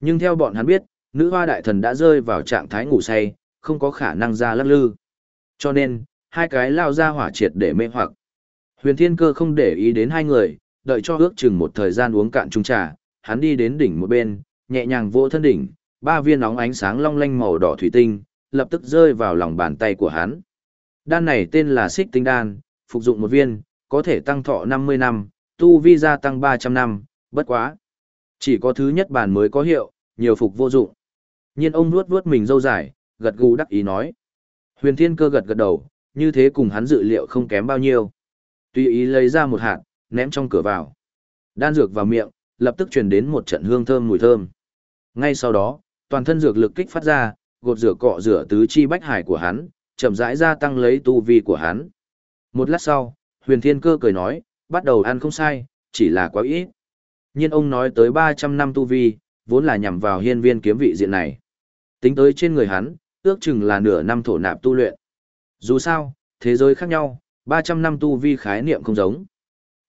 Nhưng theo bọn hắn biết, nữ hoa đại thần đã rơi vào trạng thái ngủ say, không có khả năng ra lắc lư. Cho nên, hai cái lao ra hỏa triệt để mê hoặc. Huyền Thiên Cơ không để ý đến hai người, đợi cho ước chừng một thời gian uống cạn chung trà, hắn đi đến đỉnh một bên, nhẹ nhàng vỗ thân đỉnh, ba viên nóng ánh sáng long lanh màu đỏ thủy tinh, lập tức rơi vào lòng bàn tay của hắn. Đan này tên là Xích Tinh Đan, phục dụng một viên, có thể tăng thọ 50 năm, tu vi gia tăng 300 năm, bất quá. Chỉ có thứ nhất bản mới có hiệu, nhiều phục vô dụng. Nhiên ông nuốt nuốt mình dâu dài, gật gù đắc ý nói. Huyền Thiên Cơ gật gật đầu, như thế cùng hắn dự liệu không kém bao nhiêu. Tùy ý lấy ra một hạt, ném trong cửa vào. Đan dược vào miệng, lập tức truyền đến một trận hương thơm mùi thơm. Ngay sau đó, toàn thân dược lực kích phát ra, gột rửa cọ rửa tứ chi bách hải của hắn, chậm rãi gia tăng lấy tu vi của hắn. Một lát sau, Huyền Thiên Cơ cười nói, bắt đầu ăn không sai, chỉ là quá ít. Nhiên ông nói tới 300 năm tu vi, vốn là nhằm vào hiên viên kiếm vị diện này. Tính tới trên người hắn, ước chừng là nửa năm thổ nạp tu luyện. Dù sao, thế giới khác nhau, 300 năm tu vi khái niệm không giống.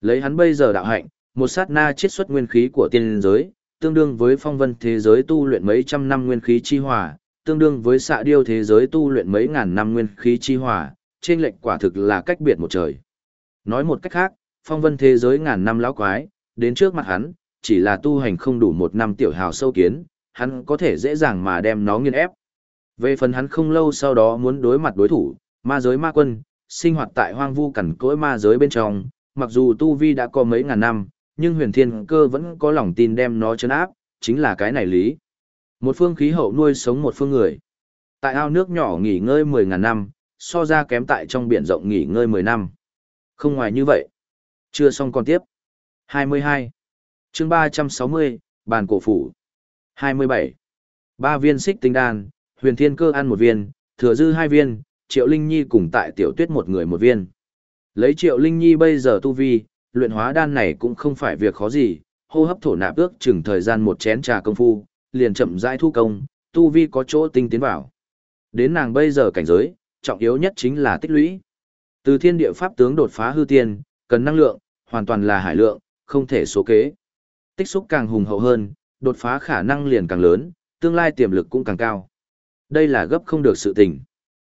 Lấy hắn bây giờ đạo hạnh, một sát na chiết xuất nguyên khí của tiên giới, tương đương với phong vân thế giới tu luyện mấy trăm năm nguyên khí chi hòa, tương đương với xạ điêu thế giới tu luyện mấy ngàn năm nguyên khí chi hòa, trên lệnh quả thực là cách biệt một trời. Nói một cách khác, phong vân thế giới ngàn năm lão quái, đến trước mặt hắn, chỉ là tu hành không đủ một năm tiểu hào sâu kiến, hắn có thể dễ dàng mà đem nó nghiên ép. Về phần hắn không lâu sau đó muốn đối mặt đối thủ, ma giới ma quân, sinh hoạt tại hoang vu cẩn cỗi ma giới bên trong, mặc dù tu vi đã có mấy ngàn năm, nhưng huyền thiên cơ vẫn có lòng tin đem nó chấn áp, chính là cái này lý. Một phương khí hậu nuôi sống một phương người. Tại ao nước nhỏ nghỉ ngơi 10 ngàn năm, so ra kém tại trong biển rộng nghỉ ngơi 10 năm. Không ngoài như vậy. Chưa xong còn tiếp. 22. chương 360, bàn cổ phủ. 27. Ba viên xích tinh đan, huyền thiên cơ ăn một viên, thừa dư hai viên, triệu linh nhi cùng tại tiểu tuyết một người một viên. Lấy triệu linh nhi bây giờ tu vi, luyện hóa đan này cũng không phải việc khó gì, hô hấp thổ nạp ước chừng thời gian một chén trà công phu, liền chậm rãi thu công, tu vi có chỗ tinh tiến vào. Đến nàng bây giờ cảnh giới, trọng yếu nhất chính là tích lũy. Từ thiên địa pháp tướng đột phá hư tiên, cần năng lượng, hoàn toàn là hải lượng, không thể số kế. Tích xúc càng hùng hậu hơn, đột phá khả năng liền càng lớn, tương lai tiềm lực cũng càng cao. Đây là gấp không được sự tình.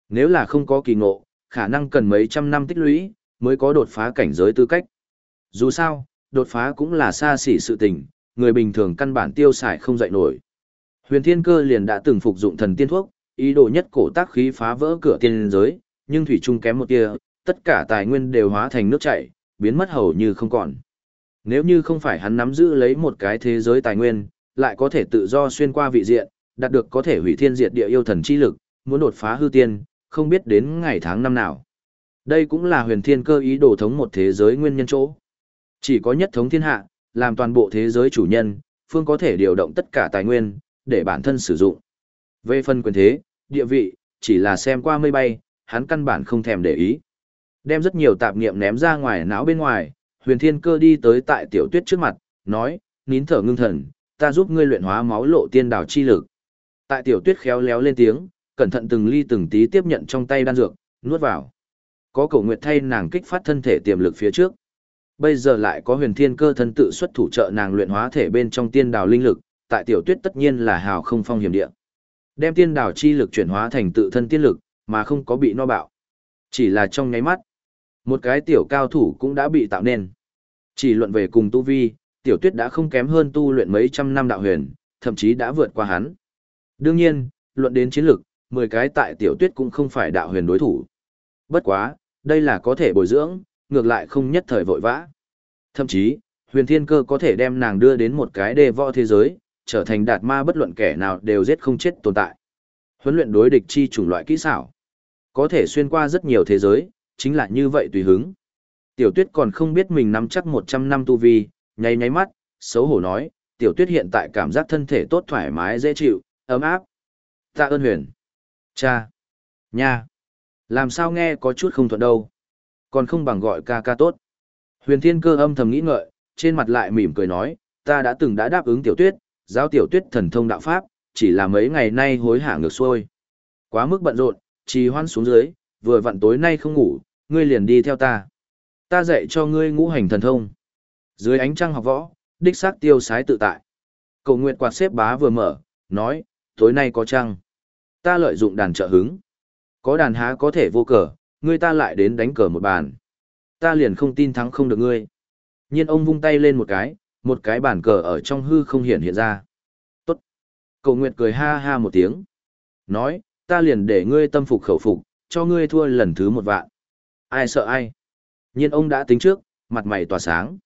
Nếu là không có kỳ ngộ, khả năng cần mấy trăm năm tích lũy, mới có đột phá cảnh giới tư cách. Dù sao, đột phá cũng là xa xỉ sự tình, người bình thường căn bản tiêu xài không dậy nổi. Huyền Thiên Cơ liền đã từng phục dụng thần tiên thuốc, ý đồ nhất cổ tác khí phá vỡ cửa tiên giới, nhưng thủy chung kém một tia, tất cả tài nguyên đều hóa thành nước chảy, biến mất hầu như không còn. Nếu như không phải hắn nắm giữ lấy một cái thế giới tài nguyên, lại có thể tự do xuyên qua vị diện, đạt được có thể hủy thiên diệt địa yêu thần chi lực, muốn đột phá hư tiên, không biết đến ngày tháng năm nào. Đây cũng là huyền thiên cơ ý đồ thống một thế giới nguyên nhân chỗ. Chỉ có nhất thống thiên hạ, làm toàn bộ thế giới chủ nhân, phương có thể điều động tất cả tài nguyên, để bản thân sử dụng. Về phần quyền thế, địa vị, chỉ là xem qua mây bay, hắn căn bản không thèm để ý. Đem rất nhiều tạp niệm ném ra ngoài não bên ngoài, huyền thiên cơ đi tới tại tiểu tuyết trước mặt, nói, nín thở ngưng thần, ta giúp ngươi luyện hóa máu lộ tiên đảo chi lực. Tại tiểu tuyết khéo léo lên tiếng, cẩn thận từng ly từng tí tiếp nhận trong tay đan dược, nuốt vào. Có cổ nguyệt thay nàng kích phát thân thể tiềm lực phía trước. Bây giờ lại có huyền thiên cơ thân tự xuất thủ trợ nàng luyện hóa thể bên trong tiên đảo linh lực, tại tiểu tuyết tất nhiên là hào không phong hiểm địa. Đem tiên đảo chi lực chuyển hóa thành tự thân tiên lực, mà không có bị no bạo. Chỉ là trong nháy mắt, một cái tiểu cao thủ cũng đã bị tạo nên. Chỉ luận về cùng tu vi, tiểu tuyết đã không kém hơn tu luyện mấy trăm năm đạo huyền, thậm chí đã vượt qua hắn. Đương nhiên, luận đến chiến lực, 10 cái tại tiểu tuyết cũng không phải đạo huyền đối thủ. Bất quá, đây là có thể bồi dưỡng, ngược lại không nhất thời vội vã. Thậm chí, huyền thiên cơ có thể đem nàng đưa đến một cái đề võ thế giới, trở thành đạt ma bất luận kẻ nào đều giết không chết tồn tại. Huấn luyện đối địch chi chủng loại kỹ xảo. Có thể xuyên qua rất nhiều thế giới, chính là như vậy tùy hứng. Tiểu tuyết còn không biết mình nắm chắc 100 năm tu vi, nháy nháy mắt, xấu hổ nói, tiểu tuyết hiện tại cảm giác thân thể tốt thoải mái dễ chịu, ấm áp. Tạ ơn huyền. Cha. Nha. Làm sao nghe có chút không thuận đâu. Còn không bằng gọi ca ca tốt. Huyền thiên cơ âm thầm nghĩ ngợi, trên mặt lại mỉm cười nói, ta đã từng đã đáp ứng tiểu tuyết, giáo tiểu tuyết thần thông đạo pháp, chỉ là mấy ngày nay hối hả ngược xuôi. Quá mức bận rộn, trì hoan xuống dưới, vừa vặn tối nay không ngủ, ngươi liền đi theo ta. Ta dạy cho ngươi ngũ hành thần thông. Dưới ánh trăng học võ, đích xác tiêu sái tự tại. Cầu nguyện quạt xếp bá vừa mở, nói, tối nay có trăng. Ta lợi dụng đàn trợ hứng. Có đàn há có thể vô cờ, ngươi ta lại đến đánh cờ một bàn. Ta liền không tin thắng không được ngươi. Nhiên ông vung tay lên một cái, một cái bàn cờ ở trong hư không hiện hiện ra. Tốt. Cầu nguyện cười ha ha một tiếng. Nói, ta liền để ngươi tâm phục khẩu phục, cho ngươi thua lần thứ một vạn. Ai sợ ai? Nhiên ông đã tính trước, mặt mày tỏa sáng.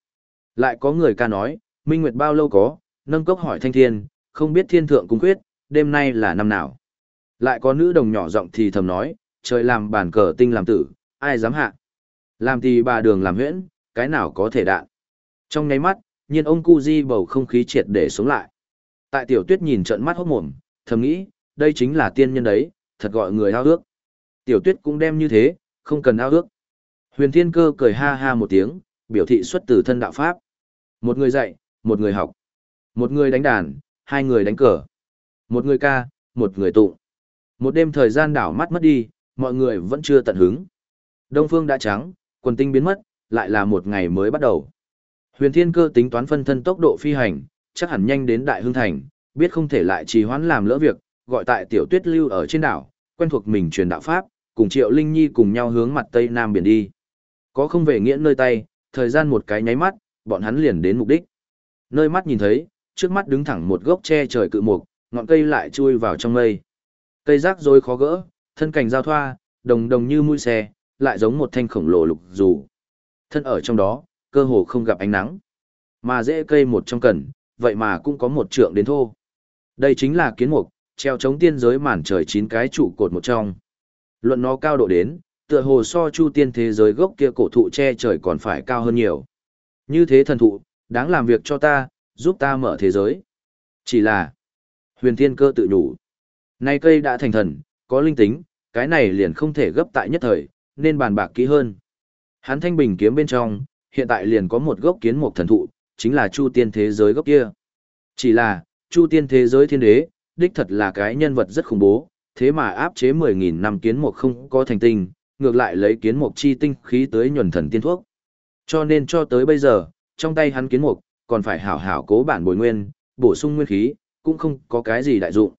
Lại có người ca nói, Minh Nguyệt bao lâu có, nâng cốc hỏi thanh thiên, không biết thiên thượng cung quyết, đêm nay là năm nào. Lại có nữ đồng nhỏ giọng thì thầm nói, trời làm bàn cờ tinh làm tử, ai dám hạ. Làm thì bà đường làm huyễn, cái nào có thể đạn. Trong nháy mắt, nhiên ông cu di bầu không khí triệt để sống lại. Tại tiểu tuyết nhìn trận mắt hốt mồm, thầm nghĩ, đây chính là tiên nhân đấy, thật gọi người ao ước. Tiểu tuyết cũng đem như thế, không cần ao ước. Huyền thiên cơ cười ha ha một tiếng, biểu thị xuất từ thân đạo Pháp. Một người dạy, một người học. Một người đánh đàn, hai người đánh cờ. Một người ca, một người tụng. Một đêm thời gian đảo mắt mất đi, mọi người vẫn chưa tận hứng. Đông phương đã trắng, quần tinh biến mất, lại là một ngày mới bắt đầu. Huyền Thiên Cơ tính toán phân thân tốc độ phi hành, chắc hẳn nhanh đến Đại Hưng Thành, biết không thể lại trì hoãn làm lỡ việc, gọi tại Tiểu Tuyết lưu ở trên đảo, quen thuộc mình truyền đạo pháp, cùng Triệu Linh Nhi cùng nhau hướng mặt tây nam biển đi. Có không về nghĩa nơi tay, thời gian một cái nháy mắt, bọn hắn liền đến mục đích. Nơi mắt nhìn thấy, trước mắt đứng thẳng một gốc tre trời cự mục, ngọn cây lại chui vào trong mây. Cây rác rồi khó gỡ, thân cành giao thoa, đồng đồng như mũi xe, lại giống một thanh khổng lồ lục dù. Thân ở trong đó, cơ hồ không gặp ánh nắng. Mà dễ cây một trong cần, vậy mà cũng có một trượng đến thô. Đây chính là kiến mục, treo chống tiên giới màn trời chín cái trụ cột một trong. Luận nó cao độ đến, tựa hồ so chu tiên thế giới gốc kia cổ thụ che trời còn phải cao hơn nhiều. Như thế thần thụ, đáng làm việc cho ta, giúp ta mở thế giới. Chỉ là, huyền thiên cơ tự nhủ. Nay cây đã thành thần, có linh tính, cái này liền không thể gấp tại nhất thời, nên bàn bạc kỹ hơn. Hắn thanh bình kiếm bên trong, hiện tại liền có một gốc kiến mục thần thụ, chính là chu tiên thế giới gốc kia. Chỉ là, chu tiên thế giới thiên đế, đích thật là cái nhân vật rất khủng bố, thế mà áp chế 10.000 năm kiến mục không có thành tinh, ngược lại lấy kiến mục chi tinh khí tới nhuần thần tiên thuốc. Cho nên cho tới bây giờ, trong tay hắn kiến mục, còn phải hảo hảo cố bản bồi nguyên, bổ sung nguyên khí, cũng không có cái gì đại dụng.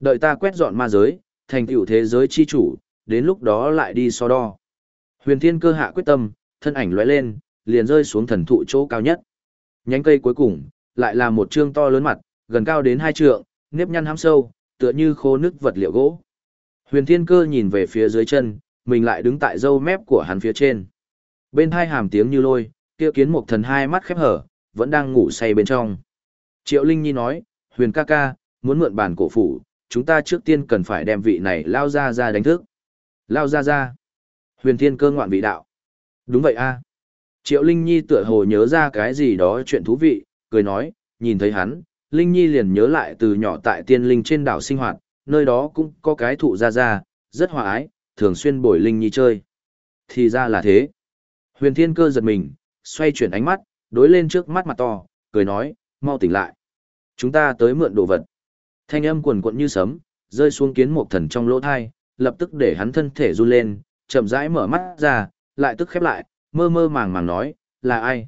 Đợi ta quét dọn ma giới, thành tựu thế giới chi chủ, đến lúc đó lại đi so đo. Huyền Thiên Cơ hạ quyết tâm, thân ảnh lóe lên, liền rơi xuống thần thụ chỗ cao nhất. Nhánh cây cuối cùng, lại là một trương to lớn mặt, gần cao đến hai trượng, nếp nhăn hám sâu, tựa như khô nước vật liệu gỗ. Huyền Thiên Cơ nhìn về phía dưới chân, mình lại đứng tại dâu mép của hắn phía trên. Bên hai hàm tiếng như lôi, kia kiến một thần hai mắt khép hở, vẫn đang ngủ say bên trong. Triệu Linh Nhi nói, Huyền ca ca, muốn mượn bản cổ phủ, chúng ta trước tiên cần phải đem vị này lao ra ra đánh thức. Lao ra ra. Huyền Thiên Cơ ngoạn vị đạo. Đúng vậy a. Triệu Linh Nhi tựa hồ nhớ ra cái gì đó chuyện thú vị, cười nói, nhìn thấy hắn, Linh Nhi liền nhớ lại từ nhỏ tại tiên linh trên đảo sinh hoạt, nơi đó cũng có cái thụ ra ra, rất hòa ái, thường xuyên bồi Linh Nhi chơi. Thì ra là thế. Huyền Thiên Cơ giật mình, xoay chuyển ánh mắt, đối lên trước mắt mặt to, cười nói, mau tỉnh lại. Chúng ta tới mượn đồ vật. Thanh âm quần quận như sấm, rơi xuống kiến một thần trong lỗ thai, lập tức để hắn thân thể run lên, chậm rãi mở mắt ra, lại tức khép lại, mơ mơ màng màng nói, là ai?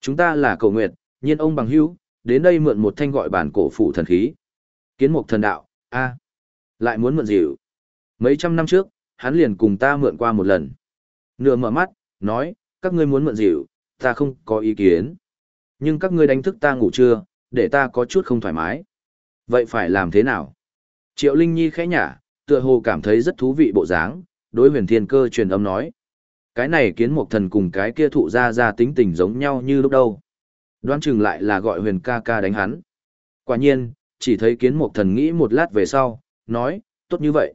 Chúng ta là cầu nguyệt, nhiên ông bằng hữu, đến đây mượn một thanh gọi bản cổ phủ thần khí. Kiến mục thần đạo, a lại muốn mượn dịu. Mấy trăm năm trước, hắn liền cùng ta mượn qua một lần. Nửa mở mắt, nói, các ngươi muốn mượn dịu, ta không có ý kiến. Nhưng các ngươi đánh thức ta ngủ trưa, để ta có chút không thoải mái. Vậy phải làm thế nào? Triệu Linh Nhi khẽ nhả, tựa hồ cảm thấy rất thú vị bộ dáng, đối huyền thiên cơ truyền âm nói. Cái này kiến một thần cùng cái kia thụ ra ra tính tình giống nhau như lúc đâu. Đoán chừng lại là gọi huyền ca ca đánh hắn. Quả nhiên, chỉ thấy kiến một thần nghĩ một lát về sau, nói, tốt như vậy.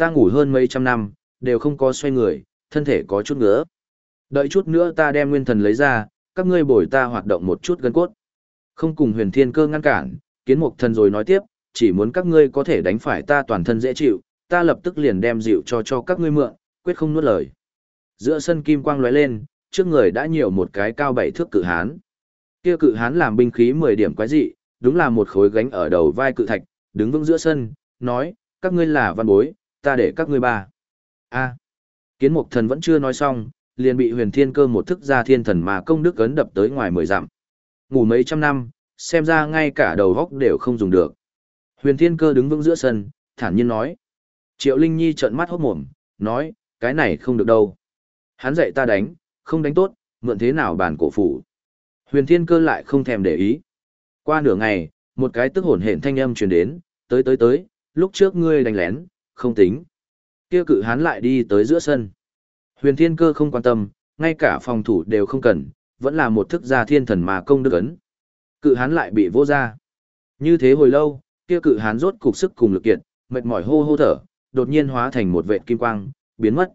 Ta ngủ hơn mấy trăm năm, đều không có xoay người, thân thể có chút ngứa. Đợi chút nữa ta đem nguyên thần lấy ra, các ngươi bồi ta hoạt động một chút gân cốt. Không cùng huyền thiên cơ ngăn cản, kiến mục thần rồi nói tiếp, chỉ muốn các ngươi có thể đánh phải ta toàn thân dễ chịu, ta lập tức liền đem dịu cho cho các ngươi mượn, quyết không nuốt lời. Giữa sân kim quang lóe lên, trước người đã nhiều một cái cao bảy thước cự hán. Kia cự hán làm binh khí 10 điểm quái dị, đúng là một khối gánh ở đầu vai cự thạch, đứng vững giữa sân, nói, các ngươi là văn bối, ta để các ngươi ba. A. Kiến mục thần vẫn chưa nói xong, liền bị huyền thiên cơ một thức ra thiên thần mà công đức ấn đập tới ngoài mười dặm. Ngủ mấy trăm năm, xem ra ngay cả đầu góc đều không dùng được. Huyền Thiên Cơ đứng vững giữa sân, thản nhiên nói. Triệu Linh Nhi trợn mắt hốt mồm, nói, cái này không được đâu. Hắn dạy ta đánh, không đánh tốt, mượn thế nào bản cổ phủ. Huyền Thiên Cơ lại không thèm để ý. Qua nửa ngày, một cái tức hồn hển thanh âm truyền đến, tới tới tới, lúc trước ngươi đánh lén, không tính. Kia cự hán lại đi tới giữa sân. Huyền Thiên Cơ không quan tâm, ngay cả phòng thủ đều không cần, vẫn là một thức gia thiên thần mà công đức ấn. Cự hán lại bị vô ra. Như thế hồi lâu, kia cự hán rốt cục sức cùng lực kiệt, mệt mỏi hô hô thở, đột nhiên hóa thành một vệt kim quang, biến mất.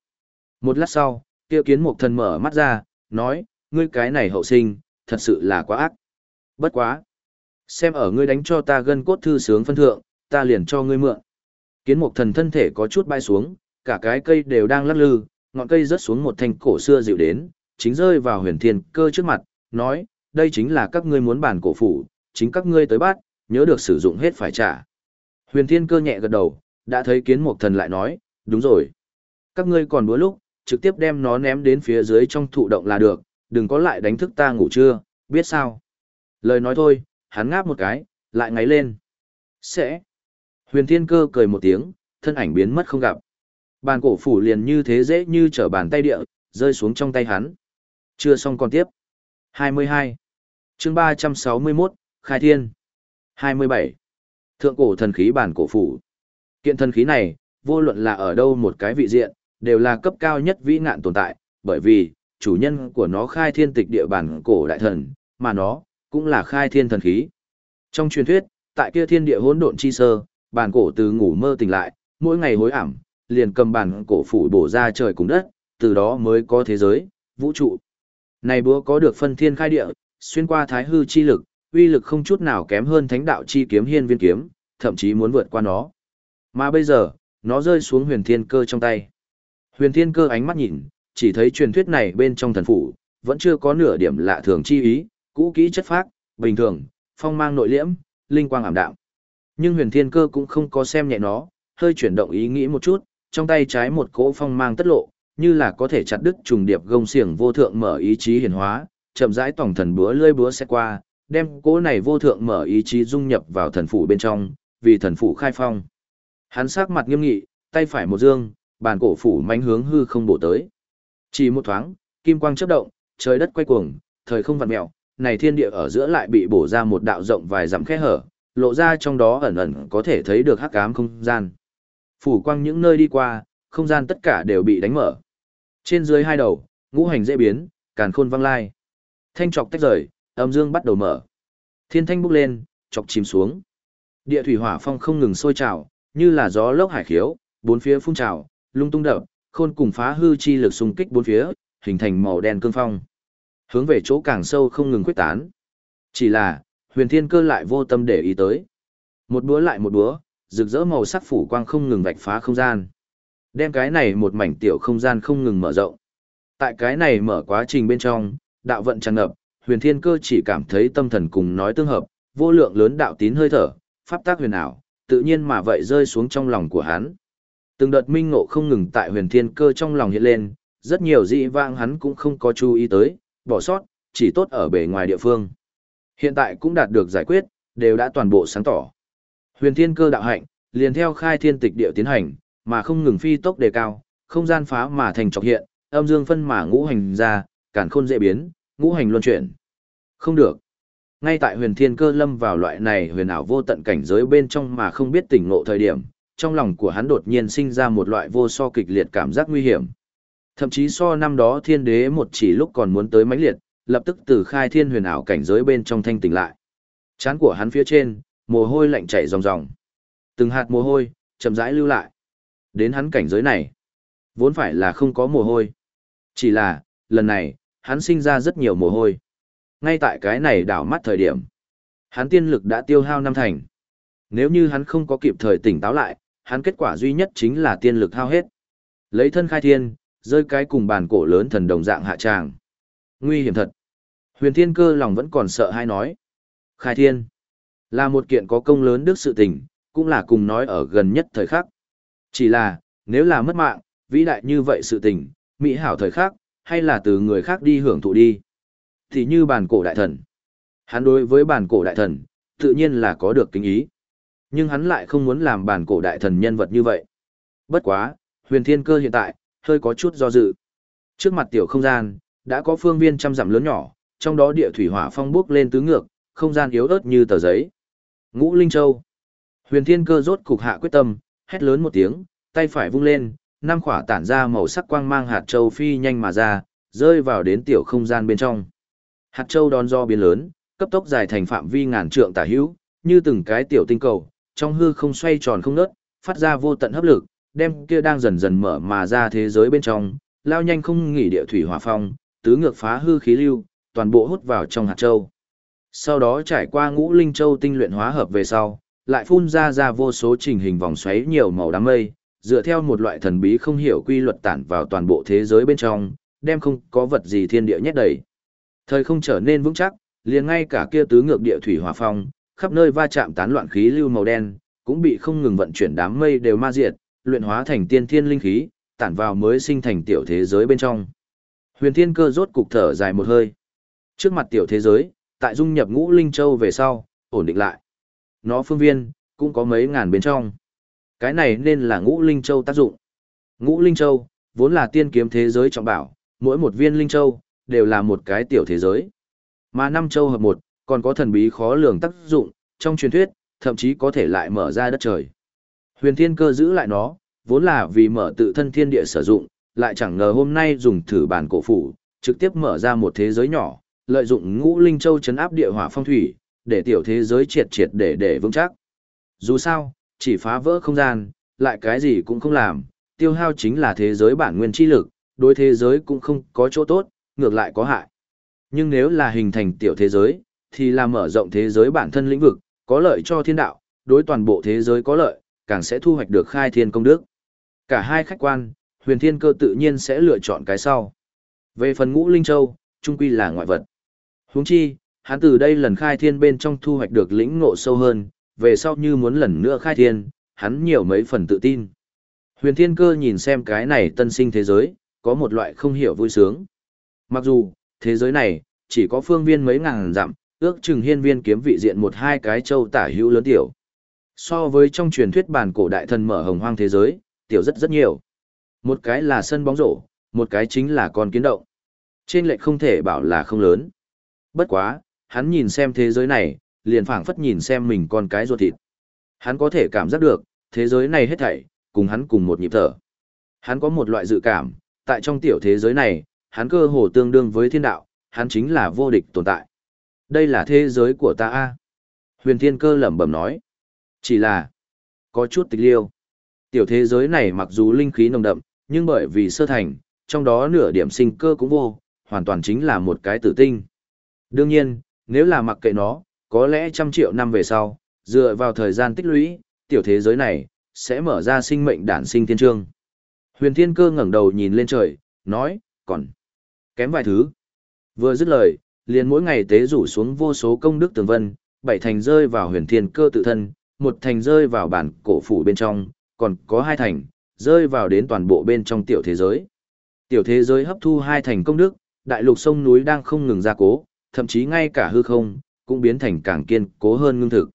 Một lát sau, kia kiến mục thần mở mắt ra, nói, ngươi cái này hậu sinh, thật sự là quá ác. Bất quá. Xem ở ngươi đánh cho ta gân cốt thư sướng phân thượng, ta liền cho ngươi mượn. Kiến mục thần thân thể có chút bay xuống, cả cái cây đều đang lắc lư, ngọn cây rớt xuống một thanh cổ xưa dịu đến, chính rơi vào huyền thiên cơ trước mặt, nói, đây chính là các ngươi muốn bản cổ phủ, chính các ngươi tới bắt, nhớ được sử dụng hết phải trả. Huyền thiên cơ nhẹ gật đầu, đã thấy kiến mục thần lại nói, đúng rồi. Các ngươi còn bữa lúc, trực tiếp đem nó ném đến phía dưới trong thụ động là được, đừng có lại đánh thức ta ngủ trưa, biết sao. Lời nói thôi, hắn ngáp một cái, lại ngáy lên. Sẽ. Huyền thiên cơ cười một tiếng, thân ảnh biến mất không gặp. Bàn cổ phủ liền như thế dễ như trở bàn tay địa, rơi xuống trong tay hắn. Chưa xong còn tiếp. 22. chương 361, Khai Thiên. 27. Thượng cổ thần khí bản cổ phủ. Kiện thần khí này, vô luận là ở đâu một cái vị diện, đều là cấp cao nhất vĩ ngạn tồn tại, bởi vì, chủ nhân của nó khai thiên tịch địa bản cổ đại thần, mà nó, cũng là khai thiên thần khí. Trong truyền thuyết, tại kia thiên địa hỗn độn chi sơ, bản cổ từ ngủ mơ tỉnh lại, mỗi ngày hối ảm, liền cầm bản cổ phủ bổ ra trời cùng đất, từ đó mới có thế giới, vũ trụ. Này búa có được phân thiên khai địa, xuyên qua thái hư chi lực, uy lực không chút nào kém hơn thánh đạo chi kiếm hiên viên kiếm, thậm chí muốn vượt qua nó. Mà bây giờ, nó rơi xuống huyền thiên cơ trong tay. Huyền thiên cơ ánh mắt nhìn, chỉ thấy truyền thuyết này bên trong thần phủ, vẫn chưa có nửa điểm lạ thường chi ý, cũ kỹ chất phác, bình thường, phong mang nội liễm, linh quang ảm đạm. Nhưng huyền thiên cơ cũng không có xem nhẹ nó, hơi chuyển động ý nghĩ một chút, trong tay trái một cỗ phong mang tất lộ, như là có thể chặt đứt trùng điệp gông xiềng vô thượng mở ý chí hiển hóa, chậm rãi tổng thần búa lơi búa sẽ qua, đem cỗ này vô thượng mở ý chí dung nhập vào thần phủ bên trong, vì thần phủ khai phong. Hắn sắc mặt nghiêm nghị, tay phải một dương, bàn cổ phủ manh hướng hư không bổ tới. Chỉ một thoáng, kim quang chớp động, trời đất quay cuồng, thời không vặn mèo, này thiên địa ở giữa lại bị bổ ra một đạo rộng vài dặm khe hở, lộ ra trong đó ẩn ẩn có thể thấy được hắc ám không gian. Phủ quang những nơi đi qua, không gian tất cả đều bị đánh mở. Trên dưới hai đầu, ngũ hành dễ biến, càn khôn văng lai. Thanh trọc tách rời, âm dương bắt đầu mở. Thiên thanh bốc lên, chọc chìm xuống. Địa thủy hỏa phong không ngừng sôi trào, như là gió lốc hải khiếu, bốn phía phun trào, lung tung đập, khôn cùng phá hư chi lực xung kích bốn phía, hình thành màu đen cương phong. Hướng về chỗ càng sâu không ngừng quyết tán. Chỉ là, huyền thiên cơ lại vô tâm để ý tới. Một búa lại một búa, rực rỡ màu sắc phủ quang không ngừng vạch phá không gian. Đem cái này một mảnh tiểu không gian không ngừng mở rộng. Tại cái này mở quá trình bên trong, đạo vận tràn ngập, huyền thiên cơ chỉ cảm thấy tâm thần cùng nói tương hợp, vô lượng lớn đạo tín hơi thở, pháp tác huyền ảo, tự nhiên mà vậy rơi xuống trong lòng của hắn. Từng đợt minh ngộ không ngừng tại huyền thiên cơ trong lòng hiện lên, rất nhiều dị vang hắn cũng không có chú ý tới, bỏ sót, chỉ tốt ở bề ngoài địa phương. Hiện tại cũng đạt được giải quyết, đều đã toàn bộ sáng tỏ. Huyền thiên cơ đạo hạnh, liền theo khai thiên tịch địa tiến hành, mà không ngừng phi tốc đề cao, không gian phá mà thành trọc hiện, âm dương phân mà ngũ hành ra, cản khôn dễ biến, ngũ hành luân chuyển. Không được. Ngay tại huyền thiên cơ lâm vào loại này huyền ảo vô tận cảnh giới bên trong mà không biết tỉnh ngộ thời điểm, trong lòng của hắn đột nhiên sinh ra một loại vô so kịch liệt cảm giác nguy hiểm. Thậm chí so năm đó thiên đế một chỉ lúc còn muốn tới mãnh liệt, lập tức từ khai thiên huyền ảo cảnh giới bên trong thanh tỉnh lại. Chán của hắn phía trên, mồ hôi lạnh chảy ròng ròng. Từng hạt mồ hôi, chậm rãi lưu lại. Đến hắn cảnh giới này, vốn phải là không có mồ hôi. Chỉ là, lần này, hắn sinh ra rất nhiều mồ hôi. Ngay tại cái này đảo mắt thời điểm, hắn tiên lực đã tiêu hao năm thành. Nếu như hắn không có kịp thời tỉnh táo lại, hắn kết quả duy nhất chính là tiên lực hao hết. Lấy thân khai thiên, rơi cái cùng bàn cổ lớn thần đồng dạng hạ tràng. Nguy hiểm thật. Huyền thiên cơ lòng vẫn còn sợ hay nói. Khai thiên, là một kiện có công lớn đức sự tình, cũng là cùng nói ở gần nhất thời khắc. Chỉ là, nếu là mất mạng, vĩ đại như vậy sự tình, mỹ hảo thời khắc, hay là từ người khác đi hưởng thụ đi. Thì như bàn cổ đại thần. Hắn đối với bản cổ đại thần, tự nhiên là có được kính ý. Nhưng hắn lại không muốn làm bản cổ đại thần nhân vật như vậy. Bất quá, huyền thiên cơ hiện tại, hơi có chút do dự. Trước mặt tiểu không gian, đã có phương viên trăm dặm lớn nhỏ, trong đó địa thủy hỏa phong bốc lên tứ ngược, không gian yếu ớt như tờ giấy. Ngũ Linh Châu. Huyền Thiên Cơ rốt cục hạ quyết tâm, hét lớn một tiếng, tay phải vung lên, năm khỏa tản ra màu sắc quang mang hạt châu phi nhanh mà ra, rơi vào đến tiểu không gian bên trong. Hạt châu đón do biến lớn, cấp tốc dài thành phạm vi ngàn trượng tả hữu, như từng cái tiểu tinh cầu, trong hư không xoay tròn không ngớt, phát ra vô tận hấp lực, đem kia đang dần dần mở mà ra thế giới bên trong, lao nhanh không nghỉ địa thủy hỏa phong, tứ ngược phá hư khí lưu, toàn bộ hút vào trong hạt châu. Sau đó trải qua ngũ linh châu tinh luyện hóa hợp về sau, lại phun ra ra vô số trình hình vòng xoáy nhiều màu đám mây, dựa theo một loại thần bí không hiểu quy luật tản vào toàn bộ thế giới bên trong, đem không có vật gì thiên địa nhét đầy. Thời không trở nên vững chắc, liền ngay cả kia tứ ngược địa thủy hỏa phong, khắp nơi va chạm tán loạn khí lưu màu đen, cũng bị không ngừng vận chuyển đám mây đều ma diệt, luyện hóa thành tiên thiên linh khí, tản vào mới sinh thành tiểu thế giới bên trong. Huyền Thiên Cơ rốt cục thở dài một hơi. Trước mặt tiểu thế giới, tại dung nhập ngũ linh châu về sau, ổn định lại. Nó phương viên, cũng có mấy ngàn bên trong. Cái này nên là ngũ linh châu tác dụng. Ngũ linh châu, vốn là tiên kiếm thế giới trọng bảo, mỗi một viên linh châu, đều là một cái tiểu thế giới. Mà năm châu hợp một, còn có thần bí khó lường tác dụng, trong truyền thuyết, thậm chí có thể lại mở ra đất trời. Huyền thiên cơ giữ lại nó, vốn là vì mở tự thân thiên địa sử dụng, lại chẳng ngờ hôm nay dùng thử bản cổ phủ, trực tiếp mở ra một thế giới nhỏ, lợi dụng ngũ linh châu chấn áp địa hỏa phong thủy, để tiểu thế giới triệt triệt để để vững chắc. Dù sao, chỉ phá vỡ không gian, lại cái gì cũng không làm, tiêu hao chính là thế giới bản nguyên chi lực, đối thế giới cũng không có chỗ tốt, ngược lại có hại. Nhưng nếu là hình thành tiểu thế giới, thì là mở rộng thế giới bản thân lĩnh vực, có lợi cho thiên đạo, đối toàn bộ thế giới có lợi, càng sẽ thu hoạch được khai thiên công đức. Cả hai khách quan, huyền thiên cơ tự nhiên sẽ lựa chọn cái sau. Về phần ngũ linh châu, trung quy là ngoại vật. Huống chi, hắn từ đây lần khai thiên bên trong thu hoạch được lĩnh ngộ sâu hơn, về sau như muốn lần nữa khai thiên, hắn nhiều mấy phần tự tin. Huyền thiên cơ nhìn xem cái này tân sinh thế giới, có một loại không hiểu vui sướng. Mặc dù, thế giới này, chỉ có phương viên mấy ngàn dặm, ước chừng hiên viên kiếm vị diện một hai cái châu tả hữu lớn tiểu. So với trong truyền thuyết bản cổ đại thần mở hồng hoang thế giới, tiểu rất rất nhiều. Một cái là sân bóng rổ, một cái chính là con kiến động. Trên lệch không thể bảo là không lớn. Bất quá, hắn nhìn xem thế giới này, liền phảng phất nhìn xem mình con cái ruột thịt. Hắn có thể cảm giác được, thế giới này hết thảy, cùng hắn cùng một nhịp thở. Hắn có một loại dự cảm, tại trong tiểu thế giới này, hắn cơ hồ tương đương với thiên đạo, hắn chính là vô địch tồn tại. Đây là thế giới của ta a Huyền thiên cơ lẩm bẩm nói. Chỉ là, có chút tịch liêu. Tiểu thế giới này mặc dù linh khí nồng đậm, nhưng bởi vì sơ thành, trong đó nửa điểm sinh cơ cũng vô, hoàn toàn chính là một cái tử tinh. Đương nhiên, nếu là mặc kệ nó, có lẽ trăm triệu năm về sau, dựa vào thời gian tích lũy, tiểu thế giới này, sẽ mở ra sinh mệnh đản sinh thiên trương. Huyền thiên cơ ngẩng đầu nhìn lên trời, nói, còn kém vài thứ. Vừa dứt lời, liền mỗi ngày tế rủ xuống vô số công đức tường vân, bảy thành rơi vào huyền thiên cơ tự thân, một thành rơi vào bản cổ phủ bên trong, còn có hai thành, rơi vào đến toàn bộ bên trong tiểu thế giới. Tiểu thế giới hấp thu hai thành công đức, đại lục sông núi đang không ngừng gia cố, thậm chí ngay cả hư không, cũng biến thành càng kiên cố hơn ngưng thực.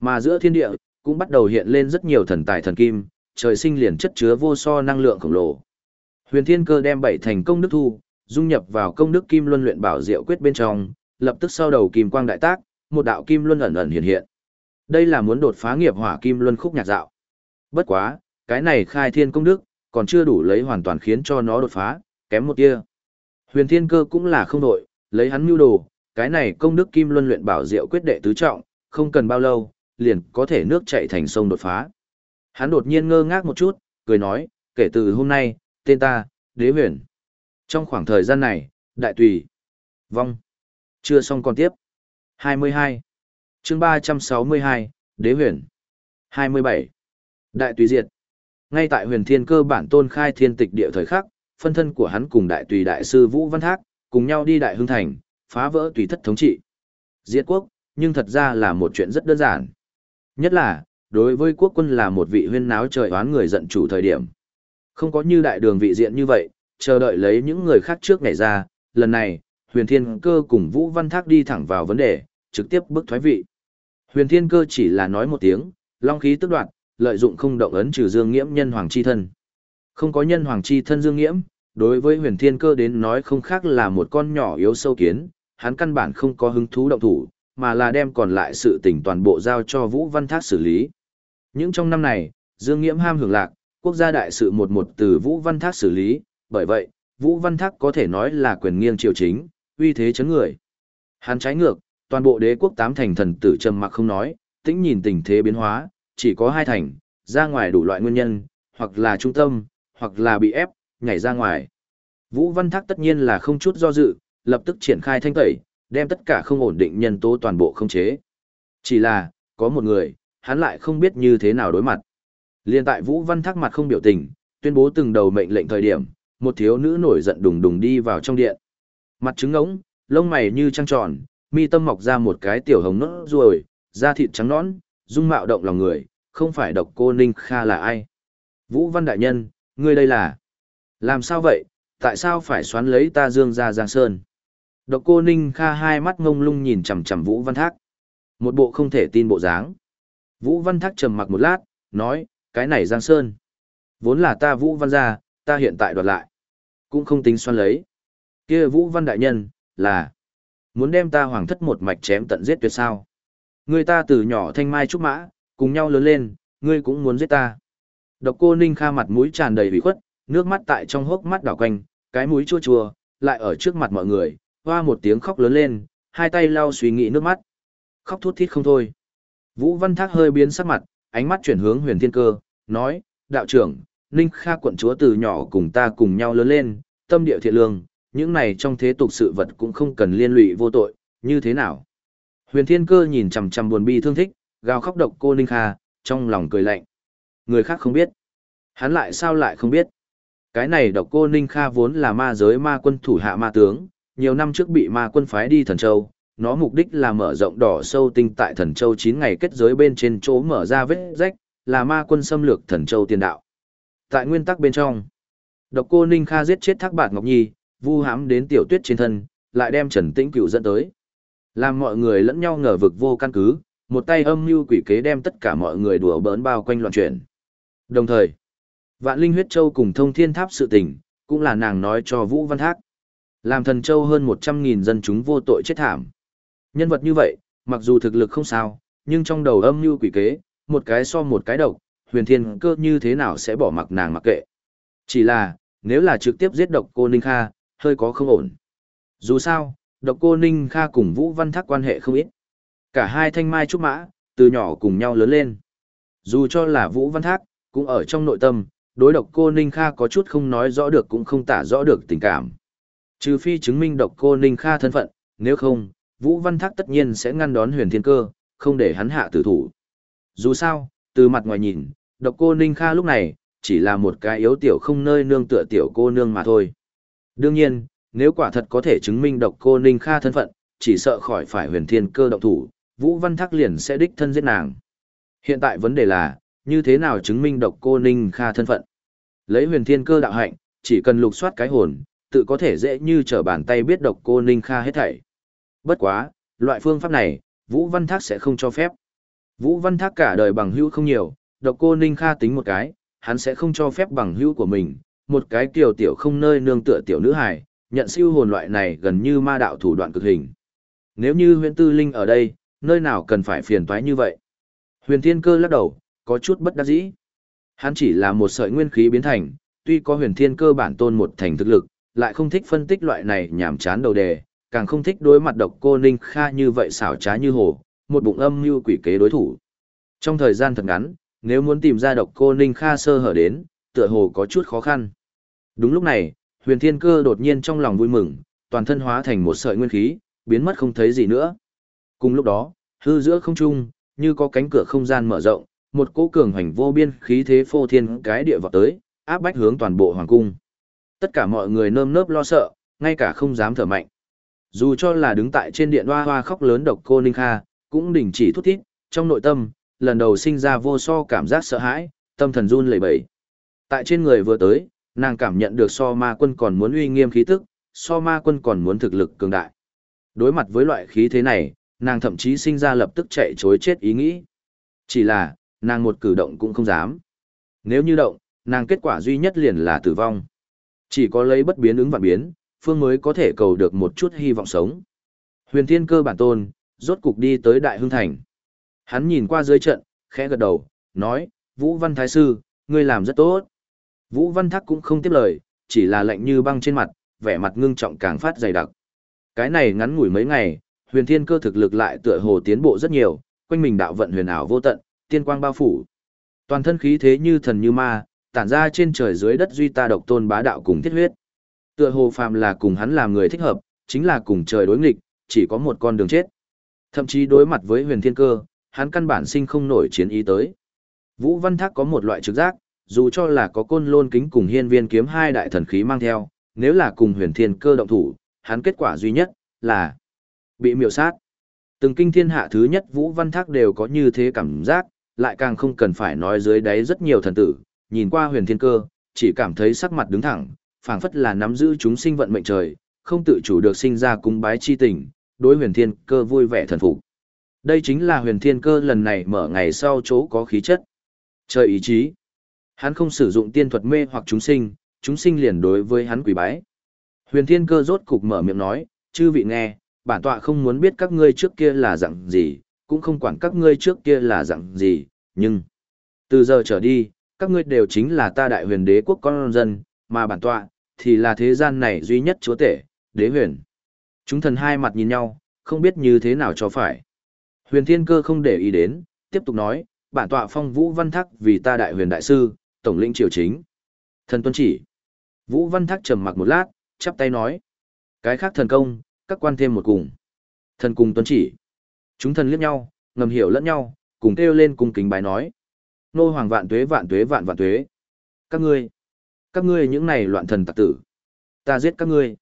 Mà giữa thiên địa, cũng bắt đầu hiện lên rất nhiều thần tài thần kim, trời sinh liền chất chứa vô so năng lượng khổng lồ. Huyền Thiên Cơ đem bảy thành công đức thu, dung nhập vào công đức kim luân luyện bảo diệu quyết bên trong, lập tức sau đầu kim quang đại tác, một đạo kim luân ẩn ẩn hiện hiện. Đây là muốn đột phá nghiệp hỏa kim luân khúc nhạc dạo. Bất quá, cái này khai thiên công đức, còn chưa đủ lấy hoàn toàn khiến cho nó đột phá, kém một tia. Huyền Thiên Cơ cũng là không đội, lấy hắn mưu đồ, cái này công đức kim luân luyện bảo diệu quyết đệ tứ trọng, không cần bao lâu, liền có thể nước chạy thành sông đột phá. Hắn đột nhiên ngơ ngác một chút, cười nói, kể từ hôm nay, tên ta, đế huyền. Trong khoảng thời gian này, đại tùy, vong, chưa xong còn tiếp. 22. chương 362, đế huyền. 27. Đại tùy diệt. Ngay tại huyền thiên cơ bản tôn khai thiên tịch địa thời khắc, phân thân của hắn cùng đại tùy đại sư Vũ Văn Thác, cùng nhau đi đại hưng thành, phá vỡ tùy thất thống trị. Diệt quốc, nhưng thật ra là một chuyện rất đơn giản. Nhất là, đối với quốc quân là một vị huyên náo trời oán người giận chủ thời điểm. Không có như đại đường vị diện như vậy, chờ đợi lấy những người khác trước ngày ra, lần này, huyền thiên cơ cùng Vũ Văn Thác đi thẳng vào vấn đề, trực tiếp bức thoái vị. Huyền Thiên Cơ chỉ là nói một tiếng, long khí tức đoạt, lợi dụng không động ấn trừ Dương Nghiễm nhân hoàng chi thân. Không có nhân hoàng chi thân Dương Nghiễm, đối với Huyền Thiên Cơ đến nói không khác là một con nhỏ yếu sâu kiến, hắn căn bản không có hứng thú động thủ, mà là đem còn lại sự tình toàn bộ giao cho Vũ Văn Thác xử lý. Những trong năm này, Dương Nghiễm ham hưởng lạc, quốc gia đại sự một một từ Vũ Văn Thác xử lý, bởi vậy, Vũ Văn Thác có thể nói là quyền nghiêng triều chính, uy thế chấn người. Hắn trái ngược, toàn bộ đế quốc tám thành thần tử trầm mặc không nói, tĩnh nhìn tình thế biến hóa, chỉ có hai thành, ra ngoài đủ loại nguyên nhân, hoặc là trung tâm, hoặc là bị ép, nhảy ra ngoài. Vũ Văn Thác tất nhiên là không chút do dự, lập tức triển khai thanh tẩy, đem tất cả không ổn định nhân tố toàn bộ không chế. Chỉ là, có một người, hắn lại không biết như thế nào đối mặt. Liên tại Vũ Văn Thác mặt không biểu tình, tuyên bố từng đầu mệnh lệnh thời điểm, một thiếu nữ nổi giận đùng đùng đi vào trong điện. Mặt trứng ngỗng, lông mày như trăng tròn, mi tâm mọc ra một cái tiểu hồng nốt ruồi, da thịt trắng nõn, dung mạo động lòng người, không phải độc cô Ninh Kha là ai. Vũ Văn Đại Nhân, ngươi đây là... Làm sao vậy, tại sao phải xoắn lấy ta dương ra Giang Sơn? Độc cô Ninh Kha hai mắt ngông lung nhìn chằm chằm Vũ Văn Thác. Một bộ không thể tin bộ dáng. Vũ Văn Thác trầm mặc một lát, nói, cái này Giang Sơn. Vốn là ta Vũ Văn gia, ta hiện tại đoạt lại. Cũng không tính xoắn lấy. kia Vũ Văn Đại Nhân, là... Muốn đem ta hoàng thất một mạch chém tận giết tuyệt sao? Người ta từ nhỏ thanh mai trúc mã, cùng nhau lớn lên, ngươi cũng muốn giết ta. Độc cô Ninh Kha mặt mũi tràn đầy ủy khuất, nước mắt tại trong hốc mắt đảo quanh, cái mũi chua chua, lại ở trước mặt mọi người, hoa một tiếng khóc lớn lên, hai tay lau suy nghĩ nước mắt. Khóc thút thít không thôi. Vũ Văn Thác hơi biến sắc mặt, ánh mắt chuyển hướng huyền thiên cơ, nói, đạo trưởng, Ninh Kha quận chúa từ nhỏ cùng ta cùng nhau lớn lên, tâm địa thiện lương, những này trong thế tục sự vật cũng không cần liên lụy vô tội, như thế nào? Huyền Thiên Cơ nhìn chằm chằm buồn bi thương thích, gào khóc độc cô Ninh Kha, trong lòng cười lạnh. Người khác không biết. Hắn lại sao lại không biết? Cái này độc cô Ninh Kha vốn là ma giới ma quân thủ hạ ma tướng, nhiều năm trước bị ma quân phái đi thần châu, nó mục đích là mở rộng đỏ sâu tinh tại thần châu 9 ngày kết giới bên trên chỗ mở ra vết rách, là ma quân xâm lược thần châu tiền đạo. Tại nguyên tắc bên trong, độc cô Ninh Kha giết chết thác bạt Ngọc Nhi, vu hãm đến tiểu tuyết trên thân, lại đem Trần Tĩnh Cửu dẫn tới. Làm mọi người lẫn nhau ngờ vực vô căn cứ, một tay âm mưu quỷ kế đem tất cả mọi người đùa bỡn bao quanh loạn chuyển. Đồng thời, Vạn Linh huyết châu cùng Thông Thiên Tháp sự tình, cũng là nàng nói cho Vũ Văn Thác. Làm thần châu hơn 100.000 dân chúng vô tội chết thảm. Nhân vật như vậy, mặc dù thực lực không sao, nhưng trong đầu âm mưu quỷ kế, một cái so một cái độc, huyền thiên cơ như thế nào sẽ bỏ mặc nàng mặc kệ. Chỉ là, nếu là trực tiếp giết độc cô Ninh Kha, hơi có không ổn. Dù sao, độc cô Ninh Kha cùng Vũ Văn Thác quan hệ không ít. Cả hai thanh mai trúc mã, từ nhỏ cùng nhau lớn lên. Dù cho là Vũ Văn Thác, cũng ở trong nội tâm, đối độc cô Ninh Kha có chút không nói rõ được cũng không tả rõ được tình cảm. Trừ phi chứng minh độc cô Ninh Kha thân phận, nếu không, Vũ Văn Thác tất nhiên sẽ ngăn đón huyền thiên cơ, không để hắn hạ tử thủ. Dù sao, từ mặt ngoài nhìn, độc cô Ninh Kha lúc này, chỉ là một cái yếu tiểu không nơi nương tựa tiểu cô nương mà thôi. Đương nhiên, nếu quả thật có thể chứng minh độc cô Ninh Kha thân phận, chỉ sợ khỏi phải huyền thiên cơ động thủ, Vũ Văn Thác liền sẽ đích thân giết nàng. Hiện tại vấn đề là, như thế nào chứng minh độc cô Ninh Kha thân phận? Lấy huyền thiên cơ đạo hạnh, chỉ cần lục soát cái hồn, tự có thể dễ như trở bàn tay biết độc cô Ninh Kha hết thảy. Bất quá, loại phương pháp này, Vũ Văn Thác sẽ không cho phép. Vũ Văn Thác cả đời bằng hữu không nhiều, độc cô Ninh Kha tính một cái, hắn sẽ không cho phép bằng hữu của mình, một cái tiểu tiểu không nơi nương tựa tiểu nữ hài, nhận siêu hồn loại này gần như ma đạo thủ đoạn cực hình. Nếu như huyền tư linh ở đây, nơi nào cần phải phiền toái như vậy? Huyền thiên cơ lắc đầu, có chút bất đắc dĩ. Hắn chỉ là một sợi nguyên khí biến thành, tuy có huyền thiên cơ bản tôn một thành thực lực, lại không thích phân tích loại này nhảm chán đầu đề, càng không thích đối mặt độc cô Ninh Kha như vậy xảo trá như hồ, một bụng âm như quỷ kế đối thủ. Trong thời gian thật ngắn, nếu muốn tìm ra độc cô Ninh Kha sơ hở đến, tựa hồ có chút khó khăn. Đúng lúc này, huyền thiên cơ đột nhiên trong lòng vui mừng, toàn thân hóa thành một sợi nguyên khí, biến mất không thấy gì nữa. Cùng lúc đó, hư giữa không trung, như có cánh cửa không gian mở rộng, một cỗ cường hành vô biên khí thế phô thiên cái địa vọt tới, áp bách hướng toàn bộ hoàng cung. Tất cả mọi người nơm nớp lo sợ, ngay cả không dám thở mạnh. Dù cho là đứng tại trên điện hoa hoa khóc lớn độc cô Ninh Kha, cũng đình chỉ thút thít, trong nội tâm, lần đầu sinh ra vô so cảm giác sợ hãi, tâm thần run lẩy bẩy. Tại trên người vừa tới, nàng cảm nhận được so ma quân còn muốn uy nghiêm khí tức, so ma quân còn muốn thực lực cường đại. Đối mặt với loại khí thế này, nàng thậm chí sinh ra lập tức chạy chối chết ý nghĩ. Chỉ là, nàng một cử động cũng không dám. Nếu như động, nàng kết quả duy nhất liền là tử vong. Chỉ có lấy bất biến ứng vạn biến, phương mới có thể cầu được một chút hy vọng sống. Huyền thiên cơ bản tôn, rốt cục đi tới Đại Hưng Thành. Hắn nhìn qua dưới trận, khẽ gật đầu, nói, Vũ Văn Thái Sư, ngươi làm rất tốt. Vũ Văn Thác cũng không tiếp lời, chỉ là lạnh như băng trên mặt, vẻ mặt ngưng trọng càng phát dày đặc. Cái này ngắn ngủi mấy ngày, huyền thiên cơ thực lực lại tựa hồ tiến bộ rất nhiều, quanh mình đạo vận huyền ảo vô tận, tiên quang bao phủ. Toàn thân khí thế như thần như ma, tản ra trên trời dưới đất duy ta độc tôn bá đạo cùng thiết huyết. Tựa hồ phàm là cùng hắn làm người thích hợp, chính là cùng trời đối nghịch, chỉ có một con đường chết. Thậm chí đối mặt với huyền thiên cơ, hắn căn bản sinh không nổi chiến ý tới. Vũ Văn Thác có một loại trực giác, dù cho là có côn lôn kính cùng hiên viên kiếm hai đại thần khí mang theo, nếu là cùng huyền thiên cơ động thủ, hắn kết quả duy nhất là bị miểu sát. Từng kinh thiên hạ thứ nhất Vũ Văn Thác đều có như thế cảm giác, lại càng không cần phải nói dưới đáy rất nhiều thần tử, nhìn qua huyền thiên cơ, chỉ cảm thấy sắc mặt đứng thẳng, phảng phất là nắm giữ chúng sinh vận mệnh trời, không tự chủ được sinh ra cung bái chi tình, đối huyền thiên cơ vui vẻ thần phục. Đây chính là huyền thiên cơ lần này mở ngày sau chỗ có khí chất. Trời ý chí. Hắn không sử dụng tiên thuật mê hoặc chúng sinh, chúng sinh liền đối với hắn quỷ bái. Huyền thiên cơ rốt cục mở miệng nói, chư vị nghe, bản tọa không muốn biết các ngươi trước kia là dạng gì, cũng không quản các ngươi trước kia là dạng gì, nhưng từ giờ trở đi, các ngươi đều chính là ta đại huyền đế quốc con dân, mà bản tọa thì là thế gian này duy nhất chúa tể, đế huyền. Chúng thần hai mặt nhìn nhau, không biết như thế nào cho phải. Huyền Thiên Cơ không để ý đến, tiếp tục nói, bản tọa phong Vũ Văn thắc vì ta đại huyền đại sư, tổng lĩnh triều chính. Thần tuân chỉ. Vũ Văn Thác trầm mặc một lát, chắp tay nói. Cái khác thần công, các quan thêm một cùng. Thần cùng tuân chỉ. Chúng thần liếc nhau, ngầm hiểu lẫn nhau, cùng kêu lên cùng kính bái nói. Nô hoàng vạn tuế vạn tuế vạn vạn tuế. Các ngươi, các ngươi những này loạn thần tặc tử. Ta giết các ngươi.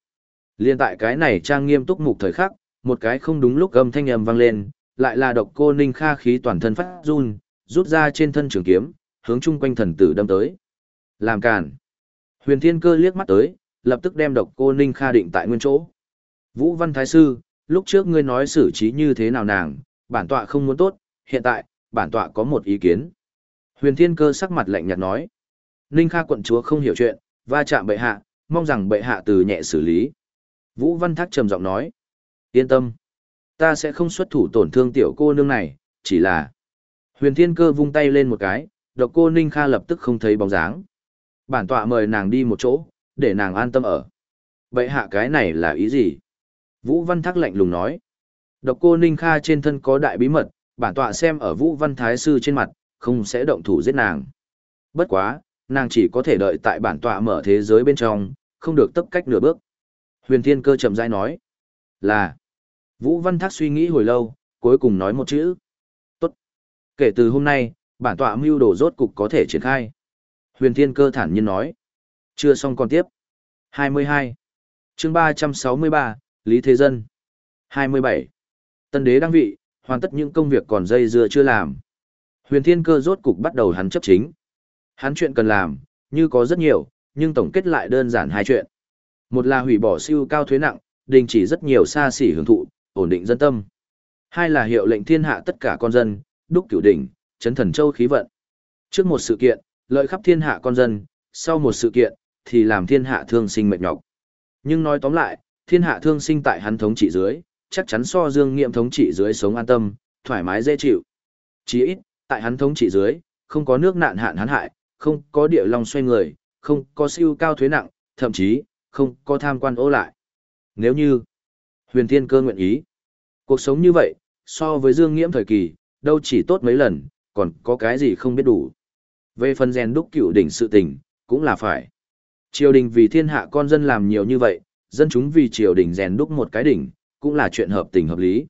Liên tại cái này trang nghiêm túc mục thời khắc, một cái không đúng lúc âm thanh âm vang lên, lại là độc cô ninh kha khí toàn thân phát run, rút ra trên thân trường kiếm, hướng chung quanh thần tử đâm tới. Làm cản. Huyền thiên cơ liếc mắt tới, lập tức đem độc cô ninh kha định tại nguyên chỗ. Vũ văn thái sư, lúc trước ngươi nói xử trí như thế nào nàng, bản tọa không muốn tốt, hiện tại, bản tọa có một ý kiến. Huyền thiên cơ sắc mặt lạnh nhạt nói. Ninh kha quận chúa không hiểu chuyện, va chạm bệ hạ, mong rằng bệ hạ từ nhẹ xử lý. Vũ văn thác trầm giọng nói. Yên tâm ta sẽ không xuất thủ tổn thương tiểu cô nương này, chỉ là... Huyền Thiên Cơ vung tay lên một cái, độc cô Ninh Kha lập tức không thấy bóng dáng. Bản tọa mời nàng đi một chỗ, để nàng an tâm ở. Vậy hạ cái này là ý gì? Vũ Văn Thác lạnh lùng nói. Độc cô Ninh Kha trên thân có đại bí mật, bản tọa xem ở Vũ Văn Thái Sư trên mặt, không sẽ động thủ giết nàng. Bất quá, nàng chỉ có thể đợi tại bản tọa mở thế giới bên trong, không được tấp cách nửa bước. Huyền Thiên Cơ chậm rãi nói. Là. Vũ Văn Thác suy nghĩ hồi lâu, cuối cùng nói một chữ. Tốt. Kể từ hôm nay, bản tọa mưu đồ rốt cục có thể triển khai. Huyền Thiên Cơ thản nhiên nói. Chưa xong còn tiếp. 22. chương 363, Lý Thế Dân. 27. Tân đế đăng vị, hoàn tất những công việc còn dây dưa chưa làm. Huyền Thiên Cơ rốt cục bắt đầu hắn chấp chính. Hắn chuyện cần làm, như có rất nhiều, nhưng tổng kết lại đơn giản hai chuyện. Một là hủy bỏ siêu cao thuế nặng, đình chỉ rất nhiều xa xỉ hưởng thụ, ổn định dân tâm. Hai là hiệu lệnh thiên hạ tất cả con dân, đúc cửu đỉnh, chấn thần châu khí vận. Trước một sự kiện, lợi khắp thiên hạ con dân, sau một sự kiện, thì làm thiên hạ thương sinh mệt nhọc. Nhưng nói tóm lại, thiên hạ thương sinh tại hắn thống trị dưới, chắc chắn so dương nghiệm thống trị dưới sống an tâm, thoải mái dễ chịu. Chỉ ít, tại hắn thống trị dưới, không có nước nạn hạn hắn hại, không có địa long xoay người, không có siêu cao thuế nặng, thậm chí, không có tham quan ô lại. Nếu như, huyền thiên cơ nguyện ý, Cuộc sống như vậy, so với Dương Nghiễm thời kỳ, đâu chỉ tốt mấy lần, còn có cái gì không biết đủ. Về phần rèn đúc cựu đỉnh sự tình, cũng là phải. Triều đình vì thiên hạ con dân làm nhiều như vậy, dân chúng vì triều đình rèn đúc một cái đỉnh, cũng là chuyện hợp tình hợp lý.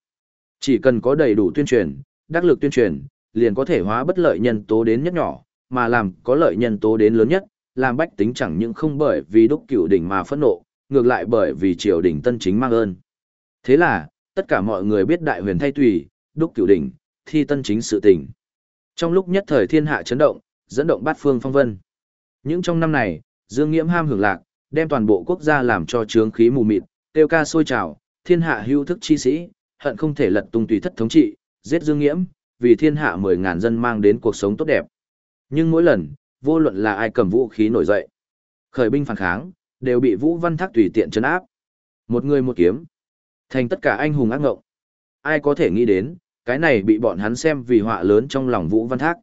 Chỉ cần có đầy đủ tuyên truyền, đắc lực tuyên truyền, liền có thể hóa bất lợi nhân tố đến nhất nhỏ, mà làm có lợi nhân tố đến lớn nhất, làm bách tính chẳng những không bởi vì đúc cựu đỉnh mà phẫn nộ, ngược lại bởi vì triều đình tân chính mang ơn. Thế là, tất cả mọi người biết đại huyền thay tùy, đúc cửu đỉnh, thi tân chính sự tình. Trong lúc nhất thời thiên hạ chấn động, dẫn động bát phương phong vân. Những trong năm này, Dương Nghiễm ham hưởng lạc, đem toàn bộ quốc gia làm cho trướng khí mù mịt, tiêu ca sôi trào, thiên hạ hưu thức chi sĩ, hận không thể lật tung tùy thất thống trị, giết Dương Nghiễm, vì thiên hạ mười ngàn dân mang đến cuộc sống tốt đẹp. Nhưng mỗi lần, vô luận là ai cầm vũ khí nổi dậy, khởi binh phản kháng, đều bị Vũ Văn Thác tùy tiện trấn áp. Một người một kiếm, thành tất cả anh hùng ác ngộng. Ai có thể nghĩ đến, cái này bị bọn hắn xem vì họa lớn trong lòng Vũ Văn Thác.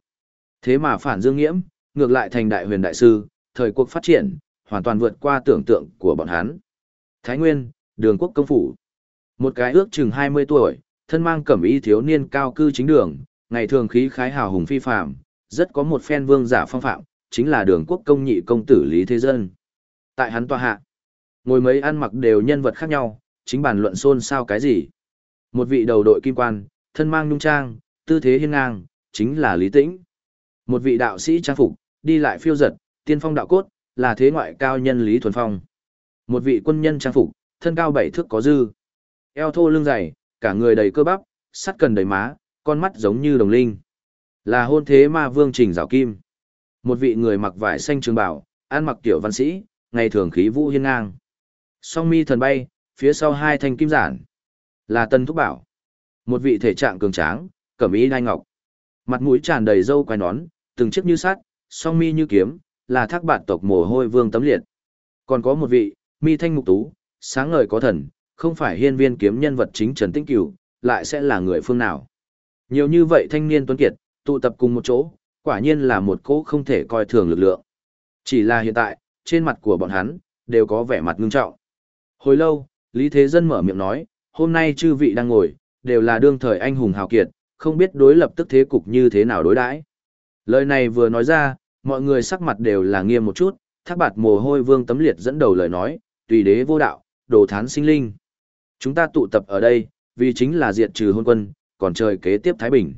Thế mà phản Dương Nghiễm, ngược lại thành đại huyền đại sư, thời cuộc phát triển, hoàn toàn vượt qua tưởng tượng của bọn hắn. Thái Nguyên, đường quốc công phủ. Một cái ước chừng 20 tuổi, thân mang cẩm y thiếu niên cao cư chính đường, ngày thường khí khái hào hùng phi phạm, rất có một phen vương giả phong phạm, chính là đường quốc công nhị công tử Lý Thế Dân. Tại hắn tòa hạ, ngồi mấy ăn mặc đều nhân vật khác nhau, chính bàn luận xôn xao cái gì. Một vị đầu đội kim quan, thân mang nhung trang, tư thế hiên ngang, chính là Lý Tĩnh. Một vị đạo sĩ trang phục, đi lại phiêu giật, tiên phong đạo cốt, là thế ngoại cao nhân Lý Thuần Phong. Một vị quân nhân trang phục, thân cao bảy thước có dư. Eo thô lưng dày, cả người đầy cơ bắp, sắt cần đầy má, con mắt giống như đồng linh. Là hôn thế ma vương trình rào kim. Một vị người mặc vải xanh trường bảo, ăn mặc tiểu văn sĩ, ngày thường khí vũ hiên ngang. Song mi thần bay, phía sau hai thanh kim giản. Là tân thúc bảo. Một vị thể trạng cường tráng, cẩm y đai ngọc. Mặt mũi tràn đầy râu quai nón, từng chiếc như sắt, song mi như kiếm, là thác bạn tộc mồ hôi vương tấm liệt. Còn có một vị, mi thanh mục tú, sáng ngời có thần, không phải hiên viên kiếm nhân vật chính Trần Tĩnh Cửu, lại sẽ là người phương nào. Nhiều như vậy thanh niên tuấn kiệt, tụ tập cùng một chỗ, quả nhiên là một cỗ không thể coi thường lực lượng. Chỉ là hiện tại, trên mặt của bọn hắn, đều có vẻ mặt ngưng trọng. Hồi lâu, Lý Thế Dân mở miệng nói, hôm nay chư vị đang ngồi, đều là đương thời anh hùng hào kiệt, không biết đối lập tức thế cục như thế nào đối đãi. Lời này vừa nói ra, mọi người sắc mặt đều là nghiêm một chút, thác bạt mồ hôi vương tấm liệt dẫn đầu lời nói, tùy đế vô đạo, đồ thán sinh linh. Chúng ta tụ tập ở đây, vì chính là diệt trừ hôn quân, còn trời kế tiếp Thái Bình.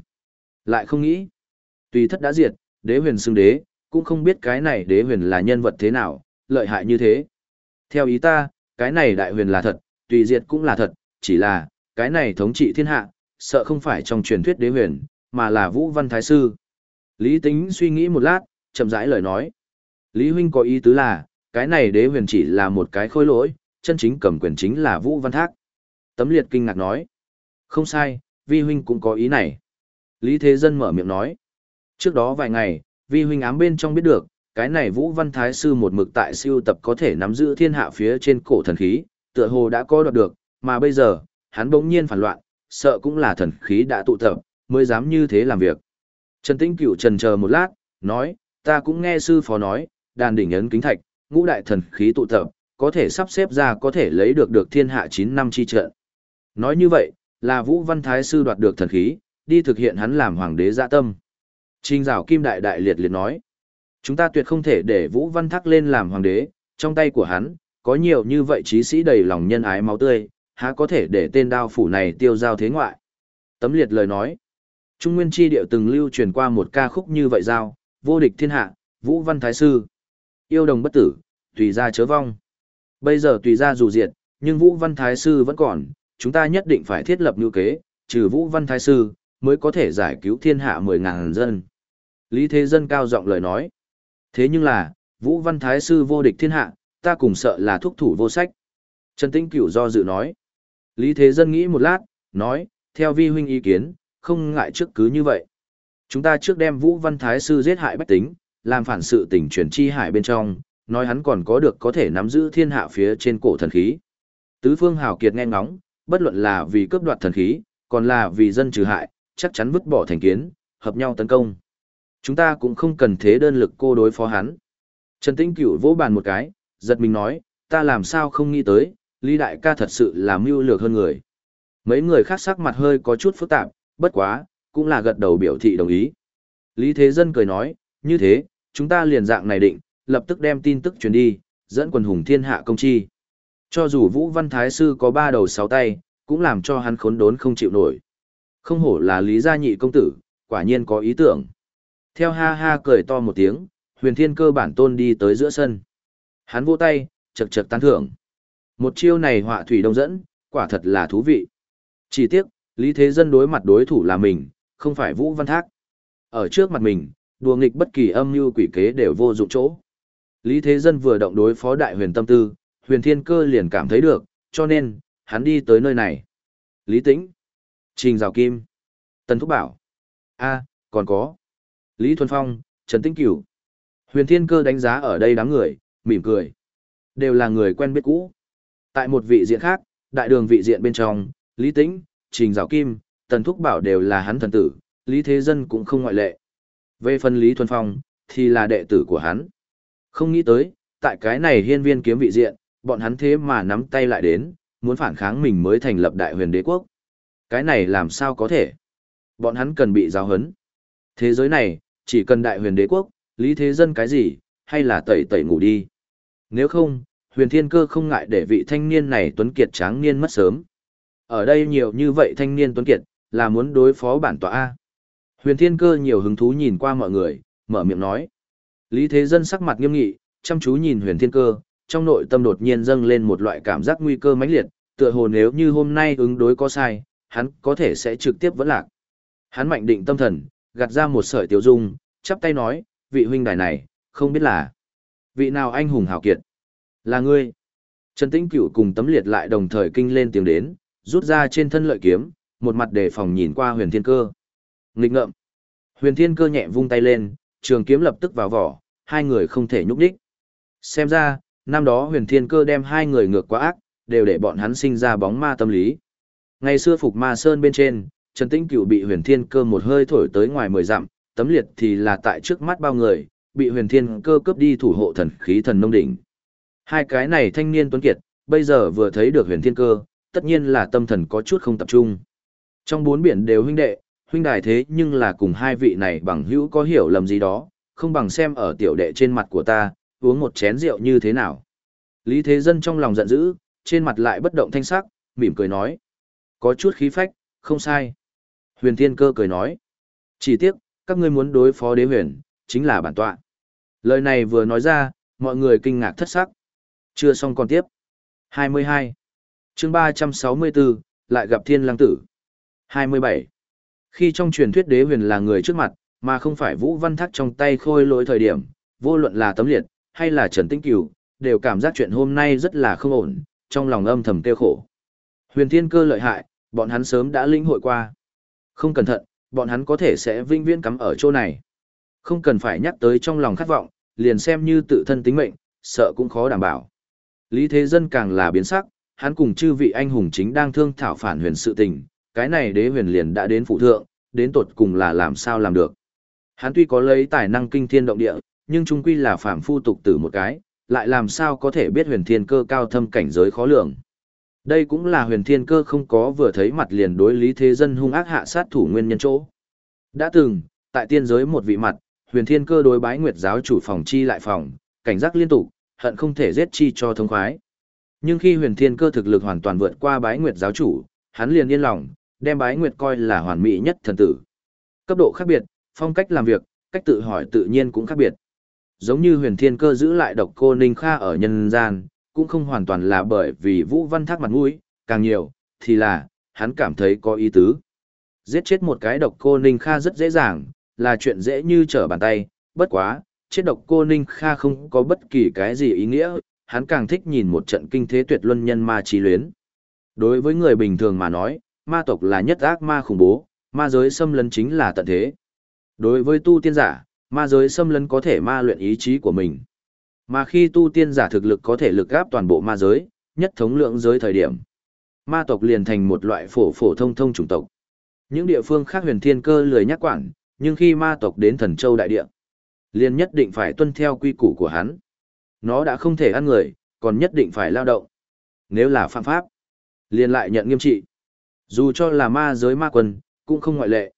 Lại không nghĩ, tùy thất đã diệt, đế huyền xưng đế, cũng không biết cái này đế huyền là nhân vật thế nào, lợi hại như thế. Theo ý ta, cái này đại huyền là thật, tùy diệt cũng là thật, chỉ là, cái này thống trị thiên hạ, sợ không phải trong truyền thuyết đế huyền, mà là Vũ Văn Thái Sư. Lý Tính suy nghĩ một lát, chậm rãi lời nói. Lý Huynh có ý tứ là, cái này đế huyền chỉ là một cái khôi lỗi, chân chính cầm quyền chính là Vũ Văn Thác. Tấm liệt kinh ngạc nói. Không sai, Vi Huynh cũng có ý này. Lý Thế Dân mở miệng nói. Trước đó vài ngày, Vi Huynh ám bên trong biết được, cái này Vũ Văn Thái Sư một mực tại siêu tập có thể nắm giữ thiên hạ phía trên cổ thần khí, tựa hồ đã có đoạt được, mà bây giờ, hắn bỗng nhiên phản loạn, sợ cũng là thần khí đã tụ tập, mới dám như thế làm việc. Trần Tĩnh Cửu trần chờ một lát, nói, ta cũng nghe sư phó nói, đàn đỉnh ấn kính thạch, ngũ đại thần khí tụ tập, có thể sắp xếp ra có thể lấy được được thiên hạ 9 năm chi trận. Nói như vậy, là Vũ Văn Thái Sư đoạt được thần khí, đi thực hiện hắn làm hoàng đế dạ tâm. Trình Giảo kim đại đại liệt liệt nói, chúng ta tuyệt không thể để Vũ Văn Thác lên làm hoàng đế, trong tay của hắn, có nhiều như vậy trí sĩ đầy lòng nhân ái máu tươi, há có thể để tên đao phủ này tiêu giao thế ngoại. Tấm liệt lời nói, Trung Nguyên Chi Điệu từng lưu truyền qua một ca khúc như vậy giao, vô địch thiên hạ, Vũ Văn Thái Sư. Yêu đồng bất tử, tùy ra chớ vong. Bây giờ tùy ra dù diệt, nhưng Vũ Văn Thái Sư vẫn còn, chúng ta nhất định phải thiết lập nữ kế, trừ Vũ Văn Thái Sư, mới có thể giải cứu thiên hạ mười ngàn dân. Lý Thế Dân cao giọng lời nói. Thế nhưng là, Vũ Văn Thái Sư vô địch thiên hạ, ta cùng sợ là thúc thủ vô sách. Trần Tĩnh Cửu do dự nói. Lý Thế Dân nghĩ một lát, nói, theo vi huynh ý kiến, không ngại trước cứ như vậy. Chúng ta trước đem Vũ Văn Thái Sư giết hại bách tính, làm phản sự tình truyền chi hải bên trong, nói hắn còn có được có thể nắm giữ thiên hạ phía trên cổ thần khí. Tứ phương hào kiệt nghe ngóng, bất luận là vì cướp đoạt thần khí, còn là vì dân trừ hại, chắc chắn vứt bỏ thành kiến, hợp nhau tấn công. Chúng ta cũng không cần thế đơn lực cô đối phó hắn. Trần Tĩnh Cửu vỗ bàn một cái, giật mình nói, ta làm sao không nghĩ tới, Lý Đại ca thật sự là mưu lược hơn người. Mấy người khác sắc mặt hơi có chút phức tạp, bất quá, cũng là gật đầu biểu thị đồng ý. Lý Thế Dân cười nói, như thế, chúng ta liền dạng này định, lập tức đem tin tức truyền đi, dẫn quần hùng thiên hạ công chi. Cho dù Vũ Văn Thái Sư có ba đầu sáu tay, cũng làm cho hắn khốn đốn không chịu nổi. Không hổ là Lý Gia Nhị công tử, quả nhiên có ý tưởng. Theo ha ha cười to một tiếng, huyền thiên cơ bản tôn đi tới giữa sân. Hắn vỗ tay, chật chật tán thưởng. Một chiêu này họa thủy đông dẫn, quả thật là thú vị. Chỉ tiếc, Lý Thế Dân đối mặt đối thủ là mình, không phải Vũ Văn Thác. Ở trước mặt mình, đùa nghịch bất kỳ âm mưu quỷ kế đều vô dụng chỗ. Lý Thế Dân vừa động đối phó đại huyền tâm tư, huyền thiên cơ liền cảm thấy được, cho nên, hắn đi tới nơi này. Lý Tĩnh, Trình Giảo Kim, Tần Thúc Bảo, a còn có Lý Thuần Phong, Trần Tĩnh Cửu. Huyền Thiên Cơ đánh giá ở đây đám người, mỉm cười. Đều là người quen biết cũ. Tại một vị diện khác, đại đường vị diện bên trong, Lý Tĩnh, Trình Giảo Kim, Tần Thúc Bảo đều là hắn thần tử, Lý Thế Dân cũng không ngoại lệ. Về phần Lý Thuần Phong, thì là đệ tử của hắn. Không nghĩ tới, tại cái này hiên viên kiếm vị diện, bọn hắn thế mà nắm tay lại đến, muốn phản kháng mình mới thành lập đại huyền đế quốc. Cái này làm sao có thể? Bọn hắn cần bị giáo hấn. Thế giới này, chỉ cần đại huyền đế quốc, lý thế dân cái gì, hay là tẩy tẩy ngủ đi. Nếu không, huyền thiên cơ không ngại để vị thanh niên này tuấn kiệt tráng niên mất sớm. Ở đây nhiều như vậy thanh niên tuấn kiệt, là muốn đối phó bản tọa A. Huyền thiên cơ nhiều hứng thú nhìn qua mọi người, mở miệng nói. Lý thế dân sắc mặt nghiêm nghị, chăm chú nhìn huyền thiên cơ, trong nội tâm đột nhiên dâng lên một loại cảm giác nguy cơ mãnh liệt, tựa hồ nếu như hôm nay ứng đối có sai, hắn có thể sẽ trực tiếp vẫn lạc. Hắn mạnh định tâm thần, gạt ra một sợi tiểu dung, chắp tay nói, vị huynh đài này, không biết là vị nào anh hùng hào kiệt. Là ngươi. Trần Tĩnh Cửu cùng tấm liệt lại đồng thời kinh lên tiếng đến, rút ra trên thân lợi kiếm, một mặt đề phòng nhìn qua huyền thiên cơ. Nghịch ngợm. Huyền thiên cơ nhẹ vung tay lên, trường kiếm lập tức vào vỏ, hai người không thể nhúc đích. Xem ra, năm đó huyền thiên cơ đem hai người ngược quá ác, đều để bọn hắn sinh ra bóng ma tâm lý. Ngày xưa phục ma sơn bên trên, Trần Tĩnh Cửu bị huyền thiên cơ một hơi thổi tới ngoài mười dặm, tấm liệt thì là tại trước mắt bao người, bị huyền thiên cơ cướp đi thủ hộ thần khí thần nông đỉnh. Hai cái này thanh niên tuấn kiệt, bây giờ vừa thấy được huyền thiên cơ, tất nhiên là tâm thần có chút không tập trung. Trong bốn biển đều huynh đệ, huynh đài thế nhưng là cùng hai vị này bằng hữu có hiểu lầm gì đó, không bằng xem ở tiểu đệ trên mặt của ta, uống một chén rượu như thế nào. Lý Thế Dân trong lòng giận dữ, trên mặt lại bất động thanh sắc, mỉm cười nói. Có chút khí phách, không sai. Huyền Thiên Cơ cười nói. Chỉ tiếc, các ngươi muốn đối phó đế huyền, chính là bản tọa. Lời này vừa nói ra, mọi người kinh ngạc thất sắc. Chưa xong còn tiếp. 22. chương 364, lại gặp thiên lăng tử. 27. Khi trong truyền thuyết đế huyền là người trước mặt, mà không phải vũ văn thác trong tay khôi lỗi thời điểm, vô luận là tấm liệt, hay là trần tinh cửu, đều cảm giác chuyện hôm nay rất là không ổn, trong lòng âm thầm tiêu khổ. Huyền thiên cơ lợi hại, bọn hắn sớm đã linh hội qua. Không cẩn thận, bọn hắn có thể sẽ vinh viễn cắm ở chỗ này. Không cần phải nhắc tới trong lòng khát vọng, liền xem như tự thân tính mệnh, sợ cũng khó đảm bảo. Lý Thế Dân càng là biến sắc, hắn cùng chư vị anh hùng chính đang thương thảo phản huyền sự tình, cái này đế huyền liền đã đến phụ thượng, đến tột cùng là làm sao làm được. Hắn tuy có lấy tài năng kinh thiên động địa, nhưng trung quy là phàm phu tục tử một cái, lại làm sao có thể biết huyền thiên cơ cao thâm cảnh giới khó lường. Đây cũng là huyền thiên cơ không có vừa thấy mặt liền đối lý thế dân hung ác hạ sát thủ nguyên nhân chỗ. Đã từng, tại tiên giới một vị mặt, huyền thiên cơ đối bái nguyệt giáo chủ phòng chi lại phòng, cảnh giác liên tục, hận không thể giết chi cho thông khoái. Nhưng khi huyền thiên cơ thực lực hoàn toàn vượt qua bái nguyệt giáo chủ, hắn liền yên lòng, đem bái nguyệt coi là hoàn mỹ nhất thần tử. Cấp độ khác biệt, phong cách làm việc, cách tự hỏi tự nhiên cũng khác biệt. Giống như huyền thiên cơ giữ lại độc cô Ninh Kha ở nhân gian, cũng không hoàn toàn là bởi vì Vũ Văn Thác mặt mũi, càng nhiều, thì là, hắn cảm thấy có ý tứ. Giết chết một cái độc cô Ninh Kha rất dễ dàng, là chuyện dễ như trở bàn tay, bất quá, chết độc cô Ninh Kha không có bất kỳ cái gì ý nghĩa, hắn càng thích nhìn một trận kinh thế tuyệt luân nhân ma trí luyến. Đối với người bình thường mà nói, ma tộc là nhất ác ma khủng bố, ma giới xâm lấn chính là tận thế. Đối với tu tiên giả, ma giới xâm lấn có thể ma luyện ý chí của mình. Mà khi tu tiên giả thực lực có thể lực gáp toàn bộ ma giới, nhất thống lượng giới thời điểm, ma tộc liền thành một loại phổ phổ thông thông chủng tộc. Những địa phương khác huyền thiên cơ lười nhắc quản, nhưng khi ma tộc đến thần châu đại địa, liền nhất định phải tuân theo quy củ của hắn. Nó đã không thể ăn người, còn nhất định phải lao động. Nếu là phạm pháp, liền lại nhận nghiêm trị. Dù cho là ma giới ma quân, cũng không ngoại lệ.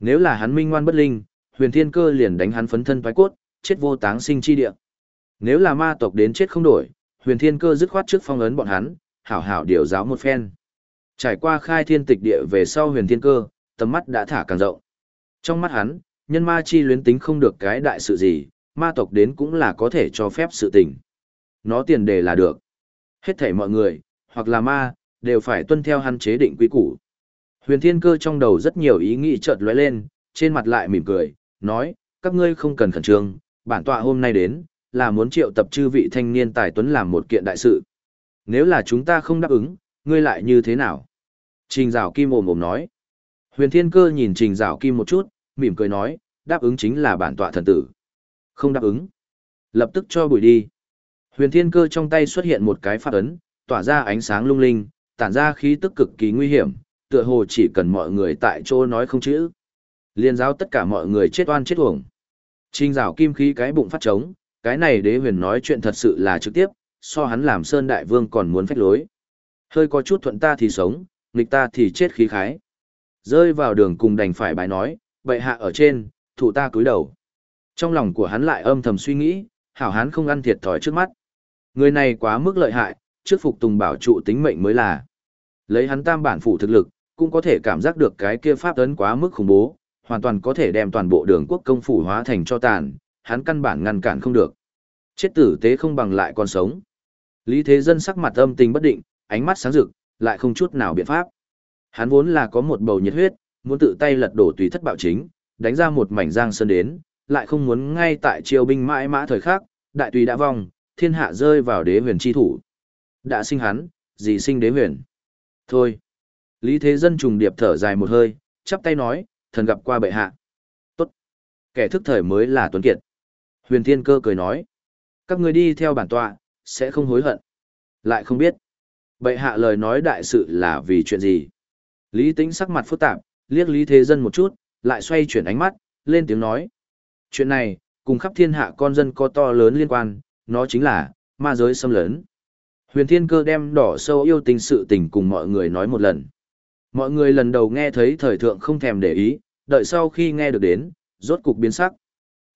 Nếu là hắn minh ngoan bất linh, huyền thiên cơ liền đánh hắn phấn thân thoái cốt, chết vô táng sinh chi địa. Nếu là ma tộc đến chết không đổi, huyền thiên cơ dứt khoát trước phong ấn bọn hắn, hảo hảo điều giáo một phen. Trải qua khai thiên tịch địa về sau huyền thiên cơ, tầm mắt đã thả càng rộng. Trong mắt hắn, nhân ma chi luyến tính không được cái đại sự gì, ma tộc đến cũng là có thể cho phép sự tình. Nó tiền đề là được. Hết thảy mọi người, hoặc là ma, đều phải tuân theo hắn chế định quy củ. Huyền Thiên Cơ trong đầu rất nhiều ý nghĩ chợt lóe lên, trên mặt lại mỉm cười, nói, các ngươi không cần khẩn trương, bản tọa hôm nay đến, là muốn triệu tập chư vị thanh niên tài tuấn làm một kiện đại sự. Nếu là chúng ta không đáp ứng, ngươi lại như thế nào? Trình Dạo Kim ồm ồm nói, Huyền Thiên Cơ nhìn Trình Dạo Kim một chút, mỉm cười nói, đáp ứng chính là bản tọa thần tử. Không đáp ứng. Lập tức cho bùi đi. Huyền Thiên Cơ trong tay xuất hiện một cái pháp ấn, tỏa ra ánh sáng lung linh, tản ra khí tức cực kỳ nguy hiểm, tựa hồ chỉ cần mọi người tại chỗ nói không chữ. Liên giáo tất cả mọi người chết oan chết uổng. Trình Dạo Kim khí cái bụng phát trống, cái này đế huyền nói chuyện thật sự là trực tiếp, so hắn làm Sơn Đại Vương còn muốn phách lối. Hơi có chút thuận ta thì sống, nghịch ta thì chết khí khái. Rơi vào đường cùng đành phải bài nói, bệ hạ ở trên, thủ ta cúi đầu. Trong lòng của hắn lại âm thầm suy nghĩ, hảo hán không ăn thiệt thòi trước mắt. Người này quá mức lợi hại, trước phục tùng bảo trụ tính mệnh mới là. Lấy hắn tam bản phủ thực lực, cũng có thể cảm giác được cái kia pháp tấn quá mức khủng bố, hoàn toàn có thể đem toàn bộ đường quốc công phủ hóa thành cho tàn, hắn căn bản ngăn cản không được. Chết tử tế không bằng lại còn sống. Lý Thế Dân sắc mặt âm tình bất định, ánh mắt sáng rực, lại không chút nào biện pháp. Hắn vốn là có một bầu nhiệt huyết, muốn tự tay lật đổ tùy thất bạo chính, đánh ra một mảnh giang sơn đến, lại không muốn ngay tại triều binh mãi mã thời khắc, đại tùy đã vong, thiên hạ rơi vào đế huyền chi thủ. Đã sinh hắn, gì sinh đế huyền. Thôi. Lý Thế Dân trùng điệp thở dài một hơi, chắp tay nói, thần gặp qua bệ hạ. Tốt. Kẻ thức thời mới là tuấn kiệt. Huyền Thiên Cơ cười nói, các người đi theo bản tọa, sẽ không hối hận. Lại không biết. Bệ hạ lời nói đại sự là vì chuyện gì? Lý Tĩnh sắc mặt phức tạp, liếc Lý Thế Dân một chút, lại xoay chuyển ánh mắt, lên tiếng nói. Chuyện này, cùng khắp thiên hạ con dân có to lớn liên quan, nó chính là, ma giới xâm lớn. Huyền Thiên Cơ đem đỏ sâu yêu tình sự tình cùng mọi người nói một lần. Mọi người lần đầu nghe thấy thời thượng không thèm để ý, đợi sau khi nghe được đến, rốt cục biến sắc.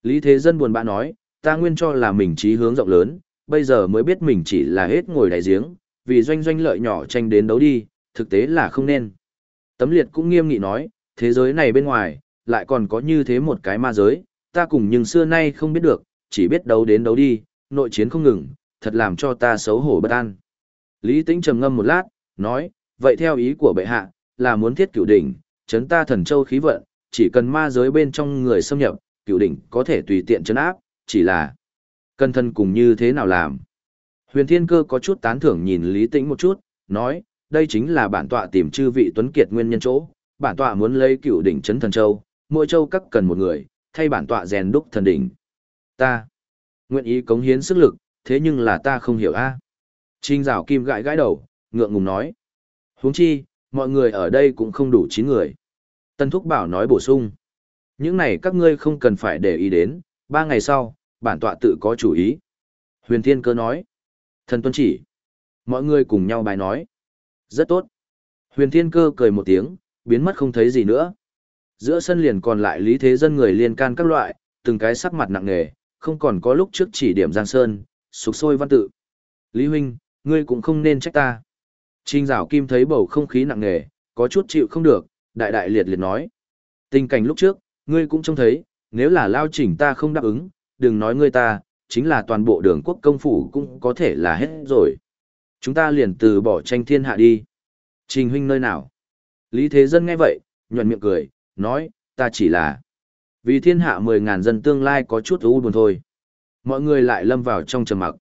Lý Thế Dân buồn bã nói, ta nguyên cho là mình trí hướng rộng lớn, bây giờ mới biết mình chỉ là hết ngồi đáy giếng, vì doanh doanh lợi nhỏ tranh đến đấu đi, thực tế là không nên. Tấm liệt cũng nghiêm nghị nói, thế giới này bên ngoài, lại còn có như thế một cái ma giới, ta cùng nhưng xưa nay không biết được, chỉ biết đấu đến đấu đi, nội chiến không ngừng, thật làm cho ta xấu hổ bất an. Lý Tĩnh trầm ngâm một lát, nói, vậy theo ý của bệ hạ, là muốn thiết cửu đỉnh, chấn ta thần châu khí vận, chỉ cần ma giới bên trong người xâm nhập, cửu đỉnh có thể tùy tiện chấn áp, chỉ là cân thân cùng như thế nào làm. Huyền Thiên Cơ có chút tán thưởng nhìn Lý Tĩnh một chút, nói, đây chính là bản tọa tìm chư vị tuấn kiệt nguyên nhân chỗ, bản tọa muốn lấy cựu đỉnh chấn thần châu, mỗi châu các cần một người, thay bản tọa rèn đúc thần đỉnh. Ta nguyện ý cống hiến sức lực, thế nhưng là ta không hiểu a. À. Trình Giảo Kim gãi gãi đầu, ngượng ngùng nói, huống chi, mọi người ở đây cũng không đủ chín người. Tân Thúc Bảo nói bổ sung, những này các ngươi không cần phải để ý đến, ba ngày sau, bản tọa tự có chủ ý. Huyền Thiên Cơ nói, thần tuân chỉ. Mọi người cùng nhau bài nói. Rất tốt. Huyền Thiên Cơ cười một tiếng, biến mất không thấy gì nữa. Giữa sân liền còn lại lý thế dân người liên can các loại, từng cái sắc mặt nặng nề, không còn có lúc trước chỉ điểm Giang Sơn, sục sôi văn tự. Lý Huynh, ngươi cũng không nên trách ta. Trình Dạo Kim thấy bầu không khí nặng nề, có chút chịu không được, đại đại liệt liệt nói. Tình cảnh lúc trước, ngươi cũng trông thấy, nếu là lao chỉnh ta không đáp ứng, đừng nói ngươi ta, chính là toàn bộ đường quốc công phủ cũng có thể là hết rồi. Chúng ta liền từ bỏ tranh thiên hạ đi. Trình huynh nơi nào? Lý Thế Dân nghe vậy, nhuận miệng cười, nói, ta chỉ là vì thiên hạ mười ngàn dân tương lai có chút u buồn thôi. Mọi người lại lâm vào trong trầm mặc.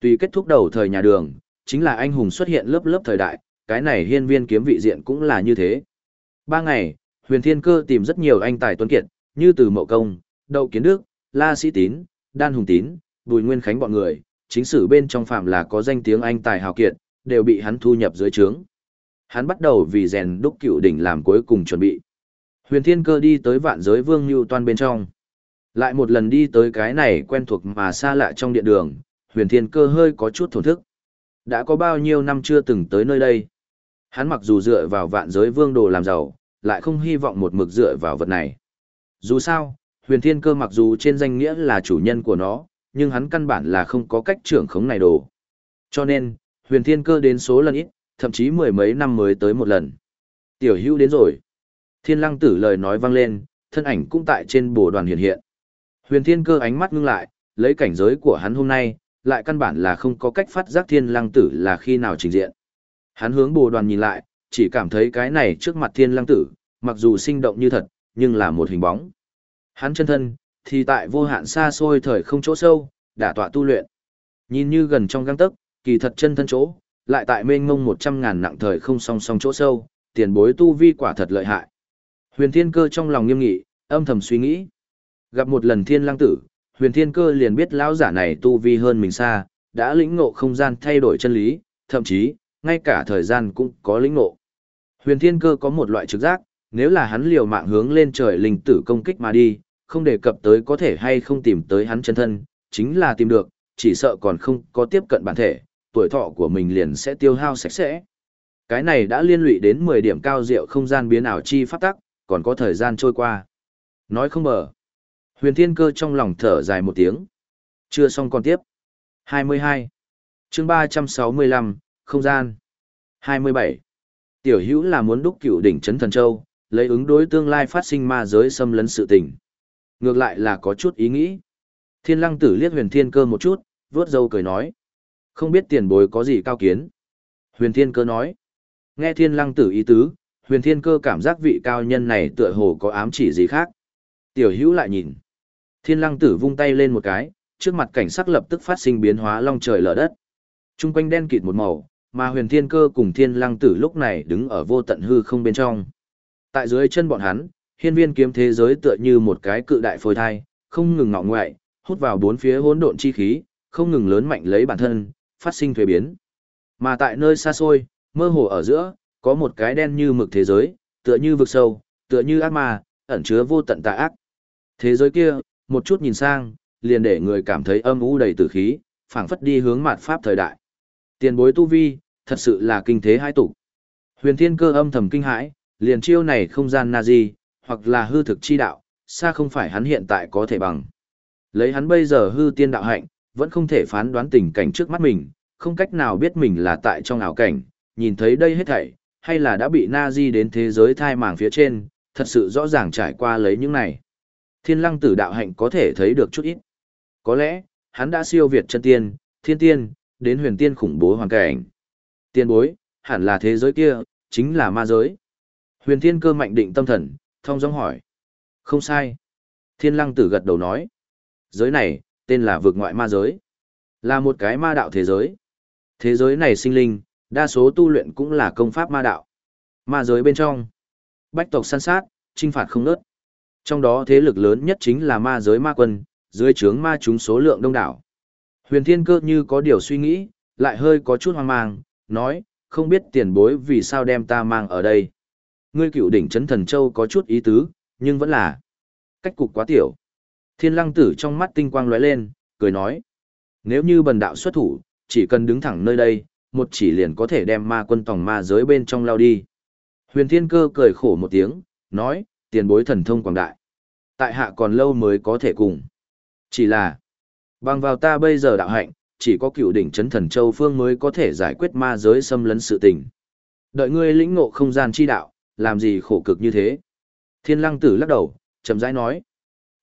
Tùy kết thúc đầu thời nhà đường, chính là anh hùng xuất hiện lớp lớp thời đại, cái này hiên viên kiếm vị diện cũng là như thế. Ba ngày, huyền thiên cơ tìm rất nhiều anh tài tuấn kiệt, như từ mậu công, đậu kiến đức, la sĩ tín, đan hùng tín, bùi nguyên khánh bọn người, chính sử bên trong phạm là có danh tiếng anh tài hào kiệt, đều bị hắn thu nhập dưới trướng. Hắn bắt đầu vì rèn đúc cựu đỉnh làm cuối cùng chuẩn bị. Huyền Thiên Cơ đi tới vạn giới vương lưu toan bên trong. Lại một lần đi tới cái này quen thuộc mà xa lạ trong điện đường, Huyền Thiên Cơ hơi có chút thổn thức. Đã có bao nhiêu năm chưa từng tới nơi đây. Hắn mặc dù dựa vào vạn giới vương đồ làm giàu, lại không hy vọng một mực dựa vào vật này. Dù sao, Huyền Thiên Cơ mặc dù trên danh nghĩa là chủ nhân của nó, nhưng hắn căn bản là không có cách trưởng khống này đồ. Cho nên, huyền thiên cơ đến số lần ít, thậm chí mười mấy năm mới tới một lần. Tiểu hữu đến rồi. Thiên lăng tử lời nói vang lên, thân ảnh cũng tại trên bồ đoàn hiện hiện. Huyền thiên cơ ánh mắt ngưng lại, lấy cảnh giới của hắn hôm nay, lại căn bản là không có cách phát giác thiên lăng tử là khi nào trình diện. Hắn hướng bồ đoàn nhìn lại, chỉ cảm thấy cái này trước mặt thiên lăng tử, mặc dù sinh động như thật, nhưng là một hình bóng. Hắn chân thân, thì tại vô hạn xa xôi thời không chỗ sâu, đả tọa tu luyện. Nhìn như gần trong găng tấc, kỳ thật chân thân chỗ, lại tại mênh mông một trăm ngàn nặng thời không song song chỗ sâu, tiền bối tu vi quả thật lợi hại. Huyền thiên cơ trong lòng nghiêm nghị, âm thầm suy nghĩ. Gặp một lần thiên Lang tử, huyền thiên cơ liền biết lão giả này tu vi hơn mình xa, đã lĩnh ngộ không gian thay đổi chân lý, thậm chí, ngay cả thời gian cũng có lĩnh ngộ. Huyền thiên cơ có một loại trực giác, nếu là hắn liều mạng hướng lên trời linh tử công kích mà đi, không đề cập tới có thể hay không tìm tới hắn chân thân, chính là tìm được, chỉ sợ còn không có tiếp cận bản thể, tuổi thọ của mình liền sẽ tiêu hao sạch sẽ. Cái này đã liên lụy đến 10 điểm cao diệu không gian biến ảo chi pháp tắc, còn có thời gian trôi qua. Nói không bờ. Huyền Thiên Cơ trong lòng thở dài một tiếng. Chưa xong còn tiếp. 22. chương 365, không gian. 27. Tiểu hữu là muốn đúc cửu đỉnh chấn thần châu, lấy ứng đối tương lai phát sinh ma giới xâm lấn sự tình. Ngược lại là có chút ý nghĩ. Thiên lăng tử liếc huyền thiên cơ một chút, vớt dâu cười nói. Không biết tiền bối có gì cao kiến. Huyền thiên cơ nói. Nghe thiên lăng tử ý tứ, huyền thiên cơ cảm giác vị cao nhân này tựa hồ có ám chỉ gì khác. Tiểu hữu lại nhìn. Thiên lăng tử vung tay lên một cái, trước mặt cảnh sắc lập tức phát sinh biến hóa long trời lở đất. Trung quanh đen kịt một màu, mà huyền thiên cơ cùng thiên lăng tử lúc này đứng ở vô tận hư không bên trong. Tại dưới chân bọn hắn, hiên viên kiếm thế giới tựa như một cái cự đại phôi thai, không ngừng ngọ ngoại, hút vào bốn phía hỗn độn chi khí, không ngừng lớn mạnh lấy bản thân, phát sinh thuế biến. Mà tại nơi xa xôi, mơ hồ ở giữa, có một cái đen như mực thế giới, tựa như vực sâu, tựa như ác ma, ẩn chứa vô tận tà ác. Thế giới kia, một chút nhìn sang, liền để người cảm thấy âm u đầy tử khí, phảng phất đi hướng mạt pháp thời đại. Tiền bối tu vi, thật sự là kinh thế hai tục. Huyền Thiên Cơ âm thầm kinh hãi, liền chiêu này không gian na gì hoặc là hư thực chi đạo, xa không phải hắn hiện tại có thể bằng. Lấy hắn bây giờ hư tiên đạo hạnh, vẫn không thể phán đoán tình cảnh trước mắt mình, không cách nào biết mình là tại trong ảo cảnh, nhìn thấy đây hết thảy, hay là đã bị na di đến thế giới thai màng phía trên, thật sự rõ ràng trải qua lấy những này. Thiên lăng tử đạo hạnh có thể thấy được chút ít. Có lẽ, hắn đã siêu việt chân tiên, thiên tiên, đến huyền tiên khủng bố hoàn cảnh. Tiên bối, hẳn là thế giới kia, chính là ma giới. Huyền thiên cơ mạnh định tâm thần, thông dong hỏi. Không sai. Thiên lăng tử gật đầu nói. Giới này, tên là vực ngoại ma giới. Là một cái ma đạo thế giới. Thế giới này sinh linh, đa số tu luyện cũng là công pháp ma đạo. Ma giới bên trong. Bách tộc săn sát, trinh phạt không nớt. Trong đó thế lực lớn nhất chính là ma giới ma quân, dưới trướng ma chúng số lượng đông đảo. Huyền thiên cơ như có điều suy nghĩ, lại hơi có chút hoang mang, nói, không biết tiền bối vì sao đem ta mang ở đây. Ngươi cựu đỉnh chấn thần châu có chút ý tứ, nhưng vẫn là cách cục quá tiểu. Thiên lăng tử trong mắt tinh quang lóe lên, cười nói. Nếu như bần đạo xuất thủ, chỉ cần đứng thẳng nơi đây, một chỉ liền có thể đem ma quân tòng ma giới bên trong lao đi. Huyền thiên cơ cười khổ một tiếng, nói, tiền bối thần thông quảng đại. Tại hạ còn lâu mới có thể cùng. Chỉ là, bằng vào ta bây giờ đạo hạnh, chỉ có cựu đỉnh chấn thần châu phương mới có thể giải quyết ma giới xâm lấn sự tình. Đợi ngươi lĩnh ngộ không gian chi đạo, làm gì khổ cực như thế. Thiên lăng tử lắc đầu, chậm rãi nói.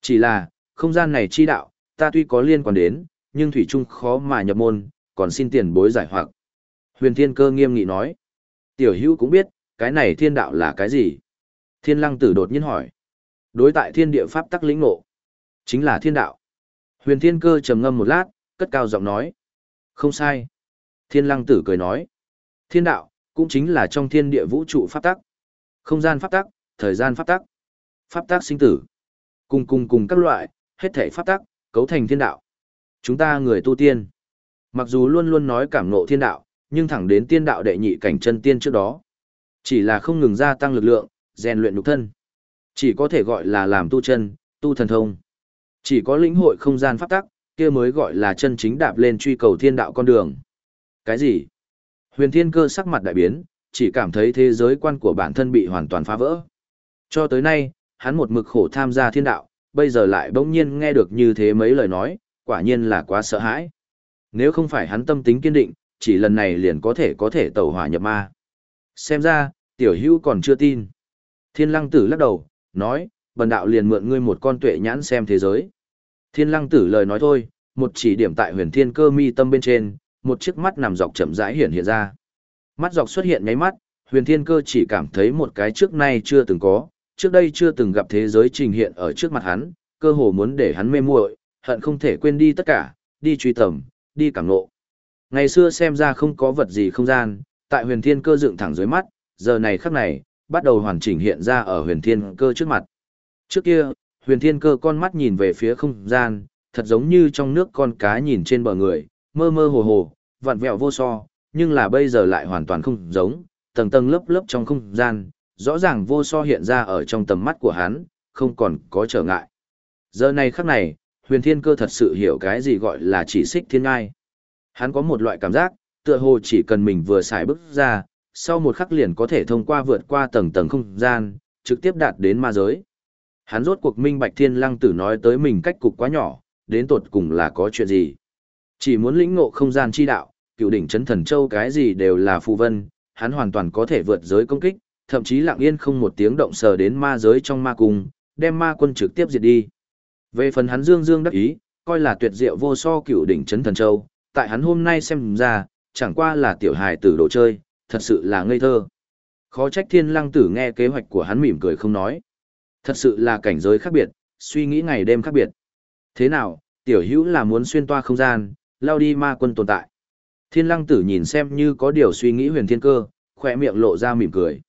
Chỉ là, không gian này chi đạo, ta tuy có liên quan đến, nhưng thủy chung khó mà nhập môn, còn xin tiền bối giải hoặc. Huyền thiên cơ nghiêm nghị nói. Tiểu hữu cũng biết, cái này thiên đạo là cái gì? Thiên lăng tử đột nhiên hỏi. Đối tại thiên địa pháp tắc lĩnh ngộ. Chính là thiên đạo. Huyền thiên cơ trầm ngâm một lát, cất cao giọng nói. Không sai. Thiên lăng tử cười nói. Thiên đạo, cũng chính là trong thiên địa vũ trụ pháp tắc. Không gian pháp tắc, thời gian pháp tắc, pháp tắc sinh tử. Cùng cùng cùng các loại, hết thể pháp tắc, cấu thành thiên đạo. Chúng ta người tu tiên. Mặc dù luôn luôn nói cảm ngộ thiên đạo, nhưng thẳng đến tiên đạo đệ nhị cảnh chân tiên trước đó. Chỉ là không ngừng gia tăng lực lượng, rèn luyện nhục thân. Chỉ có thể gọi là làm tu chân, tu thần thông. Chỉ có lĩnh hội không gian pháp tắc, kia mới gọi là chân chính đạp lên truy cầu thiên đạo con đường. Cái gì? Huyền Thiên Cơ sắc mặt đại biến, chỉ cảm thấy thế giới quan của bản thân bị hoàn toàn phá vỡ. Cho tới nay, hắn một mực khổ tham gia thiên đạo, bây giờ lại bỗng nhiên nghe được như thế mấy lời nói, quả nhiên là quá sợ hãi. Nếu không phải hắn tâm tính kiên định, chỉ lần này liền có thể có thể tẩu hỏa nhập ma. Xem ra, tiểu hữu còn chưa tin. Thiên lăng tử lắc đầu, nói, bần đạo liền mượn ngươi một con tuệ nhãn xem thế giới. Thiên lăng tử lời nói thôi, một chỉ điểm tại huyền thiên cơ mi tâm bên trên, một chiếc mắt nằm dọc chậm rãi hiện hiện ra. Mắt dọc xuất hiện nháy mắt, huyền thiên cơ chỉ cảm thấy một cái trước nay chưa từng có, trước đây chưa từng gặp thế giới trình hiện ở trước mặt hắn, cơ hồ muốn để hắn mê muội, hận không thể quên đi tất cả, đi truy tầm, đi cảm ngộ. Ngày xưa xem ra không có vật gì không gian, tại huyền thiên cơ dựng thẳng dưới mắt, giờ này khắc này, bắt đầu hoàn chỉnh hiện ra ở huyền thiên cơ trước mặt. Trước kia, huyền thiên cơ con mắt nhìn về phía không gian, thật giống như trong nước con cá nhìn trên bờ người, mơ mơ hồ hồ, vặn vẹo vô so, nhưng là bây giờ lại hoàn toàn không giống, tầng tầng lớp lớp trong không gian, rõ ràng vô so hiện ra ở trong tầm mắt của hắn, không còn có trở ngại. Giờ này khắc này, huyền thiên cơ thật sự hiểu cái gì gọi là chỉ xích thiên ngai. Hắn có một loại cảm giác, tựa hồ chỉ cần mình vừa xài bước ra, sau một khắc liền có thể thông qua vượt qua tầng tầng không gian, trực tiếp đạt đến ma giới. Hắn rốt cuộc minh bạch thiên lăng tử nói tới mình cách cục quá nhỏ, đến tột cùng là có chuyện gì. Chỉ muốn lĩnh ngộ không gian chi đạo, cựu đỉnh chấn thần châu cái gì đều là phù vân, hắn hoàn toàn có thể vượt giới công kích, thậm chí lặng yên không một tiếng động sờ đến ma giới trong ma cung, đem ma quân trực tiếp diệt đi. Về phần hắn dương dương đắc ý, coi là tuyệt diệu vô so cựu đỉnh chấn thần châu, tại hắn hôm nay xem ra, chẳng qua là tiểu hài tử đồ chơi, thật sự là ngây thơ. Khó trách thiên lăng tử nghe kế hoạch của hắn mỉm cười không nói. Thật sự là cảnh giới khác biệt, suy nghĩ ngày đêm khác biệt. Thế nào, tiểu hữu là muốn xuyên toa không gian, lao đi ma quân tồn tại. Thiên lăng tử nhìn xem như có điều suy nghĩ huyền thiên cơ, khỏe miệng lộ ra mỉm cười.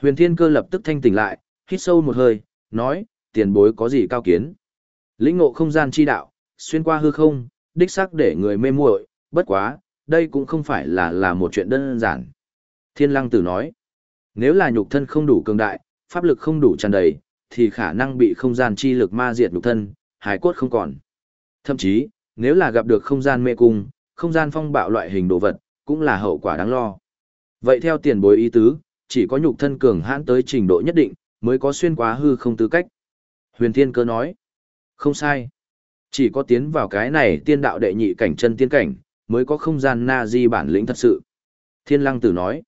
Huyền thiên cơ lập tức thanh tỉnh lại, hít sâu một hơi, nói, tiền bối có gì cao kiến. Lĩnh ngộ không gian chi đạo, xuyên qua hư không, đích xác để người mê muội, bất quá, đây cũng không phải là là một chuyện đơn giản. Thiên lăng tử nói, nếu là nhục thân không đủ cường đại, pháp lực không đủ tràn đầy, thì khả năng bị không gian chi lực ma diệt nhục thân, hải cốt không còn. Thậm chí, nếu là gặp được không gian mê cung, không gian phong bạo loại hình đồ vật, cũng là hậu quả đáng lo. Vậy theo tiền bối ý tứ, chỉ có nhục thân cường hãn tới trình độ nhất định, mới có xuyên quá hư không tư cách. Huyền Thiên Cơ nói, không sai. Chỉ có tiến vào cái này tiên đạo đệ nhị cảnh chân tiên cảnh, mới có không gian na di bản lĩnh thật sự. Thiên Lăng Tử nói,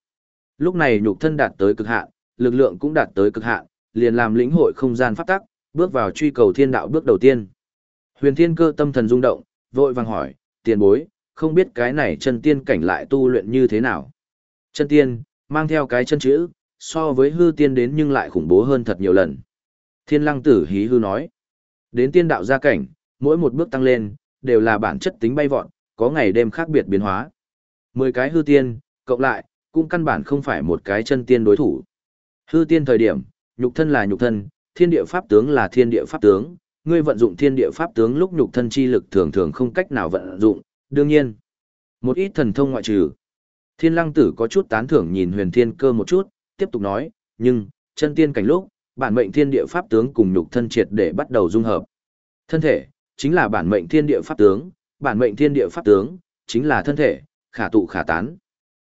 lúc này nhục thân đạt tới cực hạn, lực lượng cũng đạt tới cực hạn, liền làm lĩnh hội không gian pháp tắc, bước vào truy cầu thiên đạo bước đầu tiên. Huyền Thiên Cơ tâm thần rung động, vội vàng hỏi, tiền bối, không biết cái này chân tiên cảnh lại tu luyện như thế nào. Chân tiên, mang theo cái chân chữ, so với hư tiên đến nhưng lại khủng bố hơn thật nhiều lần. Thiên lăng tử hí hư nói, đến tiên đạo gia cảnh, mỗi một bước tăng lên, đều là bản chất tính bay vọt, có ngày đêm khác biệt biến hóa. Mười cái hư tiên, cộng lại, cũng căn bản không phải một cái chân tiên đối thủ. Hư tiên thời điểm, nhục thân là nhục thân, thiên địa pháp tướng là thiên địa pháp tướng, ngươi vận dụng thiên địa pháp tướng lúc nhục thân chi lực thường thường không cách nào vận dụng, đương nhiên, một ít thần thông ngoại trừ. Thiên lăng tử có chút tán thưởng nhìn huyền thiên cơ một chút, tiếp tục nói, nhưng, chân tiên cảnh lúc, bản mệnh thiên địa pháp tướng cùng nhục thân triệt để bắt đầu dung hợp. Thân thể, chính là bản mệnh thiên địa pháp tướng, bản mệnh thiên địa pháp tướng, chính là thân thể, khả tụ khả tán.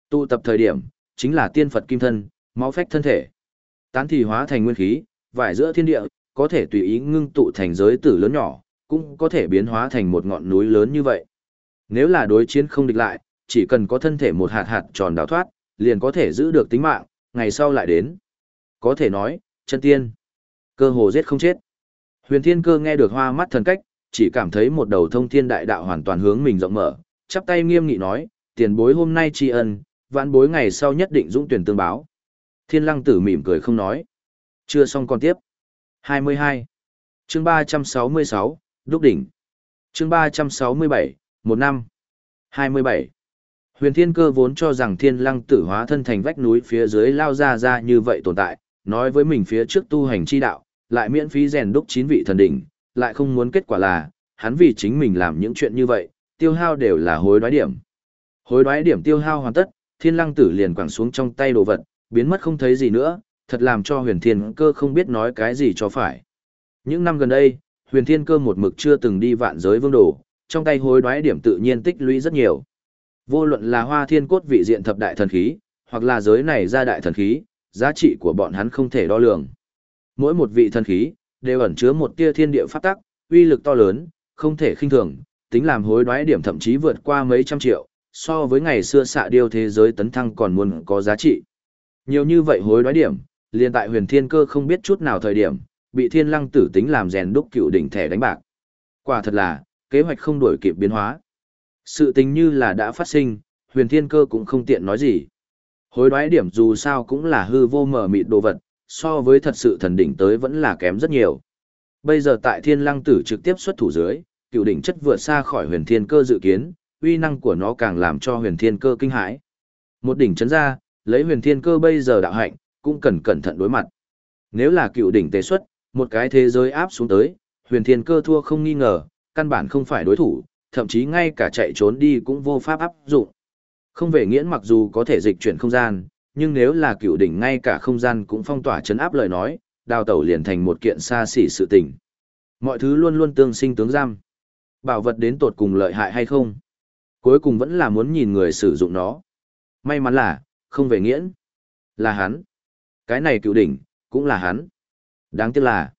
Tụ tập thời điểm, chính là tiên Phật kim thân, máu phách thân thể. Tán thì hóa thành nguyên khí, vải giữa thiên địa, có thể tùy ý ngưng tụ thành giới tử lớn nhỏ, cũng có thể biến hóa thành một ngọn núi lớn như vậy. Nếu là đối chiến không địch lại, chỉ cần có thân thể một hạt hạt tròn đào thoát, liền có thể giữ được tính mạng, ngày sau lại đến. Có thể nói, chân tiên, cơ hồ giết không chết. Huyền Thiên Cơ nghe được hoa mắt thần cách, chỉ cảm thấy một đầu thông thiên đại đạo hoàn toàn hướng mình rộng mở, chắp tay nghiêm nghị nói, tiền bối hôm nay tri ân, vãn bối ngày sau nhất định dũng tuyển tương báo. Thiên Lăng Tử mỉm cười không nói. Chưa xong còn tiếp. 22. Chương 366, Đúc Đỉnh. Chương 367, một năm. 27. Huyền Thiên Cơ vốn cho rằng Thiên Lăng Tử hóa thân thành vách núi phía dưới lao ra ra như vậy tồn tại, nói với mình phía trước tu hành chi đạo, lại miễn phí rèn đúc chín vị thần đỉnh, lại không muốn kết quả là, hắn vì chính mình làm những chuyện như vậy, tiêu hao đều là hối đoái điểm. Hối đoái điểm tiêu hao hoàn tất, Thiên Lăng Tử liền quẳng xuống trong tay đồ vật, biến mất không thấy gì nữa, thật làm cho Huyền Thiên Cơ không biết nói cái gì cho phải. Những năm gần đây, Huyền Thiên Cơ một mực chưa từng đi vạn giới vương đồ, trong tay hối đoái điểm tự nhiên tích lũy rất nhiều. Vô luận là hoa thiên cốt vị diện thập đại thần khí, hoặc là giới này ra đại thần khí, giá trị của bọn hắn không thể đo lường. Mỗi một vị thần khí, đều ẩn chứa một tia thiên địa pháp tắc, uy lực to lớn, không thể khinh thường, tính làm hối đoái điểm thậm chí vượt qua mấy trăm triệu, so với ngày xưa xạ điêu thế giới tấn thăng còn muốn có giá trị. Nhiều như vậy hối đoái điểm, liền tại huyền thiên cơ không biết chút nào thời điểm, bị thiên lăng tử tính làm rèn đúc cựu đỉnh thẻ đánh bạc. Quả thật là, kế hoạch không đổi kịp biến hóa. Sự tình như là đã phát sinh, huyền thiên cơ cũng không tiện nói gì. Hối đoái điểm dù sao cũng là hư vô mở mịt đồ vật, so với thật sự thần đỉnh tới vẫn là kém rất nhiều. Bây giờ tại thiên lăng tử trực tiếp xuất thủ dưới, cựu đỉnh chất vượt xa khỏi huyền thiên cơ dự kiến, uy năng của nó càng làm cho huyền thiên cơ kinh hãi. Một đỉnh chấn ra, lấy huyền thiên cơ bây giờ đạo hạnh, cũng cần cẩn thận đối mặt. Nếu là cựu đỉnh tế xuất, một cái thế giới áp xuống tới, huyền thiên cơ thua không nghi ngờ, căn bản không phải đối thủ, thậm chí ngay cả chạy trốn đi cũng vô pháp áp dụng. Không về nghiễn mặc dù có thể dịch chuyển không gian, nhưng nếu là cựu đỉnh ngay cả không gian cũng phong tỏa chấn áp lời nói, đào tẩu liền thành một kiện xa xỉ sự tình. Mọi thứ luôn luôn tương sinh tướng giam. Bảo vật đến tột cùng lợi hại hay không? Cuối cùng vẫn là muốn nhìn người sử dụng nó. May mắn là, không về nghiễn. Là hắn. Cái này cựu đỉnh, cũng là hắn. Đáng tiếc là,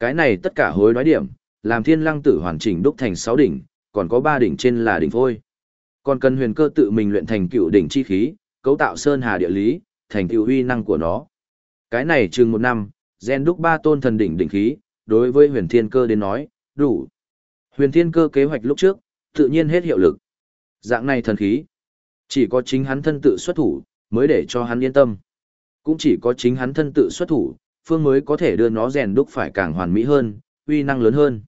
cái này tất cả hối đoái điểm, làm thiên lăng tử hoàn chỉnh đúc thành sáu đỉnh, còn có ba đỉnh trên là đỉnh phôi. Còn cần huyền cơ tự mình luyện thành cựu đỉnh chi khí, cấu tạo sơn hà địa lý, thành cựu huy năng của nó. Cái này chừng một năm, gen đúc ba tôn thần đỉnh đỉnh khí, đối với huyền thiên cơ đến nói, đủ. Huyền thiên cơ kế hoạch lúc trước, tự nhiên hết hiệu lực. Dạng này thần khí, chỉ có chính hắn thân tự xuất thủ, mới để cho hắn yên tâm. Cũng chỉ có chính hắn thân tự xuất thủ, phương mới có thể đưa nó rèn đúc phải càng hoàn mỹ hơn, uy năng lớn hơn.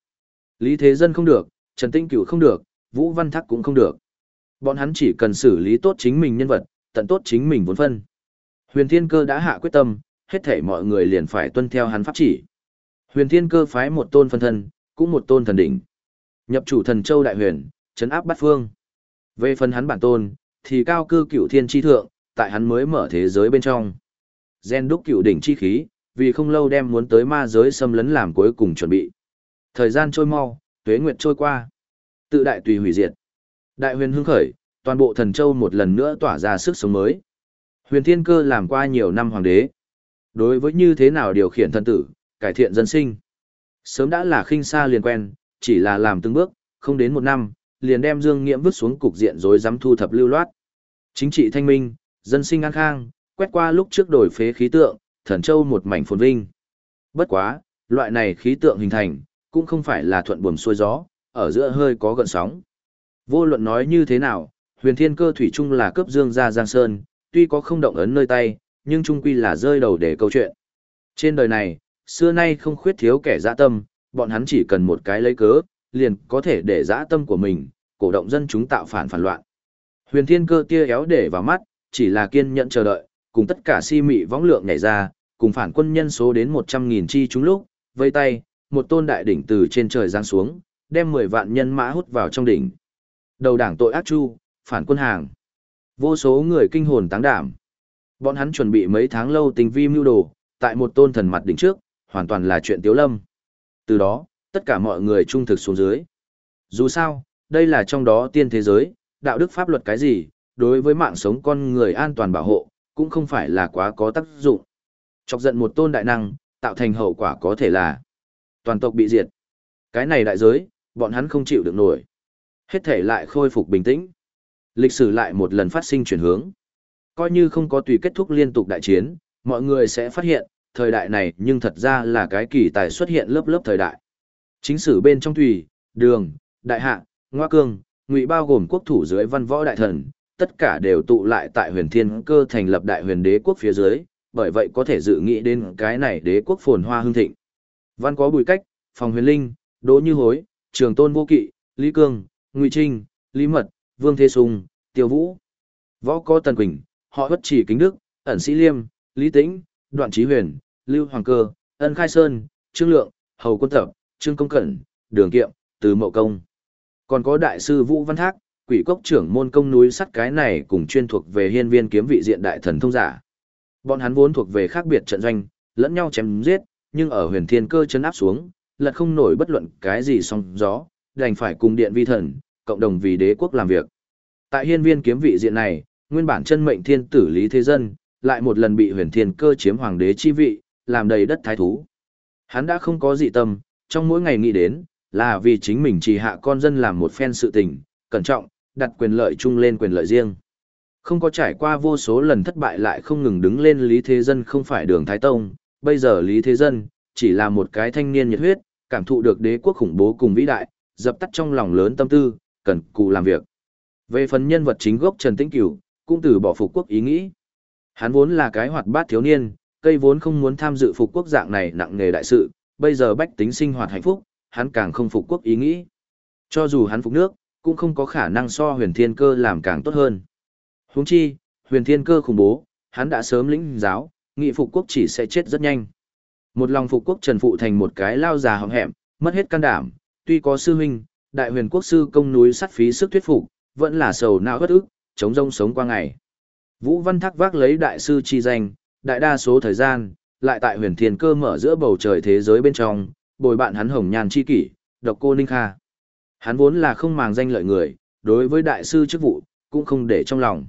Lý Thế Dân không được, Trần Tinh Cửu không được, Vũ Văn Thắc cũng không được. Bọn hắn chỉ cần xử lý tốt chính mình nhân vật, tận tốt chính mình vốn phân. Huyền Thiên Cơ đã hạ quyết tâm, hết thảy mọi người liền phải tuân theo hắn pháp chỉ. Huyền Thiên Cơ phái một tôn phân thân, cũng một tôn thần đỉnh. Nhập chủ thần châu đại huyền, chấn áp bát phương. Về phần hắn bản tôn, thì cao cư cửu thiên chi thượng, tại hắn mới mở thế giới bên trong. Gen đúc cửu đỉnh chi khí, vì không lâu đem muốn tới ma giới xâm lấn làm cuối cùng chuẩn bị. Thời gian trôi mau, tuế nguyệt trôi qua. Tự đại tùy hủy diệt. Đại huyền hưng khởi, toàn bộ thần châu một lần nữa tỏa ra sức sống mới. Huyền Thiên Cơ làm qua nhiều năm hoàng đế. Đối với như thế nào điều khiển thần tử, cải thiện dân sinh. Sớm đã là khinh xa liền quen, chỉ là làm từng bước, không đến một năm, liền đem Dương Nghiễm vứt xuống cục diện rồi dám thu thập lưu loát. Chính trị thanh minh, dân sinh an khang, quét qua lúc trước đổi phế khí tượng, thần châu một mảnh phồn vinh. Bất quá, loại này khí tượng hình thành, cũng không phải là thuận buồm xuôi gió, ở giữa hơi có gợn sóng. Vô luận nói như thế nào, huyền thiên cơ thủy chung là cấp dương gia giang sơn, tuy có không động ấn nơi tay, nhưng chung quy là rơi đầu để câu chuyện. Trên đời này, xưa nay không khuyết thiếu kẻ dã tâm, bọn hắn chỉ cần một cái lấy cớ, liền có thể để dã tâm của mình, cổ động dân chúng tạo phản phản loạn. Huyền thiên cơ tia éo để vào mắt, chỉ là kiên nhẫn chờ đợi, cùng tất cả si mị võng lượng nhảy ra, cùng phản quân nhân số đến 100.000 chi chúng lúc, vây tay, một tôn đại đỉnh từ trên trời giáng xuống, đem 10 vạn nhân mã hút vào trong đỉnh. Đầu đảng tội ác chu, phản quân hàng. Vô số người kinh hồn táng đảm. Bọn hắn chuẩn bị mấy tháng lâu tình vi mưu đồ, tại một tôn thần mặt đỉnh trước, hoàn toàn là chuyện tiếu lâm. Từ đó, tất cả mọi người trung thực xuống dưới. Dù sao, đây là trong đó tiên thế giới, đạo đức pháp luật cái gì, đối với mạng sống con người an toàn bảo hộ, cũng không phải là quá có tác dụng. Chọc giận một tôn đại năng, tạo thành hậu quả có thể là toàn tộc bị diệt. Cái này đại giới, bọn hắn không chịu được nổi. Hết thể lại khôi phục bình tĩnh. Lịch sử lại một lần phát sinh chuyển hướng. Coi như không có tùy kết thúc liên tục đại chiến, mọi người sẽ phát hiện, thời đại này nhưng thật ra là cái kỳ tài xuất hiện lớp lớp thời đại. Chính sử bên trong tùy, đường, đại hạ, ngoa cương, ngụy bao gồm quốc thủ dưới văn võ đại thần, tất cả đều tụ lại tại huyền thiên cơ thành lập đại huyền đế quốc phía dưới, bởi vậy có thể dự nghĩ đến cái này đế quốc phồn hoa hương thịnh. Văn có bùi cách, phòng huyền linh, đỗ như hối, trường tôn vô kỵ, lý cương, ngụy trinh, lý mật, vương thế sùng, tiêu vũ. Võ có tần quỳnh, họ bất chỉ kính đức, ẩn sĩ liêm, lý tĩnh, đoạn trí huyền, lưu hoàng cơ, ân khai sơn, trương lượng, hầu quân tập, trương công cẩn, đường kiệm, từ mậu công. Còn có đại sư Vũ Văn Thác, quỷ cốc trưởng môn công núi sắt cái này cùng chuyên thuộc về hiên viên kiếm vị diện đại thần thông giả. Bọn hắn vốn thuộc về khác biệt trận doanh, lẫn nhau chém giết, nhưng ở huyền thiên cơ chấn áp xuống, lật không nổi bất luận cái gì song gió, đành phải cùng điện vi thần, cộng đồng vì đế quốc làm việc. Tại hiên viên kiếm vị diện này, nguyên bản chân mệnh thiên tử lý thế dân, lại một lần bị huyền thiên cơ chiếm hoàng đế chi vị, làm đầy đất thái thú. Hắn đã không có dị tâm, trong mỗi ngày nghĩ đến, là vì chính mình chỉ hạ con dân làm một phen sự tình, cẩn trọng, đặt quyền lợi chung lên quyền lợi riêng. Không có trải qua vô số lần thất bại lại không ngừng đứng lên Lý Thế Dân không phải đường Thái Tông, bây giờ Lý Thế Dân, chỉ là một cái thanh niên nhiệt huyết, cảm thụ được đế quốc khủng bố cùng vĩ đại, dập tắt trong lòng lớn tâm tư, cần cù làm việc. Về phần nhân vật chính gốc Trần Tĩnh Cửu, cũng từ bỏ phục quốc ý nghĩ. Hắn vốn là cái hoạt bát thiếu niên, cây vốn không muốn tham dự phục quốc dạng này nặng nghề đại sự, bây giờ bách tính sinh hoạt hạnh phúc, hắn càng không phục quốc ý nghĩ. Cho dù hắn phục nước, cũng không có khả năng so huyền thiên cơ làm càng tốt hơn. Huống chi, huyền thiên cơ khủng bố, hắn đã sớm lĩnh giáo, nghị phục quốc chỉ sẽ chết rất nhanh. Một lòng phục quốc trần phụ thành một cái lao già hỏng hẹm, mất hết can đảm, tuy có sư huynh, đại huyền quốc sư công núi sắt phí sức thuyết phục, vẫn là sầu não bất ức, chống rông sống qua ngày. Vũ Văn Thác vác lấy đại sư chi danh, đại đa số thời gian, lại tại huyền thiên cơ mở giữa bầu trời thế giới bên trong, bồi bạn hắn hồng nhàn chi kỷ, độc cô Ninh Kha. Hắn vốn là không màng danh lợi người, đối với đại sư chức vụ, cũng không để trong lòng.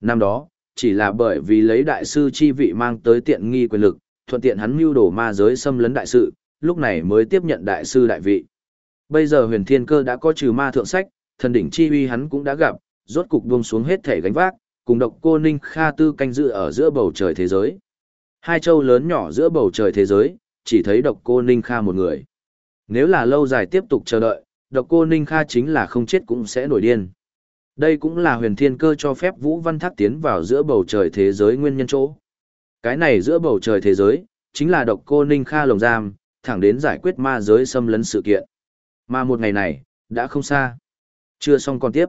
Năm đó, chỉ là bởi vì lấy đại sư chi vị mang tới tiện nghi quyền lực, thuận tiện hắn mưu đồ ma giới xâm lấn đại sự, lúc này mới tiếp nhận đại sư đại vị. Bây giờ huyền thiên cơ đã có trừ ma thượng sách, thần đỉnh chi uy hắn cũng đã gặp, rốt cục buông xuống hết thể gánh vác, cùng độc cô Ninh Kha Tư canh dự ở giữa bầu trời thế giới. Hai châu lớn nhỏ giữa bầu trời thế giới, chỉ thấy độc cô Ninh Kha một người. Nếu là lâu dài tiếp tục chờ đợi, độc cô Ninh Kha chính là không chết cũng sẽ nổi điên. Đây cũng là huyền thiên cơ cho phép Vũ Văn Thác tiến vào giữa bầu trời thế giới nguyên nhân chỗ. Cái này giữa bầu trời thế giới, chính là độc cô Ninh Kha lồng giam, thẳng đến giải quyết ma giới xâm lấn sự kiện. Mà một ngày này, đã không xa. Chưa xong còn tiếp.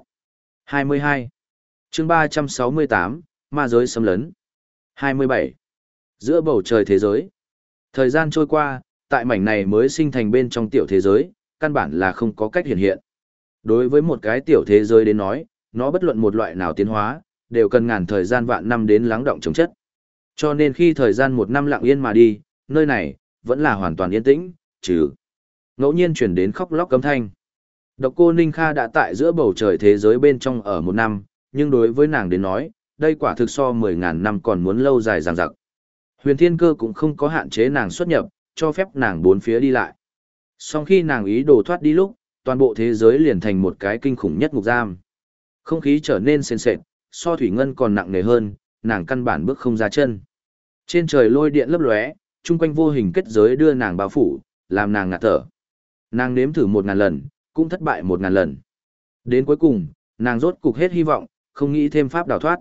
22. chương 368, ma giới xâm lấn. 27. Giữa bầu trời thế giới. Thời gian trôi qua, tại mảnh này mới sinh thành bên trong tiểu thế giới, căn bản là không có cách hiện hiện. Đối với một cái tiểu thế giới đến nói, nó bất luận một loại nào tiến hóa, đều cần ngàn thời gian vạn năm đến lắng động chống chất. Cho nên khi thời gian một năm lặng yên mà đi, nơi này, vẫn là hoàn toàn yên tĩnh, trừ ngẫu nhiên chuyển đến khóc lóc cấm thanh. Độc cô Ninh Kha đã tại giữa bầu trời thế giới bên trong ở một năm, nhưng đối với nàng đến nói, đây quả thực so 10.000 năm còn muốn lâu dài ràng dặc. Huyền Thiên Cơ cũng không có hạn chế nàng xuất nhập, cho phép nàng bốn phía đi lại. Sau khi nàng ý đồ thoát đi lúc, toàn bộ thế giới liền thành một cái kinh khủng nhất ngục giam. Không khí trở nên sền sệt, so thủy ngân còn nặng nề hơn, nàng căn bản bước không ra chân. Trên trời lôi điện lấp lóe, chung quanh vô hình kết giới đưa nàng bao phủ, làm nàng ngạt thở. Nàng nếm thử một ngàn lần, cũng thất bại một ngàn lần. Đến cuối cùng, nàng rốt cục hết hy vọng, không nghĩ thêm pháp đào thoát.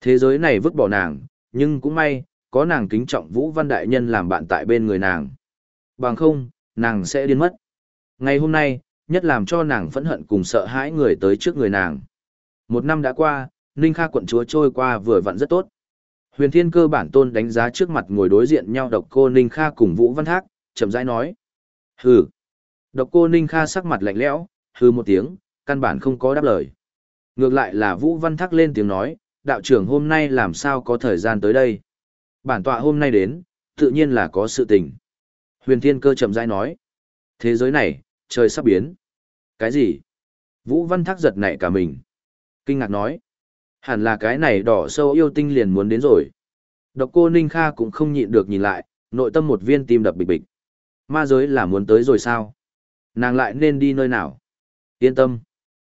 Thế giới này vứt bỏ nàng, nhưng cũng may, có nàng kính trọng Vũ Văn Đại Nhân làm bạn tại bên người nàng. Bằng không, nàng sẽ điên mất. Ngày hôm nay, nhất làm cho nàng phẫn hận cùng sợ hãi người tới trước người nàng. Một năm đã qua, Ninh Kha quận chúa trôi qua vừa vặn rất tốt. Huyền Thiên cơ bản tôn đánh giá trước mặt ngồi đối diện nhau độc cô Ninh Kha cùng Vũ Văn Thác, chậm rãi nói. Hừ. Độc cô Ninh Kha sắc mặt lạnh lẽo, hừ một tiếng, căn bản không có đáp lời. Ngược lại là Vũ Văn Thác lên tiếng nói, đạo trưởng hôm nay làm sao có thời gian tới đây. Bản tọa hôm nay đến, tự nhiên là có sự tình. Huyền Thiên cơ chậm rãi nói. Thế giới này, trời sắp biến. Cái gì? Vũ Văn Thác giật nảy cả mình. Kinh ngạc nói. Hẳn là cái này đỏ sâu yêu tinh liền muốn đến rồi. Độc cô Ninh Kha cũng không nhịn được nhìn lại, nội tâm một viên tim đập bịch bịch. Ma giới là muốn tới rồi sao? Nàng lại nên đi nơi nào? Yên tâm.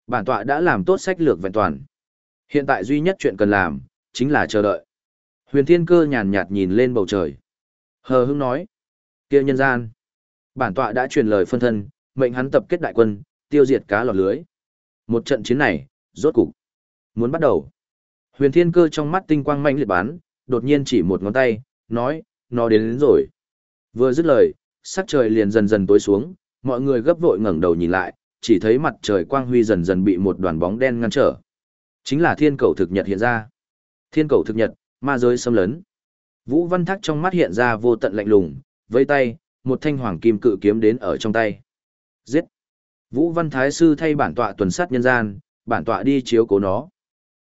Bản tọa đã làm tốt sách lược vẹn toàn. Hiện tại duy nhất chuyện cần làm, chính là chờ đợi. Huyền Thiên Cơ nhàn nhạt nhìn lên bầu trời. Hờ hững nói. kia nhân gian. Bản tọa đã truyền lời phân thân, mệnh hắn tập kết đại quân, tiêu diệt cá lọt lưới. Một trận chiến này, rốt cục. Muốn bắt đầu. Huyền Thiên Cơ trong mắt tinh quang mạnh liệt bán, đột nhiên chỉ một ngón tay, nói, nó đến, đến rồi. Vừa dứt lời, sắc trời liền dần dần tối xuống, mọi người gấp vội ngẩng đầu nhìn lại, chỉ thấy mặt trời quang huy dần dần bị một đoàn bóng đen ngăn trở. Chính là thiên cầu thực nhật hiện ra. Thiên cầu thực nhật, ma giới xâm lấn. Vũ Văn Thác trong mắt hiện ra vô tận lạnh lùng, vây tay, một thanh hoàng kim cự kiếm đến ở trong tay. Giết! Vũ Văn Thái Sư thay bản tọa tuần sát nhân gian, bản tọa đi chiếu cố nó.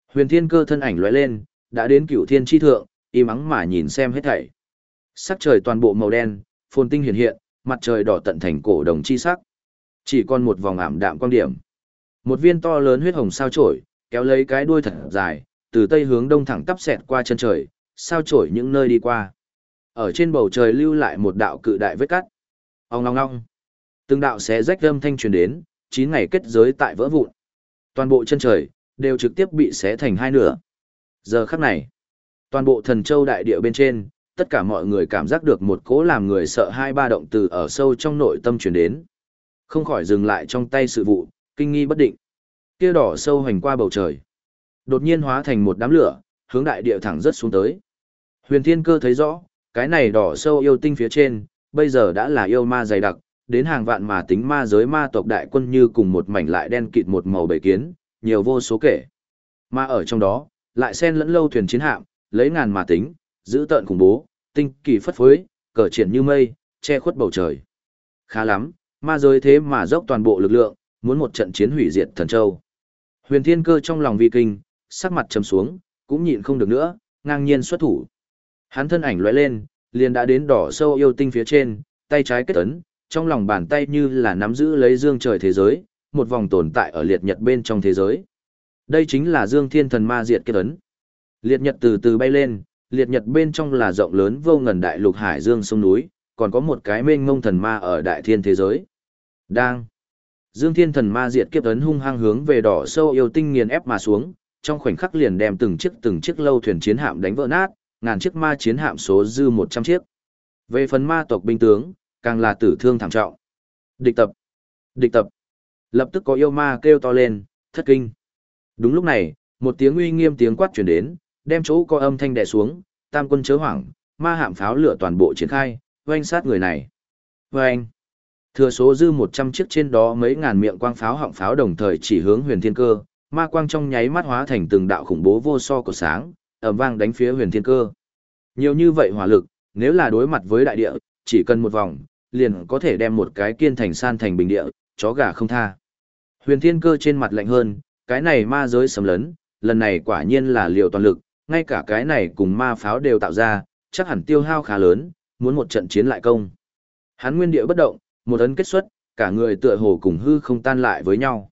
Huyền thiên cơ thân ảnh lóe lên, đã đến cửu thiên tri thượng, im ắng mà nhìn xem hết thảy. Sắc trời toàn bộ màu đen, phồn tinh hiện hiện, mặt trời đỏ tận thành cổ đồng chi sắc. Chỉ còn một vòng ảm đạm quang điểm. Một viên to lớn huyết hồng sao chổi, kéo lấy cái đuôi thật dài, từ tây hướng đông thẳng tắp xẹt qua chân trời, sao chổi những nơi đi qua. Ở trên bầu trời lưu lại một đạo cự đại vết cắt. Ong ong ong. Từng đạo xé rách âm thanh truyền đến, chín ngày kết giới tại vỡ vụn. Toàn bộ chân trời đều trực tiếp bị xé thành hai nửa. Giờ khắc này, toàn bộ thần châu đại địa bên trên, tất cả mọi người cảm giác được một cỗ làm người sợ hai ba động từ ở sâu trong nội tâm truyền đến. Không khỏi dừng lại trong tay sự vụ, kinh nghi bất định. Kia đỏ sâu hành qua bầu trời. Đột nhiên hóa thành một đám lửa, hướng đại địa thẳng rất xuống tới. Huyền Thiên Cơ thấy rõ, cái này đỏ sâu yêu tinh phía trên, bây giờ đã là yêu ma dày đặc, đến hàng vạn mà tính ma giới ma tộc đại quân như cùng một mảnh lại đen kịt một màu bầy kiến, nhiều vô số kể. Mà ở trong đó, lại xen lẫn lâu thuyền chiến hạm, lấy ngàn mà tính, Giữ tợn khủng bố, tinh kỳ phất phới, cờ triển như mây, che khuất bầu trời. Khá lắm, ma giới thế mà dốc toàn bộ lực lượng, muốn một trận chiến hủy diệt thần châu. Huyền Thiên Cơ trong lòng vi kinh, sắc mặt trầm xuống, cũng nhịn không được nữa, ngang nhiên xuất thủ. Hắn thân ảnh lóe lên, liền đã đến đỏ sâu yêu tinh phía trên, tay trái kết ấn, trong lòng bàn tay như là nắm giữ lấy dương trời thế giới, một vòng tồn tại ở liệt nhật bên trong thế giới. Đây chính là Dương Thiên Thần Ma Diệt kết ấn. Liệt nhật từ từ bay lên, liệt nhật bên trong là rộng lớn vô ngần đại lục hải dương sông núi, còn có một cái mênh ngông thần ma ở đại thiên thế giới. Đang. Dương Thiên Thần Ma Diệt kiếp ấn hung hăng hướng về đỏ sâu yêu tinh nghiền ép mà xuống, trong khoảnh khắc liền đem từng chiếc từng chiếc lâu thuyền chiến hạm đánh vỡ nát, ngàn chiếc ma chiến hạm số dư 100 chiếc. Về phần ma tộc binh tướng, càng là tử thương thảm trọng. Địch tập. Địch tập. Lập tức có yêu ma kêu to lên, thất kinh. Đúng lúc này, một tiếng uy nghiêm tiếng quát truyền đến, đem chỗ có âm thanh đè xuống, tam quân chớ hoảng, ma hạm pháo lửa toàn bộ triển khai, oanh sát người này. Oanh! Thừa số dư 100 chiếc trên đó mấy ngàn miệng quang pháo họng pháo đồng thời chỉ hướng huyền thiên cơ, ma quang trong nháy mắt hóa thành từng đạo khủng bố vô so của sáng, ầm vang đánh phía huyền thiên cơ. Nhiều như vậy hỏa lực, nếu là đối mặt với đại địa, chỉ cần một vòng, liền có thể đem một cái kiên thành san thành bình địa, chó gà không tha. Huyền thiên cơ trên mặt lạnh hơn, cái này ma giới sầm lớn lần này quả nhiên là liều toàn lực, ngay cả cái này cùng ma pháo đều tạo ra, chắc hẳn tiêu hao khá lớn, muốn một trận chiến lại công. Hắn nguyên địa bất động, một ấn kết xuất, cả người tựa hồ cùng hư không tan lại với nhau.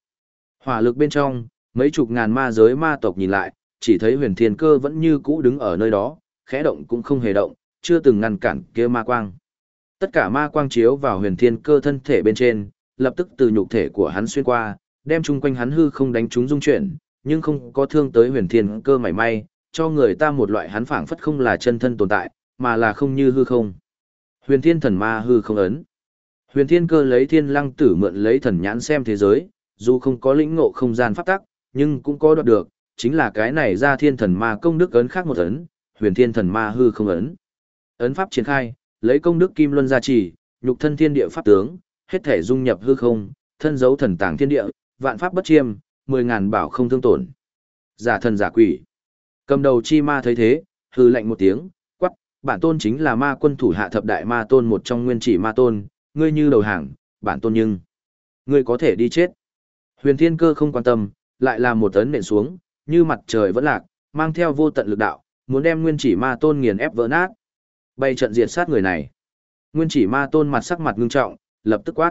Hỏa lực bên trong, mấy chục ngàn ma giới ma tộc nhìn lại, chỉ thấy huyền thiên cơ vẫn như cũ đứng ở nơi đó, khẽ động cũng không hề động, chưa từng ngăn cản kia ma quang. Tất cả ma quang chiếu vào huyền thiên cơ thân thể bên trên, lập tức từ nhục thể của hắn xuyên qua, đem chung quanh hắn hư không đánh chúng dung chuyển, nhưng không có thương tới huyền thiên cơ mảy may, cho người ta một loại hắn phảng phất không là chân thân tồn tại, mà là không như hư không. Huyền thiên thần ma hư không ấn. Huyền thiên cơ lấy thiên lăng tử mượn lấy thần nhãn xem thế giới, dù không có lĩnh ngộ không gian pháp tắc, nhưng cũng có đoạt được, chính là cái này ra thiên thần ma công đức ấn khác một ấn, huyền thiên thần ma hư không ấn. Ấn pháp triển khai, lấy công đức kim luân gia trì, nhục thân thiên địa pháp tướng, hết thể dung nhập hư không, thân dấu thần tàng thiên địa, vạn pháp bất chiêm, mười ngàn bảo không thương tổn. Giả thần giả quỷ. Cầm đầu chi ma thấy thế, hư lạnh một tiếng, quắc, bản tôn chính là ma quân thủ hạ thập đại ma tôn một trong nguyên chỉ ma tôn, ngươi như đầu hàng, bản tôn nhưng. Ngươi có thể đi chết. Huyền thiên cơ không quan tâm, lại là một tấn nện xuống, như mặt trời vẫn lạc, mang theo vô tận lực đạo, muốn đem nguyên chỉ ma tôn nghiền ép vỡ nát. Bay trận diệt sát người này. Nguyên chỉ ma tôn mặt sắc mặt ngưng trọng, lập tức quát.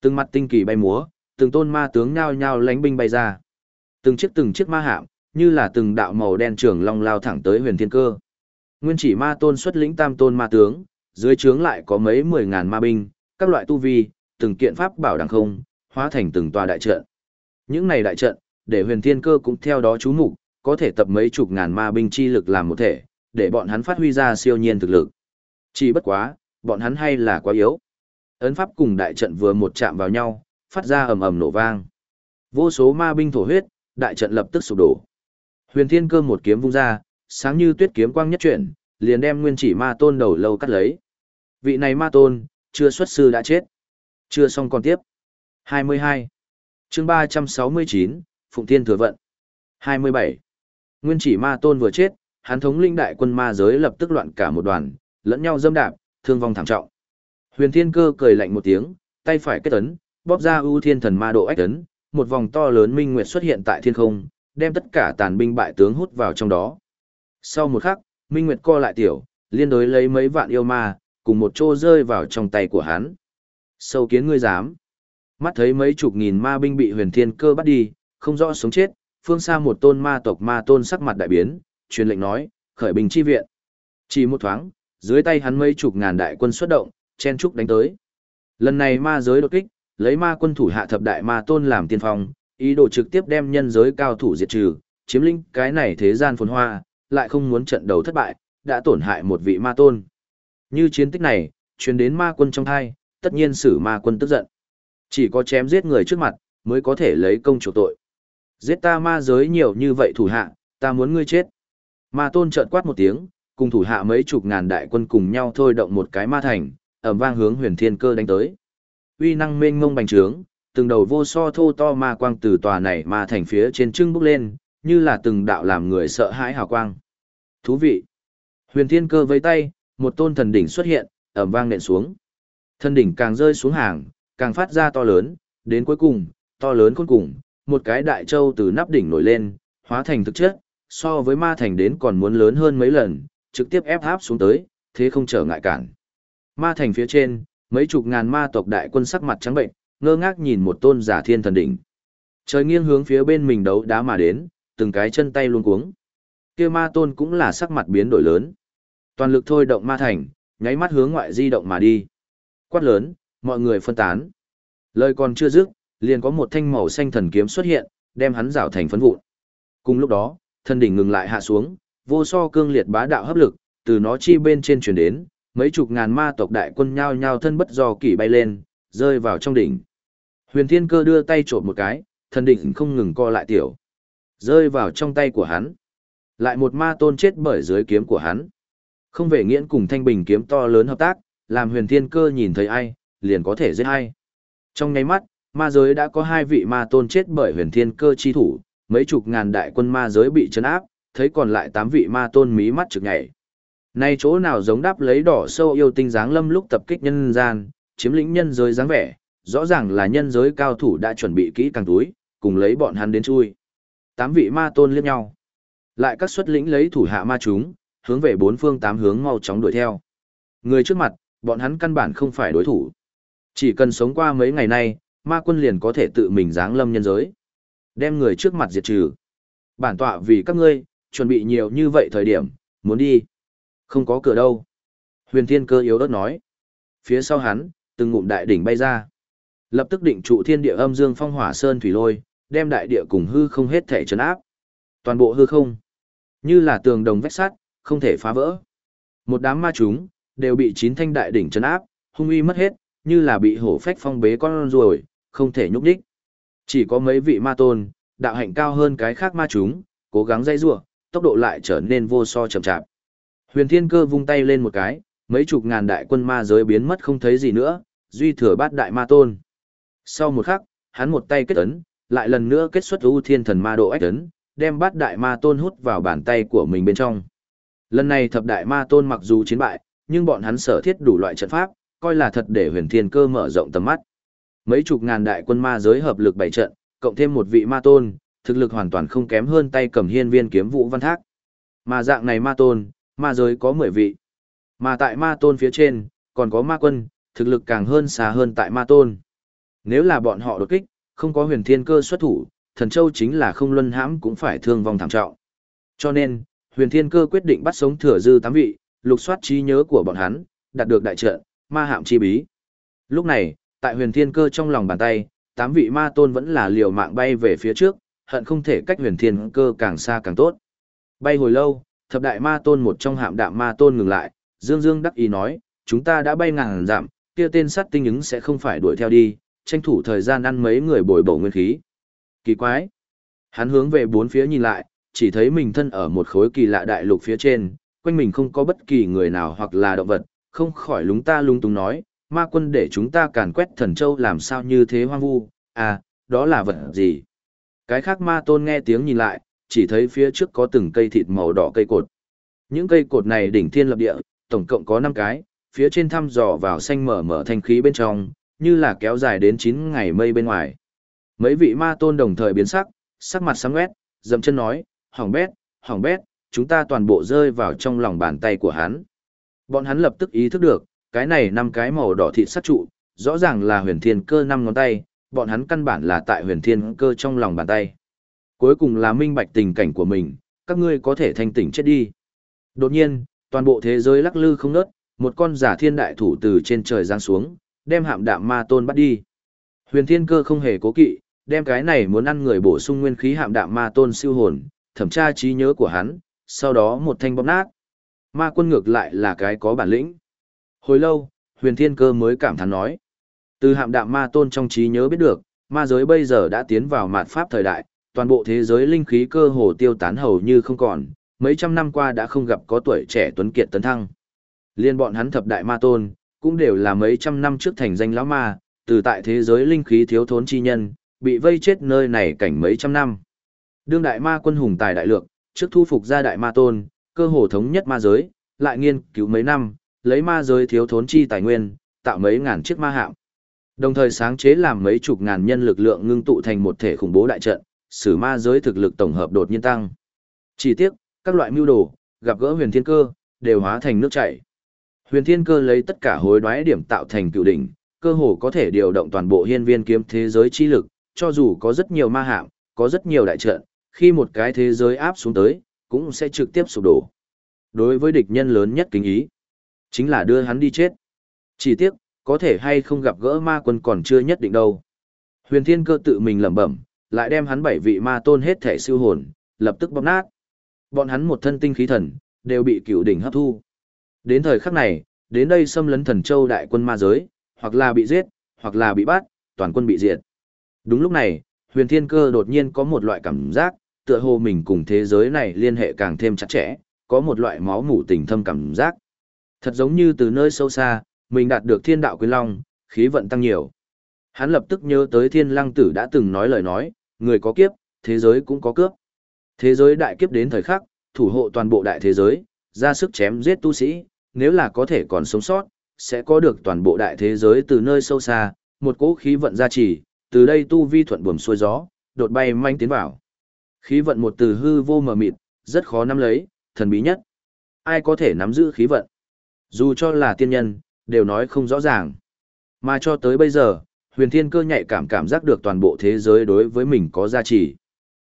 Từng mặt tinh kỳ bay múa, từng tôn ma tướng nhao nhao lánh binh bay ra. Từng chiếc từng chiếc ma hạm, như là từng đạo màu đen trường long lao thẳng tới huyền thiên cơ. Nguyên chỉ ma tôn xuất lĩnh tam tôn ma tướng, dưới trướng lại có mấy mười ngàn ma binh, các loại tu vi, từng kiện pháp bảo đằng không, hóa thành từng tòa đại trận. Những này đại trận, để huyền thiên cơ cũng theo đó chú mục có thể tập mấy chục ngàn ma binh chi lực làm một thể, để bọn hắn phát huy ra siêu nhiên thực lực. Chỉ bất quá, bọn hắn hay là quá yếu. Ấn pháp cùng đại trận vừa một chạm vào nhau, phát ra ầm ầm nổ vang. Vô số ma binh thổ huyết, đại trận lập tức sụp đổ. Huyền Thiên Cơ một kiếm vung ra, sáng như tuyết kiếm quang nhất chuyển, liền đem nguyên chỉ ma tôn đầu lâu cắt lấy. Vị này ma tôn, chưa xuất sư đã chết. Chưa xong còn tiếp. 22. chương 369, Phụng Thiên Thừa Vận. 27. Nguyên chỉ ma tôn vừa chết, hắn thống linh đại quân ma giới lập tức loạn cả một đoàn, lẫn nhau dâm đạp, thương vong thảm trọng. Huyền Thiên Cơ cười lạnh một tiếng, tay phải kết ấn, bóp ra ưu thiên thần ma độ ách ấn, một vòng to lớn minh nguyệt xuất hiện tại thiên không, đem tất cả tàn binh bại tướng hút vào trong đó. Sau một khắc, minh nguyệt co lại tiểu, liên đối lấy mấy vạn yêu ma, cùng một chỗ rơi vào trong tay của hắn. Sâu kiến ngươi dám. Mắt thấy mấy chục nghìn ma binh bị huyền thiên cơ bắt đi, không rõ sống chết, phương xa một tôn ma tộc ma tôn sắc mặt đại biến, truyền lệnh nói, khởi binh chi viện. Chỉ một thoáng, dưới tay hắn mấy chục ngàn đại quân xuất động, chen trúc đánh tới. Lần này ma giới đột kích, lấy ma quân thủ hạ thập đại ma tôn làm tiên phong, ý đồ trực tiếp đem nhân giới cao thủ diệt trừ, chiếm lĩnh cái này thế gian phồn hoa, lại không muốn trận đấu thất bại, đã tổn hại một vị ma tôn. Như chiến tích này, truyền đến ma quân trong thai, tất nhiên xử ma quân tức giận. Chỉ có chém giết người trước mặt, mới có thể lấy công chủ tội. Giết ta ma giới nhiều như vậy thủ hạ, ta muốn ngươi chết. Ma tôn trợn quát một tiếng, cùng thủ hạ mấy chục ngàn đại quân cùng nhau thôi động một cái ma thành, ầm vang hướng huyền thiên cơ đánh tới. Uy năng mênh mông bành trướng, từng đầu vô so thô to ma quang từ tòa này mà thành phía trên trưng bốc lên, như là từng đạo làm người sợ hãi hào quang. Thú vị. Huyền Thiên Cơ vẫy tay, một tôn thần đỉnh xuất hiện, ầm vang nện xuống. Thần đỉnh càng rơi xuống hàng, càng phát ra to lớn, đến cuối cùng, to lớn cuối cùng, một cái đại châu từ nắp đỉnh nổi lên, hóa thành thực chất, so với ma thành đến còn muốn lớn hơn mấy lần, trực tiếp ép áp xuống tới, thế không trở ngại cản. Ma thành phía trên, mấy chục ngàn ma tộc đại quân sắc mặt trắng bệnh, ngơ ngác nhìn một tôn giả thiên thần đỉnh. Trời nghiêng hướng phía bên mình đấu đá mà đến, từng cái chân tay luôn cuống. Kia ma tôn cũng là sắc mặt biến đổi lớn. Toàn lực thôi động ma thành, nháy mắt hướng ngoại di động mà đi. Quát lớn, mọi người phân tán. Lời còn chưa dứt, liền có một thanh màu xanh thần kiếm xuất hiện, đem hắn rảo thành phấn vụn. Cùng lúc đó, thân đỉnh ngừng lại hạ xuống, vô so cương liệt bá đạo hấp lực, từ nó chi bên trên truyền đến, mấy chục ngàn ma tộc đại quân nhao nhao thân bất do kỷ bay lên, rơi vào trong đỉnh. Huyền Thiên Cơ đưa tay trộm một cái, thần đỉnh không ngừng co lại tiểu, rơi vào trong tay của hắn. Lại một ma tôn chết bởi dưới kiếm của hắn. Không về nghiễn cùng thanh bình kiếm to lớn hợp tác, làm huyền thiên cơ nhìn thấy ai, liền có thể giết ai. Trong nháy mắt, ma giới đã có hai vị ma tôn chết bởi huyền thiên cơ chi thủ, mấy chục ngàn đại quân ma giới bị chấn áp, thấy còn lại tám vị ma tôn mí mắt trực nhảy. Nay chỗ nào giống đáp lấy đỏ sâu yêu tinh dáng lâm lúc tập kích nhân gian, chiếm lĩnh nhân giới dáng vẻ, rõ ràng là nhân giới cao thủ đã chuẩn bị kỹ càng túi, cùng lấy bọn hắn đến chui. Tám vị ma tôn liếc nhau. Lại các xuất lĩnh lấy thủ hạ ma chúng, hướng về bốn phương tám hướng mau chóng đuổi theo. Người trước mặt, bọn hắn căn bản không phải đối thủ. Chỉ cần sống qua mấy ngày nay, ma quân liền có thể tự mình giáng lâm nhân giới. Đem người trước mặt diệt trừ. Bản tọa vì các ngươi, chuẩn bị nhiều như vậy thời điểm, muốn đi. Không có cửa đâu. Huyền thiên cơ yếu ớt nói. Phía sau hắn, từng ngụm đại đỉnh bay ra. Lập tức định trụ thiên địa âm dương phong hỏa sơn thủy lôi, đem đại địa cùng hư không hết thể chấn áp. Toàn bộ hư không, như là tường đồng vách sắt, không thể phá vỡ. Một đám ma chúng, đều bị chín thanh đại đỉnh chấn áp, hung uy mất hết, như là bị hổ phách phong bế con ruồi, không thể nhúc nhích. Chỉ có mấy vị ma tôn, đạo hạnh cao hơn cái khác ma chúng, cố gắng dây rủa, tốc độ lại trở nên vô so chậm chạp. Huyền Thiên Cơ vung tay lên một cái, mấy chục ngàn đại quân ma giới biến mất không thấy gì nữa, duy thừa bát đại ma tôn. Sau một khắc, hắn một tay kết ấn, lại lần nữa kết xuất U thiên thần ma độ ách ấn, đem bát đại ma tôn hút vào bàn tay của mình bên trong. Lần này thập đại ma tôn mặc dù chiến bại, nhưng bọn hắn sở thiết đủ loại trận pháp, coi là thật để huyền thiên cơ mở rộng tầm mắt. Mấy chục ngàn đại quân ma giới hợp lực bảy trận, cộng thêm một vị ma tôn, thực lực hoàn toàn không kém hơn tay cầm hiên viên kiếm vũ văn thác. Mà dạng này ma tôn, ma giới có 10 vị. Mà tại ma tôn phía trên, còn có ma quân, thực lực càng hơn xa hơn tại ma tôn. Nếu là bọn họ đột kích, không có huyền thiên cơ xuất thủ, thần châu chính là không luân hãm cũng phải thương vong thảm trọng. Cho nên, huyền thiên cơ quyết định bắt sống thừa dư tám vị, lục soát trí nhớ của bọn hắn, đạt được đại trận, ma hạm chi bí. Lúc này, tại huyền thiên cơ trong lòng bàn tay, tám vị ma tôn vẫn là liều mạng bay về phía trước, hận không thể cách huyền thiên cơ càng xa càng tốt. Bay hồi lâu, thập đại ma tôn một trong hạm đạm ma tôn ngừng lại, dương dương đắc ý nói, chúng ta đã bay ngàn dặm, kia tên sát tinh ứng sẽ không phải đuổi theo đi, tranh thủ thời gian ăn mấy người bồi bổ nguyên khí. Kỳ quái. Hắn hướng về bốn phía nhìn lại, chỉ thấy mình thân ở một khối kỳ lạ đại lục phía trên, quanh mình không có bất kỳ người nào hoặc là động vật, không khỏi lúng ta lung tung nói, ma quân để chúng ta càn quét thần châu làm sao như thế hoang vu, à, đó là vật gì? Cái khác ma tôn nghe tiếng nhìn lại, chỉ thấy phía trước có từng cây thịt màu đỏ cây cột. Những cây cột này đỉnh thiên lập địa, tổng cộng có 5 cái, phía trên thăm dò vào xanh mở mở thanh khí bên trong, như là kéo dài đến 9 ngày mây bên ngoài. Mấy vị ma tôn đồng thời biến sắc, sắc mặt sáng quét, dầm chân nói, hỏng bét, hỏng bét, chúng ta toàn bộ rơi vào trong lòng bàn tay của hắn. Bọn hắn lập tức ý thức được, cái này năm cái màu đỏ thịt sắt trụ, rõ ràng là huyền thiên cơ năm ngón tay, bọn hắn căn bản là tại huyền thiên cơ trong lòng bàn tay. Cuối cùng là minh bạch tình cảnh của mình, các ngươi có thể thanh tỉnh chết đi. Đột nhiên, toàn bộ thế giới lắc lư không ngớt, một con giả thiên đại thủ từ trên trời giáng xuống, đem hạm đạm ma tôn bắt đi. Huyền thiên cơ không hề cố kỵ, đem cái này muốn ăn người bổ sung nguyên khí hạm đạm ma tôn siêu hồn, thẩm tra trí nhớ của hắn, sau đó một thanh bóp nát. Ma quân ngược lại là cái có bản lĩnh. Hồi lâu, huyền thiên cơ mới cảm thán nói. Từ hạm đạm ma tôn trong trí nhớ biết được, ma giới bây giờ đã tiến vào mạt pháp thời đại, toàn bộ thế giới linh khí cơ hồ tiêu tán hầu như không còn, mấy trăm năm qua đã không gặp có tuổi trẻ tuấn kiệt tấn thăng. Liên bọn hắn thập đại ma tôn, cũng đều là mấy trăm năm trước thành danh lão ma, từ tại thế giới linh khí thiếu thốn chi nhân, bị vây chết nơi này cảnh mấy trăm năm. Đương đại ma quân hùng tài đại lược, trước thu phục ra đại ma tôn, cơ hồ thống nhất ma giới, lại nghiên cứu mấy năm, lấy ma giới thiếu thốn chi tài nguyên, tạo mấy ngàn chiếc ma hạm. Đồng thời sáng chế làm mấy chục ngàn nhân lực lượng ngưng tụ thành một thể khủng bố đại trận, sử ma giới thực lực tổng hợp đột nhiên tăng. Chỉ tiếc, các loại mưu đồ, gặp gỡ huyền thiên cơ, đều hóa thành nước chảy. Huyền thiên cơ lấy tất cả hối đoái điểm tạo thành cựu đỉnh, cơ hồ có thể điều động toàn bộ hiên viên kiếm thế giới chi lực, cho dù có rất nhiều ma hạm, có rất nhiều đại trận, khi một cái thế giới áp xuống tới, cũng sẽ trực tiếp sụp đổ. Đối với địch nhân lớn nhất kính ý, chính là đưa hắn đi chết. Chỉ tiếc, có thể hay không gặp gỡ ma quân còn chưa nhất định đâu. Huyền Thiên Cơ tự mình lẩm bẩm, lại đem hắn bảy vị ma tôn hết thể siêu hồn, lập tức bóp nát. Bọn hắn một thân tinh khí thần, đều bị cựu đỉnh hấp thu. Đến thời khắc này, đến đây xâm lấn thần châu đại quân ma giới, hoặc là bị giết, hoặc là bị bắt, toàn quân bị diệt. Đúng lúc này, huyền thiên cơ đột nhiên có một loại cảm giác, tựa hồ mình cùng thế giới này liên hệ càng thêm chặt chẽ, có một loại máu mủ tình thâm cảm giác. Thật giống như từ nơi sâu xa, mình đạt được thiên đạo quyền long, khí vận tăng nhiều. Hắn lập tức nhớ tới thiên lăng tử đã từng nói lời nói, người có kiếp, thế giới cũng có cướp. Thế giới đại kiếp đến thời khắc, thủ hộ toàn bộ đại thế giới, ra sức chém giết tu sĩ, nếu là có thể còn sống sót, sẽ có được toàn bộ đại thế giới từ nơi sâu xa, một cỗ khí vận gia trì, từ đây tu vi thuận buồm xuôi gió, đột bay manh tiến vào. Khí vận một từ hư vô mờ mịt, rất khó nắm lấy, thần bí nhất. Ai có thể nắm giữ khí vận? Dù cho là tiên nhân, đều nói không rõ ràng. Mà cho tới bây giờ, huyền thiên cơ nhạy cảm cảm giác được toàn bộ thế giới đối với mình có giá trị.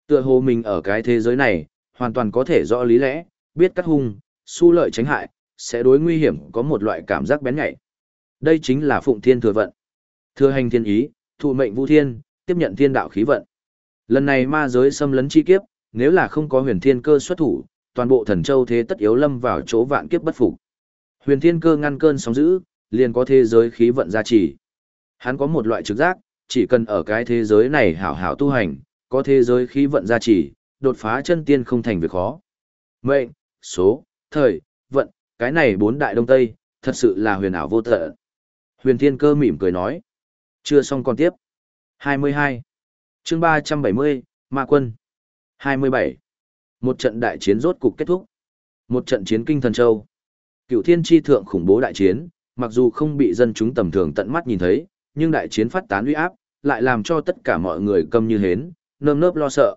Tựa hồ mình ở cái thế giới này, hoàn toàn có thể rõ lý lẽ, biết cắt hung, su lợi tránh hại, sẽ đối nguy hiểm có một loại cảm giác bén nhạy. Đây chính là phụng thiên thừa vận. Thừa hành thiên ý, thụ mệnh vũ thiên, tiếp nhận thiên đạo khí vận. Lần này ma giới xâm lấn chi kiếp, nếu là không có huyền thiên cơ xuất thủ, toàn bộ thần châu thế tất yếu lâm vào chỗ vạn kiếp bất phục. Huyền thiên cơ ngăn cơn sóng dữ, liền có thế giới khí vận gia trì. Hắn có một loại trực giác, chỉ cần ở cái thế giới này hảo hảo tu hành, có thế giới khí vận gia trì, đột phá chân tiên không thành việc khó. Mệnh, số, thời, vận, cái này bốn đại đông tây, thật sự là huyền ảo vô tận. Huyền thiên cơ mỉm cười nói. Chưa xong còn tiếp. 22. chương 370, Ma Quân. 27. Một trận đại chiến rốt cục kết thúc. Một trận chiến kinh thần châu. Cựu thiên tri thượng khủng bố đại chiến, mặc dù không bị dân chúng tầm thường tận mắt nhìn thấy, nhưng đại chiến phát tán uy áp, lại làm cho tất cả mọi người câm như hến, nơm nớp lo sợ.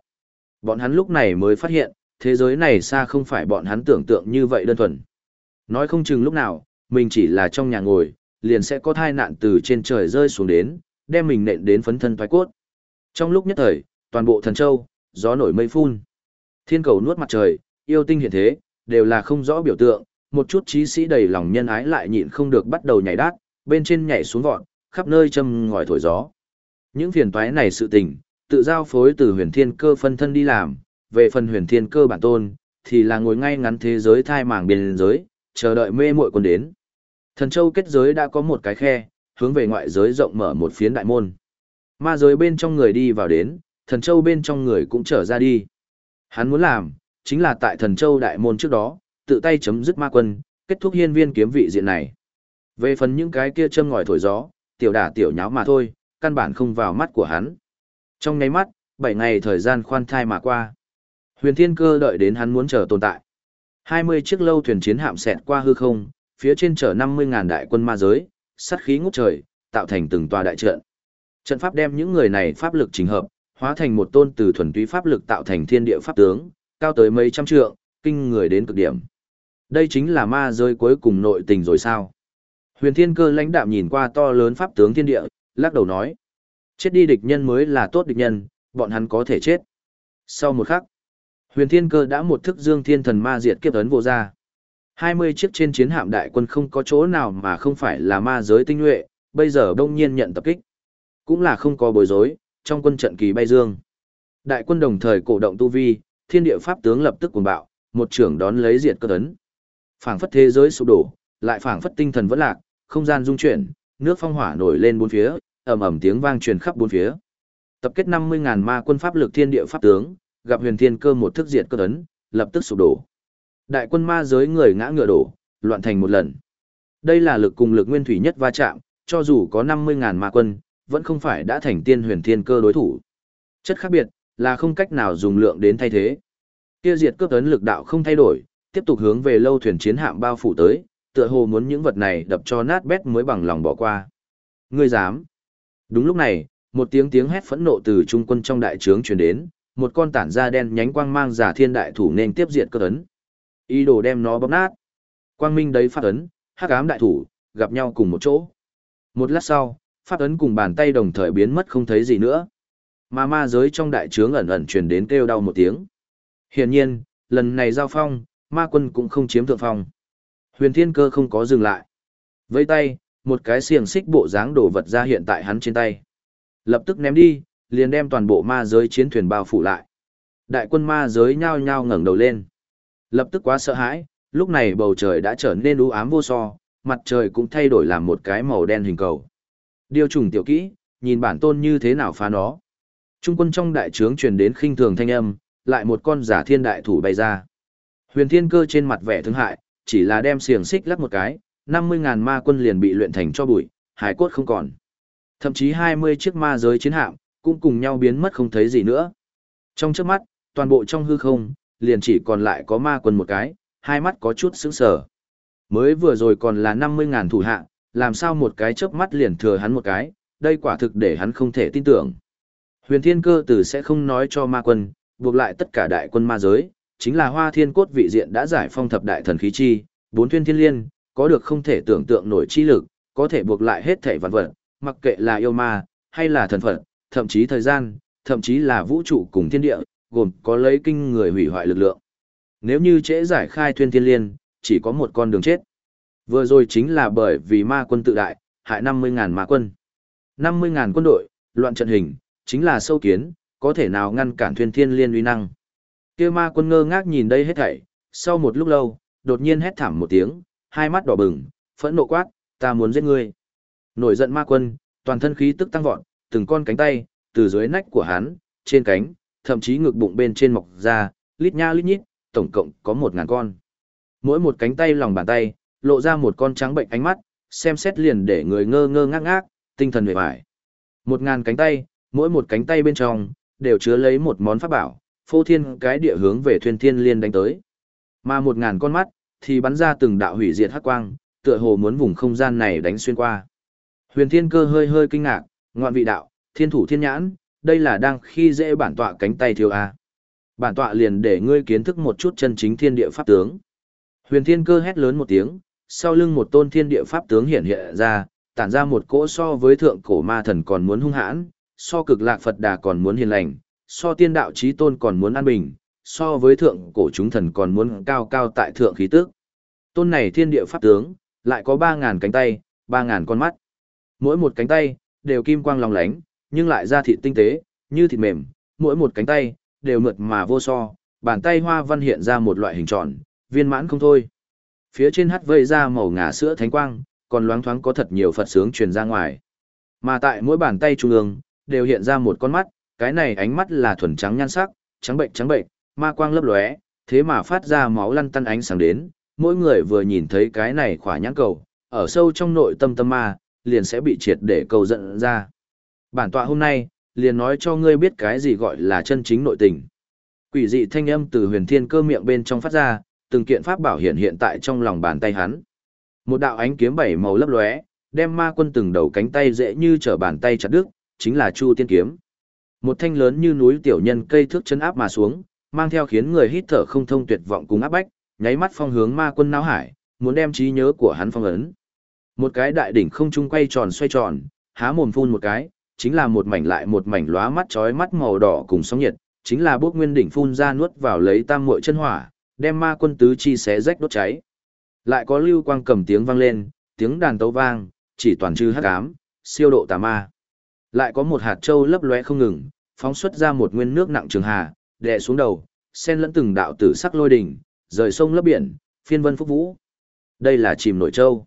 Bọn hắn lúc này mới phát hiện, thế giới này xa không phải bọn hắn tưởng tượng như vậy đơn thuần. Nói không chừng lúc nào, mình chỉ là trong nhà ngồi, liền sẽ có thai nạn từ trên trời rơi xuống đến, đem mình nện đến phấn thân thoái cốt. Trong lúc nhất thời, toàn bộ thần châu, gió nổi mây phun. Thiên cầu nuốt mặt trời, yêu tinh hiện thế, đều là không rõ biểu tượng, một chút trí sĩ đầy lòng nhân ái lại nhịn không được bắt đầu nhảy đát, bên trên nhảy xuống vọt, khắp nơi châm ngòi thổi gió. Những phiền toái này sự tình, tự giao phối từ huyền thiên cơ phân thân đi làm, về phần huyền thiên cơ bản tôn, thì là ngồi ngay ngắn thế giới thai màng biên giới, chờ đợi mê muội quân đến. Thần châu kết giới đã có một cái khe, hướng về ngoại giới rộng mở một phiến đại môn. Ma giới bên trong người đi vào đến, thần châu bên trong người cũng trở ra đi. Hắn muốn làm, chính là tại thần châu đại môn trước đó, tự tay chấm dứt ma quân, kết thúc hiên viên kiếm vị diện này. Về phần những cái kia châm ngòi thổi gió, tiểu đả tiểu nháo mà thôi, căn bản không vào mắt của hắn. Trong nháy mắt, 7 ngày thời gian khoan thai mà qua. Huyền Thiên Cơ đợi đến hắn muốn chờ tồn tại. 20 chiếc lâu thuyền chiến hạm xẹt qua hư không, phía trên chở 50.000 đại quân ma giới, sát khí ngút trời, tạo thành từng tòa đại trận. Trận pháp đem những người này pháp lực chỉnh hợp, hóa thành một tôn từ thuần túy pháp lực tạo thành thiên địa pháp tướng, cao tới mấy trăm trượng, kinh người đến cực điểm. Đây chính là ma giới cuối cùng nội tình rồi sao? Huyền Thiên Cơ lãnh đạm nhìn qua to lớn pháp tướng thiên địa, lắc đầu nói: Chết đi địch nhân mới là tốt địch nhân, bọn hắn có thể chết. Sau một khắc, huyền thiên cơ đã một thức dương thiên thần ma diệt kiếp ấn vô ra. 20 chiếc trên chiến hạm đại quân không có chỗ nào mà không phải là ma giới tinh nhuệ, bây giờ đông nhiên nhận tập kích. Cũng là không có bối rối, trong quân trận kỳ bay dương. Đại quân đồng thời cổ động tu vi, thiên địa pháp tướng lập tức cuồng bạo, một trưởng đón lấy diệt cơ ấn. Phảng phất thế giới sụp đổ, lại phảng phất tinh thần vẫn lạc, không gian rung chuyển, nước phong hỏa nổi lên bốn phía, ầm ầm tiếng vang truyền khắp bốn phía. Tập kết 50.000 ma quân pháp lực thiên địa pháp tướng, gặp huyền thiên cơ một thức diệt cơ ấn, lập tức sụp đổ. Đại quân ma giới người ngã ngựa đổ, loạn thành một lần. Đây là lực cùng lực nguyên thủy nhất va chạm, cho dù có 50.000 ma quân, vẫn không phải đã thành tiên huyền thiên cơ đối thủ. Chất khác biệt, là không cách nào dùng lượng đến thay thế. Kia diệt cướp ấn lực đạo không thay đổi, tiếp tục hướng về lâu thuyền chiến hạm bao phủ tới, tựa hồ muốn những vật này đập cho nát bét mới bằng lòng bỏ qua. Ngươi dám? Đúng lúc này, một tiếng tiếng hét phẫn nộ từ trung quân trong đại trướng truyền đến, một con tản da đen nhánh quang mang giả thiên đại thủ nên tiếp diện cơ ấn. Ý đồ đem nó bóp nát. Quang minh đấy phát ấn, hắc ám đại thủ, gặp nhau cùng một chỗ. Một lát sau, phát ấn cùng bàn tay đồng thời biến mất không thấy gì nữa. Mà ma giới trong đại trướng ẩn ẩn truyền đến kêu đau một tiếng. Hiển nhiên, lần này giao phong, ma quân cũng không chiếm thượng phong. Huyền thiên cơ không có dừng lại. Vây tay, một cái xiềng xích bộ dáng đồ vật ra hiện tại hắn trên tay. Lập tức ném đi, liền đem toàn bộ ma giới chiến thuyền bao phủ lại. Đại quân ma giới nhao nhao ngẩng đầu lên. Lập tức quá sợ hãi, lúc này bầu trời đã trở nên u ám vô so, mặt trời cũng thay đổi làm một cái màu đen hình cầu. Điều trùng tiểu kỹ, nhìn bản tôn như thế nào phá nó. Trung quân trong đại trướng truyền đến khinh thường thanh âm, lại một con giả thiên đại thủ bay ra. Huyền thiên cơ trên mặt vẻ thương hại, chỉ là đem xiềng xích lắc một cái, 50.000 ma quân liền bị luyện thành cho bụi, hải cốt không còn. Thậm chí 20 chiếc ma giới chiến hạm, cũng cùng nhau biến mất không thấy gì nữa. Trong trước mắt, toàn bộ trong hư không, liền chỉ còn lại có ma quân một cái, hai mắt có chút sững sờ. Mới vừa rồi còn là 50.000 thủ hạ, làm sao một cái chớp mắt liền thừa hắn một cái, đây quả thực để hắn không thể tin tưởng. Huyền Thiên Cơ tử sẽ không nói cho ma quân, buộc lại tất cả đại quân ma giới, chính là Hoa Thiên Cốt vị diện đã giải phong thập đại thần khí chi, bốn thuyên thiên liên, có được không thể tưởng tượng nổi chi lực, có thể buộc lại hết thể vạn vật, mặc kệ là yêu ma, hay là thần phật, thậm chí thời gian, thậm chí là vũ trụ cùng thiên địa, gồm có lấy kinh người hủy hoại lực lượng. Nếu như trễ giải khai thuyên thiên liên, chỉ có một con đường chết. Vừa rồi chính là bởi vì ma quân tự đại, hại 50.000 ma quân. 50.000 quân đội, loạn trận hình, chính là sâu kiến, có thể nào ngăn cản thuyên thiên liên uy năng kia ma quân ngơ ngác nhìn đây hết thảy, sau một lúc lâu, đột nhiên hét thảm một tiếng, hai mắt đỏ bừng, phẫn nộ quát, ta muốn giết ngươi. Nổi giận ma quân, toàn thân khí tức tăng vọt, từng con cánh tay, từ dưới nách của hắn, trên cánh, thậm chí ngực bụng bên trên mọc ra, lít nha lít nhít, tổng cộng có một ngàn con. Mỗi một cánh tay lòng bàn tay, lộ ra một con trắng bệnh ánh mắt, xem xét liền để người ngơ ngơ ngác ngác, tinh thần hề vải. Một ngàn cánh tay, mỗi một cánh tay bên trong, đều chứa lấy một món pháp bảo, phô thiên cái địa hướng về thuyền thiên liên đánh tới. Mà một ngàn con mắt, thì bắn ra từng đạo hủy diệt hắc quang, tựa hồ muốn vùng không gian này đánh xuyên qua. Huyền thiên cơ hơi hơi kinh ngạc, ngoạn vị đạo, thiên thủ thiên nhãn, đây là đang khi dễ bản tọa cánh tay thiếu A. Bản tọa liền để ngươi kiến thức một chút chân chính thiên địa pháp tướng. Huyền thiên cơ hét lớn một tiếng, sau lưng một tôn thiên địa pháp tướng hiện hiện ra, tản ra một cỗ so với thượng cổ ma thần còn muốn hung hãn, so cực lạc Phật đà còn muốn hiền lành, so tiên đạo trí tôn còn muốn an bình, so với thượng cổ chúng thần còn muốn cao cao tại thượng khí tức. Tôn này thiên địa pháp tướng, lại có 3.000 cánh tay, 3.000 con mắt. Mỗi một cánh tay, đều kim quang lòng lánh, nhưng lại ra thịt tinh tế, như thịt mềm, mỗi một cánh tay, đều mượt mà vô so, bàn tay hoa văn hiện ra một loại hình tròn, viên mãn không thôi. Phía trên hắt vây ra màu ngà sữa thánh quang, còn loáng thoáng có thật nhiều Phật sướng truyền ra ngoài. Mà tại mỗi bàn tay trung ương, đều hiện ra một con mắt, cái này ánh mắt là thuần trắng nhan sắc, trắng bệnh trắng bệnh, ma quang lấp lóe, thế mà phát ra máu lăn tăn ánh sáng đến, mỗi người vừa nhìn thấy cái này khỏa nhãn cầu, ở sâu trong nội tâm tâm ma, liền sẽ bị triệt để cầu giận ra. Bản tọa hôm nay, liền nói cho ngươi biết cái gì gọi là chân chính nội tình. Quỷ dị thanh âm từ huyền thiên cơ miệng bên trong phát ra, từng kiện pháp bảo hiện hiện tại trong lòng bàn tay hắn. Một đạo ánh kiếm bảy màu lấp lóe, đem ma quân từng đầu cánh tay dễ như trở bàn tay chặt đứt, chính là Chu Tiên kiếm. Một thanh lớn như núi tiểu nhân cây thước chân áp mà xuống, mang theo khiến người hít thở không thông tuyệt vọng cùng áp bách, nháy mắt phong hướng ma quân não hải, muốn đem trí nhớ của hắn phong ấn. Một cái đại đỉnh không trung quay tròn xoay tròn, há mồm phun một cái, chính là một mảnh lại một mảnh lóa mắt chói mắt màu đỏ cùng sóng nhiệt, chính là bước nguyên đỉnh phun ra nuốt vào lấy tam muội chân hỏa, đem ma quân tứ chi xé rách đốt cháy. Lại có lưu quang cầm tiếng vang lên, tiếng đàn tấu vang, chỉ toàn trừ hắc ám, siêu độ tà ma. Lại có một hạt châu lấp lóe không ngừng, phóng xuất ra một nguyên nước nặng trường hà, đè xuống đầu, xen lẫn từng đạo tử sắc lôi đỉnh, rời sông lấp biển, phiên vân phúc vũ. Đây là chìm nổi châu.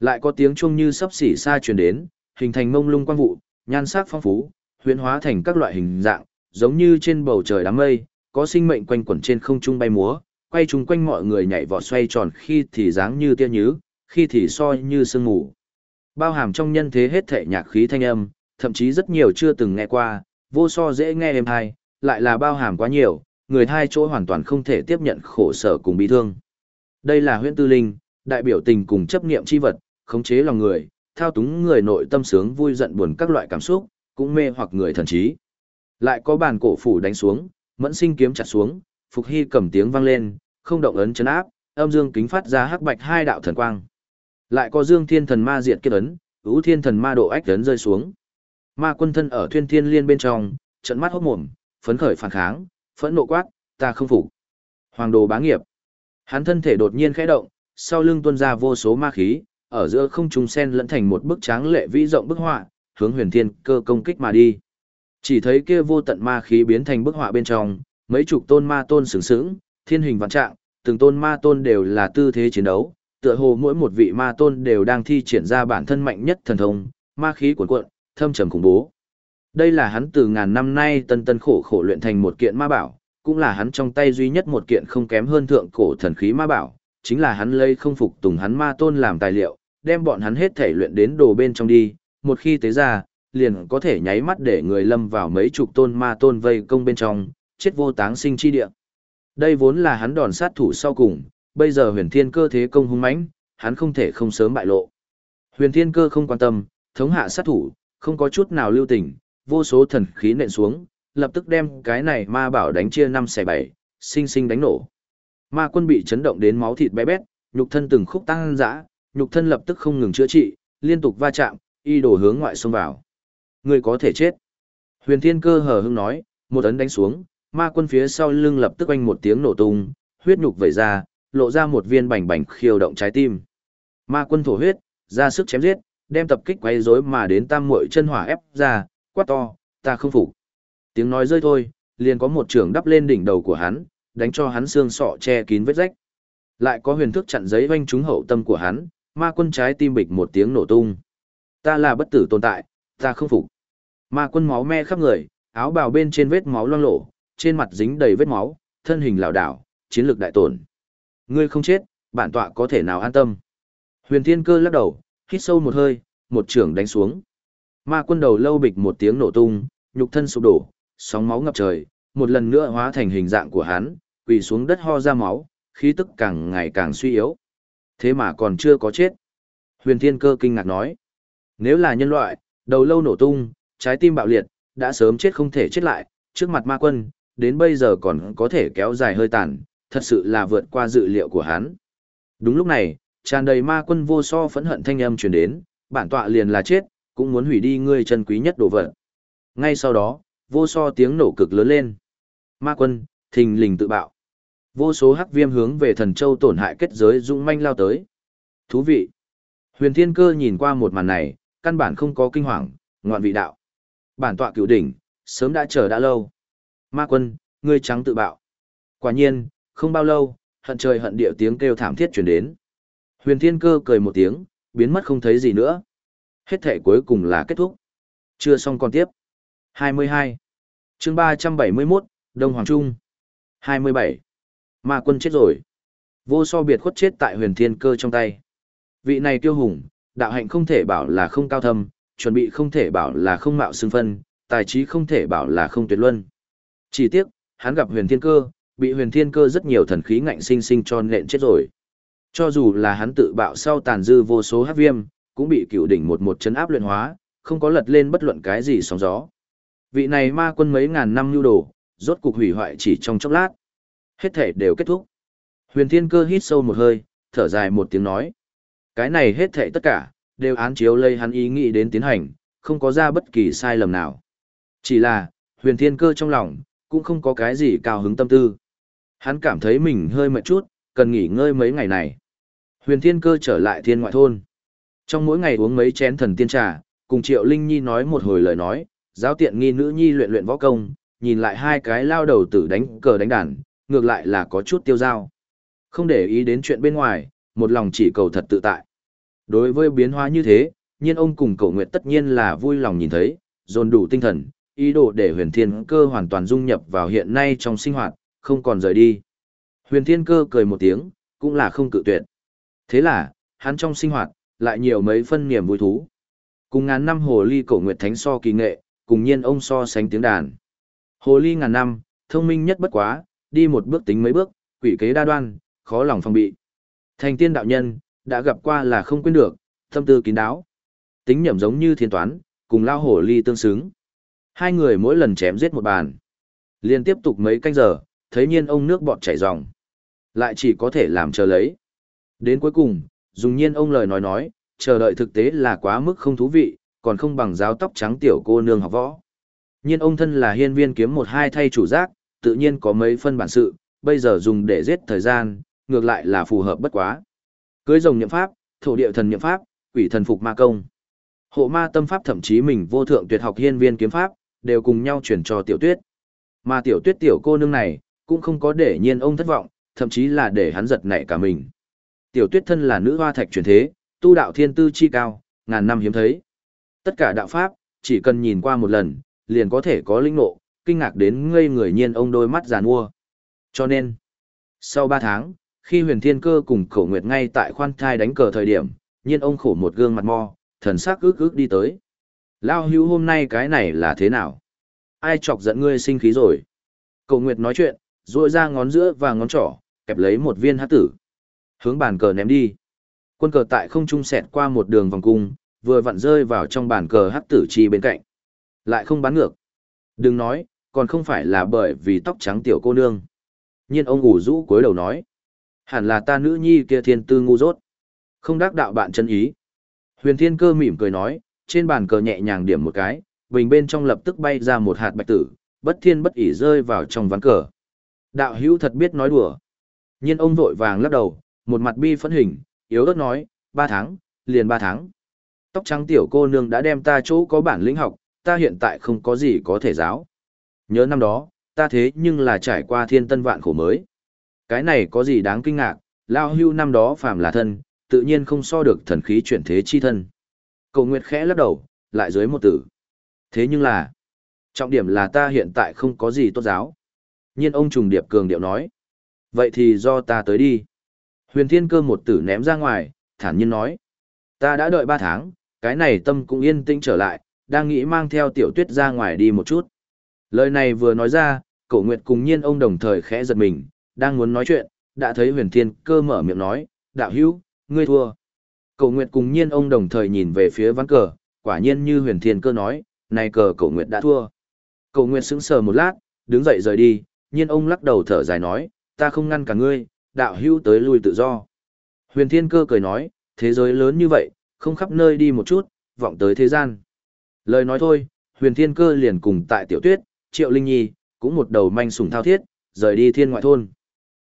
Lại có tiếng chuông như sắp xỉ xa truyền đến, hình thành mông lung quang vụ, nhan sắc phong phú, huyễn hóa thành các loại hình dạng, giống như trên bầu trời đám mây, có sinh mệnh quanh quẩn trên không trung bay múa, quay chung quanh mọi người nhảy vọt xoay tròn khi thì dáng như tia nhứ, khi thì soi như sương mù. Bao hàm trong nhân thế hết thể nhạc khí thanh âm, thậm chí rất nhiều chưa từng nghe qua, vô so dễ nghe êm hay, lại là bao hàm quá nhiều, người hai chỗ hoàn toàn không thể tiếp nhận khổ sở cùng bị thương. Đây là huyễn tư linh, đại biểu tình cùng chấp niệm chi vật, khống chế lòng người, thao túng người nội tâm sướng vui giận buồn các loại cảm xúc, cũng mê hoặc người thần trí. Lại có bàn cổ phủ đánh xuống, mẫn sinh kiếm chặt xuống, phục hy cầm tiếng vang lên, không động ấn chấn áp, âm dương kính phát ra hắc bạch hai đạo thần quang. Lại có dương thiên thần ma diệt kết ấn, ưu thiên thần ma độ ách ấn rơi xuống. Ma quân thân ở thuyên thiên liên bên trong, trận mắt hốt mồm, phấn khởi phản kháng, phẫn nộ quát, ta không phục. Hoàng đồ bá nghiệp. Hắn thân thể đột nhiên khẽ động, sau lưng tuôn ra vô số ma khí, ở giữa không trung sen lẫn thành một bức tráng lệ vĩ rộng bức họa, hướng huyền thiên cơ công kích mà đi. Chỉ thấy kia vô tận ma khí biến thành bức họa bên trong, mấy chục tôn ma tôn sừng sững, thiên hình vạn trạng, từng tôn ma tôn đều là tư thế chiến đấu, tựa hồ mỗi một vị ma tôn đều đang thi triển ra bản thân mạnh nhất thần thông, ma khí cuồn cuộn, thâm trầm khủng bố. Đây là hắn từ ngàn năm nay tân tân khổ khổ luyện thành một kiện ma bảo, cũng là hắn trong tay duy nhất một kiện không kém hơn thượng cổ thần khí ma bảo, chính là hắn lấy không phục tùng hắn ma tôn làm tài liệu, đem bọn hắn hết thể luyện đến đồ bên trong đi, một khi tế ra, liền có thể nháy mắt để người lâm vào mấy chục tôn ma tôn vây công bên trong, chết vô táng sinh chi địa. Đây vốn là hắn đòn sát thủ sau cùng, bây giờ huyền thiên cơ thế công hung mãnh, hắn không thể không sớm bại lộ. Huyền thiên cơ không quan tâm, thống hạ sát thủ, không có chút nào lưu tình, vô số thần khí nện xuống, lập tức đem cái này ma bảo đánh chia năm xẻ bảy, sinh sinh đánh nổ. Ma quân bị chấn động đến máu thịt bé bét, nhục thân từng khúc tăng dã, nhục thân lập tức không ngừng chữa trị, liên tục va chạm, y đổ hướng ngoại xông vào. Người có thể chết. Huyền Thiên Cơ hờ hững nói, một ấn đánh xuống, ma quân phía sau lưng lập tức oanh một tiếng nổ tung, huyết nhục vẩy ra, lộ ra một viên bành bành khiêu động trái tim. Ma quân thổ huyết, ra sức chém giết, đem tập kích quấy rối mà đến tam muội chân hỏa ép ra, quát to, ta không phục. Tiếng nói rơi thôi, liền có một trường đắp lên đỉnh đầu của hắn, đánh cho hắn xương sọ che kín vết rách. Lại có huyền thức chặn giấy vanh trúng hậu tâm của hắn, ma quân trái tim bịch một tiếng nổ tung. Ta là bất tử tồn tại, ta không phục. Ma quân máu me khắp người, áo bào bên trên vết máu loang lổ, trên mặt dính đầy vết máu, thân hình lảo đảo, chiến lược đại tổn. Ngươi không chết, bản tọa có thể nào an tâm. Huyền Thiên Cơ lắc đầu, hít sâu một hơi, một trường đánh xuống. Ma quân đầu lâu bịch một tiếng nổ tung, nhục thân sụp đổ, sóng máu ngập trời, một lần nữa hóa thành hình dạng của hắn, quỳ xuống đất ho ra máu, khí tức càng ngày càng suy yếu. Thế mà còn chưa có chết. Huyền Thiên Cơ kinh ngạc nói. Nếu là nhân loại, đầu lâu nổ tung, trái tim bạo liệt, đã sớm chết không thể chết lại, trước mặt ma quân, đến bây giờ còn có thể kéo dài hơi tàn, thật sự là vượt qua dự liệu của hắn. Đúng lúc này, tràn đầy ma quân vô so phẫn hận thanh âm truyền đến, bản tọa liền là chết, cũng muốn hủy đi ngươi chân quý nhất đồ vật. Ngay sau đó, vô so tiếng nổ cực lớn lên. Ma quân, thình lình tự bạo. Vô số hắc viêm hướng về thần châu tổn hại kết giới dũng manh lao tới. Thú vị. Huyền Thiên Cơ nhìn qua một màn này, căn bản không có kinh hoàng, ngoạn vị đạo. Bản tọa cửu đỉnh, sớm đã chờ đã lâu. Ma quân, ngươi trắng tự bạo. Quả nhiên, không bao lâu, hận trời hận địa tiếng kêu thảm thiết truyền đến. Huyền Thiên Cơ cười một tiếng, biến mất không thấy gì nữa. Hết thể cuối cùng là kết thúc. Chưa xong còn tiếp. 22. chương 371, Đông Hoàng Trung. 27. Ma quân chết rồi. Vô so biệt khuất chết tại huyền thiên cơ trong tay. Vị này tiêu hùng, đạo hạnh không thể bảo là không cao thâm, chuẩn bị không thể bảo là không mạo xưng phân, tài trí không thể bảo là không tuyệt luân. Chỉ tiếc, hắn gặp huyền thiên cơ, bị huyền thiên cơ rất nhiều thần khí ngạnh sinh sinh cho nện chết rồi. Cho dù là hắn tự bạo sau tàn dư vô số hát viêm, cũng bị cựu đỉnh một một chấn áp luyện hóa, không có lật lên bất luận cái gì sóng gió. Vị này ma quân mấy ngàn năm lưu đồ, rốt cục hủy hoại chỉ trong chốc lát. Hết thể đều kết thúc. Huyền thiên cơ hít sâu một hơi, thở dài một tiếng nói. Cái này hết thể tất cả, đều án chiếu lây hắn ý nghĩ đến tiến hành, không có ra bất kỳ sai lầm nào. Chỉ là, huyền thiên cơ trong lòng, cũng không có cái gì cao hứng tâm tư. Hắn cảm thấy mình hơi mệt chút, cần nghỉ ngơi mấy ngày này. Huyền thiên cơ trở lại thiên ngoại thôn. Trong mỗi ngày uống mấy chén thần tiên trà, cùng Triệu Linh Nhi nói một hồi lời nói, giáo tiện nghi nữ nhi luyện luyện võ công, nhìn lại hai cái lao đầu tử đánh cờ đánh đàn, ngược lại là có chút tiêu dao. Không để ý đến chuyện bên ngoài, một lòng chỉ cầu thật tự tại. Đối với biến hóa như thế, nhiên ông cùng cầu nguyện tất nhiên là vui lòng nhìn thấy, dồn đủ tinh thần, ý đồ để huyền thiên cơ hoàn toàn dung nhập vào hiện nay trong sinh hoạt, không còn rời đi. Huyền thiên cơ cười một tiếng, cũng là không cự tuyệt. Thế là, hắn trong sinh hoạt, lại nhiều mấy phân niềm vui thú. Cùng ngàn năm hồ ly cổ nguyệt thánh so kỳ nghệ, cùng nhiên ông so sánh tiếng đàn. Hồ ly ngàn năm, thông minh nhất bất quá, đi một bước tính mấy bước, quỷ kế đa đoan, khó lòng phòng bị. Thành tiên đạo nhân, đã gặp qua là không quên được, tâm tư kín đáo. Tính nhẩm giống như thiên toán, cùng lao hồ ly tương xứng. Hai người mỗi lần chém giết một bàn. Liên tiếp tục mấy canh giờ, thấy nhiên ông nước bọt chảy ròng. Lại chỉ có thể làm chờ lấy. Đến cuối cùng, dùng nhiên ông lời nói nói, chờ đợi thực tế là quá mức không thú vị, còn không bằng giáo tóc trắng tiểu cô nương học võ. Nhiên ông thân là hiên viên kiếm một hai thay chủ giác, tự nhiên có mấy phân bản sự, bây giờ dùng để giết thời gian, ngược lại là phù hợp bất quá. Cưới rồng niệm pháp, thổ địa thần niệm pháp, quỷ thần phục ma công. Hộ ma tâm pháp thậm chí mình vô thượng tuyệt học hiên viên kiếm pháp, đều cùng nhau chuyển cho tiểu tuyết. Mà tiểu tuyết tiểu cô nương này, cũng không có để nhiên ông thất vọng, thậm chí là để hắn giật nảy cả mình. Tiểu tuyết thân là nữ hoa thạch truyền thế, tu đạo thiên tư chi cao, ngàn năm hiếm thấy. Tất cả đạo pháp, chỉ cần nhìn qua một lần, liền có thể có linh ngộ, kinh ngạc đến ngây người nhiên ông đôi mắt giàn mua. Cho nên, sau 3 tháng, khi huyền thiên cơ cùng khổ nguyệt ngay tại khoan thai đánh cờ thời điểm, nhiên ông khổ một gương mặt mo, thần sắc ước ước đi tới. Lao hữu hôm nay cái này là thế nào? Ai chọc giận ngươi sinh khí rồi? Cầu nguyệt nói chuyện, ruôi ra ngón giữa và ngón trỏ, kẹp lấy một viên hát tử. Hướng bàn cờ ném đi. Quân cờ tại không trung xẹt qua một đường vòng cung, vừa vặn rơi vào trong bàn cờ hắc tử chi bên cạnh. Lại không bắn ngược. Đừng nói, còn không phải là bởi vì tóc trắng tiểu cô nương. Nhiên ông ủ rũ cuối đầu nói. Hẳn là ta nữ nhi kia thiên tư ngu dốt. Không đắc đạo bạn chân ý. Huyền thiên cơ mỉm cười nói, trên bàn cờ nhẹ nhàng điểm một cái, bình bên trong lập tức bay ra một hạt bạch tử, bất thiên bất ỉ rơi vào trong ván cờ. Đạo hữu thật biết nói đùa. Nhiên ông vội vàng lắc đầu, một mặt bi phẫn hình, yếu ớt nói, ba tháng, liền ba tháng. Tóc trắng tiểu cô nương đã đem ta chỗ có bản lĩnh học, ta hiện tại không có gì có thể giáo. Nhớ năm đó, ta thế nhưng là trải qua thiên tân vạn khổ mới. Cái này có gì đáng kinh ngạc, lao hưu năm đó phàm là thân, tự nhiên không so được thần khí chuyển thế chi thân. Cầu Nguyệt khẽ lắc đầu, lại dưới một tử. Thế nhưng là, trọng điểm là ta hiện tại không có gì tốt giáo. Nhiên ông trùng điệp cường điệu nói. Vậy thì do ta tới đi. Huyền thiên cơ một tử ném ra ngoài, thản nhiên nói. Ta đã đợi ba tháng, cái này tâm cũng yên tĩnh trở lại, đang nghĩ mang theo tiểu tuyết ra ngoài đi một chút. Lời này vừa nói ra, cổ nguyệt cùng nhiên ông đồng thời khẽ giật mình, đang muốn nói chuyện, đã thấy huyền thiên cơ mở miệng nói, đạo hữu, ngươi thua. Cổ nguyệt cùng nhiên ông đồng thời nhìn về phía ván cờ, quả nhiên như huyền thiên cơ nói, này cờ cổ nguyệt đã thua. Cổ nguyệt sững sờ một lát, đứng dậy rời đi, nhiên ông lắc đầu thở dài nói, ta không ngăn cả ngươi, đạo hữu tới lui tự do. Huyền thiên cơ cười nói, thế giới lớn như vậy, không khắp nơi đi một chút, vọng tới thế gian. Lời nói thôi, huyền thiên cơ liền cùng tại tiểu tuyết, triệu linh nhi, cũng một đầu manh sủng thao thiết, rời đi thiên ngoại thôn.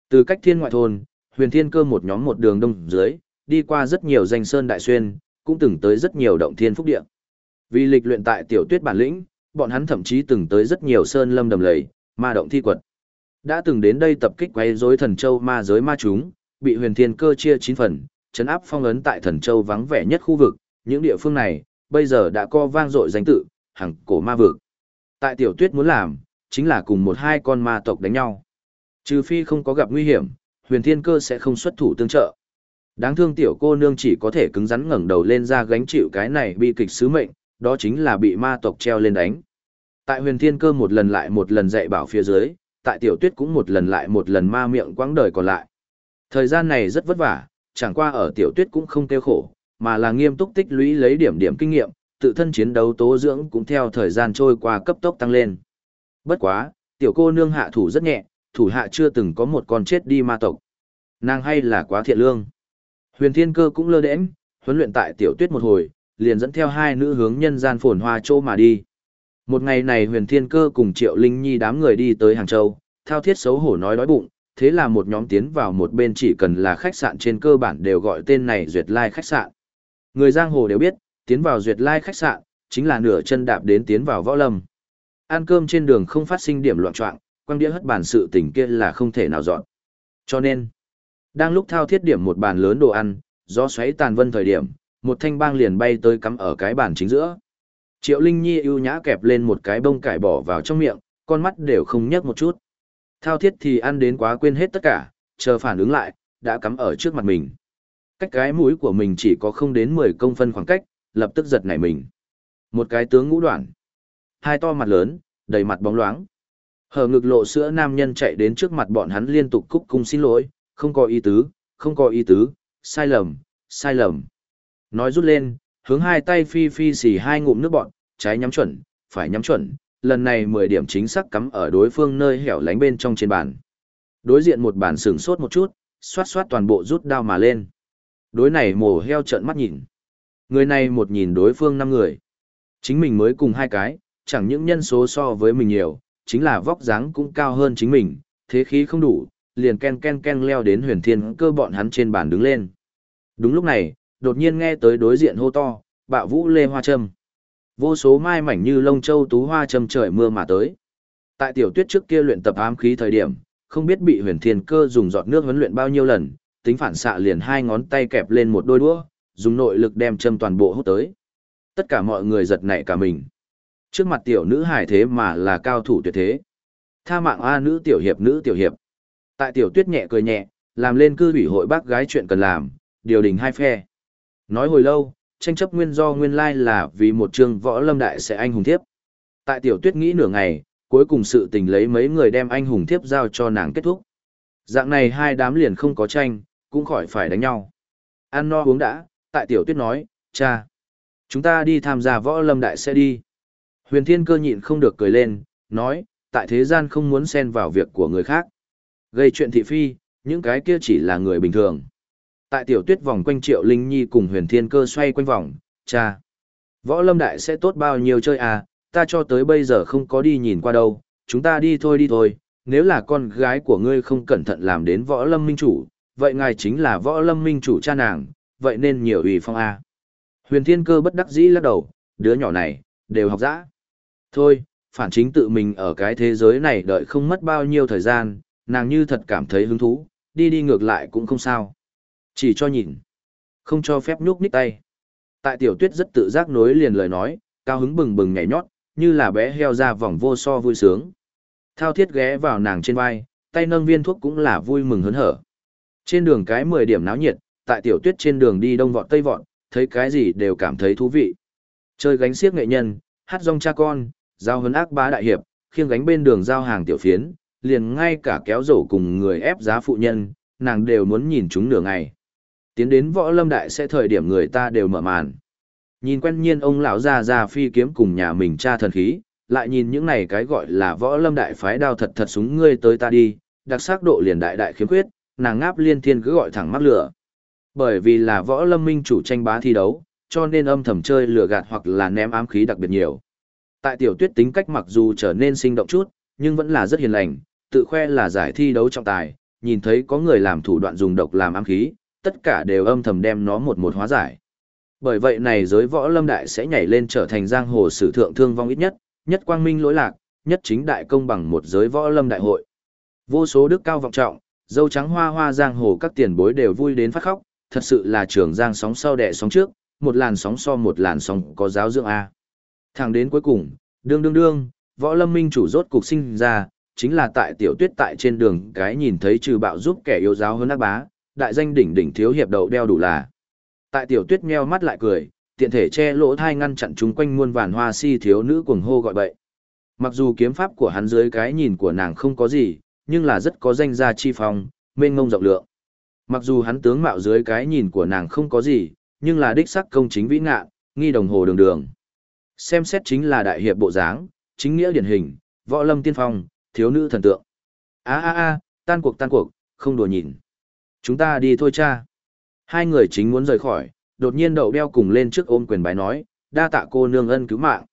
Từ cách thiên ngoại thôn, huyền thiên cơ một nhóm một đường đông dưới, đi qua rất nhiều danh sơn đại xuyên, cũng từng tới rất nhiều động thiên phúc địa. Vì lịch luyện tại tiểu tuyết bản lĩnh, bọn hắn thậm chí từng tới rất nhiều sơn lâm đầm lầy, ma động thi quật. Đã từng đến đây tập kích quấy rối thần châu ma giới ma chúng, bị huyền thiên cơ chia 9 phần, chấn áp phong ấn tại thần châu vắng vẻ nhất khu vực, những địa phương này, bây giờ đã co vang dội danh tự, hằng cổ ma vực. Tại tiểu tuyết muốn làm, chính là cùng một hai con ma tộc đánh nhau. Trừ phi không có gặp nguy hiểm, huyền thiên cơ sẽ không xuất thủ tương trợ. Đáng thương tiểu cô nương chỉ có thể cứng rắn ngẩng đầu lên ra gánh chịu cái này bi kịch sứ mệnh, đó chính là bị ma tộc treo lên đánh. Tại huyền thiên cơ một lần lại một lần dạy bảo phía dưới, tại tiểu tuyết cũng một lần lại một lần ma miệng quãng đời còn lại. Thời gian này rất vất vả, chẳng qua ở tiểu tuyết cũng không tiêu khổ, mà là nghiêm túc tích lũy lấy điểm điểm kinh nghiệm, tự thân chiến đấu tố dưỡng cũng theo thời gian trôi qua cấp tốc tăng lên. Bất quá, tiểu cô nương hạ thủ rất nhẹ, thủ hạ chưa từng có một con chết đi ma tộc. Nàng hay là quá thiện lương. Huyền Thiên Cơ cũng lơ đễnh, huấn luyện tại tiểu tuyết một hồi, liền dẫn theo hai nữ hướng nhân gian phồn hoa châu mà đi. Một ngày này Huyền Thiên Cơ cùng Triệu Linh Nhi đám người đi tới Hàng Châu, thao thiết xấu hổ nói đói bụng, thế là một nhóm tiến vào một bên chỉ cần là khách sạn trên cơ bản đều gọi tên này Duyệt Lai khách sạn. Người giang hồ đều biết, tiến vào Duyệt Lai khách sạn, chính là nửa chân đạp đến tiến vào võ lâm. Ăn cơm trên đường không phát sinh điểm loạn trọng, quăng đĩa hất bàn sự tình kia là không thể nào dọn. Cho nên, đang lúc thao thiết điểm một bàn lớn đồ ăn, do xoáy tàn vân thời điểm, một thanh bang liền bay tới cắm ở cái bàn chính giữa. Triệu Linh Nhi ưu nhã kẹp lên một cái bông cải bỏ vào trong miệng, con mắt đều không nhấc một chút. Thao thiết thì ăn đến quá quên hết tất cả, chờ phản ứng lại, đã cắm ở trước mặt mình. Cách cái mũi của mình chỉ có không đến 10 công phân khoảng cách, lập tức giật nảy mình. Một cái tướng ngũ đoạn. Hai to mặt lớn, đầy mặt bóng loáng. Hở ngực lộ sữa nam nhân chạy đến trước mặt bọn hắn liên tục cúc cung xin lỗi, không có ý tứ, không có ý tứ, sai lầm, sai lầm. Nói rút lên, hướng hai tay phi phi xì hai ngụm nước bọn, trái nhắm chuẩn, phải nhắm chuẩn, lần này 10 điểm chính xác cắm ở đối phương nơi hẻo lánh bên trong trên bàn. Đối diện một bàn sừng sốt một chút, xoát xoát toàn bộ rút đao mà lên. Đối này mổ heo trợn mắt nhìn. Người này một nhìn đối phương năm người. Chính mình mới cùng hai cái, chẳng những nhân số so với mình nhiều, chính là vóc dáng cũng cao hơn chính mình, thế khí không đủ, liền ken ken ken leo đến huyền thiên cơ bọn hắn trên bàn đứng lên. Đúng lúc này, đột nhiên nghe tới đối diện hô to, bạo vũ lê hoa châm. Vô số mai mảnh như lông châu tú hoa châm trời mưa mà tới. Tại tiểu tuyết trước kia luyện tập ám khí thời điểm, không biết bị huyền thiên cơ dùng giọt nước huấn luyện bao nhiêu lần, tính phản xạ liền hai ngón tay kẹp lên một đôi đũa, dùng nội lực đem châm toàn bộ hút tới. Tất cả mọi người giật nảy cả mình. Trước mặt tiểu nữ hải thế mà là cao thủ tuyệt thế. Tha mạng A nữ tiểu hiệp nữ tiểu hiệp. Tại tiểu tuyết nhẹ cười nhẹ, làm lên cư ủy hội bác gái chuyện cần làm, điều đình hai phe. Nói hồi lâu, tranh chấp nguyên do nguyên lai là vì một chương võ lâm đại sẽ anh hùng thiếp. Tại tiểu tuyết nghĩ nửa ngày, cuối cùng sự tình lấy mấy người đem anh hùng thiếp giao cho nàng kết thúc. Dạng này hai đám liền không có tranh, cũng khỏi phải đánh nhau. Ăn no uống đã, tại tiểu tuyết nói, cha, chúng ta đi tham gia võ lâm đại sẽ đi. Huyền thiên cơ nhịn không được cười lên, nói, tại thế gian không muốn xen vào việc của người khác. Gây chuyện thị phi, những cái kia chỉ là người bình thường. Tại tiểu tuyết vòng quanh triệu linh nhi cùng huyền thiên cơ xoay quanh vòng, cha. Võ lâm đại sẽ tốt bao nhiêu chơi à, ta cho tới bây giờ không có đi nhìn qua đâu, chúng ta đi thôi đi thôi, nếu là con gái của ngươi không cẩn thận làm đến võ lâm minh chủ, vậy ngài chính là võ lâm minh chủ cha nàng, vậy nên nhiều ủy phong a. Huyền Thiên Cơ bất đắc dĩ lắc đầu, đứa nhỏ này, đều học dã. Thôi, phản chính tự mình ở cái thế giới này đợi không mất bao nhiêu thời gian, nàng như thật cảm thấy hứng thú, đi đi ngược lại cũng không sao. Chỉ cho nhìn, không cho phép nhúc nhích tay. Tại tiểu tuyết rất tự giác nối liền lời nói, cao hứng bừng bừng nhảy nhót, như là bé heo ra vòng vô so vui sướng. Thao thiết ghé vào nàng trên vai, tay nâng viên thuốc cũng là vui mừng hớn hở. Trên đường cái 10 điểm náo nhiệt, tại tiểu tuyết trên đường đi đông vọt tây vọt, thấy cái gì đều cảm thấy thú vị. Chơi gánh xiếc nghệ nhân, hát rong cha con, giao hấn ác bá đại hiệp, khiêng gánh bên đường giao hàng tiểu phiến, liền ngay cả kéo rổ cùng người ép giá phụ nhân, nàng đều muốn nhìn chúng nửa ngày. Tiến đến võ lâm đại sẽ thời điểm người ta đều mở màn. Nhìn quen nhiên ông lão già già phi kiếm cùng nhà mình cha thần khí, lại nhìn những này cái gọi là võ lâm đại phái đao thật thật súng ngươi tới ta đi, đặc sắc độ liền đại đại khiếm khuyết, nàng ngáp liên thiên cứ gọi thẳng mắc lửa. Bởi vì là võ lâm minh chủ tranh bá thi đấu, cho nên âm thầm chơi lửa gạt hoặc là ném ám khí đặc biệt nhiều. Tại tiểu tuyết tính cách mặc dù trở nên sinh động chút, nhưng vẫn là rất hiền lành, tự khoe là giải thi đấu trọng tài, nhìn thấy có người làm thủ đoạn dùng độc làm ám khí, tất cả đều âm thầm đem nó một một hóa giải. Bởi vậy này giới võ lâm đại sẽ nhảy lên trở thành giang hồ sử thượng thương vong ít nhất, nhất quang minh lỗi lạc, nhất chính đại công bằng một giới võ lâm đại hội. Vô số đức cao vọng trọng, dâu trắng hoa hoa giang hồ các tiền bối đều vui đến phát khóc, thật sự là trường giang sóng sau đẻ sóng trước, một làn sóng so một làn sóng có giáo dưỡng A. Thẳng đến cuối cùng, đương đương đương, võ lâm minh chủ rốt cục sinh ra, chính là tại tiểu tuyết tại trên đường cái nhìn thấy trừ bạo giúp kẻ yêu giáo hơn ác bá, đại danh đỉnh đỉnh thiếu hiệp đậu đeo đủ là. Tại tiểu tuyết nheo mắt lại cười, tiện thể che lỗ thai ngăn chặn chúng quanh muôn vàn hoa si thiếu nữ cuồng hô gọi bậy. Mặc dù kiếm pháp của hắn dưới cái nhìn của nàng không có gì, nhưng là rất có danh gia chi phong, mênh ngông rộng lượng. Mặc dù hắn tướng mạo dưới cái nhìn của nàng không có gì, nhưng là đích sắc công chính vĩ ngạ, nghi đồng hồ đường đường. Xem xét chính là đại hiệp bộ dáng, chính nghĩa điển hình, võ lâm tiên phong, thiếu nữ thần tượng. A a a, tan cuộc tan cuộc, không đùa nhìn. Chúng ta đi thôi cha. Hai người chính muốn rời khỏi, đột nhiên đậu đeo cùng lên trước ôm quyền bái nói, đa tạ cô nương ân cứu mạng.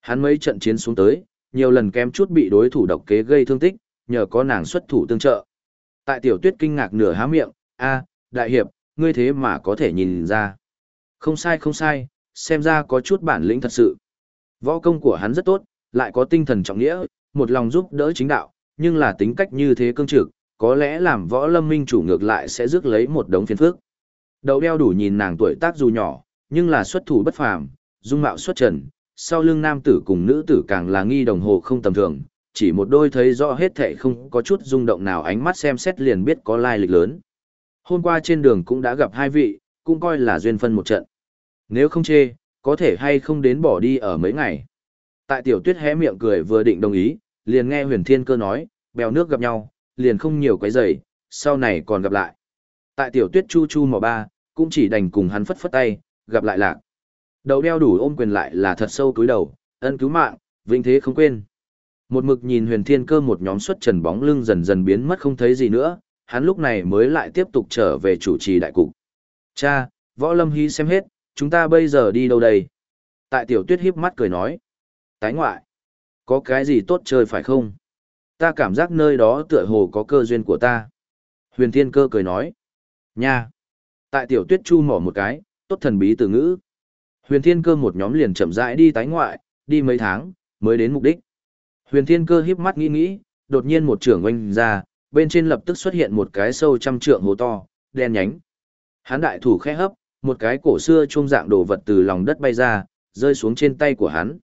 Hắn mấy trận chiến xuống tới, nhiều lần kém chút bị đối thủ độc kế gây thương tích, nhờ có nàng xuất thủ tương trợ. Tại tiểu tuyết kinh ngạc nửa há miệng, a đại hiệp, ngươi thế mà có thể nhìn ra. Không sai không sai, xem ra có chút bản lĩnh thật sự. Võ công của hắn rất tốt, lại có tinh thần trọng nghĩa, một lòng giúp đỡ chính đạo, nhưng là tính cách như thế cương trực, có lẽ làm võ lâm minh chủ ngược lại sẽ rước lấy một đống phiền phức. Đầu đeo đủ nhìn nàng tuổi tác dù nhỏ, nhưng là xuất thủ bất phàm, dung mạo xuất trần, sau lưng nam tử cùng nữ tử càng là nghi đồng hồ không tầm thường, chỉ một đôi thấy rõ hết thảy không có chút rung động nào ánh mắt xem xét liền biết có lai lịch lớn. Hôm qua trên đường cũng đã gặp hai vị, cũng coi là duyên phân một trận. Nếu không chê, có thể hay không đến bỏ đi ở mấy ngày. Tại tiểu tuyết hé miệng cười vừa định đồng ý, liền nghe huyền thiên cơ nói, bèo nước gặp nhau, liền không nhiều quấy rầy, sau này còn gặp lại. Tại tiểu tuyết chu chu mò ba, cũng chỉ đành cùng hắn phất phất tay, gặp lại lạc. Đầu đeo đủ ôm quyền lại là thật sâu túi đầu, ân cứu mạng, vinh thế không quên. Một mực nhìn huyền thiên cơ một nhóm xuất trần bóng lưng dần dần biến mất không thấy gì nữa, hắn lúc này mới lại tiếp tục trở về chủ trì đại cục. Cha, võ lâm hy xem hết, chúng ta bây giờ đi đâu đây? Tại tiểu tuyết híp mắt cười nói. Tái ngoại, có cái gì tốt chơi phải không? Ta cảm giác nơi đó tựa hồ có cơ duyên của ta. Huyền thiên cơ cười nói. Nha! Tại tiểu tuyết chu mỏ một cái, tốt thần bí từ ngữ. Huyền thiên cơ một nhóm liền chậm rãi đi tái ngoại, đi mấy tháng, mới đến mục đích. Huyền thiên cơ híp mắt nghĩ nghĩ, đột nhiên một trưởng oanh ra, bên trên lập tức xuất hiện một cái sâu trăm trượng hồ to, đen nhánh. Hán đại thủ khẽ hấp, một cái cổ xưa trung dạng đồ vật từ lòng đất bay ra, rơi xuống trên tay của hắn.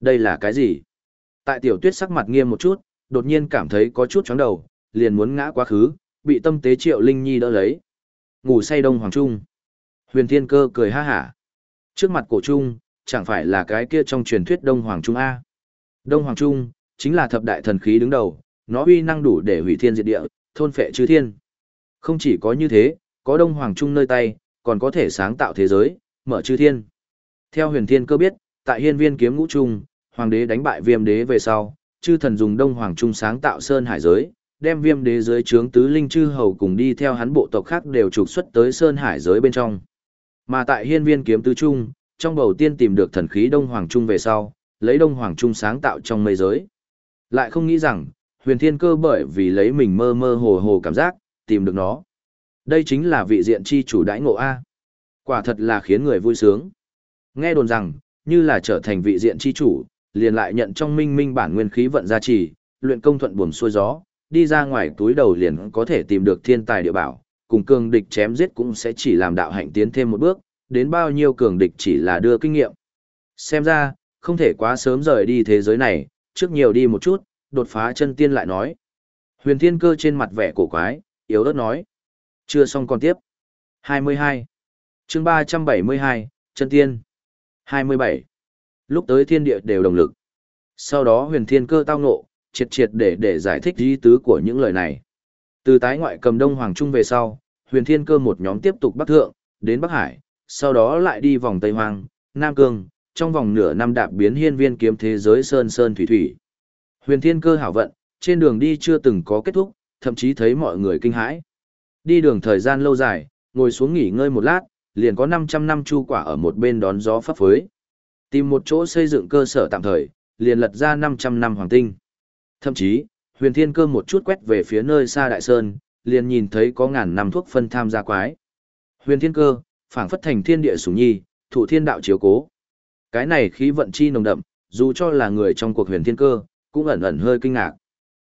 Đây là cái gì? Tại tiểu tuyết sắc mặt nghiêm một chút, đột nhiên cảm thấy có chút chóng đầu, liền muốn ngã quá khứ, bị tâm tế triệu linh nhi đỡ lấy. Ngủ say đông hoàng trung. Huyền thiên cơ cười ha hả. Trước mặt cổ trung, chẳng phải là cái kia trong truyền thuyết đông hoàng trung A. Đông hoàng trung, chính là thập đại thần khí đứng đầu, nó uy năng đủ để hủy thiên diệt địa, thôn phệ chư thiên. Không chỉ có như thế, có đông hoàng trung nơi tay, còn có thể sáng tạo thế giới, mở chư thiên. Theo huyền thiên cơ biết, tại hiên viên kiếm ngũ trung, hoàng đế đánh bại viêm đế về sau, chư thần dùng đông hoàng trung sáng tạo sơn hải giới, đem viêm đế giới trướng tứ linh chư hầu cùng đi theo hắn bộ tộc khác đều trục xuất tới sơn hải giới bên trong. Mà tại hiên viên kiếm tứ trung, trong bầu tiên tìm được thần khí đông hoàng trung về sau, lấy đông hoàng trung sáng tạo trong mây giới. Lại không nghĩ rằng, huyền thiên cơ bởi vì lấy mình mơ mơ hồ hồ cảm giác, tìm được nó. Đây chính là vị diện chi chủ đãi ngộ A. Quả thật là khiến người vui sướng. Nghe đồn rằng, như là trở thành vị diện chi chủ, liền lại nhận trong minh minh bản nguyên khí vận gia trì, luyện công thuận buồm xuôi gió, đi ra ngoài túi đầu liền có thể tìm được thiên tài địa bảo, cùng cường địch chém giết cũng sẽ chỉ làm đạo hạnh tiến thêm một bước, đến bao nhiêu cường địch chỉ là đưa kinh nghiệm. Xem ra, không thể quá sớm rời đi thế giới này, trước nhiều đi một chút, đột phá chân tiên lại nói. Huyền thiên cơ trên mặt vẻ cổ quái, yếu ớt nói. Chưa xong còn tiếp. 22. chương 372, chân tiên. 27. Lúc tới thiên địa đều đồng lực. Sau đó huyền thiên cơ tao ngộ, triệt triệt để để giải thích ý tứ của những lời này. Từ tái ngoại cầm đông hoàng trung về sau, huyền thiên cơ một nhóm tiếp tục bắc thượng, đến Bắc Hải, sau đó lại đi vòng Tây Hoang, Nam Cương, trong vòng nửa năm đạp biến hiên viên kiếm thế giới sơn sơn thủy thủy. Huyền thiên cơ hảo vận, trên đường đi chưa từng có kết thúc, thậm chí thấy mọi người kinh hãi. Đi đường thời gian lâu dài, ngồi xuống nghỉ ngơi một lát, liền có 500 năm chu quả ở một bên đón gió pháp phới. Tìm một chỗ xây dựng cơ sở tạm thời, liền lật ra 500 năm hoàng tinh. Thậm chí, huyền thiên cơ một chút quét về phía nơi xa đại sơn, liền nhìn thấy có ngàn năm thuốc phân tham gia quái. Huyền thiên cơ, phảng phất thành thiên địa sủng nhi, thụ thiên đạo chiếu cố. Cái này khí vận chi nồng đậm, dù cho là người trong cuộc huyền thiên cơ, cũng ẩn ẩn hơi kinh ngạc.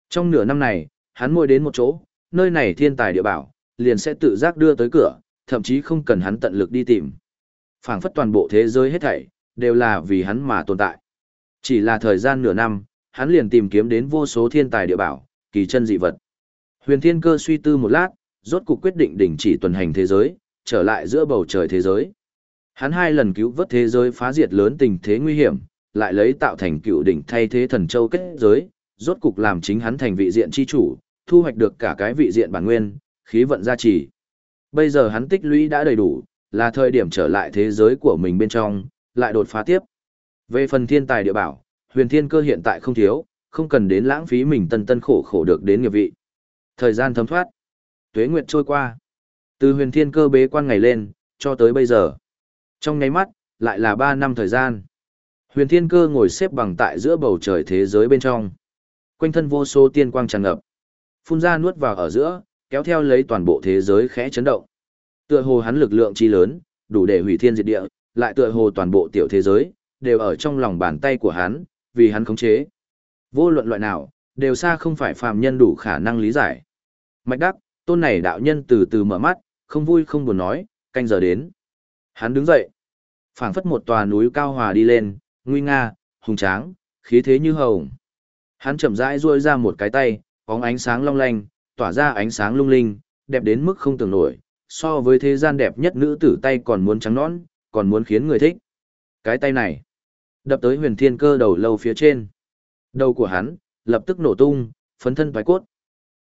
Trong nửa năm này, hắn môi đến một chỗ, nơi này thiên tài địa bảo, liền sẽ tự giác đưa tới cửa, thậm chí không cần hắn tận lực đi tìm. phảng phất toàn bộ thế giới hết thảy, đều là vì hắn mà tồn tại. Chỉ là thời gian nửa năm, hắn liền tìm kiếm đến vô số thiên tài địa bảo, kỳ chân dị vật. Huyền Thiên Cơ suy tư một lát, rốt cục quyết định đình chỉ tuần hành thế giới, trở lại giữa bầu trời thế giới. Hắn hai lần cứu vớt thế giới phá diệt lớn tình thế nguy hiểm, lại lấy tạo thành cựu đỉnh thay thế thần châu kết giới, rốt cục làm chính hắn thành vị diện chi chủ, thu hoạch được cả cái vị diện bản nguyên, khí vận gia trì. Bây giờ hắn tích lũy đã đầy đủ, là thời điểm trở lại thế giới của mình bên trong, lại đột phá tiếp. Về phần thiên tài địa bảo, huyền thiên cơ hiện tại không thiếu, không cần đến lãng phí mình tân tân khổ khổ được đến nghiệp vị. Thời gian thấm thoát, tuế nguyệt trôi qua. Từ huyền thiên cơ bế quan ngày lên, cho tới bây giờ. Trong nháy mắt, lại là 3 năm thời gian. Huyền thiên cơ ngồi xếp bằng tại giữa bầu trời thế giới bên trong. Quanh thân vô số tiên quang tràn ngập. Phun ra nuốt vào ở giữa, kéo theo lấy toàn bộ thế giới khẽ chấn động. Tựa hồ hắn lực lượng chi lớn, đủ để hủy thiên diệt địa, lại tựa hồ toàn bộ tiểu thế giới, đều ở trong lòng bàn tay của hắn, vì hắn khống chế. Vô luận loại nào, đều xa không phải phàm nhân đủ khả năng lý giải. Mạch đắc, tôn này đạo nhân từ từ mở mắt, không vui không buồn nói, canh giờ đến. Hắn đứng dậy, phảng phất một tòa núi cao hòa đi lên, nguy nga, hùng tráng, khí thế như hồng. Hắn chậm rãi duỗi ra một cái tay, bóng ánh sáng long lanh, tỏa ra ánh sáng lung linh, đẹp đến mức không tưởng nổi, so với thế gian đẹp nhất nữ tử tay còn muốn trắng nõn, còn muốn khiến người thích. Cái tay này, đập tới huyền thiên cơ đầu lâu phía trên. Đầu của hắn, lập tức nổ tung, phấn thân thoái cốt.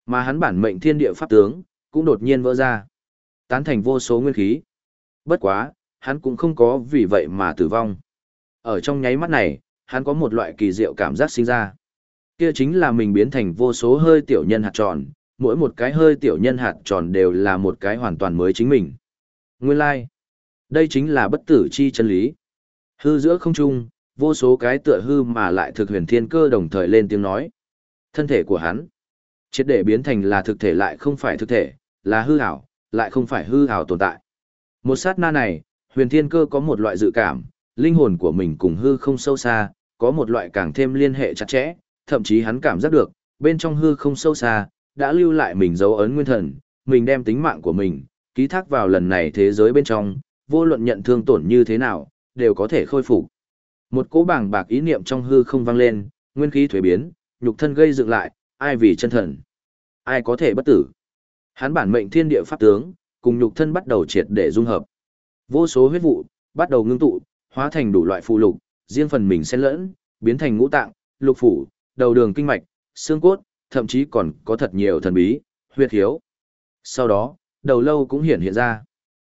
Mà hắn bản mệnh thiên địa pháp tướng, cũng đột nhiên vỡ ra. Tán thành vô số nguyên khí. Bất quá, hắn cũng không có vì vậy mà tử vong. Ở trong nháy mắt này, hắn có một loại kỳ diệu cảm giác sinh ra. Kia chính là mình biến thành vô số hơi tiểu nhân hạt tròn, mỗi một cái hơi tiểu nhân hạt tròn đều là một cái hoàn toàn mới chính mình. Nguyên lai, like đây chính là bất tử chi chân lý. Hư giữa không trung, vô số cái tựa hư mà lại thực huyền thiên cơ đồng thời lên tiếng nói. Thân thể của hắn, triệt để biến thành là thực thể lại không phải thực thể, là hư ảo, lại không phải hư ảo tồn tại. Một sát na này, huyền thiên cơ có một loại dự cảm, linh hồn của mình cùng hư không sâu xa, có một loại càng thêm liên hệ chặt chẽ, thậm chí hắn cảm giác được, bên trong hư không sâu xa, đã lưu lại mình dấu ấn nguyên thần, mình đem tính mạng của mình, ký thác vào lần này thế giới bên trong, vô luận nhận thương tổn như thế nào, đều có thể khôi phục. Một cỗ bảng bạc ý niệm trong hư không vang lên, nguyên khí thuế biến, nhục thân gây dựng lại, ai vì chân thần, ai có thể bất tử. Hắn bản mệnh thiên địa pháp tướng, cùng nhục thân bắt đầu triệt để dung hợp. Vô số huyết vụ bắt đầu ngưng tụ, hóa thành đủ loại phù lục, riêng phần mình xen lẫn, biến thành ngũ tạng, lục phủ, đầu đường kinh mạch, xương cốt, thậm chí còn có thật nhiều thần bí, huyết hiếu. Sau đó, đầu lâu cũng hiện hiện ra.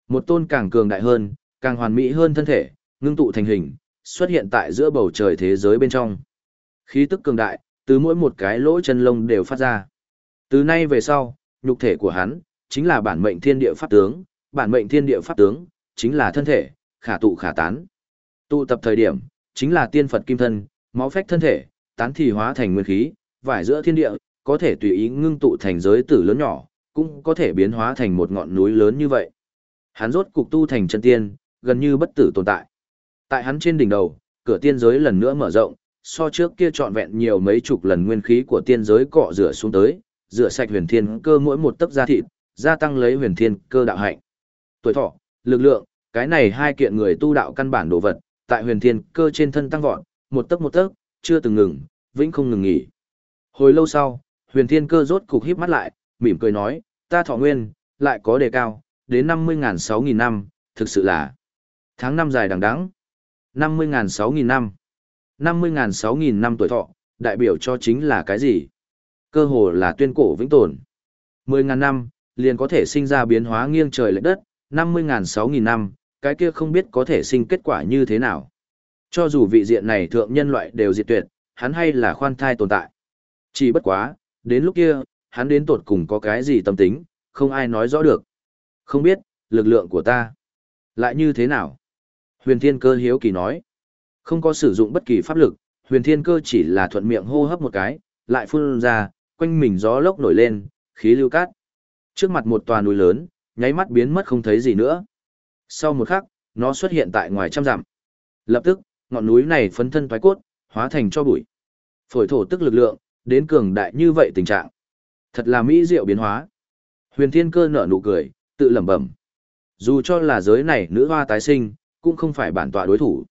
Một tôn càng cường đại hơn, càng hoàn mỹ hơn thân thể, ngưng tụ thành hình, xuất hiện tại giữa bầu trời thế giới bên trong. Khí tức cường đại, từ mỗi một cái lỗ chân lông đều phát ra. Từ nay về sau, nhục thể của hắn, chính là bản mệnh thiên địa pháp tướng, bản mệnh thiên địa pháp tướng, chính là thân thể, khả tụ khả tán. Tụ tập thời điểm, chính là tiên Phật kim thân, máu phách thân thể, tán thì hóa thành nguyên khí, vải giữa thiên địa, có thể tùy ý ngưng tụ thành giới tử lớn nhỏ, cũng có thể biến hóa thành một ngọn núi lớn như vậy. Hắn rốt cục tu thành chân tiên, gần như bất tử tồn tại. Tại hắn trên đỉnh đầu, cửa tiên giới lần nữa mở rộng, so trước kia trọn vẹn nhiều mấy chục lần nguyên khí của tiên giới cọ rửa xuống tới, rửa sạch huyền thiên cơ mỗi một tấc da thịt, gia tăng lấy huyền thiên cơ đạo hạnh. Tuổi thọ, lực lượng, cái này hai kiện người tu đạo căn bản đồ vật, tại huyền thiên cơ trên thân tăng vọt, một tấc một tấc, chưa từng ngừng, vĩnh không ngừng nghỉ. Hồi lâu sau, huyền thiên cơ rốt cục híp mắt lại, mỉm cười nói, ta thọ nguyên, lại có đề cao, đến 50.000 6.000 năm, thực sự là tháng năm dài đằng đẵng 50.000 6.000 năm 50.000 6.000 năm tuổi thọ, đại biểu cho chính là cái gì? Cơ hồ là tuyên cổ vĩnh tồn. 10.000 năm, liền có thể sinh ra biến hóa nghiêng trời lệch đất, 50.000 6.000 năm, cái kia không biết có thể sinh kết quả như thế nào. Cho dù vị diện này thượng nhân loại đều diệt tuyệt, hắn hay là khoan thai tồn tại. Chỉ bất quá, đến lúc kia, hắn đến tột cùng có cái gì tâm tính, không ai nói rõ được. Không biết, lực lượng của ta lại như thế nào? Huyền Thiên Cơ hiếu kỳ nói. Không có sử dụng bất kỳ pháp lực, Huyền Thiên Cơ chỉ là thuận miệng hô hấp một cái, lại phun ra, quanh mình gió lốc nổi lên, khí lưu cát. Trước mặt một tòa núi lớn, nháy mắt biến mất không thấy gì nữa. Sau một khắc, nó xuất hiện tại ngoài trăm dặm. Lập tức, ngọn núi này phấn thân thoái cốt, hóa thành cho bụi. Phổi thổ tức lực lượng, đến cường đại như vậy tình trạng. Thật là mỹ diệu biến hóa. Huyền Thiên Cơ nở nụ cười, tự lẩm bẩm. Dù cho là giới này nữ hoa tái sinh, cũng không phải bản tọa đối thủ.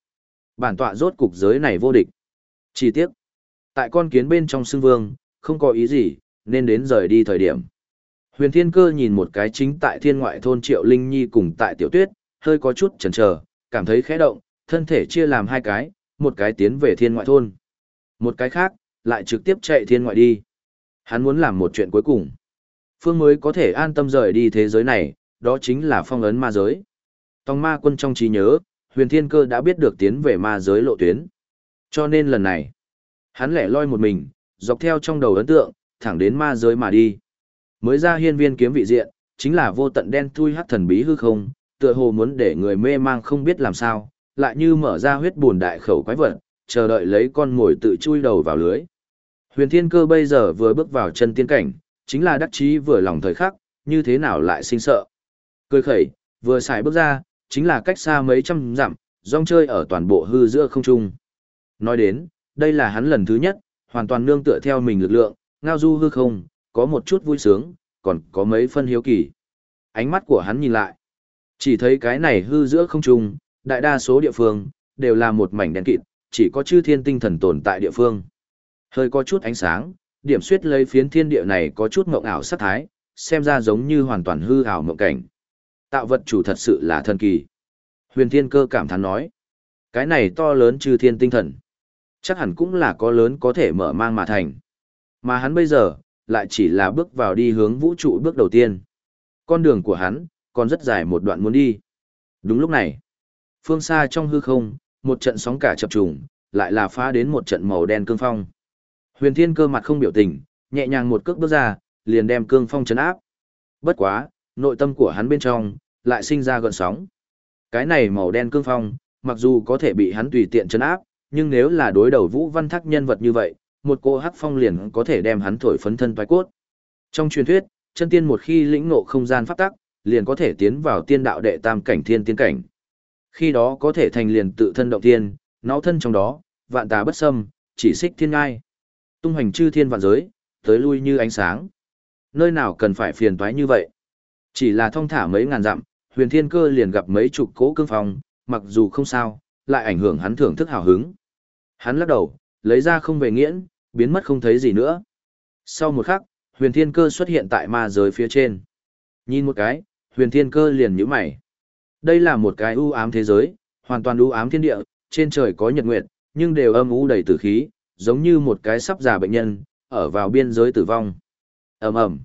Bản tọa rốt cục giới này vô địch. Chi tiết. Tại con kiến bên trong xương vương, không có ý gì, nên đến rời đi thời điểm. Huyền Thiên Cơ nhìn một cái chính tại thiên ngoại thôn Triệu Linh Nhi cùng tại Tiểu Tuyết, hơi có chút chần chờ, cảm thấy khẽ động, thân thể chia làm hai cái, một cái tiến về thiên ngoại thôn. Một cái khác, lại trực tiếp chạy thiên ngoại đi. Hắn muốn làm một chuyện cuối cùng. Phương mới có thể an tâm rời đi thế giới này, đó chính là phong ấn ma giới. Tòng ma quân trong trí nhớ, huyền thiên cơ đã biết được tiến về ma giới lộ tuyến. Cho nên lần này, hắn lẻ loi một mình, dọc theo trong đầu ấn tượng, thẳng đến ma giới mà đi. Mới ra hiên viên kiếm vị diện, chính là vô tận đen thui hắc thần bí hư không, tựa hồ muốn để người mê mang không biết làm sao, lại như mở ra huyết buồn đại khẩu quái vật, chờ đợi lấy con mồi tự chui đầu vào lưới. Huyền Thiên Cơ bây giờ vừa bước vào chân tiên cảnh, chính là đắc chí vừa lòng thời khắc, như thế nào lại sinh sợ. Cười khẩy, vừa xài bước ra, chính là cách xa mấy trăm dặm, rong chơi ở toàn bộ hư giữa không trung. Nói đến, đây là hắn lần thứ nhất, hoàn toàn nương tựa theo mình lực lượng, ngao du hư không, có một chút vui sướng, còn có mấy phân hiếu kỳ. Ánh mắt của hắn nhìn lại, chỉ thấy cái này hư giữa không trung, đại đa số địa phương, đều là một mảnh đen kịt, chỉ có chư thiên tinh thần tồn tại địa phương. Hơi có chút ánh sáng, điểm suyết lấy phiến thiên địa này có chút mộng ảo sát thái, xem ra giống như hoàn toàn hư ảo mộng cảnh. Tạo vật chủ thật sự là thần kỳ. Huyền thiên cơ cảm thán nói. Cái này to lớn trừ thiên tinh thần. Chắc hẳn cũng là có lớn có thể mở mang mà thành. Mà hắn bây giờ, lại chỉ là bước vào đi hướng vũ trụ bước đầu tiên. Con đường của hắn, còn rất dài một đoạn muốn đi. Đúng lúc này, phương xa trong hư không, một trận sóng cả chập trùng, lại là phá đến một trận màu đen cương phong. Huyền Thiên cơ mặt không biểu tình, nhẹ nhàng một cước bước ra, liền đem cương phong chấn áp. Bất quá, nội tâm của hắn bên trong lại sinh ra gợn sóng. Cái này màu đen cương phong, mặc dù có thể bị hắn tùy tiện chấn áp, nhưng nếu là đối đầu Vũ Văn Thác nhân vật như vậy, một cô hắc phong liền có thể đem hắn thổi phấn thân toái cốt. Trong truyền thuyết, chân tiên một khi lĩnh ngộ không gian pháp tắc, liền có thể tiến vào tiên đạo đệ tam cảnh thiên tiên cảnh. Khi đó có thể thành liền tự thân động tiên, não thân trong đó, vạn tà bất xâm, chỉ xích thiên ngai. Tung hành chư thiên vạn giới, tới lui như ánh sáng. Nơi nào cần phải phiền toái như vậy? Chỉ là thông thả mấy ngàn dặm, huyền thiên cơ liền gặp mấy chục cỗ cương phong, mặc dù không sao, lại ảnh hưởng hắn thưởng thức hào hứng. Hắn lắc đầu, lấy ra không về nghiễn, biến mất không thấy gì nữa. Sau một khắc, huyền thiên cơ xuất hiện tại ma giới phía trên. Nhìn một cái, huyền thiên cơ liền nhíu mày. Đây là một cái u ám thế giới, hoàn toàn u ám thiên địa, trên trời có nhật nguyệt, nhưng đều âm u đầy tử khí, giống như một cái sắp già bệnh nhân, ở vào biên giới tử vong. ầm ầm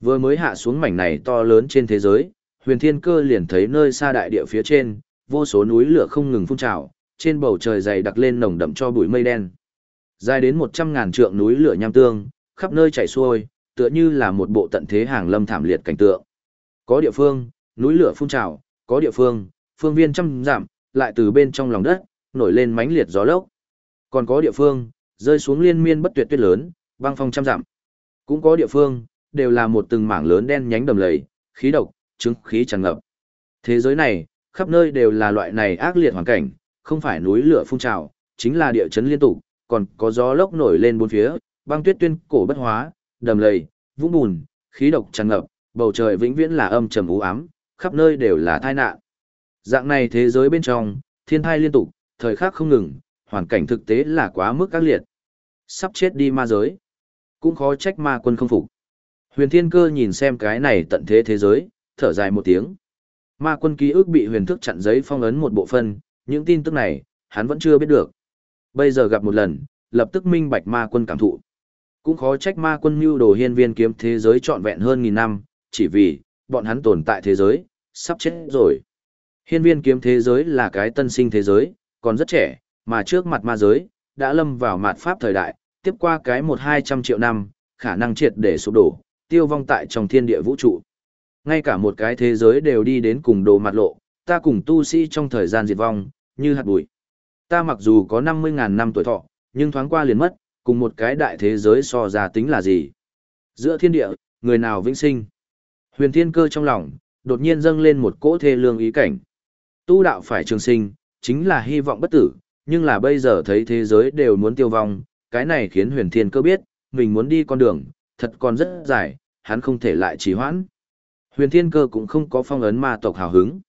Vừa mới hạ xuống mảnh này to lớn trên thế giới, huyền thiên cơ liền thấy nơi xa đại địa phía trên, vô số núi lửa không ngừng phun trào, trên bầu trời dày đặc lên nồng đậm cho bụi mây đen. Dài đến một trăm ngàn trượng núi lửa nham tương, khắp nơi chảy xuôi, tựa như là một bộ tận thế hàng lâm thảm liệt cảnh tượng. Có địa phương, núi lửa phun trào, có địa phương, phương viên trăm giảm, lại từ bên trong lòng đất, nổi lên mãnh liệt gió lốc. Còn có địa phương, rơi xuống liên miên bất tuyệt tuyết lớn, băng phong trăm dặm. Cũng có địa phương, đều là một từng mảng lớn đen nhánh đầm lầy, khí độc, chứng khí tràn ngập. Thế giới này, khắp nơi đều là loại này ác liệt hoàn cảnh, không phải núi lửa phun trào, chính là địa chấn liên tục, còn có gió lốc nổi lên bốn phía, băng tuyết tuyên cổ bất hóa, đầm lầy, vũng bùn, khí độc tràn ngập, bầu trời vĩnh viễn là âm trầm u ám, khắp nơi đều là tai nạn. Dạng này thế giới bên trong, thiên tai liên tục, thời khắc không ngừng, hoàn cảnh thực tế là quá mức các liệt. Sắp chết đi ma giới. Cũng khó trách ma quân không phục. Huyền Thiên Cơ nhìn xem cái này tận thế thế giới, thở dài một tiếng. Ma quân ký ức bị huyền thức chặn giấy phong ấn một bộ phân, những tin tức này, hắn vẫn chưa biết được. Bây giờ gặp một lần, lập tức minh bạch ma quân cảm thụ. Cũng khó trách ma quân mưu đồ hiên viên kiếm thế giới trọn vẹn hơn nghìn năm, chỉ vì, bọn hắn tồn tại thế giới, sắp chết rồi. Hiên viên kiếm thế giới là cái tân sinh thế giới, còn rất trẻ, mà trước mặt ma giới, đã lâm vào mạt pháp thời đại, tiếp qua cái một hai trăm triệu năm, khả năng triệt để sụp đổ, tiêu vong tại trong thiên địa vũ trụ. Ngay cả một cái thế giới đều đi đến cùng đồ mặt lộ, ta cùng tu sĩ trong thời gian diệt vong, như hạt bụi. Ta mặc dù có 50.000 năm tuổi thọ, nhưng thoáng qua liền mất, cùng một cái đại thế giới so ra tính là gì? Giữa thiên địa, người nào vĩnh sinh? Huyền thiên cơ trong lòng, đột nhiên dâng lên một cỗ thê lương ý cảnh. Tu đạo phải trường sinh, chính là hy vọng bất tử, nhưng là bây giờ thấy thế giới đều muốn tiêu vong, cái này khiến huyền thiên cơ biết, mình muốn đi con đường, thật còn rất dài, hắn không thể lại trì hoãn. Huyền thiên cơ cũng không có phong ấn ma tộc hào hứng.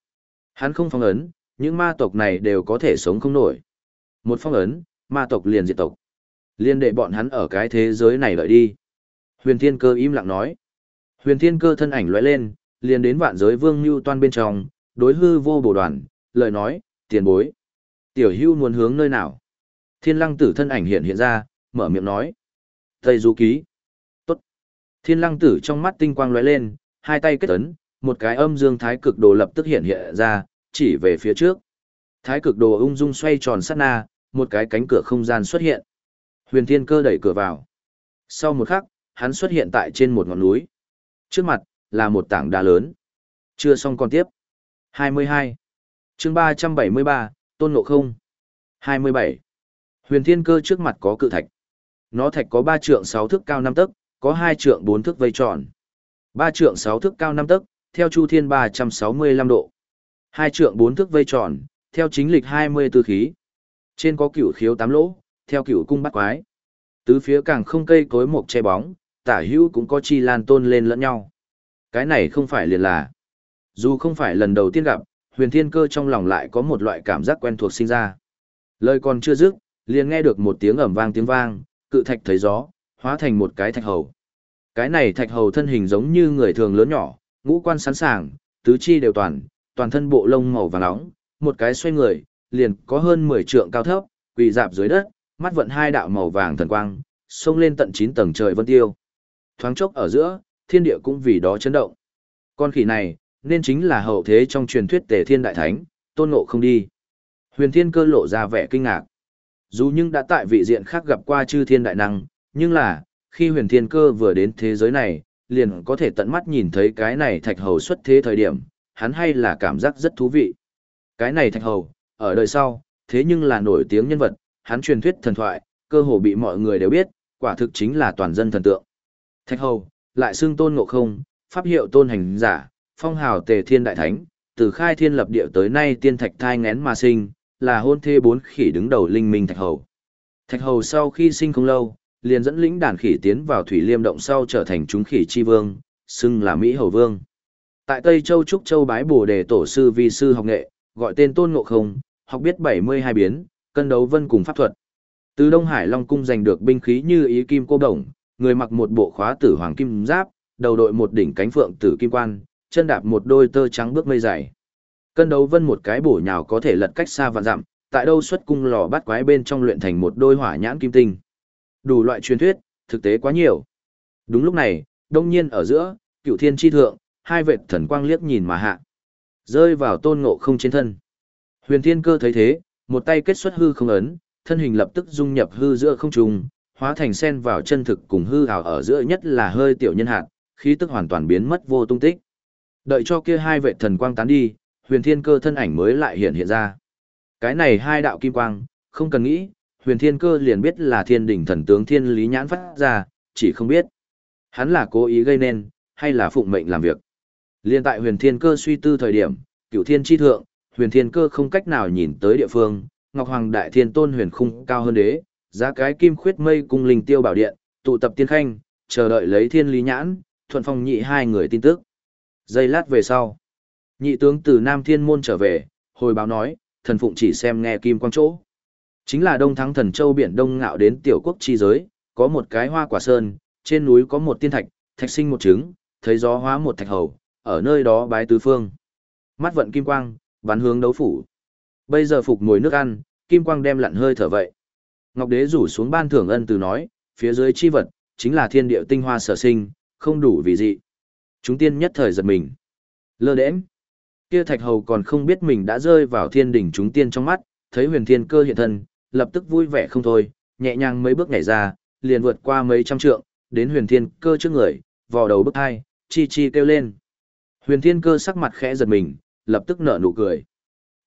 Hắn không phong ấn, những ma tộc này đều có thể sống không nổi. Một phong ấn, ma tộc liền diệt tộc. Liên để bọn hắn ở cái thế giới này lợi đi. Huyền thiên cơ im lặng nói. Huyền thiên cơ thân ảnh lóe lên, liền đến vạn giới vương như toan bên trong, đối hư vô bổ đoàn, lời nói, tiền bối. Tiểu hưu muốn hướng nơi nào? Thiên lăng tử thân ảnh hiện hiện ra, mở miệng nói. Tây du ký. Tốt. Thiên lăng tử trong mắt tinh quang lóe lên, hai tay kết ấn, một cái âm dương thái cực đồ lập tức hiện hiện ra, chỉ về phía trước. Thái cực đồ ung dung xoay tròn sát na, một cái cánh cửa không gian xuất hiện. Huyền Thiên Cơ đẩy cửa vào. Sau một khắc, hắn xuất hiện tại trên một ngọn núi. Trước mặt, là một tảng đá lớn. Chưa xong còn tiếp. 22. chương 373, Tôn Ngộ Không. 27. Huyền Thiên Cơ trước mặt có cự thạch. Nó thạch có 3 trượng 6 thước cao 5 tấc, có 2 trượng 4 thước vây tròn. 3 trượng 6 thước cao 5 tấc, theo chu thiên 365 độ. 2 trượng 4 thước vây tròn, theo chính lịch 24 khí. Trên có cửu khiếu 8 lỗ, theo cửu cung bắt quái. Tứ phía càng không cây cối mộc che bóng, tả hữu cũng có chi lan tôn lên lẫn nhau. Cái này không phải liền là. Dù không phải lần đầu tiên gặp, huyền thiên cơ trong lòng lại có một loại cảm giác quen thuộc sinh ra. Lời còn chưa dứt, liền nghe được một tiếng ẩm vang tiếng vang, cự thạch thấy gió, hóa thành một cái thạch hầu. Cái này thạch hầu thân hình giống như người thường lớn nhỏ, ngũ quan sẵn sàng, tứ chi đều toàn, toàn thân bộ lông màu vàng nóng, một cái xoay người, liền có hơn 10 trượng cao thấp, quỳ dạp dưới đất, mắt vận hai đạo màu vàng thần quang, xông lên tận 9 tầng trời vân tiêu. Thoáng chốc ở giữa, thiên địa cũng vì đó chấn động. Con khỉ này, nên chính là hậu thế trong truyền thuyết tề thiên đại thánh, tôn ngộ không đi. Huyền thiên cơ lộ ra vẻ kinh ngạc. Dù nhưng đã tại vị diện khác gặp qua chư thiên đại năng, nhưng là, khi huyền thiên cơ vừa đến thế giới này, liền có thể tận mắt nhìn thấy cái này thạch hầu xuất thế thời điểm, hắn hay là cảm giác rất thú vị. Cái này thạch hầu, ở đời sau, thế nhưng là nổi tiếng nhân vật, hắn truyền thuyết thần thoại, cơ hồ bị mọi người đều biết, quả thực chính là toàn dân thần tượng. Thạch hầu, lại xưng tôn ngộ không, pháp hiệu tôn hành giả, phong hào tề thiên đại thánh, từ khai thiên lập địa tới nay tiên thạch thai ngén mà sinh, là hôn thê bốn khỉ đứng đầu linh minh thạch hầu. Thạch hầu sau khi sinh không lâu, liền dẫn lĩnh đàn khỉ tiến vào thủy liêm động sau trở thành chúng khỉ chi vương, xưng là Mỹ hầu vương. Tại Tây Châu Trúc Châu bái bổ đề tổ sư vi sư học nghệ, gọi tên tôn ngộ không, học biết 72 biến, cân đấu vân cùng pháp thuật. Từ Đông Hải Long Cung giành được binh khí như ý kim cô đồng, người mặc một bộ khóa tử hoàng kim giáp, đầu đội một đỉnh cánh phượng tử kim quan, chân đạp một đôi tơ trắng bước mây dày. Cân đấu vân một cái bổ nhào có thể lật cách xa vạn dặm, tại đâu xuất cung lò bắt quái bên trong luyện thành một đôi hỏa nhãn kim tinh. Đủ loại truyền thuyết, thực tế quá nhiều. Đúng lúc này, đông nhiên ở giữa, cựu thiên tri thượng, hai vệt thần quang liếc nhìn mà hạ. Rơi vào tôn ngộ không trên thân. Huyền thiên cơ thấy thế, một tay kết xuất hư không ấn, thân hình lập tức dung nhập hư giữa không trùng hóa thành sen vào chân thực cùng hư hào ở giữa nhất là hơi tiểu nhân hạt, khí tức hoàn toàn biến mất vô tung tích. Đợi cho kia hai vệ thần quang tán đi, huyền thiên cơ thân ảnh mới lại hiện hiện ra. Cái này hai đạo kim quang, không cần nghĩ, huyền thiên cơ liền biết là thiên đỉnh thần tướng thiên lý nhãn phát ra, chỉ không biết. Hắn là cố ý gây nên, hay là phụng mệnh làm việc. Liên tại huyền thiên cơ suy tư thời điểm, cựu thiên chi thượng, huyền thiên cơ không cách nào nhìn tới địa phương, Ngọc Hoàng Đại Thiên Tôn huyền khung cao hơn đế, giá cái kim khuyết mây cung linh tiêu bảo điện, tụ tập tiên khanh, chờ đợi lấy thiên lý nhãn, thuận phong nhị hai người tin tức. Giây lát về sau, nhị tướng từ Nam Thiên Môn trở về, hồi báo nói, thần phụng chỉ xem nghe kim quang chỗ. Chính là đông thắng thần châu biển đông ngạo đến tiểu quốc chi giới, có một cái hoa quả sơn, trên núi có một tiên thạch, thạch sinh một trứng, thấy gió hóa một thạch hầu, ở nơi đó bái tứ phương. Mắt vận kim quang, bắn hướng đấu phủ. Bây giờ phục ngồi nước ăn, kim quang đem lặn hơi thở vậy. Ngọc đế rủ xuống ban thưởng ân từ nói, phía dưới chi vật, chính là thiên địa tinh hoa sở sinh, không đủ vì dị. Chúng tiên nhất thời giật mình. Lơ đễnh. Kia thạch hầu còn không biết mình đã rơi vào thiên đỉnh chúng tiên trong mắt, thấy huyền thiên cơ hiện thân, lập tức vui vẻ không thôi, nhẹ nhàng mấy bước nhảy ra, liền vượt qua mấy trăm trượng, đến huyền thiên cơ trước người, vò đầu bức hai, chi chi kêu lên. Huyền thiên cơ sắc mặt khẽ giật mình, lập tức nở nụ cười.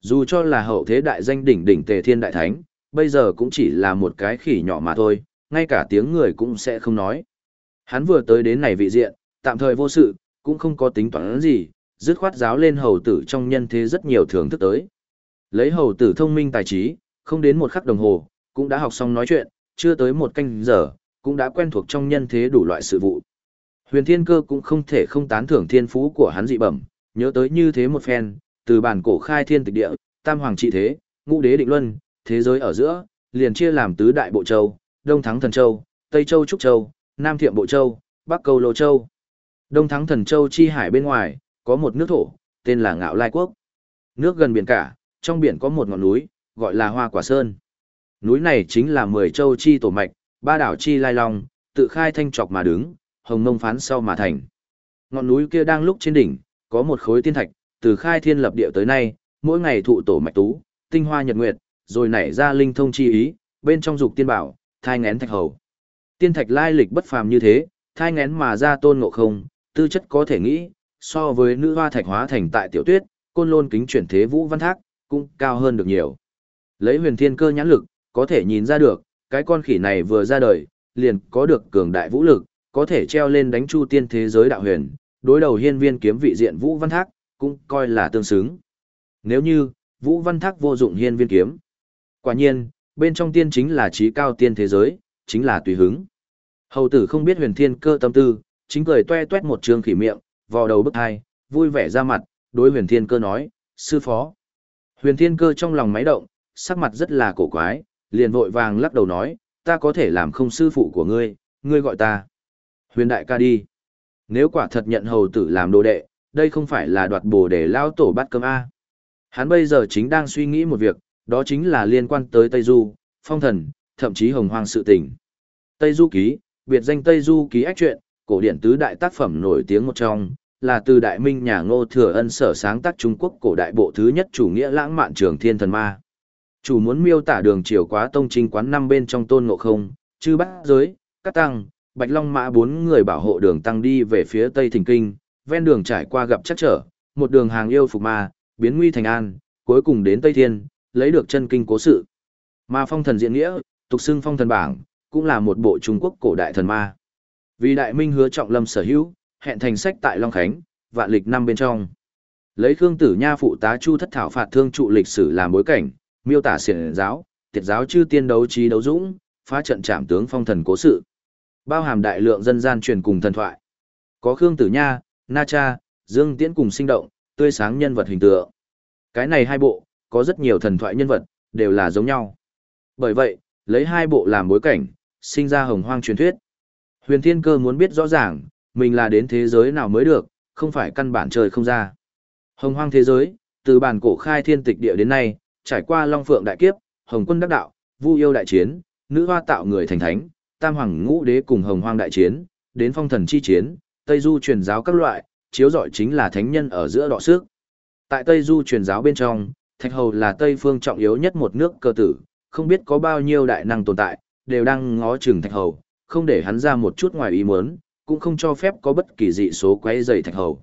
Dù cho là hậu thế đại danh đỉnh đỉnh tề thiên đại thánh, bây giờ cũng chỉ là một cái khỉ nhỏ mà thôi, ngay cả tiếng người cũng sẽ không nói. Hắn vừa tới đến này vị diện, tạm thời vô sự, cũng không có tính toán gì, dứt khoát giáo lên hầu tử trong nhân thế rất nhiều thưởng thức tới. Lấy hầu tử thông minh tài trí, không đến một khắc đồng hồ, cũng đã học xong nói chuyện, chưa tới một canh giờ, cũng đã quen thuộc trong nhân thế đủ loại sự vụ. Huyền Thiên Cơ cũng không thể không tán thưởng thiên phú của hắn dị bẩm, nhớ tới như thế một phen, từ bản cổ khai thiên tịch địa, tam hoàng trị thế, ngũ đế định luân, thế giới ở giữa, liền chia làm tứ đại bộ châu, Đông Thắng Thần Châu, Tây Châu Trúc Châu, Nam Thiệm Bộ Châu, Bắc Câu Lô Châu. Đông Thắng Thần Châu chi hải bên ngoài, có một nước thổ, tên là Ngạo Lai Quốc. Nước gần biển cả, trong biển có một ngọn núi, gọi là Hoa Quả Sơn. Núi này chính là mười châu chi tổ mạch, ba đảo chi lai long, tự khai thanh trọc mà đứng, hồng mông phán sau mà thành. Ngọn núi kia đang lúc trên đỉnh, có một khối tiên thạch, từ khai thiên lập địa tới nay, mỗi ngày thụ tổ mạch tú, tinh hoa nhật nguyệt, rồi nảy ra linh thông chi ý, bên trong dục tiên bảo, thai ngén thạch hầu. Tiên thạch lai lịch bất phàm như thế, thai ngén mà ra tôn ngộ không, tư chất có thể nghĩ, so với nữ hoa thạch hóa thành tại tiểu tuyết, côn lôn kính chuyển thế vũ văn thác, cũng cao hơn được nhiều. Lấy huyền thiên cơ nhãn lực, có thể nhìn ra được, cái con khỉ này vừa ra đời, liền có được cường đại vũ lực, có thể treo lên đánh chu tiên thế giới đạo huyền, đối đầu hiên viên kiếm vị diện vũ văn thác, cũng coi là tương xứng. Nếu như, vũ văn thác vô dụng hiên viên kiếm. Quả nhiên, bên trong tiên chính là trí cao tiên thế giới, chính là tùy hứng. Hầu tử không biết huyền thiên cơ tâm tư, chính cười toe toét một trường khỉ miệng, vò đầu bức hai, vui vẻ ra mặt, đối huyền thiên cơ nói, sư phó. Huyền thiên cơ trong lòng máy động, sắc mặt rất là cổ quái, liền vội vàng lắc đầu nói, ta có thể làm không sư phụ của ngươi, ngươi gọi ta. Huyền đại ca đi. Nếu quả thật nhận hầu tử làm đồ đệ, đây không phải là đoạt bồ để lao tổ bắt cơm A. Hắn bây giờ chính đang suy nghĩ một việc, đó chính là liên quan tới Tây Du, phong thần, thậm chí hồng hoang sự tình. Tây Du ký, biệt danh Tây Du ký ách truyện, cổ điển tứ đại tác phẩm nổi tiếng một trong, là từ đại minh nhà ngô thừa ân sở sáng tác Trung Quốc cổ đại bộ thứ nhất chủ nghĩa lãng mạn trường thiên thần ma. Chủ muốn miêu tả đường chiều quá tông trinh quán năm bên trong tôn ngộ không, chư bát giới, cát tăng, bạch long mã bốn người bảo hộ đường tăng đi về phía tây thỉnh kinh, ven đường trải qua gặp chắc trở, một đường hàng yêu phục ma, biến nguy thành an, cuối cùng đến Tây Thiên, lấy được chân kinh cố sự. Ma phong thần diện nghĩa, tục xưng phong thần bảng, cũng là một bộ Trung Quốc cổ đại thần ma. Vì đại minh hứa trọng lâm sở hữu, hẹn thành sách tại Long Khánh, vạn lịch năm bên trong. Lấy Khương Tử Nha phụ tá Chu Thất Thảo phạt thương trụ lịch sử làm bối cảnh, miêu tả xiển giáo, tiệt giáo chư tiên đấu trí đấu dũng, phá trận trảm tướng phong thần cố sự. Bao hàm đại lượng dân gian truyền cùng thần thoại. Có Khương Tử Nha, Na Cha, Dương Tiễn cùng sinh động, tươi sáng nhân vật hình tượng. Cái này hai bộ, có rất nhiều thần thoại nhân vật, đều là giống nhau. Bởi vậy, lấy hai bộ làm bối cảnh, sinh ra hồng hoang truyền thuyết. Huyền Thiên Cơ muốn biết rõ ràng, mình là đến thế giới nào mới được, không phải căn bản trời không ra. Hồng hoang thế giới, từ bản cổ khai thiên tịch địa đến nay, trải qua Long Phượng đại kiếp, Hồng Quân đắc đạo, Vu yêu đại chiến, nữ hoa tạo người thành thánh, Tam Hoàng Ngũ Đế cùng Hồng Hoang đại chiến, đến phong thần chi chiến, Tây Du truyền giáo các loại, chiếu rọi chính là thánh nhân ở giữa đọ sức. Tại Tây Du truyền giáo bên trong, Thạch Hầu là Tây phương trọng yếu nhất một nước cơ tử, không biết có bao nhiêu đại năng tồn tại, đều đang ngó chừng Thạch Hầu, không để hắn ra một chút ngoài ý muốn, cũng không cho phép có bất kỳ dị số quấy rầy Thạch Hầu.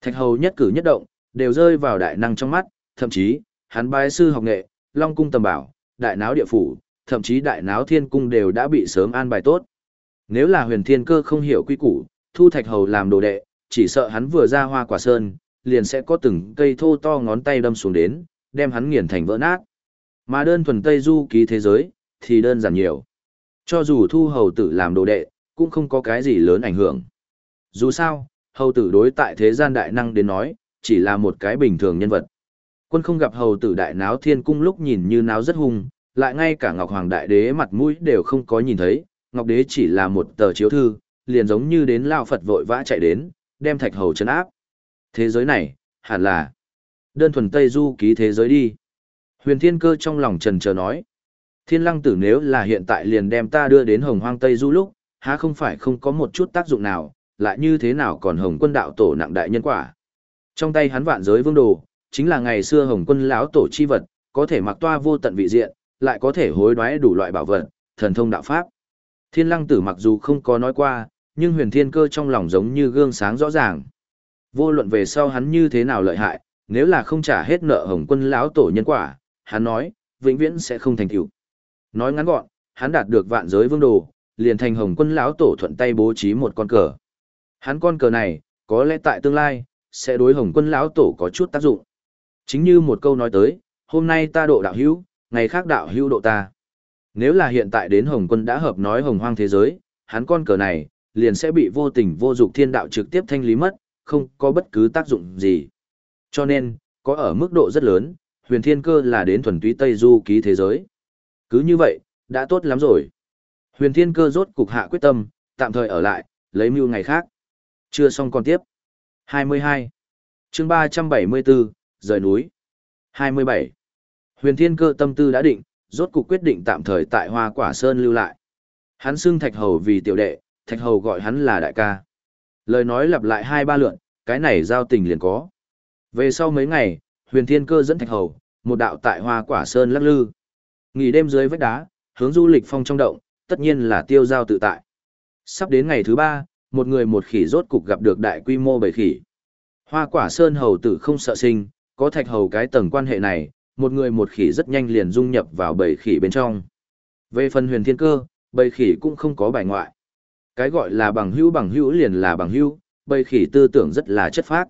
Thạch Hầu nhất cử nhất động, đều rơi vào đại năng trong mắt, thậm chí, hắn bái sư học nghệ, Long cung tầm bảo, đại náo địa phủ, thậm chí đại náo thiên cung đều đã bị sớm an bài tốt. Nếu là huyền thiên cơ không hiểu quy củ, thu Thạch Hầu làm đồ đệ, chỉ sợ hắn vừa ra hoa quả sơn, liền sẽ có từng cây thô to ngón tay đâm xuống đến, đem hắn nghiền thành vỡ nát. Mà đơn thuần Tây Du ký thế giới, thì đơn giản nhiều. Cho dù thu hầu tử làm đồ đệ, cũng không có cái gì lớn ảnh hưởng. Dù sao, hầu tử đối tại thế gian đại năng đến nói, chỉ là một cái bình thường nhân vật. Quân không gặp hầu tử đại náo thiên cung lúc nhìn như náo rất hung, lại ngay cả Ngọc Hoàng Đại Đế mặt mũi đều không có nhìn thấy, Ngọc Đế chỉ là một tờ chiếu thư, liền giống như đến Lao Phật vội vã chạy đến, đem thạch hầu chấn áp. Thế giới này, hẳn là đơn thuần Tây Du ký thế giới đi. Huyền Thiên Cơ trong lòng trần chờ nói, Thiên Lăng Tử nếu là hiện tại liền đem ta đưa đến Hồng Hoang Tây Du lúc, há không phải không có một chút tác dụng nào, lại như thế nào còn Hồng Quân đạo tổ nặng đại nhân quả. Trong tay hắn vạn giới vương đồ, chính là ngày xưa Hồng Quân lão tổ chi vật, có thể mặc toa vô tận vị diện, lại có thể hối đoái đủ loại bảo vật, thần thông đạo pháp. Thiên Lăng Tử mặc dù không có nói qua, nhưng huyền thiên cơ trong lòng giống như gương sáng rõ ràng. Vô luận về sau hắn như thế nào lợi hại, nếu là không trả hết nợ hồng quân lão tổ nhân quả, hắn nói, vĩnh viễn sẽ không thành tựu. Nói ngắn gọn, hắn đạt được vạn giới vương đồ, liền thành hồng quân lão tổ thuận tay bố trí một con cờ. Hắn con cờ này, có lẽ tại tương lai, sẽ đối hồng quân lão tổ có chút tác dụng. Chính như một câu nói tới, hôm nay ta độ đạo hữu, ngày khác đạo hữu độ ta. Nếu là hiện tại đến hồng quân đã hợp nói hồng hoang thế giới, hắn con cờ này, liền sẽ bị vô tình vô dục thiên đạo trực tiếp thanh lý mất, không có bất cứ tác dụng gì. Cho nên, có ở mức độ rất lớn, huyền thiên cơ là đến thuần túy Tây Du ký thế giới. Cứ như vậy, đã tốt lắm rồi. Huyền thiên cơ rốt cục hạ quyết tâm, tạm thời ở lại, lấy mưu ngày khác. Chưa xong còn tiếp. 22. chương 374, rời núi. 27. Huyền thiên cơ tâm tư đã định, rốt cục quyết định tạm thời tại hoa quả sơn lưu lại. Hắn xưng thạch hầu vì tiểu đệ, thạch hầu gọi hắn là đại ca. Lời nói lặp lại hai ba lượn, cái này giao tình liền có. Về sau mấy ngày, huyền thiên cơ dẫn thạch hầu, một đạo tại hoa quả sơn lắc lư. Nghỉ đêm dưới vách đá, hướng du lịch phong trong động, tất nhiên là tiêu giao tự tại. Sắp đến ngày thứ ba, một người một khỉ rốt cục gặp được đại quy mô bầy khỉ. Hoa quả sơn hầu tử không sợ sinh, có thạch hầu cái tầng quan hệ này, một người một khỉ rất nhanh liền dung nhập vào bầy khỉ bên trong. Về phần huyền thiên cơ, bầy khỉ cũng không có bài ngoại. Cái gọi là bằng hữu bằng hữu liền là bằng hữu, bầy khỉ tư tưởng rất là chất phác.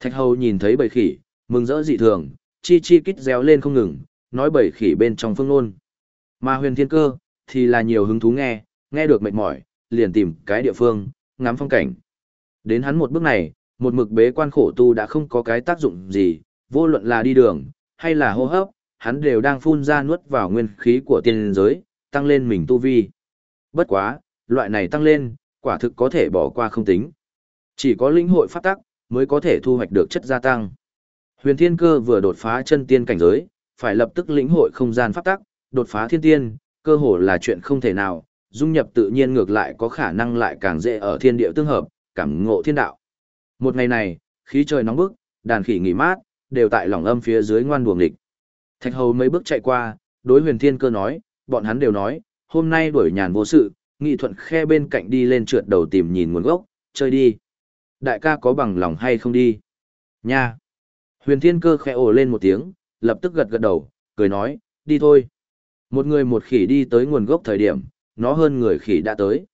Thạch hầu nhìn thấy bầy khỉ, mừng rỡ dị thường, chi chi kít réo lên không ngừng, nói bầy khỉ bên trong phương nôn. Mà huyền thiên cơ, thì là nhiều hứng thú nghe, nghe được mệt mỏi, liền tìm cái địa phương, ngắm phong cảnh. Đến hắn một bước này, một mực bế quan khổ tu đã không có cái tác dụng gì, vô luận là đi đường, hay là hô hấp, hắn đều đang phun ra nuốt vào nguyên khí của tiên giới, tăng lên mình tu vi. Bất quá, loại này tăng lên, quả thực có thể bỏ qua không tính. Chỉ có linh hội phát tắc, mới có thể thu hoạch được chất gia tăng. Huyền Thiên Cơ vừa đột phá chân tiên cảnh giới, phải lập tức lĩnh hội không gian pháp tắc, đột phá thiên tiên, cơ hồ là chuyện không thể nào, dung nhập tự nhiên ngược lại có khả năng lại càng dễ ở thiên địa tương hợp, cảm ngộ thiên đạo. Một ngày này, khí trời nóng bức, đàn khỉ nghỉ mát, đều tại lòng âm phía dưới ngoan buồng địch. Thạch hầu mấy bước chạy qua, đối huyền thiên cơ nói, bọn hắn đều nói, hôm nay đuổi nhàn vô sự, nghị thuận khe bên cạnh đi lên trượt đầu tìm nhìn nguồn gốc, chơi đi. Đại ca có bằng lòng hay không đi? Nha! Huyền thiên cơ khẽ ồ lên một tiếng, lập tức gật gật đầu, cười nói, đi thôi. Một người một khỉ đi tới nguồn gốc thời điểm, nó hơn người khỉ đã tới.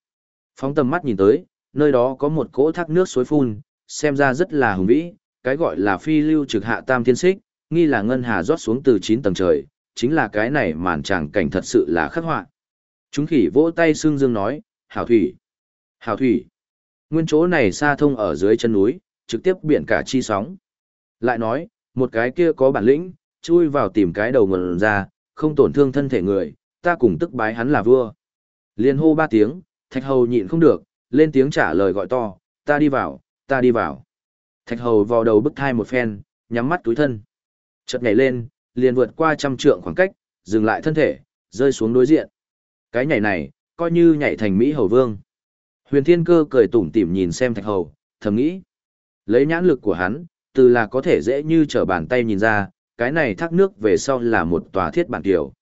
Phóng tầm mắt nhìn tới, nơi đó có một cỗ thác nước suối phun, xem ra rất là hùng vĩ, cái gọi là phi lưu trực hạ tam thiên xích, nghi là ngân hà rót xuống từ 9 tầng trời, chính là cái này màn tràng cảnh thật sự là khắc họa. Chúng khỉ vỗ tay xương dương nói, hảo thủy, hảo thủy. Nguyên chỗ này xa thông ở dưới chân núi, trực tiếp biển cả chi sóng. Lại nói, một cái kia có bản lĩnh, chui vào tìm cái đầu nguồn ra, không tổn thương thân thể người, ta cùng tức bái hắn là vua. Liên hô ba tiếng, thạch hầu nhịn không được, lên tiếng trả lời gọi to, ta đi vào, ta đi vào. Thạch hầu vào đầu bức thai một phen, nhắm mắt túi thân. Chợt nhảy lên, liền vượt qua trăm trượng khoảng cách, dừng lại thân thể, rơi xuống đối diện. Cái nhảy này, coi như nhảy thành Mỹ hầu vương. Huyền thiên cơ cười tủm tỉm nhìn xem thạch hầu, thầm nghĩ. Lấy nhãn lực của hắn, từ là có thể dễ như trở bàn tay nhìn ra, cái này thác nước về sau là một tòa thiết bản tiểu.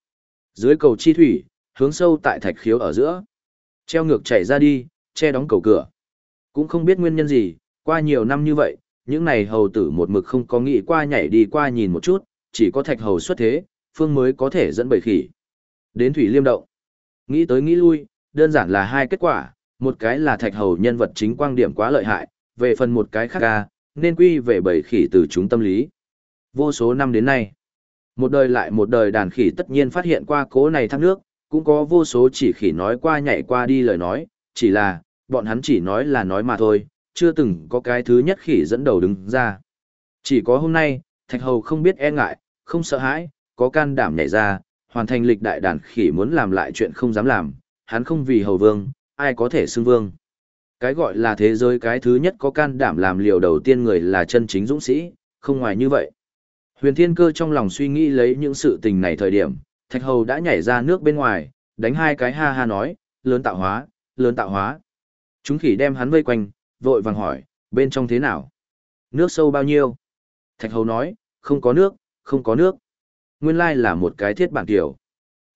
Dưới cầu chi thủy, hướng sâu tại thạch khiếu ở giữa. Treo ngược chảy ra đi, che đóng cầu cửa. Cũng không biết nguyên nhân gì, qua nhiều năm như vậy, những này hầu tử một mực không có nghĩ qua nhảy đi qua nhìn một chút, chỉ có thạch hầu xuất thế, phương mới có thể dẫn bầy khỉ. Đến thủy liêm động. Nghĩ tới nghĩ lui, đơn giản là hai kết quả, một cái là thạch hầu nhân vật chính quang điểm quá lợi hại, về phần một cái khác ca, nên quy về bầy khỉ từ chúng tâm lý. Vô số năm đến nay, một đời lại một đời đàn khỉ tất nhiên phát hiện qua cố này thác nước, cũng có vô số chỉ khỉ nói qua nhảy qua đi lời nói, chỉ là, bọn hắn chỉ nói là nói mà thôi, chưa từng có cái thứ nhất khỉ dẫn đầu đứng ra. Chỉ có hôm nay, Thạch Hầu không biết e ngại, không sợ hãi, có can đảm nhảy ra, hoàn thành lịch đại đàn khỉ muốn làm lại chuyện không dám làm, hắn không vì hầu vương, ai có thể xưng vương. Cái gọi là thế giới cái thứ nhất có can đảm làm liều đầu tiên người là chân chính dũng sĩ, không ngoài như vậy. Huyền Thiên Cơ trong lòng suy nghĩ lấy những sự tình này thời điểm, Thạch Hầu đã nhảy ra nước bên ngoài, đánh hai cái ha ha nói, lớn tạo hóa, lớn tạo hóa. Chúng khỉ đem hắn vây quanh, vội vàng hỏi, bên trong thế nào? Nước sâu bao nhiêu? Thạch Hầu nói, không có nước, không có nước. Nguyên lai là một cái thiết bản tiểu.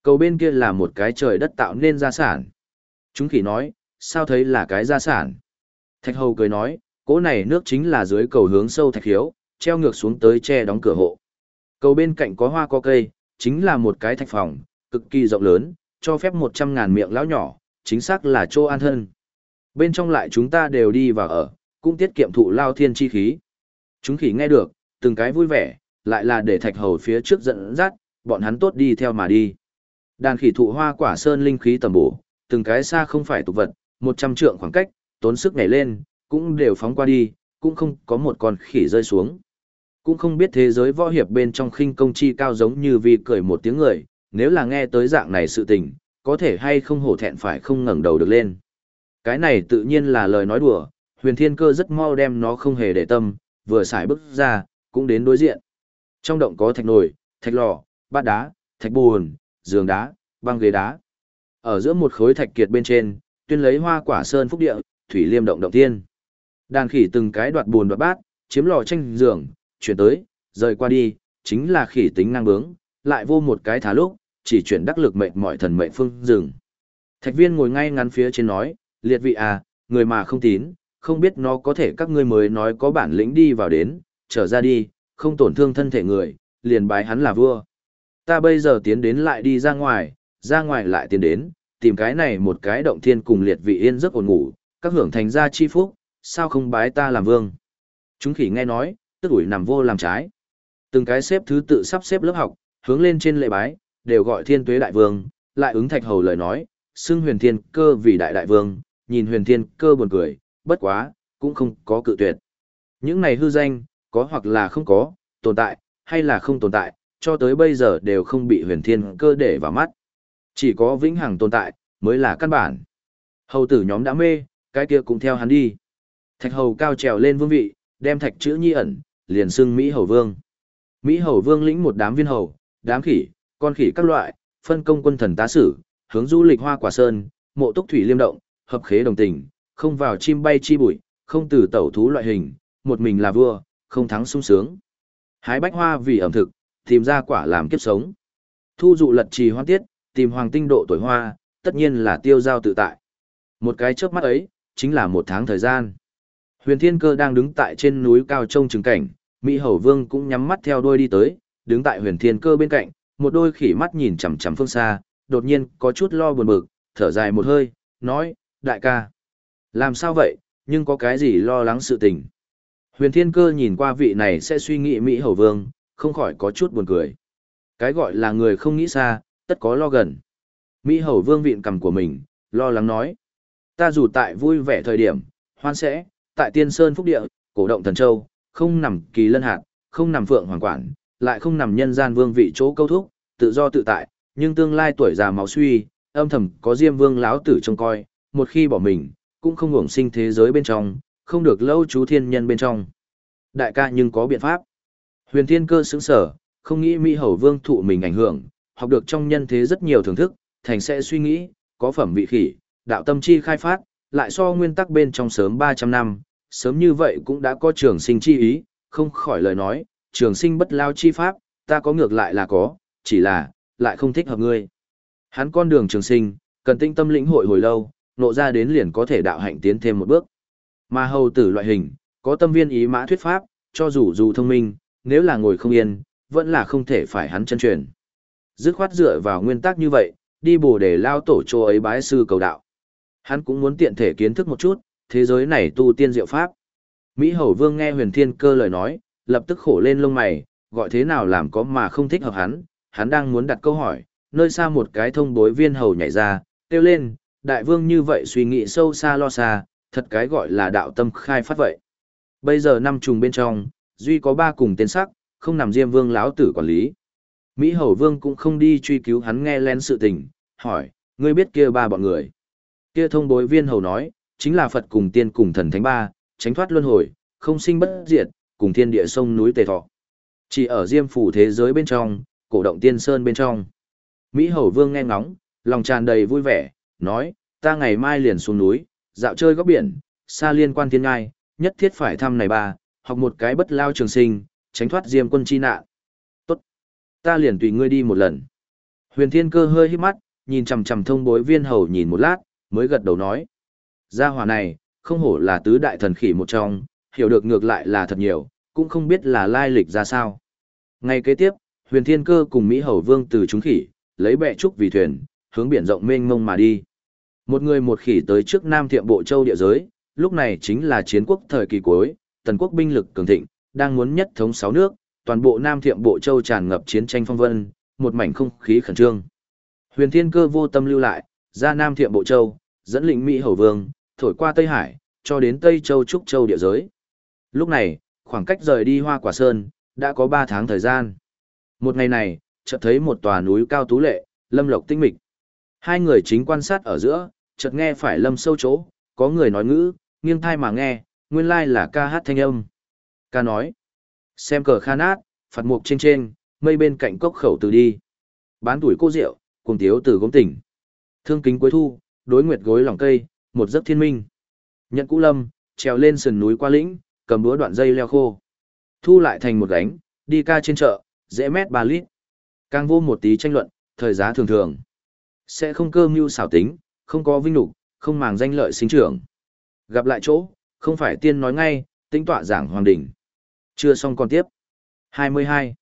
Cầu bên kia là một cái trời đất tạo nên gia sản. Chúng khỉ nói, sao thấy là cái gia sản? Thạch Hầu cười nói, cỗ này nước chính là dưới cầu hướng sâu thạch hiếu, treo ngược xuống tới che đóng cửa hộ. Cầu bên cạnh có hoa có cây, chính là một cái thạch phòng, cực kỳ rộng lớn, cho phép một trăm ngàn miệng lão nhỏ, chính xác là chỗ an thân. Bên trong lại chúng ta đều đi vào ở, cũng tiết kiệm thụ lao thiên chi khí. Chúng khỉ nghe được, từng cái vui vẻ, lại là để thạch hầu phía trước dẫn dắt, bọn hắn tốt đi theo mà đi. Đàn khỉ thụ hoa quả sơn linh khí tầm bổ, từng cái xa không phải tục vật, một trăm trượng khoảng cách, tốn sức nhảy lên, cũng đều phóng qua đi, cũng không có một con khỉ rơi xuống. Cũng không biết thế giới võ hiệp bên trong khinh công chi cao giống như vì cười một tiếng người, nếu là nghe tới dạng này sự tình, có thể hay không hổ thẹn phải không ngẩng đầu được lên. Cái này tự nhiên là lời nói đùa, huyền thiên cơ rất mau đem nó không hề để tâm, vừa xài bước ra, cũng đến đối diện. Trong động có thạch nồi, thạch lò, bát đá, thạch buồn, giường đá, băng ghế đá. Ở giữa một khối thạch kiệt bên trên, tuyên lấy hoa quả sơn phúc địa, thủy liêm động động tiên. Đàn khỉ từng cái đoạt buồn đoạt bát, chiếm lò tranh giường, chuyển tới, rời qua đi, chính là khỉ tính năng bướng, lại vô một cái thả lúc, chỉ chuyển đắc lực mệnh mọi thần mệnh phương dừng. Thạch viên ngồi ngay ngắn phía trên nói, liệt vị à, người mà không tín, không biết nó có thể các ngươi mới nói có bản lĩnh đi vào đến, trở ra đi, không tổn thương thân thể người, liền bái hắn là vua. Ta bây giờ tiến đến lại đi ra ngoài, ra ngoài lại tiến đến, tìm cái này một cái động thiên cùng liệt vị yên giấc ổn ngủ, các hưởng thành gia chi phúc, sao không bái ta làm vương. Chúng khỉ nghe nói, tức ủi nằm vô làm trái. Từng cái xếp thứ tự sắp xếp lớp học, hướng lên trên lệ bái, đều gọi thiên tuế đại vương, lại ứng thạch hầu lời nói, xưng huyền thiên cơ vì đại đại vương, nhìn huyền thiên cơ buồn cười, bất quá, cũng không có cự tuyệt. Những này hư danh, có hoặc là không có, tồn tại, hay là không tồn tại, cho tới bây giờ đều không bị huyền thiên cơ để vào mắt. Chỉ có vĩnh hằng tồn tại, mới là căn bản. Hầu tử nhóm đã mê, cái kia cũng theo hắn đi. Thạch hầu cao trèo lên vương vị, đem thạch chữ nhi ẩn, liền xưng Mỹ hầu vương. Mỹ hầu vương lĩnh một đám viên hầu, đám khỉ, con khỉ các loại, phân công quân thần tá sử, hướng du lịch hoa quả sơn, mộ túc thủy liêm động, hợp khế đồng tình, không vào chim bay chi bụi, không từ tẩu thú loại hình, một mình là vua, không thắng sung sướng. Hái bách hoa vì ẩm thực, tìm ra quả làm kiếp sống. Thu dụ lật trì hoan tiết, tìm hoàng tinh độ tuổi hoa, tất nhiên là tiêu giao tự tại. Một cái chớp mắt ấy, chính là một tháng thời gian. Huyền Thiên Cơ đang đứng tại trên núi cao trông chứng cảnh, Mỹ Hầu Vương cũng nhắm mắt theo đuôi đi tới, đứng tại Huyền Thiên Cơ bên cạnh, một đôi khỉ mắt nhìn chằm chằm phương xa, đột nhiên có chút lo buồn bực, thở dài một hơi, nói, đại ca, làm sao vậy, nhưng có cái gì lo lắng sự tình. Huyền Thiên Cơ nhìn qua vị này sẽ suy nghĩ Mỹ Hầu Vương, không khỏi có chút buồn cười. Cái gọi là người không nghĩ xa, tất có lo gần. Mỹ Hầu Vương vịn cầm của mình, lo lắng nói. Ta dù tại vui vẻ thời điểm, hoan sẽ, tại Tiên Sơn Phúc Địa, cổ động Thần Châu, không nằm kỳ lân hạt, không nằm phượng hoàng quản, lại không nằm nhân gian vương vị chỗ câu thúc, tự do tự tại, nhưng tương lai tuổi già máu suy, âm thầm có Diêm Vương láo tử trông coi, một khi bỏ mình, cũng không hưởng sinh thế giới bên trong, không được lâu chú thiên nhân bên trong. Đại ca nhưng có biện pháp. Huyền Thiên Cơ sững sở, không nghĩ Mỹ Hầu Vương thụ mình ảnh hưởng, học được trong nhân thế rất nhiều thưởng thức, thành sẽ suy nghĩ, có phẩm vị khỉ, đạo tâm chi khai phát, lại so nguyên tắc bên trong sớm 300 năm, sớm như vậy cũng đã có trường sinh chi ý, không khỏi lời nói, trường sinh bất lao chi pháp, ta có ngược lại là có, chỉ là, lại không thích hợp ngươi. Hắn con đường trường sinh, cần tinh tâm lĩnh hội hồi lâu, nộ ra đến liền có thể đạo hạnh tiến thêm một bước. Mà hầu tử loại hình, có tâm viên ý mã thuyết pháp, cho dù dù thông minh, nếu là ngồi không yên, vẫn là không thể phải hắn chân truyền. Dứt khoát dựa vào nguyên tắc như vậy, đi bổ để lao tổ chỗ ấy bái sư cầu đạo. Hắn cũng muốn tiện thể kiến thức một chút, thế giới này tu tiên diệu pháp. Mỹ Hầu Vương nghe huyền thiên cơ lời nói, lập tức khổ lên lông mày, gọi thế nào làm có mà không thích hợp hắn, hắn đang muốn đặt câu hỏi, nơi xa một cái thông bối viên hầu nhảy ra, kêu lên, đại vương như vậy suy nghĩ sâu xa lo xa, thật cái gọi là đạo tâm khai phát vậy. Bây giờ năm trùng bên trong, duy có ba cùng tên sắc, không nằm diêm vương lão tử quản lý. Mỹ Hầu Vương cũng không đi truy cứu hắn nghe lén sự tình, hỏi, ngươi biết kia ba bọn người. Kia thông bối viên hầu nói, chính là Phật cùng tiên cùng thần thánh ba, tránh thoát luân hồi, không sinh bất diệt, cùng thiên địa sông núi tề thọ. Chỉ ở diêm phủ thế giới bên trong, cổ động tiên sơn bên trong. Mỹ Hầu Vương nghe ngóng, lòng tràn đầy vui vẻ, nói, ta ngày mai liền xuống núi, dạo chơi góc biển, xa liên quan thiên ngai, nhất thiết phải thăm này ba, học một cái bất lao trường sinh, tránh thoát diêm quân chi nạn. Tốt. Ta liền tùy ngươi đi một lần. Huyền Thiên Cơ hơi hít mắt, nhìn chằm chằm thông bối viên hầu nhìn một lát, mới gật đầu nói. Gia hỏa này, không hổ là tứ đại thần khỉ một trong, hiểu được ngược lại là thật nhiều, cũng không biết là lai lịch ra sao. Ngày kế tiếp, Huyền Thiên Cơ cùng Mỹ Hầu Vương từ chúng khỉ, lấy bệ trúc vì thuyền, hướng biển rộng mênh mông mà đi. Một người một khỉ tới trước Nam Thiệm Bộ Châu địa giới, lúc này chính là chiến quốc thời kỳ cuối, tần quốc binh lực cường thịnh, đang muốn nhất thống sáu nước, toàn bộ Nam Thiệm Bộ Châu tràn ngập chiến tranh phong vân, một mảnh không khí khẩn trương. Huyền Thiên Cơ vô tâm lưu lại, ra Nam Thiệm Bộ Châu, dẫn lĩnh Mỹ Hầu Vương, thổi qua Tây Hải, cho đến Tây Châu Trúc Châu địa giới. Lúc này, khoảng cách rời đi Hoa Quả Sơn, đã có 3 tháng thời gian. Một ngày này, chợt thấy một tòa núi cao tú lệ, lâm lộc tinh mịch. Hai người chính quan sát ở giữa, chợt nghe phải lâm sâu chỗ, có người nói ngữ, nghiêng thai mà nghe, nguyên lai là ca hát thanh âm. Ca nói, xem cờ kha nát, phạt mục trên trên, mây bên cạnh cốc khẩu từ đi. Bán tuổi cô rượu, cùng tiếu từ gốm tỉnh. Thương kính cuối thu, đối nguyệt gối lòng cây, một giấc thiên minh. Nhận cũ lâm, trèo lên sườn núi qua lĩnh, cầm búa đoạn dây leo khô. Thu lại thành một gánh, đi ca trên chợ, dễ mét ba lít. Càng vô một tí tranh luận, thời giá thường thường. Sẽ không cơ mưu xảo tính, không có vinh lục, không màng danh lợi sinh trưởng. Gặp lại chỗ, không phải tiên nói ngay, tính tọa giảng hoàng đỉnh. Chưa xong còn tiếp. 22.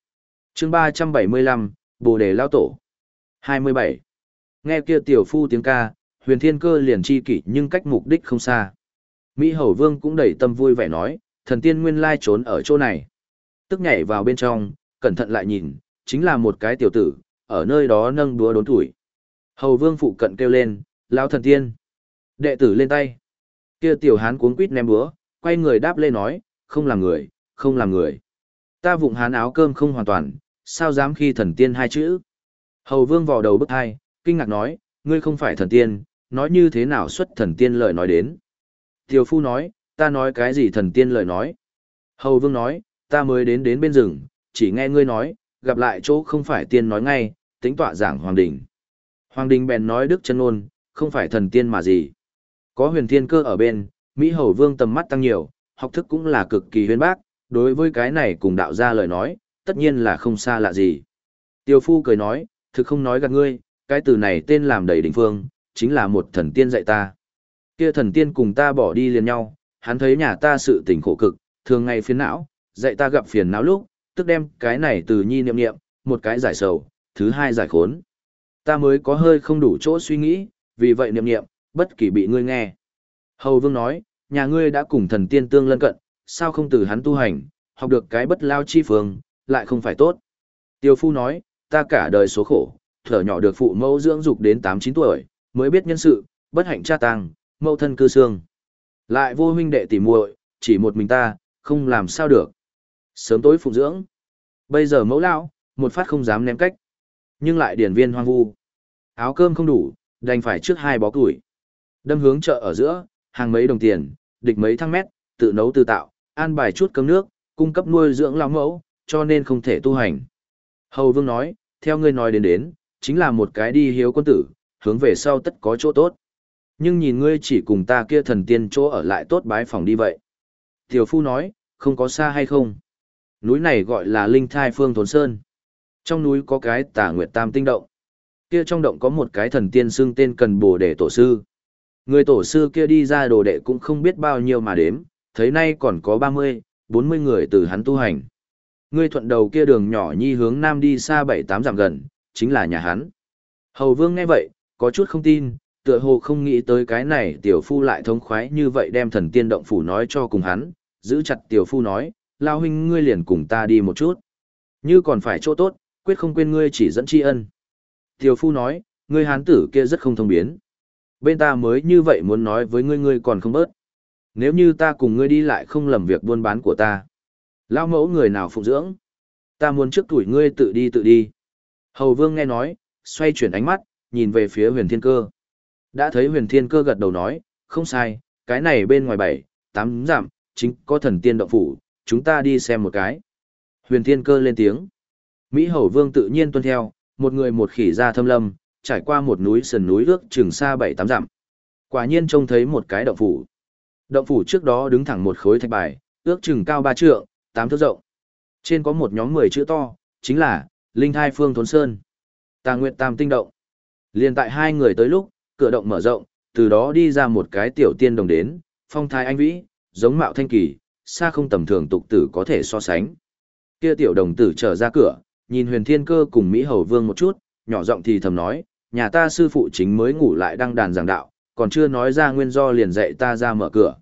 chương 375, Bồ Đề Lao Tổ. 27. Nghe kia tiểu phu tiếng ca, huyền thiên cơ liền chi kỷ nhưng cách mục đích không xa. Mỹ Hầu Vương cũng đầy tâm vui vẻ nói, thần tiên nguyên lai trốn ở chỗ này. Tức nhảy vào bên trong, cẩn thận lại nhìn, chính là một cái tiểu tử, ở nơi đó nâng đúa đốn tuổi. Hầu Vương phụ cận kêu lên, Lão thần tiên. Đệ tử lên tay. Kia tiểu hán cuống quýt ném búa, quay người đáp lên nói, không làm người, không làm người. Ta vụng hán áo cơm không hoàn toàn, sao dám khi thần tiên hai chữ. Hầu Vương vò đầu bức hai, kinh ngạc nói, ngươi không phải thần tiên, nói như thế nào xuất thần tiên lời nói đến. Tiểu phu nói, ta nói cái gì thần tiên lời nói. Hầu vương nói, ta mới đến đến bên rừng, chỉ nghe ngươi nói, gặp lại chỗ không phải tiên nói ngay, tính tọa giảng hoàng đình. Hoàng đình bèn nói đức chân ôn, không phải thần tiên mà gì. Có huyền thiên cơ ở bên, Mỹ hầu vương tầm mắt tăng nhiều, học thức cũng là cực kỳ huyên bác, đối với cái này cùng đạo gia lời nói, tất nhiên là không xa lạ gì. Tiêu phu cười nói, thực không nói gạt ngươi, cái từ này tên làm đầy đỉnh phương, chính là một thần tiên dạy ta. Kia thần tiên cùng ta bỏ đi liền nhau, hắn thấy nhà ta sự tình khổ cực, thường ngày phiền não, dạy ta gặp phiền não lúc, tức đem cái này từ nhi niệm niệm, một cái giải sầu, thứ hai giải khốn. Ta mới có hơi không đủ chỗ suy nghĩ, vì vậy niệm niệm, bất kỳ bị ngươi nghe. Hầu vương nói, nhà ngươi đã cùng thần tiên tương lân cận, sao không từ hắn tu hành, học được cái bất lao chi phương, lại không phải tốt. Tiêu phu nói, ta cả đời số khổ, thở nhỏ được phụ mẫu dưỡng dục đến 8-9 tuổi, mới biết nhân sự, bất hạnh cha tang, mẫu thân cư xương. Lại vô huynh đệ tỉ muội, chỉ một mình ta, không làm sao được. Sớm tối phụ dưỡng. Bây giờ mẫu lão, một phát không dám ném cách. Nhưng lại điển viên hoang vu. Áo cơm không đủ, đành phải trước hai bó củi. Đâm hướng chợ ở giữa, hàng mấy đồng tiền, địch mấy thăng mét, tự nấu tự tạo, an bài chút cơm nước, cung cấp nuôi dưỡng lão mẫu, cho nên không thể tu hành. Hầu Vương nói, theo ngươi nói đến đến, chính là một cái đi hiếu quân tử, hướng về sau tất có chỗ tốt. Nhưng nhìn ngươi chỉ cùng ta kia thần tiên chỗ ở lại tốt bái phòng đi vậy. Tiểu Phu nói, không có xa hay không? Núi này gọi là Linh Thai Phương Thốn Sơn. Trong núi có cái tà nguyệt tam tinh động. Kia trong động có một cái thần tiên xưng tên cần bồ để tổ sư. Người tổ sư kia đi ra đồ đệ cũng không biết bao nhiêu mà đếm, thấy nay còn có 30, 40 người từ hắn tu hành. Ngươi thuận đầu kia đường nhỏ nhi hướng nam đi xa 7-8 dặm gần, chính là nhà hắn. Hầu vương nghe vậy, có chút không tin, tựa hồ không nghĩ tới cái này tiểu phu lại thống khoái như vậy đem thần tiên động phủ nói cho cùng hắn, giữ chặt tiểu phu nói, lao huynh ngươi liền cùng ta đi một chút. Như còn phải chỗ tốt, quyết không quên ngươi chỉ dẫn tri ân. Tiểu phu nói, ngươi hán tử kia rất không thông biến. Bên ta mới như vậy muốn nói với ngươi ngươi còn không bớt. Nếu như ta cùng ngươi đi lại không lầm việc buôn bán của ta. Lao mẫu người nào phụng dưỡng. Ta muốn trước tuổi ngươi tự đi tự đi. Hầu vương nghe nói, xoay chuyển ánh mắt, nhìn về phía huyền thiên cơ. Đã thấy huyền thiên cơ gật đầu nói, không sai, cái này bên ngoài bảy, tám giảm, chính có thần tiên động phủ, chúng ta đi xem một cái. Huyền thiên cơ lên tiếng. Mỹ hầu vương tự nhiên tuân theo, một người một khỉ ra thâm lâm, trải qua một núi sườn núi ước chừng xa bảy tám dặm. Quả nhiên trông thấy một cái động phủ. Động phủ trước đó đứng thẳng một khối thạch bài, ước chừng cao ba trượng, tám thước rộng. Trên có một nhóm mười chữ to, chính là Linh Thai Phương Thốn Sơn. Tà Nguyệt Tam Tinh Động. Liên tại hai người tới lúc, cửa động mở rộng, từ đó đi ra một cái tiểu tiên đồng đến, phong thái anh vĩ, giống mạo thanh kỳ, xa không tầm thường tục tử có thể so sánh. Kia tiểu đồng tử trở ra cửa, nhìn huyền thiên cơ cùng Mỹ Hầu Vương một chút, nhỏ giọng thì thầm nói, nhà ta sư phụ chính mới ngủ lại đang đàn giảng đạo, còn chưa nói ra nguyên do liền dạy ta ra mở cửa.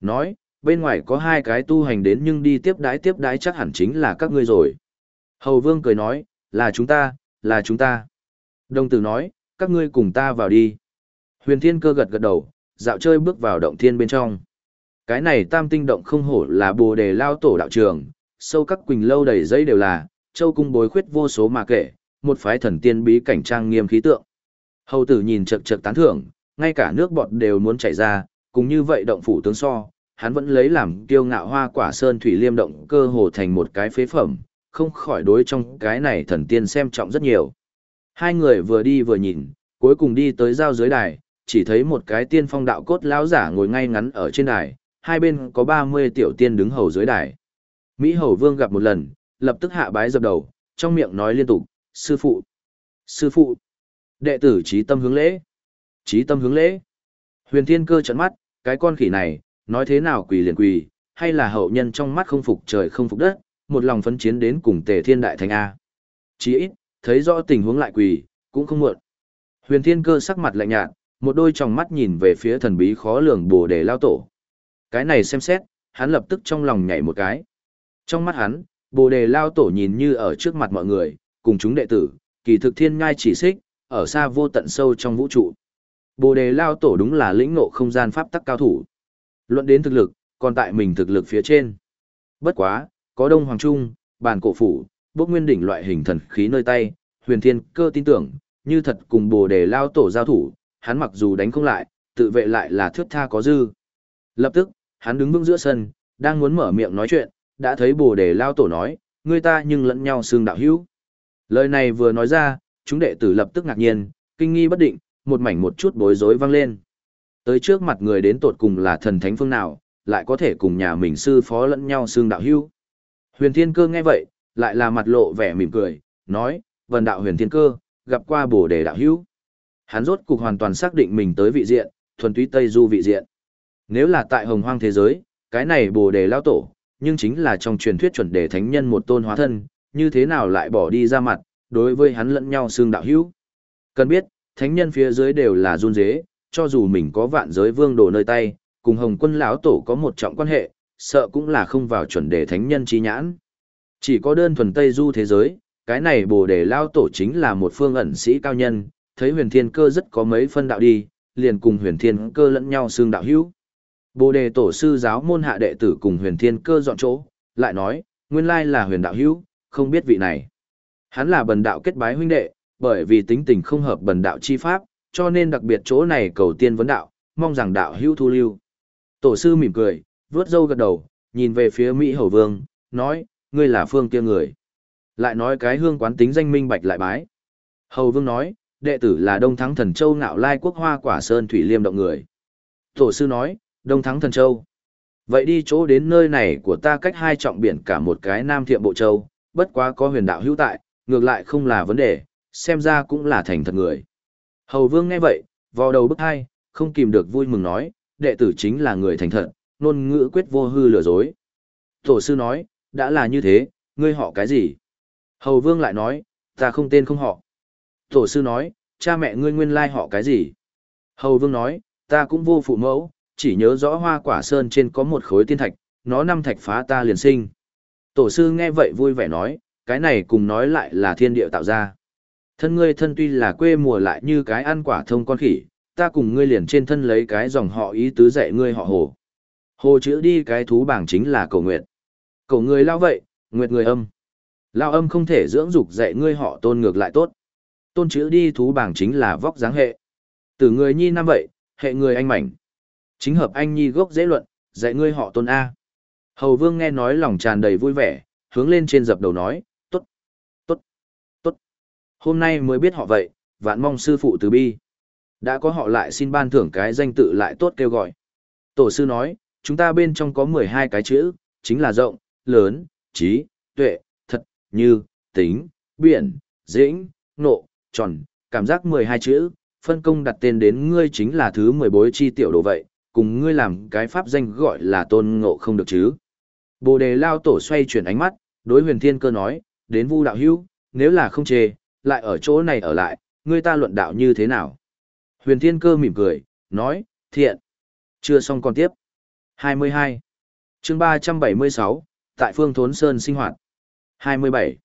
Nói, bên ngoài có hai cái tu hành đến nhưng đi tiếp đái tiếp đái chắc hẳn chính là các ngươi rồi. Hầu Vương cười nói, là chúng ta, là chúng ta. Đồng tử nói, các ngươi cùng ta vào đi. Huyền Thiên Cơ gật gật đầu, dạo chơi bước vào động thiên bên trong. Cái này tam tinh động không hổ là bồ đề lao tổ đạo trường, sâu các quỳnh lâu đầy dây đều là, châu cung bối khuyết vô số mà kể, một phái thần tiên bí cảnh trang nghiêm khí tượng. Hầu tử nhìn chật chật tán thưởng, ngay cả nước bọt đều muốn chảy ra, cùng như vậy động phủ tướng so, hắn vẫn lấy làm kiêu ngạo hoa quả sơn thủy liêm động cơ hồ thành một cái phế phẩm, không khỏi đối trong cái này thần tiên xem trọng rất nhiều. Hai người vừa đi vừa nhìn, cuối cùng đi tới giao dưới đài, chỉ thấy một cái tiên phong đạo cốt lão giả ngồi ngay ngắn ở trên đài, hai bên có 30 tiểu tiên đứng hầu dưới đài. Mỹ hầu vương gặp một lần, lập tức hạ bái dập đầu, trong miệng nói liên tục, sư phụ, sư phụ, đệ tử trí tâm hướng lễ, trí tâm hướng lễ. Huyền thiên cơ trận mắt, cái con khỉ này, nói thế nào quỳ liền quỳ, hay là hậu nhân trong mắt không phục trời không phục đất, một lòng phấn chiến đến cùng tề thiên đại thành A. Chỉ ít, thấy rõ tình huống lại quỳ, cũng không muộn. Huyền thiên cơ sắc mặt lạnh nhạt, một đôi tròng mắt nhìn về phía thần bí khó lường bồ đề lao tổ. Cái này xem xét, hắn lập tức trong lòng nhảy một cái. Trong mắt hắn, bồ đề lao tổ nhìn như ở trước mặt mọi người, cùng chúng đệ tử, kỳ thực thiên ngai chỉ xích, ở xa vô tận sâu trong vũ trụ. Bồ đề lao tổ đúng là lĩnh ngộ không gian pháp tắc cao thủ. Luận đến thực lực, còn tại mình thực lực phía trên. Bất quá, có Đông Hoàng Trung, bàn cổ phủ, bốc nguyên đỉnh loại hình thần khí nơi tay, huyền thiên cơ tin tưởng, như thật cùng bồ đề lao tổ giao thủ, hắn mặc dù đánh không lại, tự vệ lại là thước tha có dư. Lập tức, hắn đứng vững giữa sân, đang muốn mở miệng nói chuyện, đã thấy bồ đề lao tổ nói, người ta nhưng lẫn nhau xương đạo hữu. Lời này vừa nói ra, chúng đệ tử lập tức ngạc nhiên, kinh nghi bất định, một mảnh một chút bối rối vang lên. Tới trước mặt người đến tột cùng là thần thánh phương nào, lại có thể cùng nhà mình sư phó lẫn nhau xương đạo hữu. Huyền Thiên Cơ nghe vậy, lại là mặt lộ vẻ mỉm cười, nói, vần đạo huyền Thiên Cơ, gặp qua bổ đề đạo hữu. Hắn rốt cục hoàn toàn xác định mình tới vị diện, thuần túy Tây Du vị diện. Nếu là tại hồng hoang thế giới, cái này bồ đề lao tổ, nhưng chính là trong truyền thuyết chuẩn đề thánh nhân một tôn hóa thân, như thế nào lại bỏ đi ra mặt, đối với hắn lẫn nhau xương đạo hữu. Cần biết, thánh nhân phía dưới đều là run dế, cho dù mình có vạn giới vương đồ nơi tay, cùng hồng quân lão tổ có một trọng quan hệ, sợ cũng là không vào chuẩn đề thánh nhân chi nhãn. Chỉ có đơn thuần Tây Du thế giới, cái này bồ đề lao tổ chính là một phương ẩn sĩ cao nhân, thấy huyền thiên cơ rất có mấy phân đạo đi, liền cùng huyền thiên cơ lẫn nhau xương đạo hữu. Bồ đề tổ sư giáo môn hạ đệ tử cùng huyền thiên cơ dọn chỗ, lại nói, nguyên lai là huyền đạo hữu, không biết vị này. Hắn là bần đạo kết bái huynh đệ, bởi vì tính tình không hợp bần đạo chi pháp, cho nên đặc biệt chỗ này cầu tiên vấn đạo, mong rằng đạo hữu thu lưu. Tổ sư mỉm cười, vớt râu gật đầu, nhìn về phía Mỹ Hầu Vương, nói, ngươi là phương kia người. Lại nói cái hương quán tính danh minh bạch lại bái. Hầu Vương nói, đệ tử là Đông Thắng Thần Châu ngạo lai quốc hoa quả sơn thủy liêm động người. Tổ sư nói, Đông Thắng Thần Châu. Vậy đi chỗ đến nơi này của ta cách hai trọng biển cả một cái Nam Thiệm Bộ Châu, bất quá có huyền đạo hữu tại, ngược lại không là vấn đề, xem ra cũng là thành thật người. Hầu Vương nghe vậy, vào đầu bức hai, không kìm được vui mừng nói, đệ tử chính là người thành thật, ngôn ngữ quyết vô hư lừa dối. Tổ sư nói, đã là như thế, ngươi họ cái gì? Hầu Vương lại nói, ta không tên không họ. Tổ sư nói, cha mẹ ngươi nguyên lai họ cái gì? Hầu Vương nói, ta cũng vô phụ mẫu, chỉ nhớ rõ hoa quả sơn trên có một khối tiên thạch, nó năm thạch phá ta liền sinh. Tổ sư nghe vậy vui vẻ nói, cái này cùng nói lại là thiên địa tạo ra. Thân ngươi thân tuy là quê mùa lại như cái ăn quả thông con khỉ, ta cùng ngươi liền trên thân lấy cái dòng họ ý tứ dạy ngươi họ hồ. Hồ chữ đi cái thú bảng chính là cầu nguyện. Cầu người lao vậy, nguyệt người âm. Lao âm không thể dưỡng dục dạy ngươi họ tôn ngược lại tốt. Tôn chữ đi thú bảng chính là vóc dáng hệ. Từ người nhi năm vậy, hệ người anh mảnh. Chính hợp anh nhi gốc dễ luận, dạy ngươi họ tôn A. Hầu vương nghe nói lòng tràn đầy vui vẻ, hướng lên trên dập đầu nói, tốt, tốt, tốt. Hôm nay mới biết họ vậy, vạn mong sư phụ từ bi. Đã có họ lại xin ban thưởng cái danh tự lại tốt kêu gọi. Tổ sư nói, chúng ta bên trong có 12 cái chữ, chính là rộng, lớn, trí, tuệ, như, tính, biển, dĩnh, nộ, tròn, cảm giác 12 chữ, phân công đặt tên đến ngươi chính là thứ 14 chi tiểu đồ vậy, cùng ngươi làm cái pháp danh gọi là tôn ngộ không được chứ. Bồ đề lao tổ xoay chuyển ánh mắt, đối huyền thiên cơ nói, đến vu đạo hữu, nếu là không chê, lại ở chỗ này ở lại, ngươi ta luận đạo như thế nào? Huyền thiên cơ mỉm cười, nói, thiện. Chưa xong còn tiếp. 22. chương 376, tại phương Thốn Sơn sinh hoạt. 27.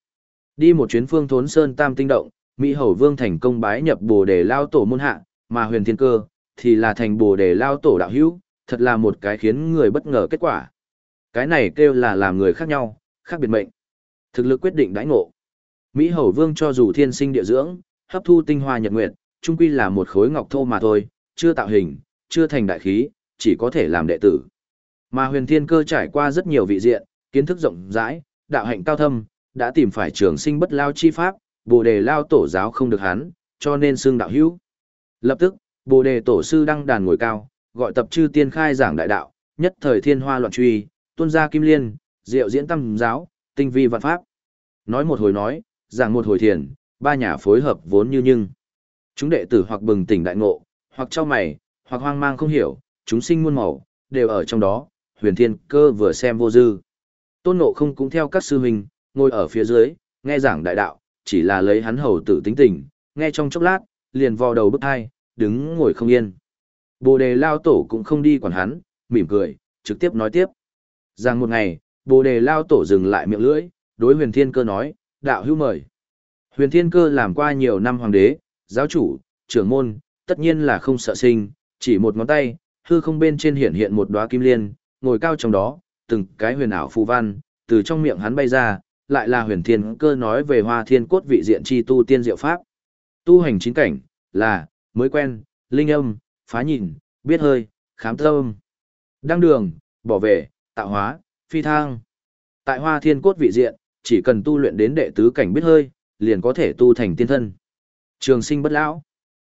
Đi một chuyến phương Thốn Sơn tam tinh động, Mỹ Hầu Vương thành công bái nhập bồ đề lao tổ môn hạ, mà huyền thiên cơ, thì là thành bồ đề lao tổ đạo hữu, thật là một cái khiến người bất ngờ kết quả. Cái này kêu là làm người khác nhau, khác biệt mệnh. Thực lực quyết định đãi ngộ. Mỹ Hầu Vương cho dù thiên sinh địa dưỡng, hấp thu tinh hoa nhật nguyệt, chung quy là một khối ngọc thô mà thôi, chưa tạo hình, chưa thành đại khí, chỉ có thể làm đệ tử. Mà huyền thiên cơ trải qua rất nhiều vị diện, kiến thức rộng rãi, đạo hạnh cao thâm, đã tìm phải trường sinh bất lao chi pháp, bồ đề lao tổ giáo không được hắn, cho nên xương đạo hữu. Lập tức, bồ đề tổ sư đăng đàn ngồi cao, gọi tập chư tiên khai giảng đại đạo, nhất thời thiên hoa loạn truy, tuôn ra kim liên, diệu diễn tâm giáo, tinh vi vạn pháp. Nói một hồi nói, giảng một hồi thiền, ba nhà phối hợp vốn như nhưng. Chúng đệ tử hoặc bừng tỉnh đại ngộ, hoặc trao mày, hoặc hoang mang không hiểu, chúng sinh muôn màu, đều ở trong đó, huyền thiên cơ vừa xem vô dư. Tôn ngộ không cũng theo các sư huynh, ngồi ở phía dưới, nghe giảng đại đạo, chỉ là lấy hắn hầu tử tính tình, nghe trong chốc lát, liền vò đầu bức hai, đứng ngồi không yên. Bồ đề lao tổ cũng không đi quản hắn, mỉm cười, trực tiếp nói tiếp. Rằng một ngày, bồ đề lao tổ dừng lại miệng lưỡi, đối huyền thiên cơ nói, đạo hữu mời. Huyền thiên cơ làm qua nhiều năm hoàng đế, giáo chủ, trưởng môn, tất nhiên là không sợ sinh, chỉ một ngón tay, hư không bên trên hiện hiện một đóa kim liên, ngồi cao trong đó, từng cái huyền ảo phù văn, từ trong miệng hắn bay ra, lại là huyền thiên cơ nói về hoa thiên cốt vị diện chi tu tiên diệu pháp. Tu hành chính cảnh, là, mới quen, linh âm, phá nhìn, biết hơi, khám tâm. Đăng đường, bỏ về, tạo hóa, phi thang. Tại hoa thiên cốt vị diện, chỉ cần tu luyện đến đệ tứ cảnh biết hơi, liền có thể tu thành tiên thân. Trường sinh bất lão.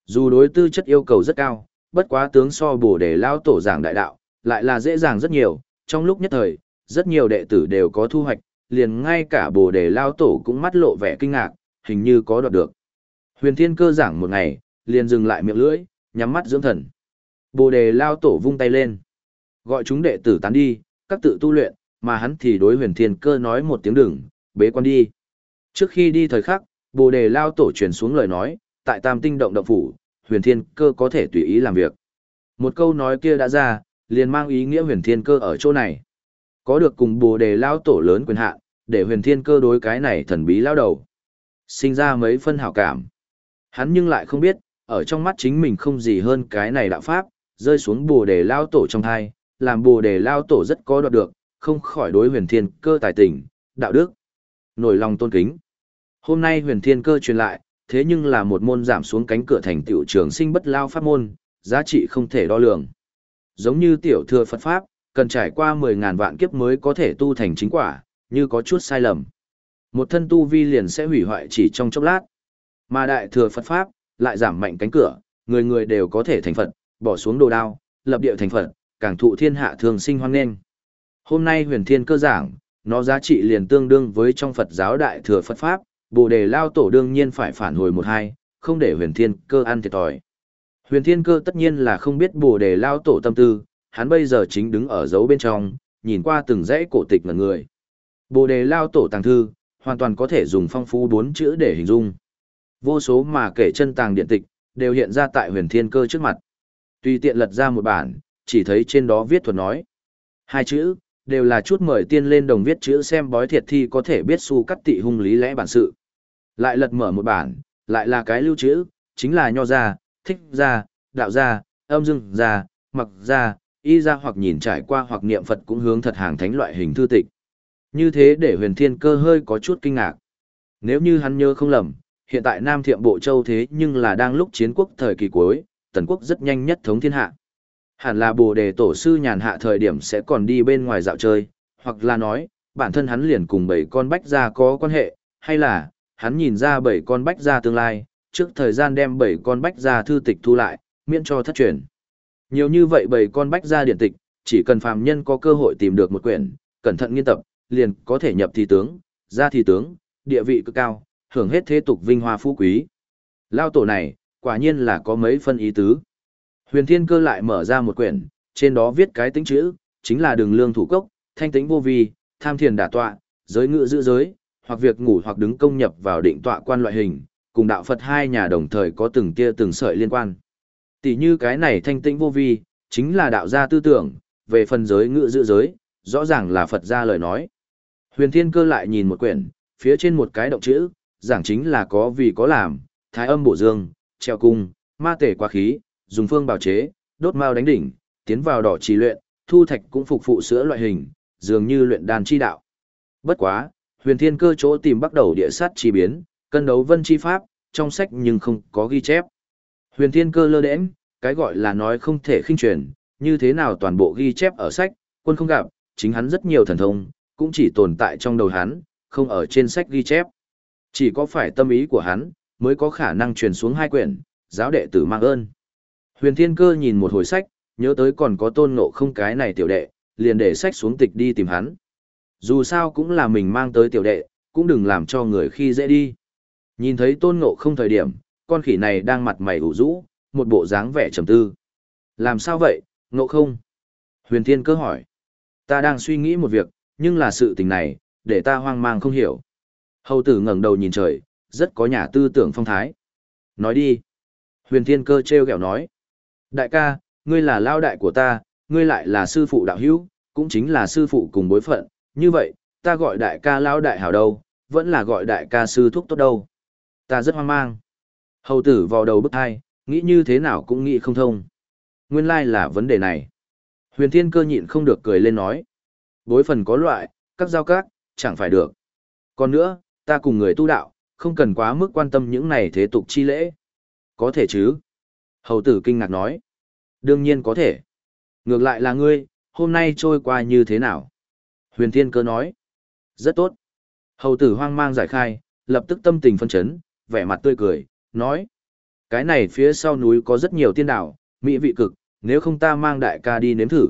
Dù đối tư chất yêu cầu rất cao, bất quá tướng so bổ để lao tổ giảng đại đạo, Lại là dễ dàng rất nhiều, trong lúc nhất thời, rất nhiều đệ tử đều có thu hoạch, liền ngay cả bồ đề lao tổ cũng mắt lộ vẻ kinh ngạc, hình như có đoạt được. Huyền thiên cơ giảng một ngày, liền dừng lại miệng lưỡi, nhắm mắt dưỡng thần. Bồ đề lao tổ vung tay lên. Gọi chúng đệ tử tán đi, các tự tu luyện, mà hắn thì đối huyền thiên cơ nói một tiếng đừng, bế quan đi. Trước khi đi thời khắc, bồ đề lao tổ truyền xuống lời nói, tại tam tinh động động phủ, huyền thiên cơ có thể tùy ý làm việc. Một câu nói kia đã ra, liền mang ý nghĩa huyền thiên cơ ở chỗ này. Có được cùng bồ đề lao tổ lớn quyền hạn, để huyền thiên cơ đối cái này thần bí lao đầu. Sinh ra mấy phân hảo cảm. Hắn nhưng lại không biết, ở trong mắt chính mình không gì hơn cái này đạo pháp, rơi xuống bồ đề lao tổ trong thai, làm bồ đề lao tổ rất có đoạt được, không khỏi đối huyền thiên cơ tài tình, đạo đức, nổi lòng tôn kính. Hôm nay huyền thiên cơ truyền lại, thế nhưng là một môn giảm xuống cánh cửa thành tiểu trường sinh bất lao pháp môn, giá trị không thể đo lường. Giống như tiểu thừa Phật Pháp, cần trải qua 10.000 vạn kiếp mới có thể tu thành chính quả, như có chút sai lầm. Một thân tu vi liền sẽ hủy hoại chỉ trong chốc lát. Mà đại thừa Phật Pháp, lại giảm mạnh cánh cửa, người người đều có thể thành Phật, bỏ xuống đồ đao, lập địa thành Phật, càng thụ thiên hạ thường sinh hoan nghênh. Hôm nay huyền thiên cơ giảng, nó giá trị liền tương đương với trong Phật giáo đại thừa Phật Pháp, bồ đề lao tổ đương nhiên phải phản hồi một hai, không để huyền thiên cơ ăn thiệt thòi. Huyền thiên cơ tất nhiên là không biết bồ đề lao tổ tâm tư, hắn bây giờ chính đứng ở dấu bên trong, nhìn qua từng dãy cổ tịch ngần người. Bồ đề lao tổ tàng thư, hoàn toàn có thể dùng phong phú bốn chữ để hình dung. Vô số mà kể chân tàng điện tịch, đều hiện ra tại huyền thiên cơ trước mặt. Tùy tiện lật ra một bản, chỉ thấy trên đó viết thuật nói. Hai chữ, đều là chút mời tiên lên đồng viết chữ xem bói thiệt thi có thể biết su cắt tị hung lý lẽ bản sự. Lại lật mở một bản, lại là cái lưu chữ, chính là nho gia, thích gia, đạo gia, âm dương gia, mặc gia, y gia hoặc nhìn trải qua hoặc niệm Phật cũng hướng thật hàng thánh loại hình thư tịch. Như thế để huyền thiên cơ hơi có chút kinh ngạc. Nếu như hắn nhớ không lầm, hiện tại Nam Thiệm Bộ Châu thế nhưng là đang lúc chiến quốc thời kỳ cuối, tần quốc rất nhanh nhất thống thiên hạ. Hẳn là bồ đề tổ sư nhàn hạ thời điểm sẽ còn đi bên ngoài dạo chơi, hoặc là nói, bản thân hắn liền cùng bảy con bách gia có quan hệ, hay là, hắn nhìn ra bảy con bách gia tương lai, trước thời gian đem bảy con bách gia thư tịch thu lại, miễn cho thất truyền. Nhiều như vậy bảy con bách gia điển tịch, chỉ cần phàm nhân có cơ hội tìm được một quyển, cẩn thận nghiên tập, liền có thể nhập thi tướng, ra thi tướng, địa vị cực cao, hưởng hết thế tục vinh hoa phú quý. Lao tổ này, quả nhiên là có mấy phân ý tứ. Huyền Thiên Cơ lại mở ra một quyển, trên đó viết cái tính chữ, chính là đường lương thủ cốc, thanh tĩnh vô vi, tham thiền đả tọa, giới ngự giữ giới, hoặc việc ngủ hoặc đứng công nhập vào định tọa quan loại hình, cùng đạo Phật hai nhà đồng thời có từng tia từng sợi liên quan. Tỷ như cái này thanh tĩnh vô vi, chính là đạo gia tư tưởng, về phần giới ngự giữ giới, rõ ràng là Phật gia lời nói. Huyền Thiên Cơ lại nhìn một quyển, phía trên một cái động chữ, giảng chính là có vì có làm, thái âm bổ dương, treo cung, ma tể quá khí, dùng phương bào chế, đốt mao đánh đỉnh, tiến vào đỏ trì luyện, thu thạch cũng phục phụ sữa loại hình, dường như luyện đàn chi đạo. Bất quá, huyền thiên cơ chỗ tìm bắt đầu địa sát chi biến, cân đấu vân chi pháp, trong sách nhưng không có ghi chép. Huyền thiên cơ lơ đễnh, cái gọi là nói không thể khinh truyền, như thế nào toàn bộ ghi chép ở sách, quân không gặp, chính hắn rất nhiều thần thông, cũng chỉ tồn tại trong đầu hắn, không ở trên sách ghi chép. Chỉ có phải tâm ý của hắn, mới có khả năng truyền xuống hai quyển, giáo đệ tử mang ơn. Huyền Thiên Cơ nhìn một hồi sách, nhớ tới còn có tôn ngộ không cái này tiểu đệ, liền để sách xuống tịch đi tìm hắn. Dù sao cũng là mình mang tới tiểu đệ, cũng đừng làm cho người khi dễ đi. Nhìn thấy tôn ngộ không thời điểm, con khỉ này đang mặt mày ủ rũ, một bộ dáng vẻ trầm tư. Làm sao vậy, ngộ không? Huyền Thiên Cơ hỏi. Ta đang suy nghĩ một việc, nhưng là sự tình này, để ta hoang mang không hiểu. Hầu tử ngẩng đầu nhìn trời, rất có nhà tư tưởng phong thái. Nói đi. Huyền Thiên Cơ treo gẹo nói. Đại ca, ngươi là lao đại của ta, ngươi lại là sư phụ đạo hữu, cũng chính là sư phụ cùng bối phận, như vậy, ta gọi đại ca lao đại hảo đâu, vẫn là gọi đại ca sư thúc tốt đâu. Ta rất hoang mang. Hầu tử vào đầu bức thai, nghĩ như thế nào cũng nghĩ không thông. Nguyên lai là vấn đề này. Huyền Thiên Cơ nhịn không được cười lên nói. Bối phần có loại, các giao các, chẳng phải được. Còn nữa, ta cùng người tu đạo, không cần quá mức quan tâm những này thế tục chi lễ. Có thể chứ? Hầu tử kinh ngạc nói. Đương nhiên có thể. Ngược lại là ngươi, hôm nay trôi qua như thế nào? Huyền Thiên Cơ nói. Rất tốt. Hầu tử hoang mang giải khai, lập tức tâm tình phân chấn, vẻ mặt tươi cười, nói. Cái này phía sau núi có rất nhiều tiên đảo, mỹ vị cực, nếu không ta mang đại ca đi nếm thử.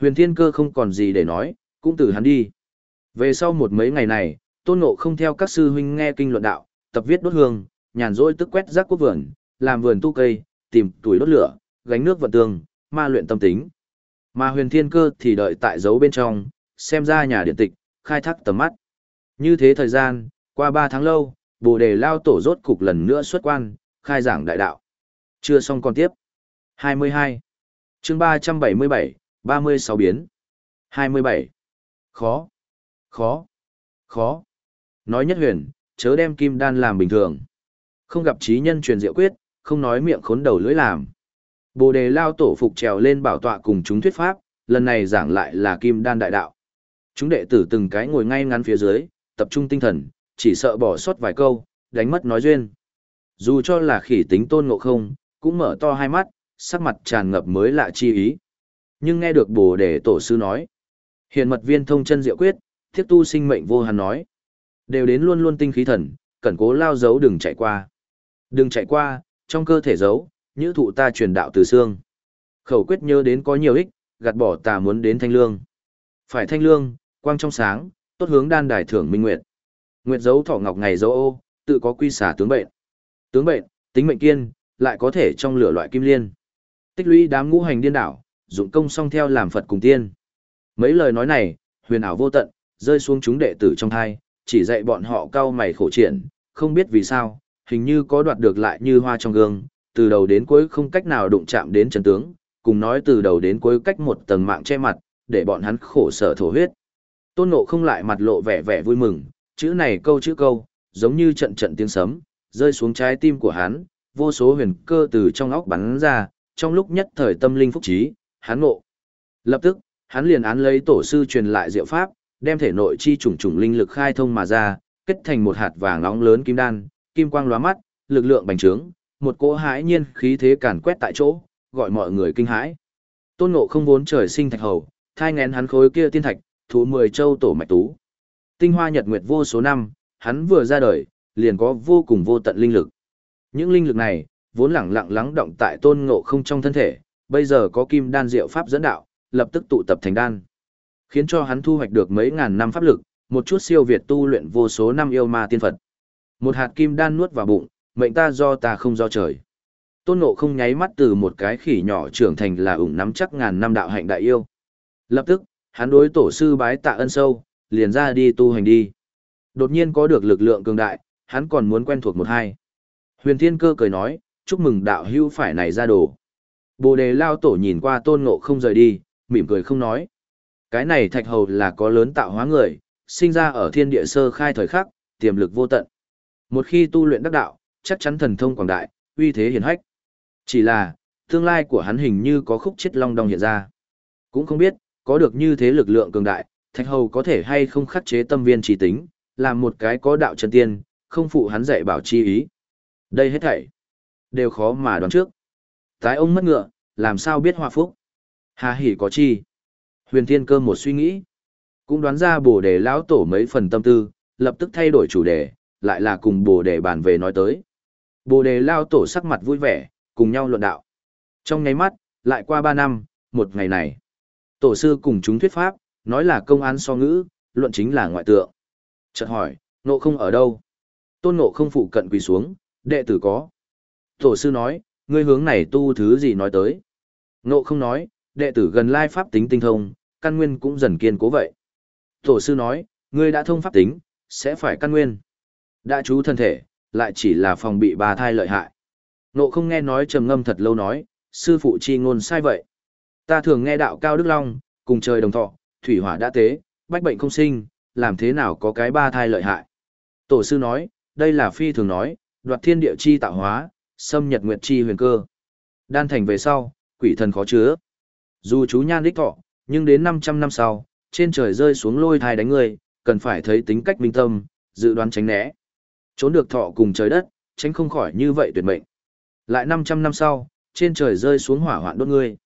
Huyền Thiên Cơ không còn gì để nói, cũng từ hắn đi. Về sau một mấy ngày này, Tôn Ngộ không theo các sư huynh nghe kinh luận đạo, tập viết đốt hương, nhàn rỗi tức quét rác quốc vườn, làm vườn tu cây, tìm tuổi đốt lửa, gánh nước vận tường, ma luyện tâm tính. Mà huyền thiên cơ thì đợi tại dấu bên trong, xem ra nhà điện tịch, khai thác tầm mắt. Như thế thời gian, qua 3 tháng lâu, bồ đề lao tổ rốt cục lần nữa xuất quan, khai giảng đại đạo. Chưa xong còn tiếp. 22. chương 377, 36 biến. 27. Khó. Khó. Khó. Nói nhất huyền, chớ đem kim đan làm bình thường. Không gặp trí nhân truyền diệu quyết, không nói miệng khốn đầu lưỡi làm. Bồ đề lao tổ phục trèo lên bảo tọa cùng chúng thuyết pháp, lần này giảng lại là kim đan đại đạo. Chúng đệ tử từng cái ngồi ngay ngắn phía dưới, tập trung tinh thần, chỉ sợ bỏ sót vài câu, đánh mất nói duyên. Dù cho là khỉ tính tôn ngộ không, cũng mở to hai mắt, sắc mặt tràn ngập mới lạ chi ý. Nhưng nghe được bồ đề tổ sư nói, hiện mật viên thông chân diệu quyết, thiết tu sinh mệnh vô hắn nói, đều đến luôn luôn tinh khí thần, cẩn cố lao giấu đừng chạy qua. Đừng chạy qua, trong cơ thể giấu, như thụ ta truyền đạo từ xương. Khẩu quyết nhớ đến có nhiều ích, gạt bỏ ta muốn đến thanh lương. Phải thanh lương, quang trong sáng, tốt hướng đan đài thưởng minh nguyệt. Nguyệt dấu thỏ ngọc ngày dấu ô, tự có quy xả tướng bệnh. Tướng bệnh, tính mệnh kiên, lại có thể trong lửa loại kim liên. Tích lũy đám ngũ hành điên đảo, dụng công song theo làm Phật cùng tiên. Mấy lời nói này, huyền ảo vô tận, rơi xuống chúng đệ tử trong thai, chỉ dạy bọn họ cao mày khổ triển, không biết vì sao, hình như có đoạt được lại như hoa trong gương, từ đầu đến cuối không cách nào đụng chạm đến chân tướng, cùng nói từ đầu đến cuối cách một tầng mạng che mặt, để bọn hắn khổ sở thổ huyết. Tôn Ngộ không lại mặt lộ vẻ vẻ vui mừng, chữ này câu chữ câu, giống như trận trận tiếng sấm, rơi xuống trái tim của hắn, vô số huyền cơ từ trong óc bắn ra, trong lúc nhất thời tâm linh phúc trí, hắn ngộ. Lập tức, hắn liền án lấy tổ sư truyền lại diệu pháp, đem thể nội chi trùng trùng linh lực khai thông mà ra, kết thành một hạt vàng nóng lớn kim đan, kim quang lóa mắt, lực lượng bành trướng, một cỗ hãi nhiên khí thế càn quét tại chỗ, gọi mọi người kinh hãi. Tôn Ngộ không vốn trời sinh thạch hầu, thai ngén hắn khối kia tiên thạch, thủ mười châu tổ mạch tú. Tinh hoa nhật nguyệt vô số năm, hắn vừa ra đời, liền có vô cùng vô tận linh lực. Những linh lực này, vốn lẳng lặng lắng động tại Tôn Ngộ không trong thân thể, bây giờ có kim đan diệu pháp dẫn đạo, lập tức tụ tập thành đan. Khiến cho hắn thu hoạch được mấy ngàn năm pháp lực, một chút siêu việt tu luyện vô số năm yêu ma tiên Phật. Một hạt kim đan nuốt vào bụng, mệnh ta do ta không do trời. Tôn Ngộ không nháy mắt từ một cái khỉ nhỏ trưởng thành là ủng nắm chắc ngàn năm đạo hạnh đại yêu. Lập tức, hắn đối tổ sư bái tạ ân sâu, liền ra đi tu hành đi. Đột nhiên có được lực lượng cường đại, hắn còn muốn quen thuộc một hai. Huyền Thiên Cơ cười nói, chúc mừng đạo hữu phải này ra đồ. Bồ đề lao tổ nhìn qua tôn ngộ không rời đi, mỉm cười không nói. Cái này thạch hầu là có lớn tạo hóa người, sinh ra ở thiên địa sơ khai thời khắc, tiềm lực vô tận. Một khi tu luyện đắc đạo, chắc chắn thần thông quảng đại, uy thế hiển hách. Chỉ là, tương lai của hắn hình như có khúc chết long đong hiện ra. Cũng không biết, có được như thế lực lượng cường đại, Thạch Hầu có thể hay không khắc chế tâm viên trí tính, làm một cái có đạo chân tiên, không phụ hắn dạy bảo chi ý. Đây hết thảy, đều khó mà đoán trước. Tái ông mất ngựa, làm sao biết hòa phúc? Hà hỉ có chi? Huyền Thiên Cơ một suy nghĩ, cũng đoán ra bồ đề lão tổ mấy phần tâm tư, lập tức thay đổi chủ đề, lại là cùng bồ đề bàn về nói tới. Bồ đề lao tổ sắc mặt vui vẻ, cùng nhau luận đạo. Trong nháy mắt, lại qua ba năm, một ngày này. Tổ sư cùng chúng thuyết pháp, nói là công án so ngữ, luận chính là ngoại tượng. Chợt hỏi, nộ không ở đâu? Tôn nộ không phụ cận quỳ xuống, đệ tử có. Tổ sư nói, ngươi hướng này tu thứ gì nói tới? Nộ không nói, đệ tử gần lai pháp tính tinh thông, căn nguyên cũng dần kiên cố vậy. Tổ sư nói, ngươi đã thông pháp tính, sẽ phải căn nguyên. Đã chú thân thể, lại chỉ là phòng bị bà thai lợi hại. Nộ không nghe nói trầm ngâm thật lâu nói, sư phụ chi ngôn sai vậy. Ta thường nghe đạo cao đức long, cùng trời đồng thọ, thủy hỏa đã tế, bách bệnh không sinh, làm thế nào có cái ba thai lợi hại. Tổ sư nói, đây là phi thường nói, đoạt thiên địa chi tạo hóa, xâm nhật nguyệt chi huyền cơ. Đan thành về sau, quỷ thần khó chứa. Dù chú nhan đích thọ, nhưng đến 500 năm sau, trên trời rơi xuống lôi thai đánh người, cần phải thấy tính cách minh tâm, dự đoán tránh né. Trốn được thọ cùng trời đất, tránh không khỏi như vậy tuyệt mệnh. Lại 500 năm sau, trên trời rơi xuống hỏa hoạn đốt ngươi.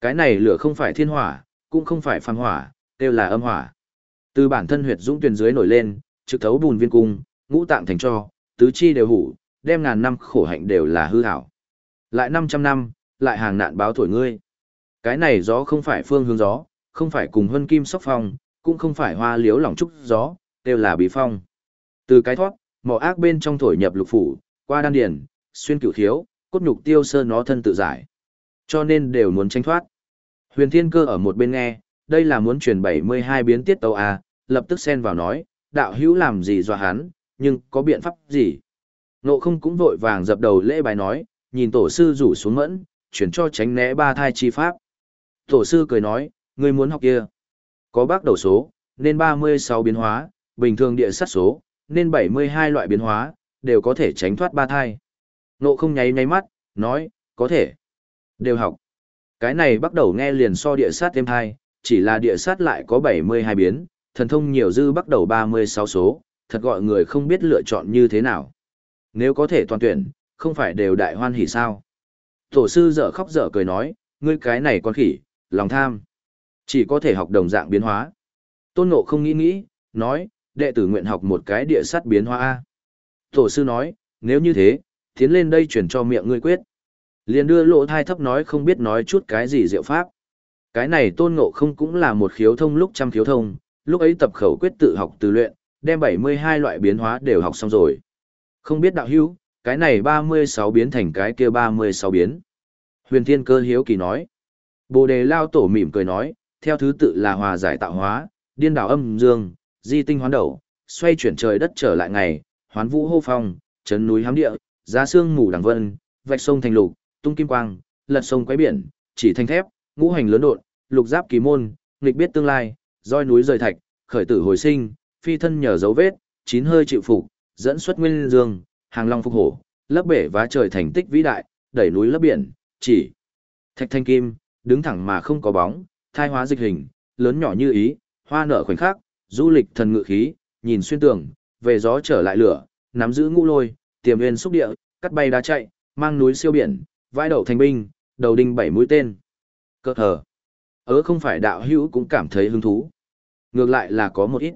Cái này lửa không phải thiên hỏa, cũng không phải phàm hỏa, đều là âm hỏa. Từ bản thân huyệt dũng tuyển dưới nổi lên, trực thấu bùn viên cung, ngũ tạng thành cho, tứ chi đều hủ, đem ngàn năm khổ hạnh đều là hư hảo. Lại 500 năm, lại hàng nạn báo thổi ngươi. Cái này gió không phải phương hướng gió, không phải cùng hân kim sóc phong, cũng không phải hoa liếu lỏng trúc gió, đều là bí phong. Từ cái thoát, mỏ ác bên trong thổi nhập lục phủ, qua đan điền, xuyên cửu thiếu, cốt nhục tiêu sơ nó thân tự giải. Cho nên đều muốn tranh thoát. Huyền Thiên Cơ ở một bên nghe, đây là muốn truyền 72 biến tiết tấu à, lập tức xen vào nói, đạo hữu làm gì dọa hắn, nhưng có biện pháp gì? Nộ không cũng vội vàng dập đầu lễ bài nói, nhìn tổ sư rủ xuống mẫn, chuyển cho tránh né ba thai chi pháp. Tổ sư cười nói, ngươi muốn học kia. Có bác đầu số, nên 36 biến hóa, bình thường địa sát số, nên 72 loại biến hóa, đều có thể tránh thoát ba thai. Nộ không nháy nháy mắt, nói, có thể. Đều học. Cái này bắt đầu nghe liền so địa sát thêm hai, chỉ là địa sát lại có 72 biến, thần thông nhiều dư bắt đầu 36 số, thật gọi người không biết lựa chọn như thế nào. Nếu có thể toàn tuyển, không phải đều đại hoan hỉ sao. Tổ sư dở khóc dở cười nói, ngươi cái này con khỉ, lòng tham. Chỉ có thể học đồng dạng biến hóa. Tôn Ngộ không nghĩ nghĩ, nói, đệ tử nguyện học một cái địa sát biến hóa A. Tổ sư nói, nếu như thế, tiến lên đây chuyển cho miệng ngươi quyết. Liền đưa lỗ thai thấp nói không biết nói chút cái gì diệu pháp. Cái này tôn ngộ không cũng là một khiếu thông lúc trăm khiếu thông, lúc ấy tập khẩu quyết tự học từ luyện, đem 72 loại biến hóa đều học xong rồi. Không biết đạo hữu, cái này 36 biến thành cái kia 36 biến. Huyền Thiên Cơ hiếu kỳ nói. Bồ đề lao tổ mỉm cười nói, theo thứ tự là hòa giải tạo hóa, điên đảo âm dương, di tinh hoán đầu, xoay chuyển trời đất trở lại ngày, hoán vũ hô phong, chấn núi hám địa, giá xương mù đằng vân, vạch sông thành lục, tung kim quang, lật sông quấy biển, chỉ thanh thép, ngũ hành lớn độn, lục giáp kỳ môn, nghịch biết tương lai, roi núi rời thạch, khởi tử hồi sinh, phi thân nhờ dấu vết, chín hơi chịu phục, dẫn xuất nguyên dương, hàng long phục hổ, lấp bể vá trời thành tích vĩ đại, đẩy núi lấp biển, chỉ thạch thanh kim, đứng thẳng mà không có bóng, thai hóa dịch hình, lớn nhỏ như ý, hoa nở khoảnh khắc, du lịch thần ngự khí, nhìn xuyên tường, về gió trở lại lửa, nắm giữ ngũ lôi, tiềm nguyên xúc địa, cắt bay đá chạy, mang núi siêu biển, vai đậu thành binh, đầu đinh bảy mũi tên. Cơ thờ. Ớ không phải đạo hữu cũng cảm thấy hứng thú. Ngược lại là có một ít.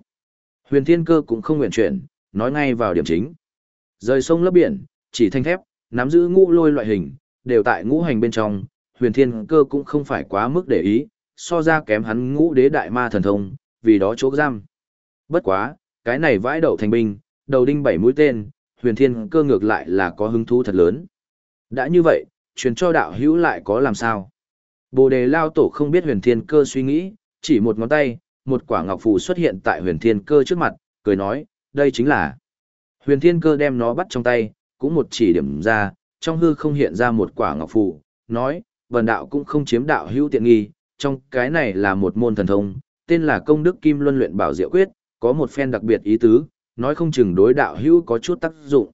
Huyền thiên cơ cũng không nguyện chuyển, nói ngay vào điểm chính. Rời sông lấp biển, chỉ thanh thép, nắm giữ ngũ lôi loại hình, đều tại ngũ hành bên trong, huyền thiên cơ cũng không phải quá mức để ý, so ra kém hắn ngũ đế đại ma thần thông, vì đó chỗ giam. Bất quá, cái này vãi đậu thành binh, đầu đinh bảy mũi tên, huyền thiên cơ ngược lại là có hứng thú thật lớn. Đã như vậy, truyền cho đạo hữu lại có làm sao? Bồ đề lao tổ không biết huyền thiên cơ suy nghĩ, chỉ một ngón tay, một quả ngọc phù xuất hiện tại huyền thiên cơ trước mặt, cười nói, đây chính là. Huyền thiên cơ đem nó bắt trong tay, cũng một chỉ điểm ra, trong hư không hiện ra một quả ngọc phù, nói, vần đạo cũng không chiếm đạo hữu tiện nghi, trong cái này là một môn thần thông, tên là công đức kim luân luyện bảo diệu quyết, có một phen đặc biệt ý tứ, nói không chừng đối đạo hữu có chút tác dụng.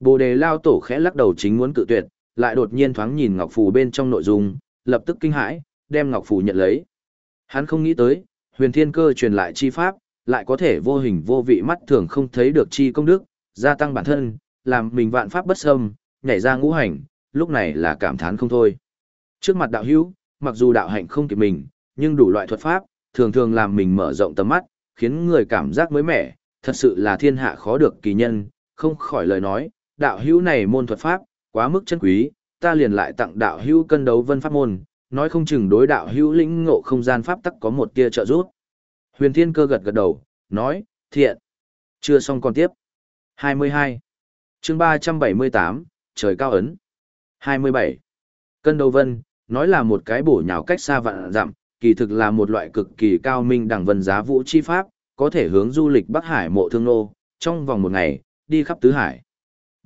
Bồ đề lao tổ khẽ lắc đầu chính muốn cự tuyệt, lại đột nhiên thoáng nhìn ngọc phù bên trong nội dung, lập tức kinh hãi, đem ngọc phù nhận lấy. Hắn không nghĩ tới, huyền thiên cơ truyền lại chi pháp, lại có thể vô hình vô vị mắt thường không thấy được chi công đức, gia tăng bản thân, làm mình vạn pháp bất xâm, nhảy ra ngũ hành, lúc này là cảm thán không thôi. Trước mặt đạo hữu, mặc dù đạo hạnh không kịp mình, nhưng đủ loại thuật pháp, thường thường làm mình mở rộng tầm mắt, khiến người cảm giác mới mẻ, thật sự là thiên hạ khó được kỳ nhân, không khỏi lời nói, đạo hữu này môn thuật pháp, quá mức chân quý, ta liền lại tặng đạo hữu cân đấu vân pháp môn, nói không chừng đối đạo hữu lĩnh ngộ không gian pháp tắc có một tia trợ giúp. Huyền Thiên Cơ gật gật đầu, nói, thiện. Chưa xong còn tiếp. 22. chương 378, trời cao ấn. 27. Cân đấu vân, nói là một cái bổ nhào cách xa vạn dặm, kỳ thực là một loại cực kỳ cao minh đẳng vân giá vũ chi pháp, có thể hướng du lịch Bắc Hải mộ thương nô, trong vòng một ngày, đi khắp tứ hải.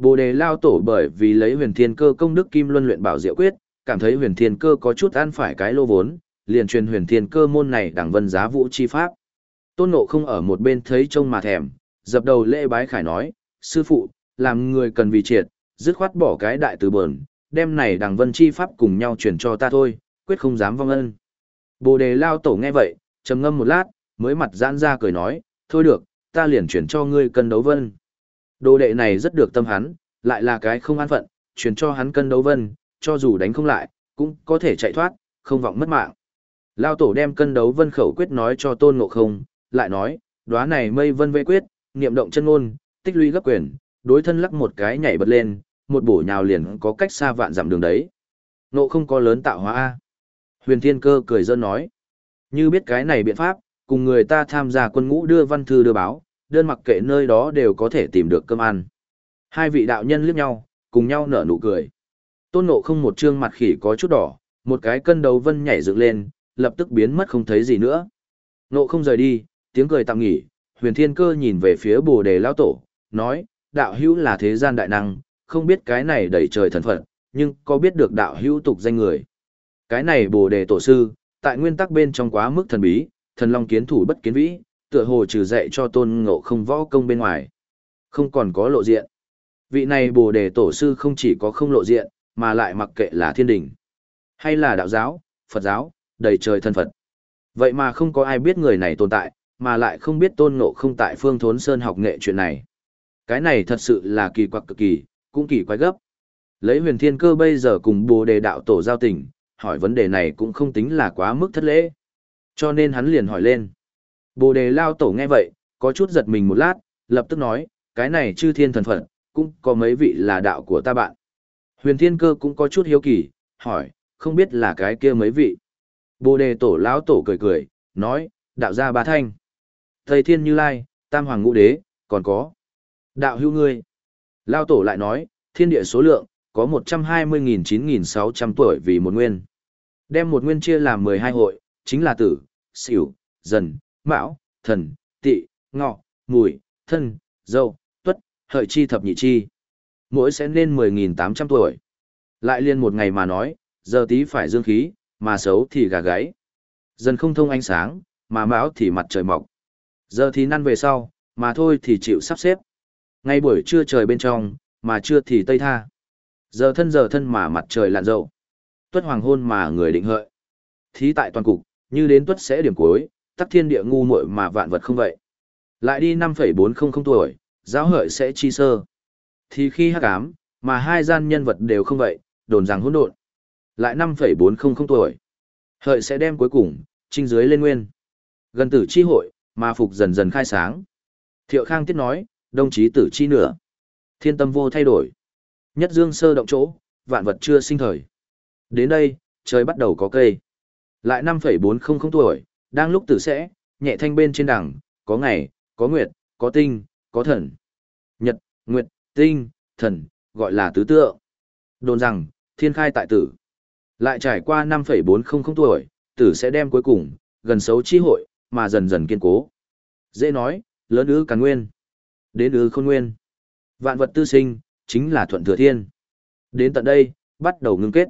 Bồ đề lao tổ bởi vì lấy huyền thiên cơ công đức kim luân luyện bảo diệu quyết, cảm thấy huyền thiên cơ có chút ăn phải cái lô vốn, liền truyền huyền thiên cơ môn này đẳng vân giá vũ chi pháp. Tôn nộ không ở một bên thấy trông mà thèm, dập đầu lễ bái khải nói, sư phụ, làm người cần vì triệt, dứt khoát bỏ cái đại từ bờn, đem này đẳng vân chi pháp cùng nhau truyền cho ta thôi, quyết không dám vong ân. Bồ đề lao tổ nghe vậy, trầm ngâm một lát, mới mặt giãn ra cười nói, thôi được, ta liền chuyển cho ngươi cân đấu vân. Đồ đệ này rất được tâm hắn, lại là cái không an phận, truyền cho hắn cân đấu vân, cho dù đánh không lại, cũng có thể chạy thoát, không vọng mất mạng. Lao tổ đem cân đấu vân khẩu quyết nói cho tôn ngộ không, lại nói, đóa này mây vân vệ quyết, niệm động chân ngôn, tích lũy gấp quyền, đối thân lắc một cái nhảy bật lên, một bổ nhào liền có cách xa vạn dặm đường đấy. Ngộ không có lớn tạo hóa A. Huyền Thiên Cơ cười dân nói. Như biết cái này biện pháp, cùng người ta tham gia quân ngũ đưa văn thư đưa báo, đơn mặc kệ nơi đó đều có thể tìm được cơm ăn. Hai vị đạo nhân liếc nhau, cùng nhau nở nụ cười. Tôn Ngộ không một trương mặt khỉ có chút đỏ, một cái cân đầu vân nhảy dựng lên, lập tức biến mất không thấy gì nữa. Ngộ không rời đi, tiếng cười tạm nghỉ, huyền thiên cơ nhìn về phía bồ đề lao tổ, nói, đạo hữu là thế gian đại năng, không biết cái này đẩy trời thần phận, nhưng có biết được đạo hữu tục danh người. Cái này bồ đề tổ sư, tại nguyên tắc bên trong quá mức thần bí, thần long kiến thủ bất kiến vĩ, tựa hồ trừ dạy cho tôn ngộ không võ công bên ngoài. Không còn có lộ diện. Vị này bồ đề tổ sư không chỉ có không lộ diện, mà lại mặc kệ là thiên đình, hay là đạo giáo, Phật giáo, đầy trời thân Phật. Vậy mà không có ai biết người này tồn tại, mà lại không biết tôn ngộ không tại phương thốn sơn học nghệ chuyện này. Cái này thật sự là kỳ quặc cực kỳ, cũng kỳ quái gấp. Lấy huyền thiên cơ bây giờ cùng bồ đề đạo tổ giao tình, hỏi vấn đề này cũng không tính là quá mức thất lễ. Cho nên hắn liền hỏi lên. Bồ đề lao tổ nghe vậy, có chút giật mình một lát, lập tức nói, cái này chư thiên thần phật, cũng có mấy vị là đạo của ta bạn. Huyền thiên cơ cũng có chút hiếu kỳ, hỏi, không biết là cái kia mấy vị. Bồ đề tổ lão tổ cười cười, nói, đạo gia Bá thanh. Thầy thiên như lai, tam hoàng ngũ đế, còn có. Đạo hữu ngươi. Lao tổ lại nói, thiên địa số lượng, có 120.9600 tuổi vì một nguyên. Đem một nguyên chia làm 12 hội, chính là tử, xỉu, dần, mão, thần, tị, ngọ, mùi, thân, dâu, tuất, hợi chi thập nhị chi. Mỗi sẽ nên 10.800 tuổi. Lại liên một ngày mà nói, giờ tí phải dương khí, mà xấu thì gà gáy. Dần không thông ánh sáng, mà mão thì mặt trời mọc. Giờ thì năn về sau, mà thôi thì chịu sắp xếp. Ngay buổi trưa trời bên trong, mà trưa thì tây tha. Giờ thân giờ thân mà mặt trời lặn dậu. Tuất hoàng hôn mà người định hợi. Thí tại toàn cục, như đến tuất sẽ điểm cuối, tắc thiên địa ngu muội mà vạn vật không vậy. Lại đi 5,400 tuổi, giáo hợi sẽ chi sơ. Thì khi hắc ám, mà hai gian nhân vật đều không vậy, đồn rằng hỗn độn. Lại 5,400 tuổi. Hợi sẽ đem cuối cùng, trinh dưới lên nguyên. Gần tử chi hội, mà phục dần dần khai sáng. Thiệu Khang tiết nói, đồng chí tử chi nửa. Thiên tâm vô thay đổi. Nhất dương sơ động chỗ, vạn vật chưa sinh thời. Đến đây, trời bắt đầu có cây. Lại 5,400 tuổi, đang lúc tử sẽ, nhẹ thanh bên trên đẳng, có ngày, có nguyệt, có tinh, có thần. Nhật, nguyệt, tinh, thần, gọi là tứ tượng. Đồn rằng, thiên khai tại tử. Lại trải qua 5,400 tuổi, tử sẽ đem cuối cùng, gần xấu chi hội, mà dần dần kiên cố. Dễ nói, lớn ứ càng nguyên. Đến ứ khôn nguyên. Vạn vật tư sinh, chính là thuận thừa thiên. Đến tận đây, bắt đầu ngưng kết.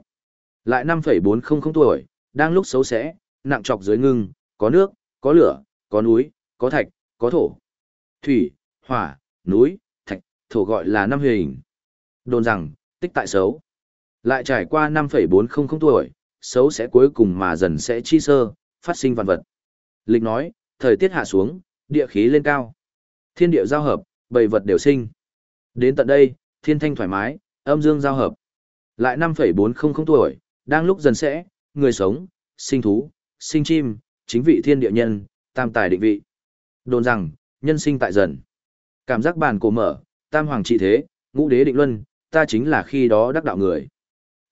Lại 5,400 tuổi, đang lúc xấu sẽ, nặng trọc dưới ngưng, có nước, có lửa, có núi, có thạch, có thổ. Thủy, hỏa, núi, thạch, thổ gọi là năm hình. Đồn rằng, tích tại xấu. Lại trải qua 5,400 tuổi, xấu sẽ cuối cùng mà dần sẽ chi sơ, phát sinh vạn vật. Lịch nói, thời tiết hạ xuống, địa khí lên cao. Thiên địa giao hợp, bầy vật đều sinh. Đến tận đây, thiên thanh thoải mái, âm dương giao hợp. Lại 5,400 tuổi, đang lúc dần sẽ, người sống, sinh thú, sinh chim, chính vị thiên địa nhân, tam tài định vị. Đồn rằng, nhân sinh tại dần. Cảm giác bàn cổ mở, tam hoàng trị thế, ngũ đế định luân, ta chính là khi đó đắc đạo người.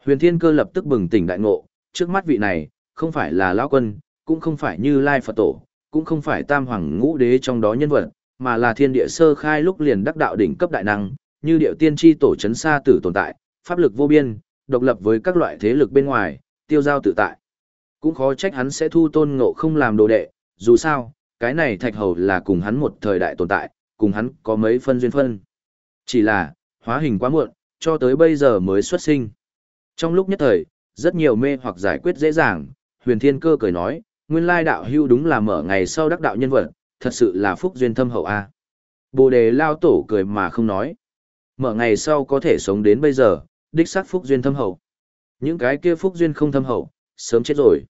Huyền Thiên Cơ lập tức bừng tỉnh đại ngộ, trước mắt vị này, không phải là lão quân, cũng không phải như Lai Phật Tổ, cũng không phải tam hoàng ngũ đế trong đó nhân vật, mà là thiên địa sơ khai lúc liền đắc đạo đỉnh cấp đại năng, như điệu tiên tri tổ chấn xa tử tồn tại, pháp lực vô biên, độc lập với các loại thế lực bên ngoài, tiêu giao tự tại. Cũng khó trách hắn sẽ thu tôn ngộ không làm đồ đệ, dù sao, cái này thạch hầu là cùng hắn một thời đại tồn tại, cùng hắn có mấy phân duyên phân. Chỉ là, hóa hình quá muộn, cho tới bây giờ mới xuất sinh. Trong lúc nhất thời, rất nhiều mê hoặc giải quyết dễ dàng, huyền thiên cơ cười nói, nguyên lai đạo hưu đúng là mở ngày sau đắc đạo nhân vật, thật sự là phúc duyên thâm hậu a. Bồ đề lao tổ cười mà không nói. Mở ngày sau có thể sống đến bây giờ, đích xác phúc duyên thâm hậu. Những cái kia phúc duyên không thâm hậu, sớm chết rồi.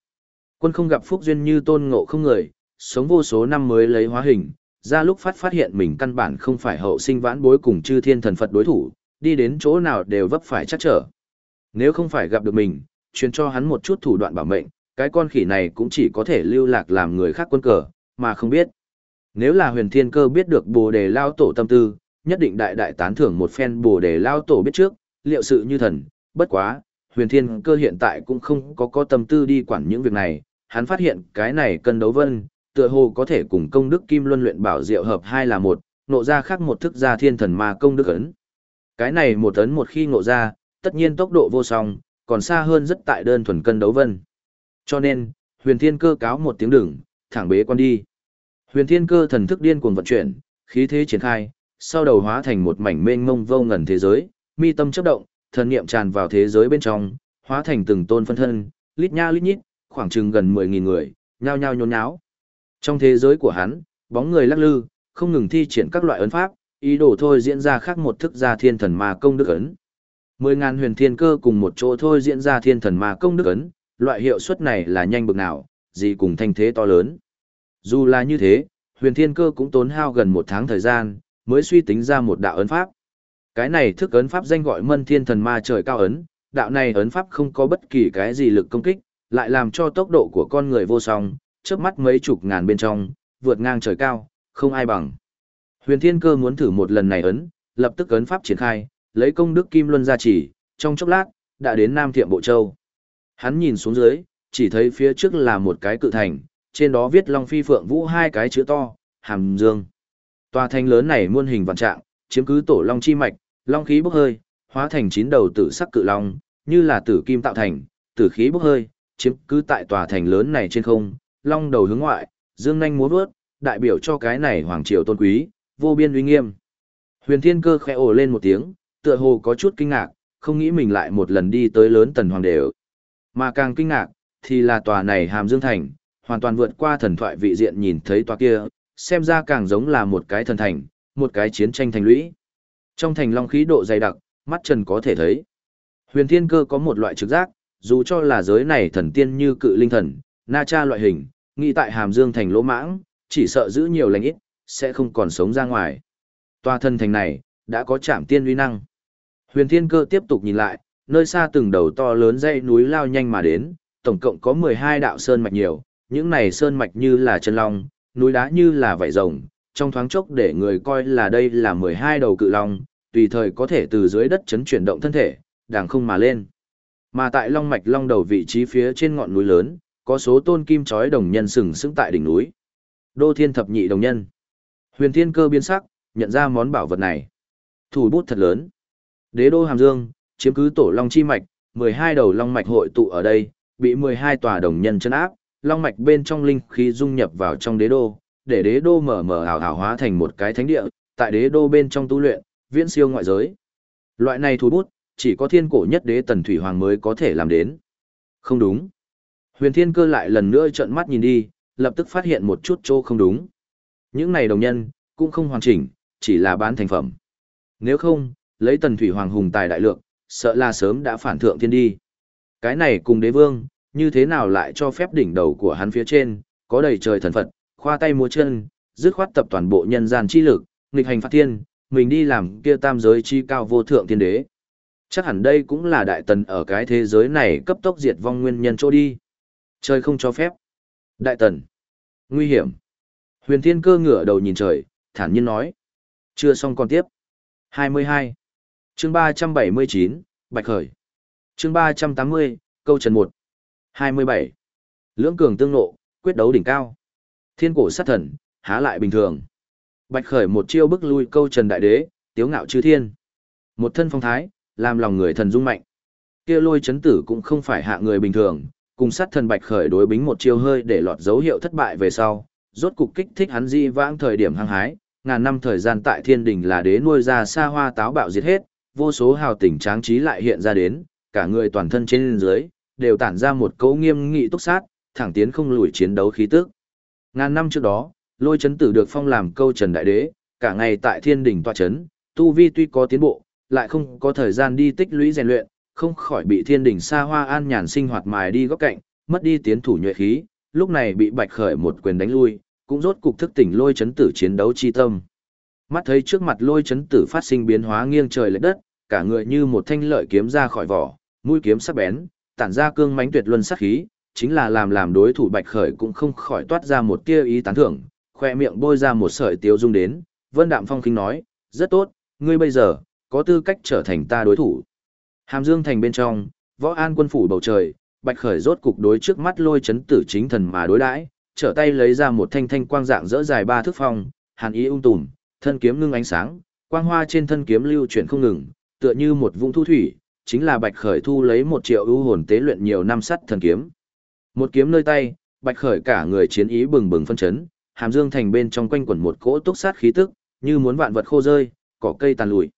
Quân không gặp phúc duyên như tôn ngộ không người, sống vô số năm mới lấy hóa hình, ra lúc phát phát hiện mình căn bản không phải hậu sinh vãn bối cùng chư thiên thần Phật đối thủ, đi đến chỗ nào đều vấp phải chắc trở. Nếu không phải gặp được mình, truyền cho hắn một chút thủ đoạn bảo mệnh, cái con khỉ này cũng chỉ có thể lưu lạc làm người khác quân cờ, mà không biết. Nếu là huyền thiên cơ biết được bồ đề lao tổ tâm tư, nhất định đại đại tán thưởng một phen bồ đề lao tổ biết trước, liệu sự như thần, bất quá, huyền thiên cơ hiện tại cũng không có có tâm tư đi quản những việc này, hắn phát hiện cái này cân đấu vân, tựa hồ có thể cùng công đức kim luân luyện bảo diệu hợp hai là một, nộ ra khác một thức gia thiên thần ma công đức ấn. Cái này một ấn một khi ngộ ra, tất nhiên tốc độ vô song, còn xa hơn rất tại đơn thuần cân đấu vân. Cho nên, huyền thiên cơ cáo một tiếng đừng, thẳng bế quan đi. Huyền thiên cơ thần thức điên cuồng vận chuyển, khí thế triển khai, sau đầu hóa thành một mảnh mênh mông vô ngần thế giới, mi tâm chấp động, thần niệm tràn vào thế giới bên trong, hóa thành từng tôn phân thân, lít nha lít nhít, khoảng chừng gần 10.000 người, nhao nhao nhốn nháo. Trong thế giới của hắn, bóng người lắc lư, không ngừng thi triển các loại ấn pháp, ý đồ thôi diễn ra khác một thức gia thiên thần ma công đức ấn. Mười ngàn huyền thiên cơ cùng một chỗ thôi diễn ra thiên thần ma công đức ấn, loại hiệu suất này là nhanh bực nào, gì cùng thanh thế to lớn. Dù là như thế, huyền thiên cơ cũng tốn hao gần một tháng thời gian, mới suy tính ra một đạo ấn pháp. Cái này thức ấn pháp danh gọi mân thiên thần ma trời cao ấn, đạo này ấn pháp không có bất kỳ cái gì lực công kích, lại làm cho tốc độ của con người vô song, chớp mắt mấy chục ngàn bên trong, vượt ngang trời cao, không ai bằng. Huyền Thiên Cơ muốn thử một lần này ấn, lập tức ấn pháp triển khai, lấy công đức kim luân ra chỉ, trong chốc lát, đã đến Nam Thiệm Bộ Châu. Hắn nhìn xuống dưới, chỉ thấy phía trước là một cái cự thành, trên đó viết Long Phi Phượng Vũ hai cái chữ to, Hàm Dương. Tòa thành lớn này muôn hình vạn trạng, chiếm cứ tổ long chi mạch, long khí bốc hơi, hóa thành chín đầu tử sắc cự long, như là tử kim tạo thành, tử khí bốc hơi, chiếm cứ tại tòa thành lớn này trên không, long đầu hướng ngoại, dương nhanh múa vớt, đại biểu cho cái này hoàng triều tôn quý, vô biên uy nghiêm. Huyền Thiên Cơ khẽ ồ lên một tiếng, tựa hồ có chút kinh ngạc, không nghĩ mình lại một lần đi tới lớn tần hoàng đều. Mà càng kinh ngạc, thì là tòa này hàm dương thành, hoàn toàn vượt qua thần thoại vị diện nhìn thấy tòa kia, xem ra càng giống là một cái thần thành, một cái chiến tranh thành lũy. Trong thành long khí độ dày đặc, mắt trần có thể thấy. Huyền Thiên Cơ có một loại trực giác, dù cho là giới này thần tiên như cự linh thần, na cha loại hình, nghĩ tại Hàm Dương thành lỗ mãng, chỉ sợ giữ nhiều lành ít, sẽ không còn sống ra ngoài. Tòa thân thành này, đã có chạm tiên uy năng. Huyền Thiên Cơ tiếp tục nhìn lại, nơi xa từng đầu to lớn dãy núi lao nhanh mà đến, tổng cộng có 12 đạo sơn mạch nhiều, những này sơn mạch như là chân long, núi đá như là vảy rồng, trong thoáng chốc để người coi là đây là 12 đầu cự long, tùy thời có thể từ dưới đất chấn chuyển động thân thể, đàng không mà lên. Mà tại long mạch long đầu vị trí phía trên ngọn núi lớn, có số tôn kim chói đồng nhân sừng sững tại đỉnh núi. Đô thiên thập nhị đồng nhân. Huyền thiên cơ biến sắc, nhận ra món bảo vật này. Thủ bút thật lớn. Đế đô hàm dương, chiếm cứ tổ long chi mạch, 12 đầu long mạch hội tụ ở đây, bị 12 tòa đồng nhân chân áp, long mạch bên trong linh khí dung nhập vào trong đế đô, để đế đô mở mở ảo ảo hóa thành một cái thánh địa, tại đế đô bên trong tu luyện, viễn siêu ngoại giới. Loại này thủ bút, chỉ có thiên cổ nhất đế tần thủy hoàng mới có thể làm đến. Không đúng. Huyền thiên cơ lại lần nữa trợn mắt nhìn đi, lập tức phát hiện một chút chỗ không đúng. Những này đồng nhân, cũng không hoàn chỉnh, chỉ là bán thành phẩm. Nếu không, lấy tần thủy hoàng hùng tài đại lượng, sợ là sớm đã phản thượng thiên đi. Cái này cùng đế vương, như thế nào lại cho phép đỉnh đầu của hắn phía trên, có đầy trời thần Phật, khoa tay múa chân, dứt khoát tập toàn bộ nhân gian chi lực, nghịch hành phát thiên, mình đi làm kia tam giới chi cao vô thượng thiên đế. Chắc hẳn đây cũng là đại tần ở cái thế giới này cấp tốc diệt vong nguyên nhân chỗ đi. Trời không cho phép. Đại tần. Nguy hiểm. Huyền thiên cơ ngửa đầu nhìn trời, thản nhiên nói. Chưa xong còn tiếp. 22. chương 379, Bạch Khởi. chương 380, câu trần 1. 27. Lưỡng cường tương nộ, quyết đấu đỉnh cao. Thiên cổ sát thần, há lại bình thường. Bạch Khởi một chiêu bức lui câu trần đại đế, tiếu ngạo chư thiên. Một thân phong thái, làm lòng người thần dung mạnh. Kia lôi chấn tử cũng không phải hạ người bình thường, cùng sát thần Bạch Khởi đối bính một chiêu hơi để lọt dấu hiệu thất bại về sau, rốt cục kích thích hắn di vãng thời điểm hăng hái, ngàn năm thời gian tại thiên đình là đế nuôi ra xa hoa táo bạo diệt hết, vô số hào tình tráng trí lại hiện ra đến, cả người toàn thân trên dưới, đều tản ra một cấu nghiêm nghị túc sát, thẳng tiến không lùi chiến đấu khí tức. Ngàn năm trước đó, lôi chấn tử được phong làm câu trần đại đế, cả ngày tại thiên đỉnh tọa chấn, tu vi tuy có tiến bộ, lại không có thời gian đi tích lũy rèn luyện, không khỏi bị thiên đỉnh xa hoa an nhàn sinh hoạt mài đi góc cạnh, mất đi tiến thủ nhuệ khí, lúc này bị bạch khởi một quyền đánh lui, cũng rốt cục thức tỉnh lôi chấn tử chiến đấu chi tâm. Mắt thấy trước mặt lôi chấn tử phát sinh biến hóa nghiêng trời lệch đất, cả người như một thanh lợi kiếm ra khỏi vỏ, mũi kiếm sắc bén, tản ra cương mãnh tuyệt luân sát khí, chính là làm làm đối thủ Bạch Khởi cũng không khỏi toát ra một tia ý tán thưởng, khoe miệng bôi ra một sợi tiêu dung đến, Vân Đạm Phong khinh nói, rất tốt, ngươi bây giờ, có tư cách trở thành ta đối thủ. Hàm Dương thành bên trong, võ an quân phủ bầu trời, Bạch Khởi rốt cục đối trước mắt lôi chấn tử chính thần mà đối đãi, trở tay lấy ra một thanh thanh quang dạng dỡ dài ba thước phong, hàn ý ung tùm, thân kiếm ngưng ánh sáng, quang hoa trên thân kiếm lưu chuyển không ngừng, tựa như một vũng thu thủy, chính là Bạch Khởi thu lấy một triệu ưu hồn tế luyện nhiều năm sắt thần kiếm. Một kiếm nơi tay, Bạch Khởi cả người chiến ý bừng bừng phân chấn, hàm dương thành bên trong quanh quẩn một cỗ túc sát khí tức, như muốn vạn vật khô rơi, cỏ cây tàn lụi.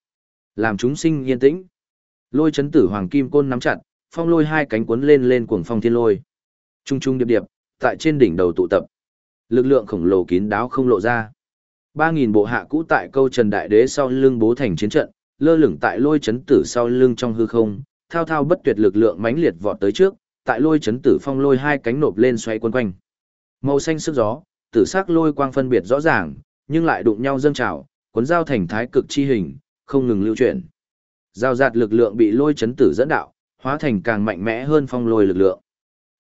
Làm chúng sinh yên tĩnh. Lôi chấn tử hoàng kim côn nắm chặt, phong lôi hai cánh cuốn lên lên cuồng phong thiên lôi. Trung trung điệp điệp, tại trên đỉnh đầu tụ tập. Lực lượng khổng lồ kín đáo không lộ ra. Ba nghìn bộ hạ cũ tại câu Trần Đại Đế sau lưng bố thành chiến trận, lơ lửng tại lôi chấn tử sau lưng trong hư không, thao thao bất tuyệt lực lượng mãnh liệt vọt tới trước, tại lôi chấn tử phong lôi hai cánh nộp lên xoay quấn quanh. Màu xanh sức gió, tử sắc lôi quang phân biệt rõ ràng, nhưng lại đụng nhau dâng trào, cuốn giao thành thái cực chi hình, không ngừng lưu chuyển. Giao giạt lực lượng bị lôi chấn tử dẫn đạo, hóa thành càng mạnh mẽ hơn phong lôi lực lượng.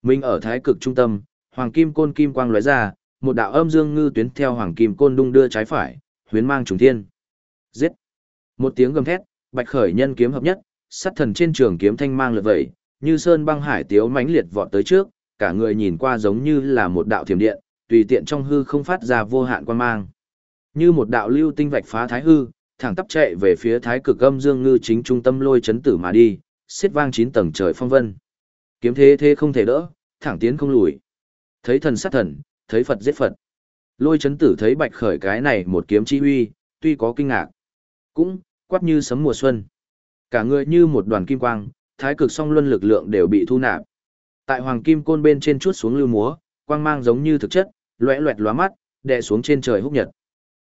Mình ở thái cực trung tâm, hoàng kim côn kim quang lóe ra, một đạo âm dương ngư tuyến theo hoàng kim côn đung đưa trái phải, huyến mang trùng thiên. Giết! Một tiếng gầm thét, bạch khởi nhân kiếm hợp nhất, sát thần trên trường kiếm thanh mang lượt vẩy, như sơn băng hải tiếu mãnh liệt vọt tới trước, cả người nhìn qua giống như là một đạo thiểm điện, tùy tiện trong hư không phát ra vô hạn quan mang. Như một đạo lưu tinh vạch phá thái hư, thẳng tắp chạy về phía thái cực âm dương ngư chính trung tâm lôi chấn tử mà đi, xiết vang chín tầng trời phong vân. Kiếm thế thế không thể đỡ, thẳng tiến không lùi. Thấy thần sát thần, thấy Phật giết Phật. Lôi chấn tử thấy bạch khởi cái này một kiếm chi huy, tuy có kinh ngạc, cũng quát như sấm mùa xuân. Cả người như một đoàn kim quang, thái cực song luân lực lượng đều bị thu nạp. Tại hoàng kim côn bên trên chuốt xuống lưu múa, quang mang giống như thực chất, loẹ loẹt lóa mắt, đè xuống trên trời húc nhật.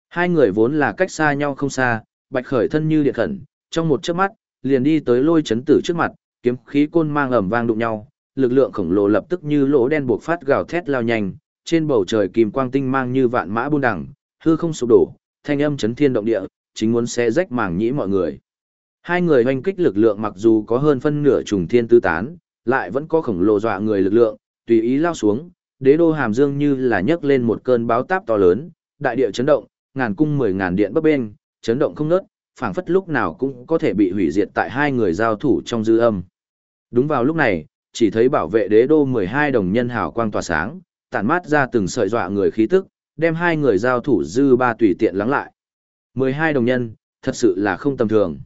Hai người vốn là cách xa nhau không xa, bạch khởi thân như điện khẩn, trong một chớp mắt, liền đi tới lôi chấn tử trước mặt, kiếm khí côn mang ầm vang đụng nhau, lực lượng khổng lồ lập tức như lỗ đen buộc phát gào thét lao nhanh, trên bầu trời kim quang tinh mang như vạn mã buôn đẳng, hư không sụp đổ, thanh âm chấn thiên động địa, chính muốn xé rách màng nhĩ mọi người. Hai người hoành kích lực lượng mặc dù có hơn phân nửa trùng thiên tứ tán, lại vẫn có khổng lồ dọa người lực lượng, tùy ý lao xuống, đế đô hàm dương như là nhấc lên một cơn báo táp to lớn, đại địa chấn động, ngàn cung mười ngàn điện bấp bên, chấn động không ngớt, phảng phất lúc nào cũng có thể bị hủy diệt tại hai người giao thủ trong dư âm. Đúng vào lúc này, chỉ thấy bảo vệ đế đô 12 đồng nhân hào quang tỏa sáng, tản mát ra từng sợi dọa người khí tức, đem hai người giao thủ dư ba tùy tiện lắng lại. 12 đồng nhân, thật sự là không tầm thường.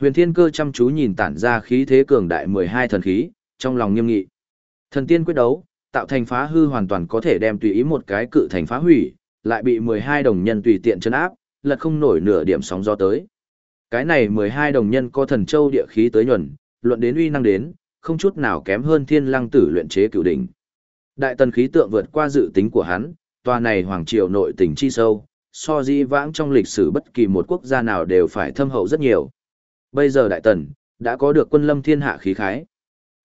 Huyền Thiên Cơ chăm chú nhìn tản ra khí thế cường đại 12 thần khí, trong lòng nghiêm nghị. Thần tiên quyết đấu, tạo thành phá hư hoàn toàn có thể đem tùy ý một cái cự thành phá hủy, lại bị 12 đồng nhân tùy tiện chấn áp, lật không nổi nửa điểm sóng gió tới. Cái này 12 đồng nhân có thần châu địa khí tới nhuần, luận đến uy năng đến, không chút nào kém hơn thiên lăng tử luyện chế cửu đỉnh. Đại tần khí tượng vượt qua dự tính của hắn, tòa này hoàng triều nội tình chi sâu, so di vãng trong lịch sử bất kỳ một quốc gia nào đều phải thâm hậu rất nhiều. Bây giờ đại tần, đã có được quân lâm thiên hạ khí khái.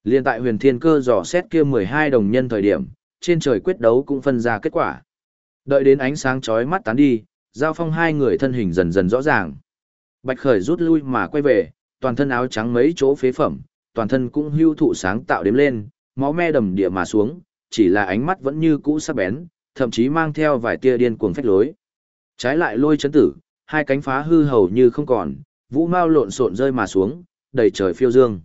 Liên tại huyền thiên cơ dò xét kia 12 đồng nhân thời điểm, trên trời quyết đấu cũng phân ra kết quả. Đợi đến ánh sáng chói mắt tán đi, giao phong hai người thân hình dần dần rõ ràng. Bạch khởi rút lui mà quay về, toàn thân áo trắng mấy chỗ phế phẩm, toàn thân cũng hưu thụ sáng tạo đếm lên, máu me đầm địa mà xuống, chỉ là ánh mắt vẫn như cũ sắc bén, thậm chí mang theo vài tia điên cuồng phách lối. Trái lại lôi chấn tử, hai cánh phá hư hầu như không còn, vũ mau lộn xộn rơi mà xuống, đầy trời phiêu dương.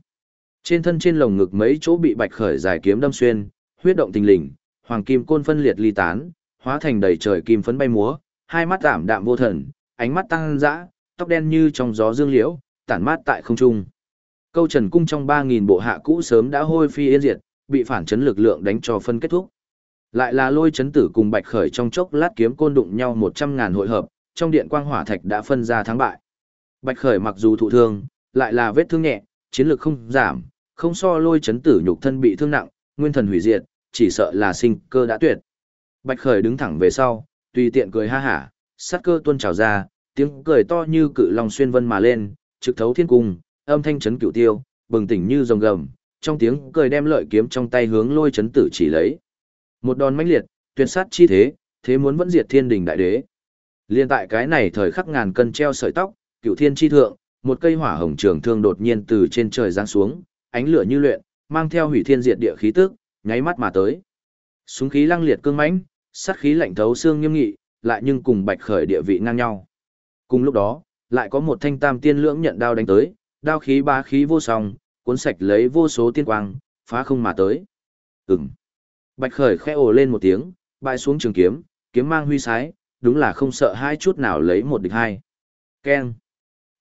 Trên thân trên lồng ngực mấy chỗ bị bạch khởi giải kiếm đâm xuyên, huyết động tình lình, hoàng kim côn phân liệt ly tán, hóa thành đầy trời kim phấn bay múa, hai mắt ảm đạm vô thần, ánh mắt tăng dã, tóc đen như trong gió dương liễu, tản mát tại không trung. Câu Trần cung trong 3000 bộ hạ cũ sớm đã hôi phi yên diệt, bị phản chấn lực lượng đánh cho phân kết thúc. Lại là lôi chấn tử cùng Bạch Khởi trong chốc lát kiếm côn đụng nhau 100 ngàn hội hợp, trong điện quang hỏa thạch đã phân ra thắng bại. Bạch Khởi mặc dù thụ thương, lại là vết thương nhẹ, chiến lược không giảm, không so lôi chấn tử nhục thân bị thương nặng, nguyên thần hủy diệt, chỉ sợ là sinh cơ đã tuyệt. Bạch Khởi đứng thẳng về sau, tùy tiện cười ha hả, sát cơ tuôn trào ra, tiếng cười to như cự long xuyên vân mà lên, trực thấu thiên cung, âm thanh chấn cửu tiêu, bừng tỉnh như rồng gầm, trong tiếng cười đem lợi kiếm trong tay hướng lôi chấn tử chỉ lấy. Một đòn mãnh liệt, tuyệt sát chi thế, thế muốn vẫn diệt thiên đình đại đế. Liên tại cái này thời khắc ngàn cân treo sợi tóc, cửu thiên chi thượng, một cây hỏa hồng trường thương đột nhiên từ trên trời giáng xuống, ánh lửa như luyện, mang theo hủy thiên diệt địa khí tức, nháy mắt mà tới. Súng khí lăng liệt cương mãnh, sát khí lạnh thấu xương nghiêm nghị, lại nhưng cùng bạch khởi địa vị ngang nhau. Cùng lúc đó, lại có một thanh tam tiên lưỡng nhận đao đánh tới, đao khí ba khí vô song, cuốn sạch lấy vô số tiên quang, phá không mà tới. Ừm. Bạch Khởi khẽ ồ lên một tiếng, bay xuống trường kiếm, kiếm mang huy sái, đúng là không sợ hai chút nào lấy một địch hai. Keng.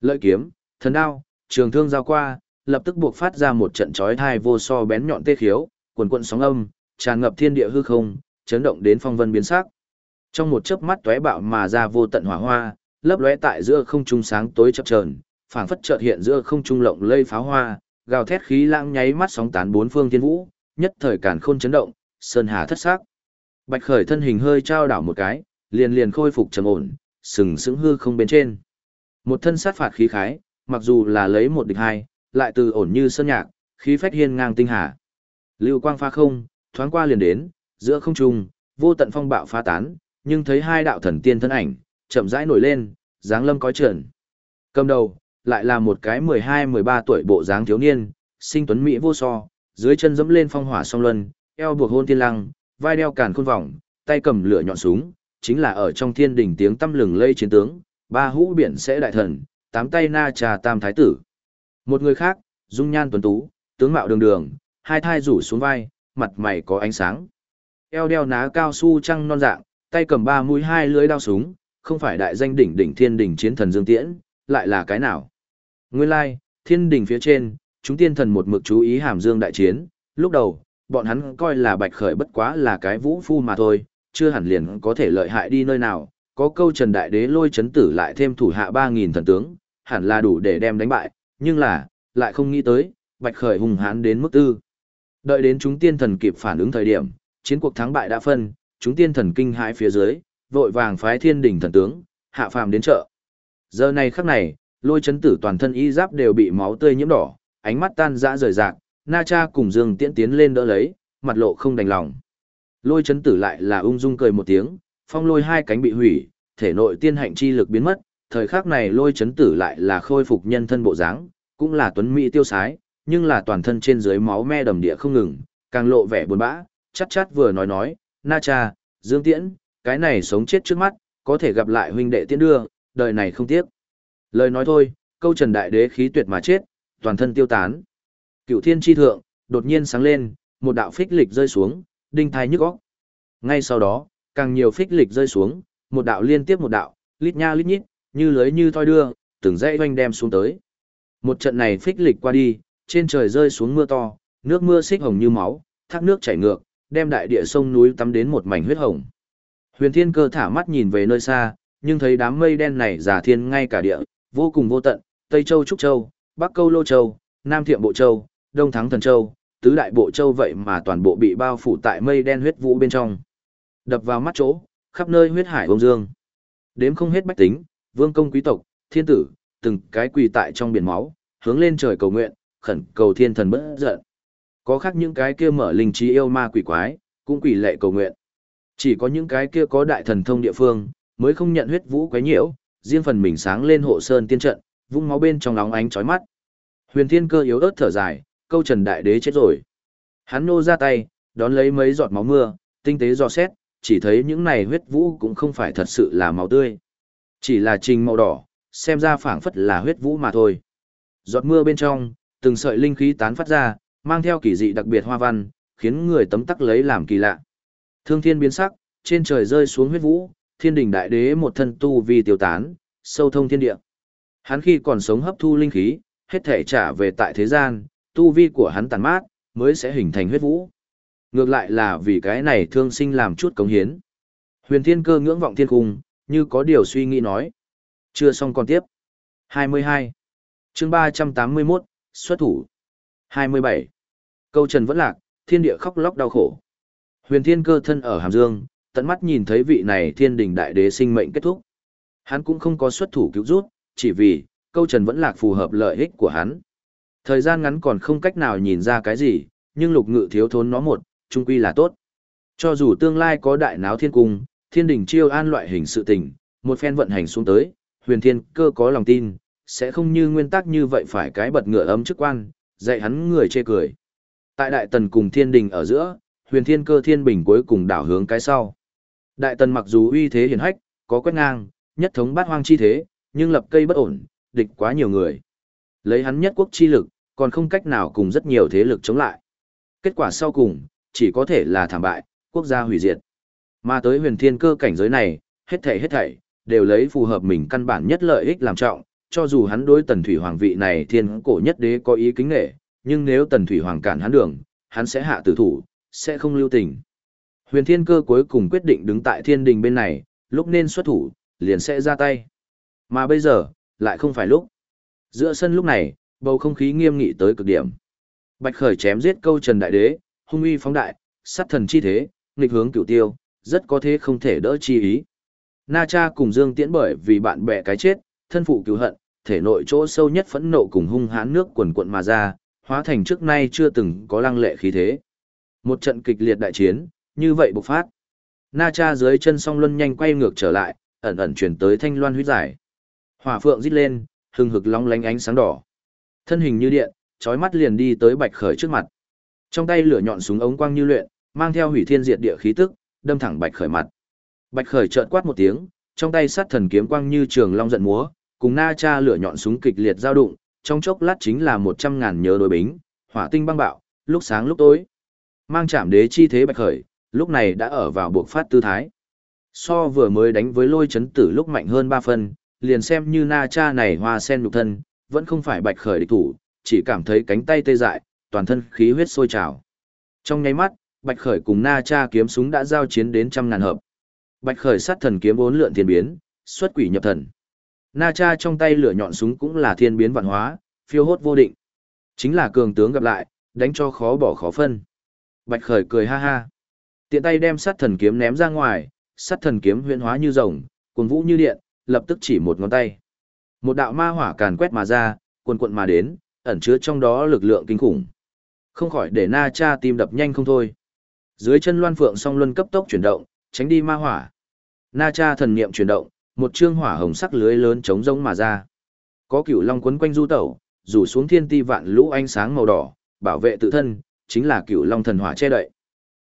Lợi kiếm, thần đao, trường thương giao qua, lập tức buộc phát ra một trận chói thai vô so bén nhọn tê khiếu, quần quận sóng âm, tràn ngập thiên địa hư không, chấn động đến phong vân biến sắc. Trong một chớp mắt tóe bạo mà ra vô tận hỏa hoa, lấp lóe tại giữa không trung sáng tối chập chờn, phảng phất chợt hiện giữa không trung lộng lây pháo hoa, gào thét khí lãng nháy mắt sóng tán bốn phương thiên vũ, nhất thời càn khôn chấn động, sơn hà thất sắc. Bạch Khởi thân hình hơi trao đảo một cái, liền liền khôi phục trầm ổn, sừng sững hư không bên trên. Một thân sát phạt khí khái, mặc dù là lấy một địch hai, lại từ ổn như sơn nhạc, khí phách hiên ngang tinh hà. Lưu quang pha không, thoáng qua liền đến, giữa không trung, vô tận phong bạo phá tán, nhưng thấy hai đạo thần tiên thân ảnh, chậm rãi nổi lên, dáng lâm có trần. Cầm đầu, lại là một cái 12-13 tuổi bộ dáng thiếu niên, sinh tuấn mỹ vô so, dưới chân dẫm lên phong hỏa song luân, eo buộc hôn tiên lăng, vai đeo càn khôn vòng, tay cầm lửa nhọn súng, chính là ở trong thiên đỉnh tiếng tâm lừng lây chiến tướng, ba hũ biển sẽ đại thần, tám tay na trà tam thái tử. Một người khác, dung nhan tuấn tú, tướng mạo đường đường, hai thai rủ xuống vai, mặt mày có ánh sáng. Eo đeo ná cao su trăng non dạng, tay cầm ba mũi hai lưới đao súng, không phải đại danh đỉnh đỉnh thiên đỉnh chiến thần Dương Tiễn, lại là cái nào? Nguyên lai, like, thiên đỉnh phía trên, chúng tiên thần một mực chú ý hàm dương đại chiến, lúc đầu, bọn hắn coi là bạch khởi bất quá là cái vũ phu mà thôi, chưa hẳn liền có thể lợi hại đi nơi nào, có câu trần đại đế lôi chấn tử lại thêm thủ hạ 3.000 thần tướng, hẳn là đủ để đem đánh bại, nhưng là, lại không nghĩ tới, bạch khởi hùng hãn đến mức tư. Đợi đến chúng tiên thần kịp phản ứng thời điểm, chiến cuộc thắng bại đã phân, chúng tiên thần kinh hãi phía dưới, vội vàng phái thiên đỉnh thần tướng, hạ phàm đến chợ. Giờ này khắc này, lôi chấn tử toàn thân y giáp đều bị máu tươi nhiễm đỏ, ánh mắt tan rã rời rạc, Na Cha cùng Dương Tiễn tiến lên đỡ lấy, mặt lộ không đành lòng. Lôi chấn tử lại là ung dung cười một tiếng, phong lôi hai cánh bị hủy, thể nội tiên hạnh chi lực biến mất, thời khắc này lôi chấn tử lại là khôi phục nhân thân bộ dáng, cũng là tuấn mỹ tiêu sái, nhưng là toàn thân trên dưới máu me đầm địa không ngừng, càng lộ vẻ buồn bã, chát chát vừa nói nói, Na Cha, Dương Tiễn, cái này sống chết trước mắt, có thể gặp lại huynh đệ tiễn đưa, đời này không tiếc. Lời nói thôi, câu trần đại đế khí tuyệt mà chết, toàn thân tiêu tán. Cựu thiên tri thượng, đột nhiên sáng lên, một đạo phích lịch rơi xuống, đinh thai nhức óc. Ngay sau đó, càng nhiều phích lịch rơi xuống, một đạo liên tiếp một đạo, lít nha lít nhít, như lưới như thoi đưa, từng dãy oanh đem xuống tới. Một trận này phích lịch qua đi, trên trời rơi xuống mưa to, nước mưa xích hồng như máu, thác nước chảy ngược, đem đại địa sông núi tắm đến một mảnh huyết hồng. Huyền Thiên Cơ thả mắt nhìn về nơi xa, nhưng thấy đám mây đen này giả thiên ngay cả địa, vô cùng vô tận, Tây Châu Trúc Châu, Bắc Câu Lô Châu, Nam Thiệm Bộ Châu, Đông Thắng Thần Châu, tứ đại bộ châu vậy mà toàn bộ bị bao phủ tại mây đen huyết vũ bên trong. Đập vào mắt chỗ, khắp nơi huyết hải bông dương. Đếm không hết bách tính, vương công quý tộc, thiên tử, từng cái quỳ tại trong biển máu, hướng lên trời cầu nguyện, khẩn cầu thiên thần bất giận. Có khác những cái kia mở linh trí yêu ma quỷ quái, cũng quỷ lệ cầu nguyện. Chỉ có những cái kia có đại thần thông địa phương, mới không nhận huyết vũ quấy nhiễu, riêng phần mình sáng lên hộ sơn tiên trận, vung máu bên trong nóng ánh chói mắt. Huyền Thiên Cơ yếu ớt thở dài, câu Trần Đại Đế chết rồi. Hắn nô ra tay, đón lấy mấy giọt máu mưa, tinh tế dò xét, chỉ thấy những này huyết vũ cũng không phải thật sự là máu tươi. Chỉ là trình màu đỏ, xem ra phảng phất là huyết vũ mà thôi. Giọt mưa bên trong, từng sợi linh khí tán phát ra, mang theo kỳ dị đặc biệt hoa văn, khiến người tấm tắc lấy làm kỳ lạ. Thương thiên biến sắc, trên trời rơi xuống huyết vũ, thiên đình đại đế một thân tu vì tiêu tán, sâu thông thiên địa. Hắn khi còn sống hấp thu linh khí, hết thể trả về tại thế gian, tu vi của hắn tàn mát, mới sẽ hình thành huyết vũ. Ngược lại là vì cái này thương sinh làm chút cống hiến. Huyền thiên cơ ngưỡng vọng thiên cung, như có điều suy nghĩ nói. Chưa xong còn tiếp. 22. chương 381, xuất thủ. 27. Câu trần vẫn lạc, thiên địa khóc lóc đau khổ. Huyền thiên cơ thân ở Hàm Dương, tận mắt nhìn thấy vị này thiên đình đại đế sinh mệnh kết thúc. Hắn cũng không có xuất thủ cứu rút, chỉ vì, câu trần vẫn lạc phù hợp lợi ích của hắn. Thời gian ngắn còn không cách nào nhìn ra cái gì, nhưng lục ngự thiếu thốn nó một, trung quy là tốt. Cho dù tương lai có đại náo thiên cung, thiên đình chiêu an loại hình sự tình, một phen vận hành xuống tới, huyền thiên cơ có lòng tin, sẽ không như nguyên tắc như vậy phải cái bật ngựa ấm chức quan, dạy hắn người chê cười. Tại đại tần cùng thiên đình ở giữa, huyền thiên cơ thiên bình cuối cùng đảo hướng cái sau. Đại tần mặc dù uy thế hiển hách, có quét ngang, nhất thống bát hoang chi thế, nhưng lập cây bất ổn, địch quá nhiều người. Lấy hắn nhất quốc chi lực, còn không cách nào cùng rất nhiều thế lực chống lại. Kết quả sau cùng, chỉ có thể là thảm bại, quốc gia hủy diệt. Mà tới huyền thiên cơ cảnh giới này, hết thảy hết thảy, đều lấy phù hợp mình căn bản nhất lợi ích làm trọng, cho dù hắn đối tần thủy hoàng vị này thiên cổ nhất đế có ý kính nghệ, nhưng nếu tần thủy hoàng cản hắn đường, hắn sẽ hạ tử thủ, sẽ không lưu tình. Huyền thiên cơ cuối cùng quyết định đứng tại thiên đình bên này, lúc nên xuất thủ, liền sẽ ra tay. Mà bây giờ, lại không phải lúc. Giữa sân lúc này, bầu không khí nghiêm nghị tới cực điểm. Bạch Khởi chém giết câu Trần Đại Đế, hung uy phóng đại, sát thần chi thế, nghịch hướng cửu tiêu, rất có thế không thể đỡ chi ý. Na Cha cùng Dương Tiễn bởi vì bạn bè cái chết, thân phụ cứu hận, thể nội chỗ sâu nhất phẫn nộ cùng hung hãn nước quần quận mà ra, hóa thành trước nay chưa từng có lăng lệ khí thế. Một trận kịch liệt đại chiến, như vậy bộc phát. Na Cha dưới chân song luân nhanh quay ngược trở lại, ẩn ẩn chuyển tới thanh loan huyết giải. Hỏa phượng rít lên, hừng hực long lánh ánh sáng đỏ. Thân hình như điện, chói mắt liền đi tới Bạch Khởi trước mặt. Trong tay lửa nhọn súng ống quang như luyện, mang theo hủy thiên diệt địa khí tức, đâm thẳng Bạch Khởi mặt. Bạch Khởi trợn quát một tiếng, trong tay sát thần kiếm quang như trường long giận múa, cùng Na Cha lửa nhọn súng kịch liệt giao đụng, trong chốc lát chính là một trăm ngàn nhớ đối bính, hỏa tinh băng bạo, lúc sáng lúc tối. Mang chạm đế chi thế Bạch Khởi, lúc này đã ở vào buộc phát tư thái. So vừa mới đánh với lôi chấn tử lúc mạnh hơn ba phần, liền xem như Na Cha này hoa sen nhục thân, vẫn không phải Bạch Khởi địch thủ, chỉ cảm thấy cánh tay tê dại, toàn thân khí huyết sôi trào. Trong nháy mắt, Bạch Khởi cùng Na Cha kiếm súng đã giao chiến đến trăm ngàn hợp. Bạch Khởi sát thần kiếm bốn lượn thiên biến, xuất quỷ nhập thần. Na Cha trong tay lửa nhọn súng cũng là thiên biến vạn hóa, phiêu hốt vô định. Chính là cường tướng gặp lại, đánh cho khó bỏ khó phân. Bạch Khởi cười ha ha. Tiện tay đem sát thần kiếm ném ra ngoài, sát thần kiếm huyễn hóa như rồng, cuồng vũ như điện, lập tức chỉ một ngón tay. Một đạo ma hỏa càn quét mà ra, cuồn cuộn mà đến, ẩn chứa trong đó lực lượng kinh khủng. Không khỏi để Na Cha tim đập nhanh không thôi. Dưới chân Loan Phượng song luân cấp tốc chuyển động, tránh đi ma hỏa. Na Cha thần niệm chuyển động, một trương hỏa hồng sắc lưới lớn chống rống mà ra. Có cửu long quấn quanh du tẩu, rủ xuống thiên ti vạn lũ ánh sáng màu đỏ, bảo vệ tự thân, chính là cửu long thần hỏa che đậy.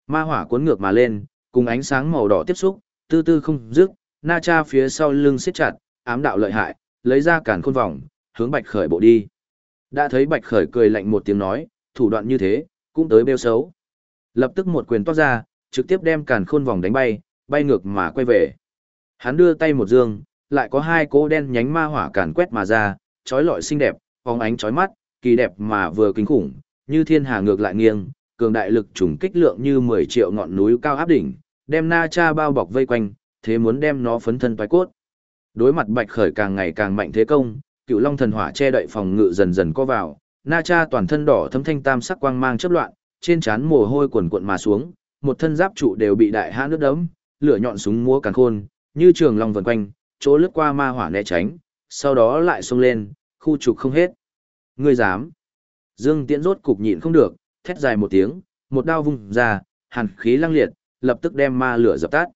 Ma hỏa cuốn ngược mà lên, cùng ánh sáng màu đỏ tiếp xúc, tư tư không dứt, Na Cha phía sau lưng siết chặt, ám đạo lợi hại, lấy ra càn khôn vòng, hướng Bạch Khởi bộ đi. Đã thấy Bạch Khởi cười lạnh một tiếng nói, thủ đoạn như thế, cũng tới bêu xấu. Lập tức một quyền toát ra, trực tiếp đem càn khôn vòng đánh bay, bay ngược mà quay về. Hắn đưa tay một dương, lại có hai cỗ đen nhánh ma hỏa càn quét mà ra, chói lọi xinh đẹp, phóng ánh chói mắt, kỳ đẹp mà vừa kinh khủng, như thiên hà ngược lại nghiêng, cường đại lực trùng kích lượng như 10 triệu ngọn núi cao áp đỉnh, đem Na Cha bao bọc vây quanh, thế muốn đem nó phấn thân toái cốt. Đối mặt Bạch Khởi càng ngày càng mạnh thế công, Cựu Long thần hỏa che đậy phòng ngự dần dần co vào, Na Cha toàn thân đỏ thấm thanh tam sắc quang mang chớp loạn, trên trán mồ hôi quần cuộn mà xuống, một thân giáp trụ đều bị đại hãn nước đấm, lửa nhọn súng múa càng khôn, như trường long vần quanh, chỗ lướt qua ma hỏa né tránh, sau đó lại xông lên, khu trục không hết. Ngươi dám? Dương Tiễn rốt cục nhịn không được, thét dài một tiếng, một đao vung ra, hàn khí lăng liệt, lập tức đem ma lửa dập tắt.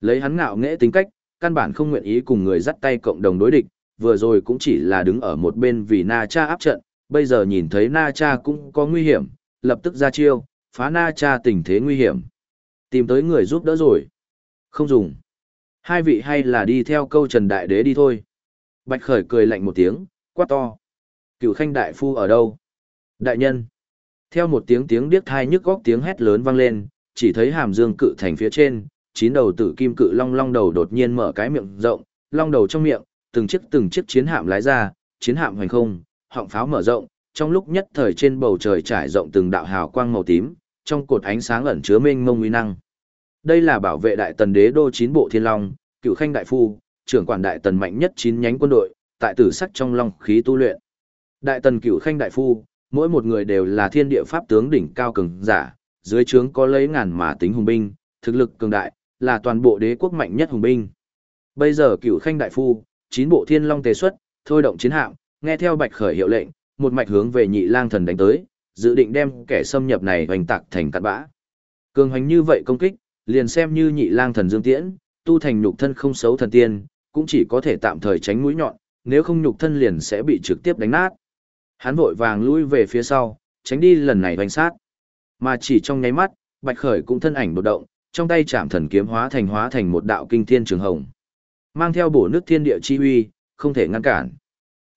Lấy hắn ngạo nghễ tính cách, căn bản không nguyện ý cùng người dắt tay cộng đồng đối địch, vừa rồi cũng chỉ là đứng ở một bên vì Na Cha áp trận, bây giờ nhìn thấy Na Cha cũng có nguy hiểm, lập tức ra chiêu, phá Na Cha tình thế nguy hiểm. Tìm tới người giúp đỡ rồi. Không dùng. Hai vị hay là đi theo câu Trần Đại Đế đi thôi. Bạch Khởi cười lạnh một tiếng, quát to. Cựu khanh đại phu ở đâu? Đại nhân. Theo một tiếng tiếng điếc thai nhức góc tiếng hét lớn vang lên, chỉ thấy hàm dương cự thành phía trên, chín đầu tử kim cự long long đầu đột nhiên mở cái miệng rộng, long đầu trong miệng, từng chiếc từng chiếc chiến hạm lái ra, chiến hạm hoành không, họng pháo mở rộng, trong lúc nhất thời trên bầu trời trải rộng từng đạo hào quang màu tím, trong cột ánh sáng ẩn chứa mênh mông uy năng. Đây là bảo vệ đại tần đế đô chín bộ thiên long, cựu khanh đại phu, trưởng quản đại tần mạnh nhất chín nhánh quân đội, tại tử sắc trong long khí tu luyện. Đại tần cựu khanh đại phu, mỗi một người đều là thiên địa pháp tướng đỉnh cao cường giả, dưới trướng có lấy ngàn mà tính hùng binh, thực lực cường đại, là toàn bộ đế quốc mạnh nhất hùng binh. Bây giờ cựu khanh đại phu, chín bộ thiên long tề xuất, thôi động chiến hạm, nghe theo bạch khởi hiệu lệnh, một mạch hướng về nhị lang thần đánh tới, dự định đem kẻ xâm nhập này hoành tạc thành cát bã. Cường hành như vậy công kích, liền xem như nhị lang thần dương tiễn, tu thành nhục thân không xấu thần tiên, cũng chỉ có thể tạm thời tránh mũi nhọn, nếu không nhục thân liền sẽ bị trực tiếp đánh nát. Hắn vội vàng lui về phía sau, tránh đi lần này hoành sát. Mà chỉ trong nháy mắt, Bạch Khởi cũng thân ảnh đột động, trong tay chạm thần kiếm hóa thành hóa thành một đạo kinh thiên trường hồng. Mang theo bổ nước thiên địa chi uy, không thể ngăn cản.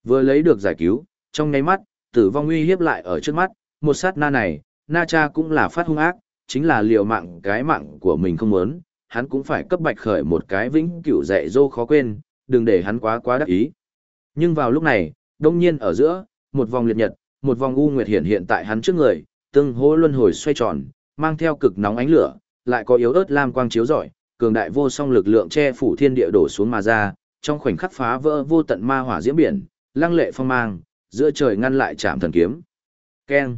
Vừa lấy được giải cứu, trong nháy mắt, tử vong uy hiếp lại ở trước mắt, một sát na này, Na Cha cũng là phát hung ác, chính là liều mạng cái mạng của mình không muốn, hắn cũng phải cấp bạch khởi một cái vĩnh cửu dạy dô khó quên, đừng để hắn quá quá đắc ý. Nhưng vào lúc này, đông nhiên ở giữa, một vòng liệt nhật, một vòng u nguyệt hiện hiện tại hắn trước người, tương hô luân hồi xoay tròn, mang theo cực nóng ánh lửa, lại có yếu ớt lam quang chiếu rọi, cường đại vô song lực lượng che phủ thiên địa đổ xuống mà ra, trong khoảnh khắc phá vỡ vô tận ma hỏa diễm biển, lăng lệ phong mang, giữa trời ngăn lại chạm thần kiếm. Keng.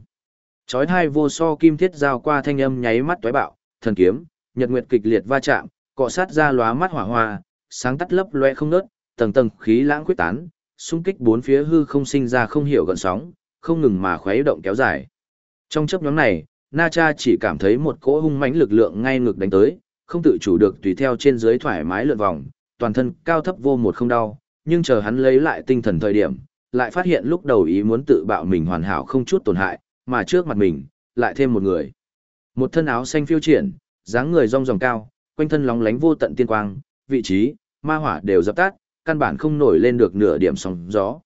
Chói hai vô so kim thiết giao qua thanh âm nháy mắt toái bạo, thần kiếm, nhật nguyệt kịch liệt va chạm, cọ sát ra lóa mắt hỏa hoa, sáng tắt lấp loe không ngớt, tầng tầng khí lãng quyết tán, xung kích bốn phía hư không sinh ra không hiểu gợn sóng, không ngừng mà khuấy động kéo dài. Trong chấp nhóm này, Na Cha chỉ cảm thấy một cỗ hung mãnh lực lượng ngay ngực đánh tới, không tự chủ được tùy theo trên dưới thoải mái lượn vòng, toàn thân cao thấp vô một không đau, nhưng chờ hắn lấy lại tinh thần thời điểm, lại phát hiện lúc đầu ý muốn tự bạo mình hoàn hảo không chút tổn hại, mà trước mặt mình, lại thêm một người. Một thân áo xanh phiêu triển, dáng người rong ròng cao, quanh thân lóng lánh vô tận tiên quang, vị trí, ma hỏa đều dập tắt, căn bản không nổi lên được nửa điểm sóng gió.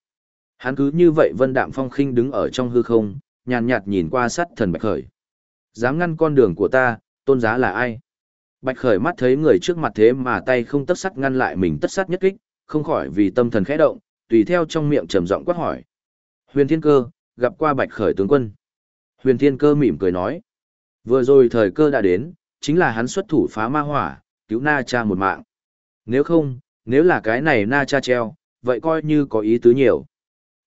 Hắn cứ như vậy vân đạm phong khinh đứng ở trong hư không, nhàn nhạt nhìn qua sát thần Bạch Khởi. Dám ngăn con đường của ta, tôn giá là ai? Bạch Khởi mắt thấy người trước mặt thế mà tay không tất sắt ngăn lại mình tất sắt nhất kích, không khỏi vì tâm thần khẽ động, tùy theo trong miệng trầm giọng quát hỏi. Huyền Thiên Cơ, gặp qua Bạch Khởi tướng quân. Huyền Thiên Cơ mỉm cười nói. Vừa rồi thời cơ đã đến, chính là hắn xuất thủ phá ma hỏa, cứu Na Cha một mạng. Nếu không, nếu là cái này Na Cha treo, vậy coi như có ý tứ nhiều.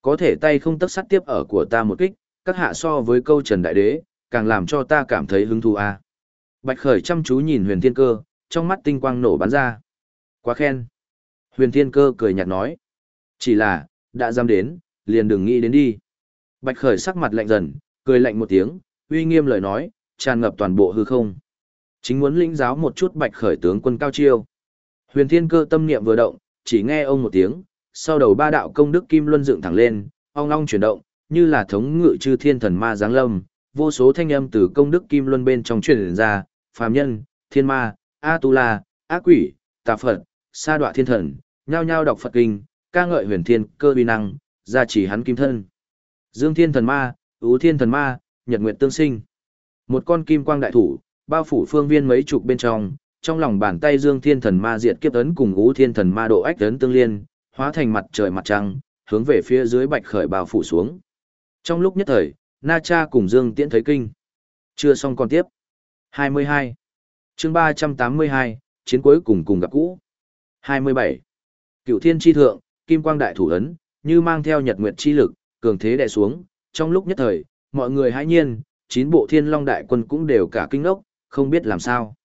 Có thể tay không tất sắt tiếp ở của ta một kích, các hạ so với câu Trần Đại Đế, càng làm cho ta cảm thấy hứng thú a. À. Bạch Khởi chăm chú nhìn Huyền Thiên Cơ, trong mắt tinh quang nổ bắn ra. Quá khen. Huyền Thiên Cơ cười nhạt nói. Chỉ là, đã dám đến, liền đừng nghĩ đến đi. Bạch Khởi sắc mặt lạnh dần, cười lạnh một tiếng, uy nghiêm lời nói, tràn ngập toàn bộ hư không. Chính muốn lĩnh giáo một chút Bạch Khởi tướng quân cao chiêu. Huyền Thiên Cơ tâm niệm vừa động, chỉ nghe ông một tiếng, sau đầu ba đạo công đức kim luân dựng thẳng lên, ong ong chuyển động, như là thống ngự chư thiên thần ma giáng lâm, vô số thanh âm từ công đức kim luân bên trong truyền ra, phàm nhân, thiên ma, a tu la, ác quỷ, tà phật, sa đoạ thiên thần, nhao nhao đọc Phật kinh, ca ngợi huyền thiên cơ uy năng, gia trì hắn kim thân. Dương thiên thần ma, ú thiên thần ma, nhật nguyện tương sinh. Một con kim quang đại thủ, bao phủ phương viên mấy chục bên trong, trong lòng bàn tay Dương thiên thần ma diệt kiếp ấn cùng ú thiên thần ma độ ách ấn tương liên, hóa thành mặt trời mặt trăng, hướng về phía dưới bạch khởi bao phủ xuống. Trong lúc nhất thời, Na Cha cùng Dương Tiễn thấy kinh. Chưa xong còn tiếp. 22. chương 382, chiến cuối cùng cùng gặp cũ. 27. Cựu thiên tri thượng, kim quang đại thủ ấn, như mang theo nhật nguyệt chi lực, cường thế đè xuống, trong lúc nhất thời, mọi người hãy nhiên, chín bộ thiên long đại quân cũng đều cả kinh ốc, không biết làm sao.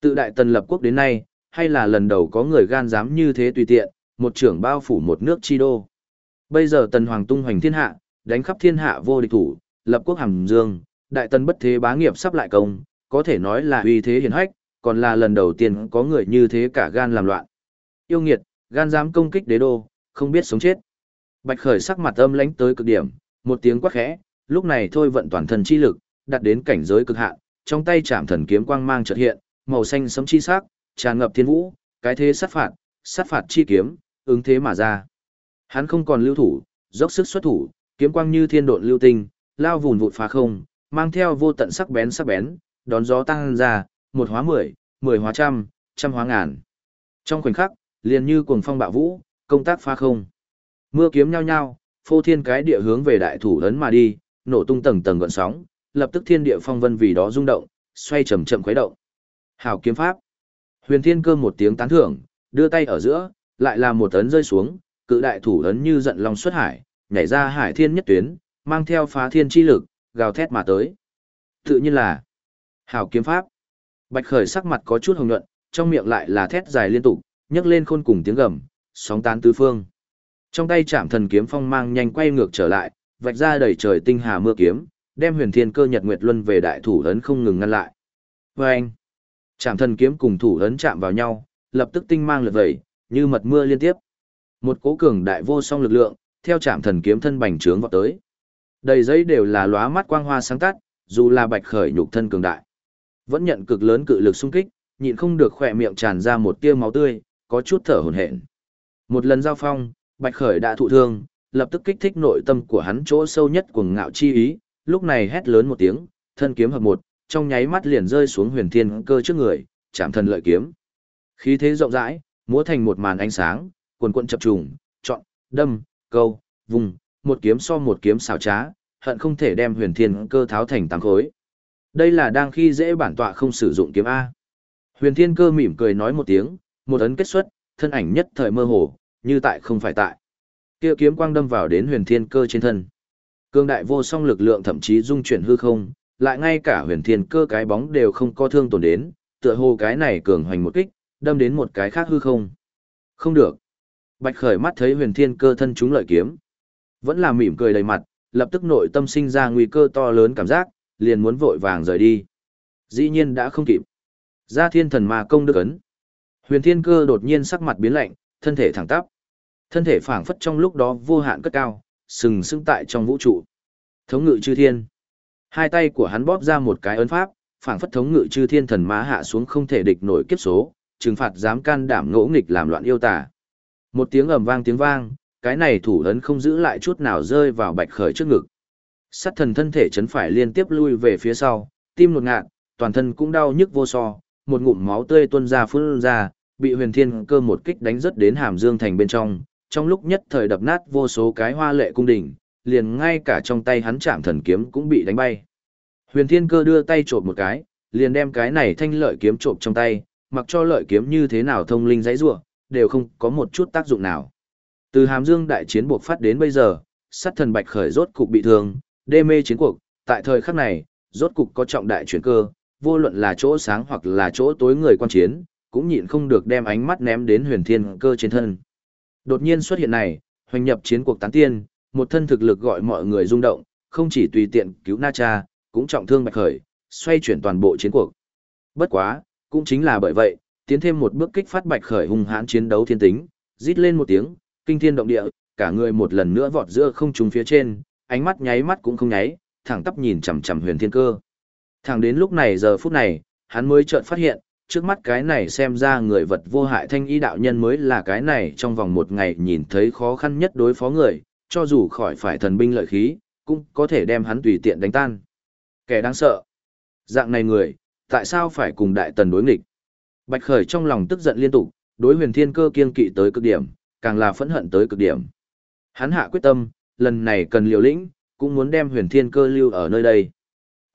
Tự đại tần lập quốc đến nay, hay là lần đầu có người gan dám như thế tùy tiện, một trưởng bao phủ một nước chi đô. Bây giờ tần hoàng tung hoành thiên hạ, đánh khắp thiên hạ vô địch thủ, lập quốc hàm dương, đại tần bất thế bá nghiệp sắp lại công, có thể nói là uy thế hiển hách, còn là lần đầu tiên có người như thế cả gan làm loạn. Yêu nghiệt, gan dám công kích đế đô, không biết sống chết. Bạch Khởi sắc mặt âm lãnh tới cực điểm, một tiếng quát khẽ, lúc này thôi vận toàn thân chi lực, đạt đến cảnh giới cực hạn, trong tay chạm thần kiếm quang mang chợt hiện, màu xanh sẫm chi sắc, tràn ngập thiên vũ, cái thế sát phạt, sát phạt chi kiếm, ứng thế mà ra. Hắn không còn lưu thủ, dốc sức xuất thủ, kiếm quang như thiên độn lưu tinh, lao vùn vụt phá không, mang theo vô tận sắc bén sắc bén, đón gió tăng ra, một hóa mười, mười hóa trăm, trăm hóa ngàn. Trong khoảnh khắc, liền như cuồng phong bạo vũ, công tác phá không. Mưa kiếm nhao nhao, phô thiên cái địa hướng về đại thủ lớn mà đi, nổ tung tầng tầng gọn sóng, lập tức thiên địa phong vân vì đó rung động, xoay chậm chậm khuấy động. Hảo kiếm pháp. Huyền Thiên Cơ một tiếng tán thưởng, đưa tay ở giữa, lại là một ấn rơi xuống, cự đại thủ ấn như giận long xuất hải, nhảy ra hải thiên nhất tuyến, mang theo phá thiên chi lực, gào thét mà tới. Tự nhiên là hảo kiếm pháp. Bạch Khởi sắc mặt có chút hồng nhuận, trong miệng lại là thét dài liên tục, nhấc lên khôn cùng tiếng gầm, sóng tán tứ phương. Trong tay chạm thần kiếm phong mang nhanh quay ngược trở lại, vạch ra đầy trời tinh hà mưa kiếm, đem huyền thiên cơ nhật nguyệt luân về đại thủ ấn không ngừng ngăn lại. Và anh, chạm thần kiếm cùng thủ ấn chạm vào nhau, lập tức tinh mang lượt vẩy, như mật mưa liên tiếp. Một cố cường đại vô song lực lượng, theo chạm thần kiếm thân bành trướng vọt tới. Đầy giấy đều là lóa mắt quang hoa sáng tắt, dù là bạch khởi nhục thân cường đại. Vẫn nhận cực lớn cự lực xung kích, nhịn không được khỏe miệng tràn ra một tia máu tươi, có chút thở hổn hển. Một lần giao phong, bạch khởi đã thụ thương, lập tức kích thích nội tâm của hắn chỗ sâu nhất của ngạo chi ý, lúc này hét lớn một tiếng, thân kiếm hợp một, trong nháy mắt liền rơi xuống huyền thiên cơ trước người, chạm thần lợi kiếm. Khí thế rộng rãi, múa thành một màn ánh sáng, quần cuộn chập trùng, chọn, đâm, câu, vùng, một kiếm so một kiếm xảo trá, hận không thể đem huyền thiên cơ tháo thành tám khối. Đây là đang khi dễ bản tọa không sử dụng kiếm A. Huyền thiên cơ mỉm cười nói một tiếng, một ấn kết xuất, thân ảnh nhất thời mơ hồ, như tại không phải tại. Kia kiếm quang đâm vào đến huyền thiên cơ trên thân. Cương đại vô song lực lượng thậm chí dung chuyển hư không, lại ngay cả huyền thiên cơ cái bóng đều không có thương tổn đến, tựa hồ cái này cường hoành một kích, đâm đến một cái khác hư không. Không được. Bạch khởi mắt thấy huyền thiên cơ thân chúng lợi kiếm. Vẫn là mỉm cười đầy mặt, lập tức nội tâm sinh ra nguy cơ to lớn cảm giác, liền muốn vội vàng rời đi. Dĩ nhiên đã không kịp. Gia thiên thần ma công đức ấn. Huyền thiên cơ đột nhiên sắc mặt biến lạnh, thân thể thẳng tắp. Thân thể phảng phất trong lúc đó vô hạn cất cao, sừng sững tại trong vũ trụ. Thống ngự chư thiên. Hai tay của hắn bóp ra một cái ấn pháp, phảng phất thống ngự chư thiên thần má hạ xuống không thể địch nổi kiếp số, trừng phạt dám can đảm ngỗ nghịch làm loạn yêu tà. Một tiếng ầm vang tiếng vang, cái này thủ ấn không giữ lại chút nào rơi vào bạch khởi trước ngực. Sát thần thân thể chấn phải liên tiếp lui về phía sau, tim một ngạn, toàn thân cũng đau nhức vô so, một ngụm máu tươi tuôn ra phun ra, bị huyền thiên cơ một kích đánh rất đến hàm dương thành bên trong, trong lúc nhất thời đập nát vô số cái hoa lệ cung đình liền ngay cả trong tay hắn chạm thần kiếm cũng bị đánh bay. Huyền thiên cơ đưa tay trộm một cái, liền đem cái này thanh lợi kiếm trộm trong tay, mặc cho lợi kiếm như thế nào thông linh dãy rủa đều không có một chút tác dụng nào. Từ hàm dương đại chiến buộc phát đến bây giờ, sát thần bạch khởi rốt cục bị thương, đê mê chiến cuộc, tại thời khắc này, rốt cục có trọng đại chuyển cơ, vô luận là chỗ sáng hoặc là chỗ tối người quan chiến, cũng nhịn không được đem ánh mắt ném đến huyền thiên cơ trên thân. Đột nhiên xuất hiện này, hoành nhập chiến cuộc tán tiên, một thân thực lực gọi mọi người rung động, không chỉ tùy tiện cứu Na Cha, cũng trọng thương bạch khởi, xoay chuyển toàn bộ chiến cuộc. Bất quá, cũng chính là bởi vậy, tiến thêm một bước kích phát bạch khởi hung hãn chiến đấu thiên tính, rít lên một tiếng, kinh thiên động địa, cả người một lần nữa vọt giữa không trung phía trên, ánh mắt nháy mắt cũng không nháy, thẳng tắp nhìn chằm chằm huyền thiên cơ. Thẳng đến lúc này giờ phút này, hắn mới chợt phát hiện, trước mắt cái này xem ra người vật vô hại thanh y đạo nhân mới là cái này trong vòng một ngày nhìn thấy khó khăn nhất đối phó người, cho dù khỏi phải thần binh lợi khí, cũng có thể đem hắn tùy tiện đánh tan. Kẻ đáng sợ. Dạng này người, tại sao phải cùng đại tần đối nghịch? Bạch Khởi trong lòng tức giận liên tục, đối huyền thiên cơ kiên kỵ tới cực điểm, càng là phẫn hận tới cực điểm. Hắn hạ quyết tâm, lần này cần liều lĩnh, cũng muốn đem huyền thiên cơ lưu ở nơi đây.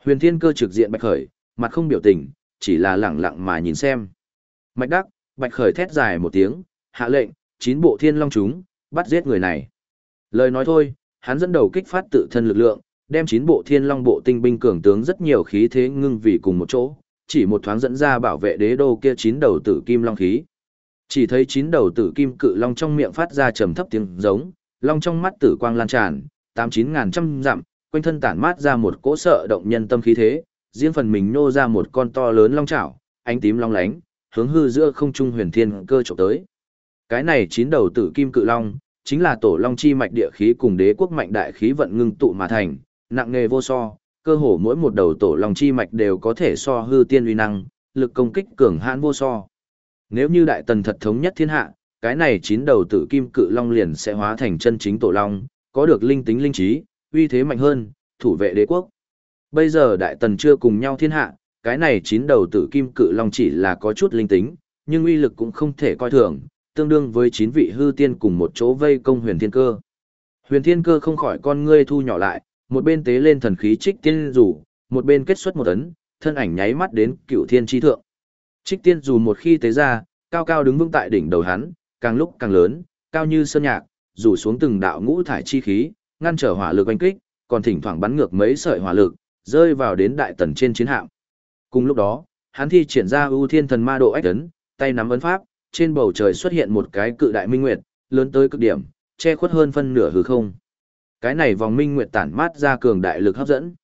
Huyền thiên cơ trực diện Bạch Khởi, mặt không biểu tình, chỉ là lẳng lặng mà nhìn xem. Mạch đắc, Bạch Khởi thét dài một tiếng, hạ lệnh, chín bộ thiên long chúng, bắt giết người này. Lời nói thôi, hắn dẫn đầu kích phát tự thân lực lượng, đem chín bộ thiên long bộ tinh binh cường tướng rất nhiều khí thế ngưng vì cùng một chỗ, chỉ một thoáng dẫn ra bảo vệ đế đô kia chín đầu tử kim long khí. Chỉ thấy chín đầu tử kim cự long trong miệng phát ra trầm thấp tiếng giống, long trong mắt tử quang lan tràn, tám chín ngàn trăm dặm, quanh thân tản mát ra một cỗ sợ động nhân tâm khí thế, riêng phần mình nô ra một con to lớn long chảo, ánh tím long lánh, hướng hư giữa không trung huyền thiên cơ trộm tới. Cái này chín đầu tử kim cự long, chính là tổ long chi mạch địa khí cùng đế quốc mạnh đại khí vận ngưng tụ mà thành, nặng nghề vô so, cơ hồ mỗi một đầu tổ long chi mạch đều có thể so hư tiên uy năng, lực công kích cường hãn vô so. Nếu như đại tần thật thống nhất thiên hạ, cái này chín đầu tử kim cự long liền sẽ hóa thành chân chính tổ long, có được linh tính linh trí, uy thế mạnh hơn, thủ vệ đế quốc. Bây giờ đại tần chưa cùng nhau thiên hạ, cái này chín đầu tử kim cự long chỉ là có chút linh tính, nhưng uy lực cũng không thể coi thường, tương đương với chín vị hư tiên cùng một chỗ vây công huyền thiên cơ. Huyền thiên cơ không khỏi con ngươi thu nhỏ lại, một bên tế lên thần khí trích tiên rủ, một bên kết xuất một ấn, thân ảnh nháy mắt đến cựu thiên chi thượng. Trích tiên dù một khi tế ra, cao cao đứng vững tại đỉnh đầu hắn, càng lúc càng lớn, cao như sơn nhạc, rủ xuống từng đạo ngũ thải chi khí, ngăn trở hỏa lực oanh kích, còn thỉnh thoảng bắn ngược mấy sợi hỏa lực, rơi vào đến đại tần trên chiến hạm. Cùng lúc đó, hắn thi triển ra ưu thiên thần ma độ ách ấn, tay nắm ấn pháp, trên bầu trời xuất hiện một cái cự đại minh nguyệt, lớn tới cực điểm, che khuất hơn phân nửa hư không. Cái này vòng minh nguyệt tản mát ra cường đại lực hấp dẫn,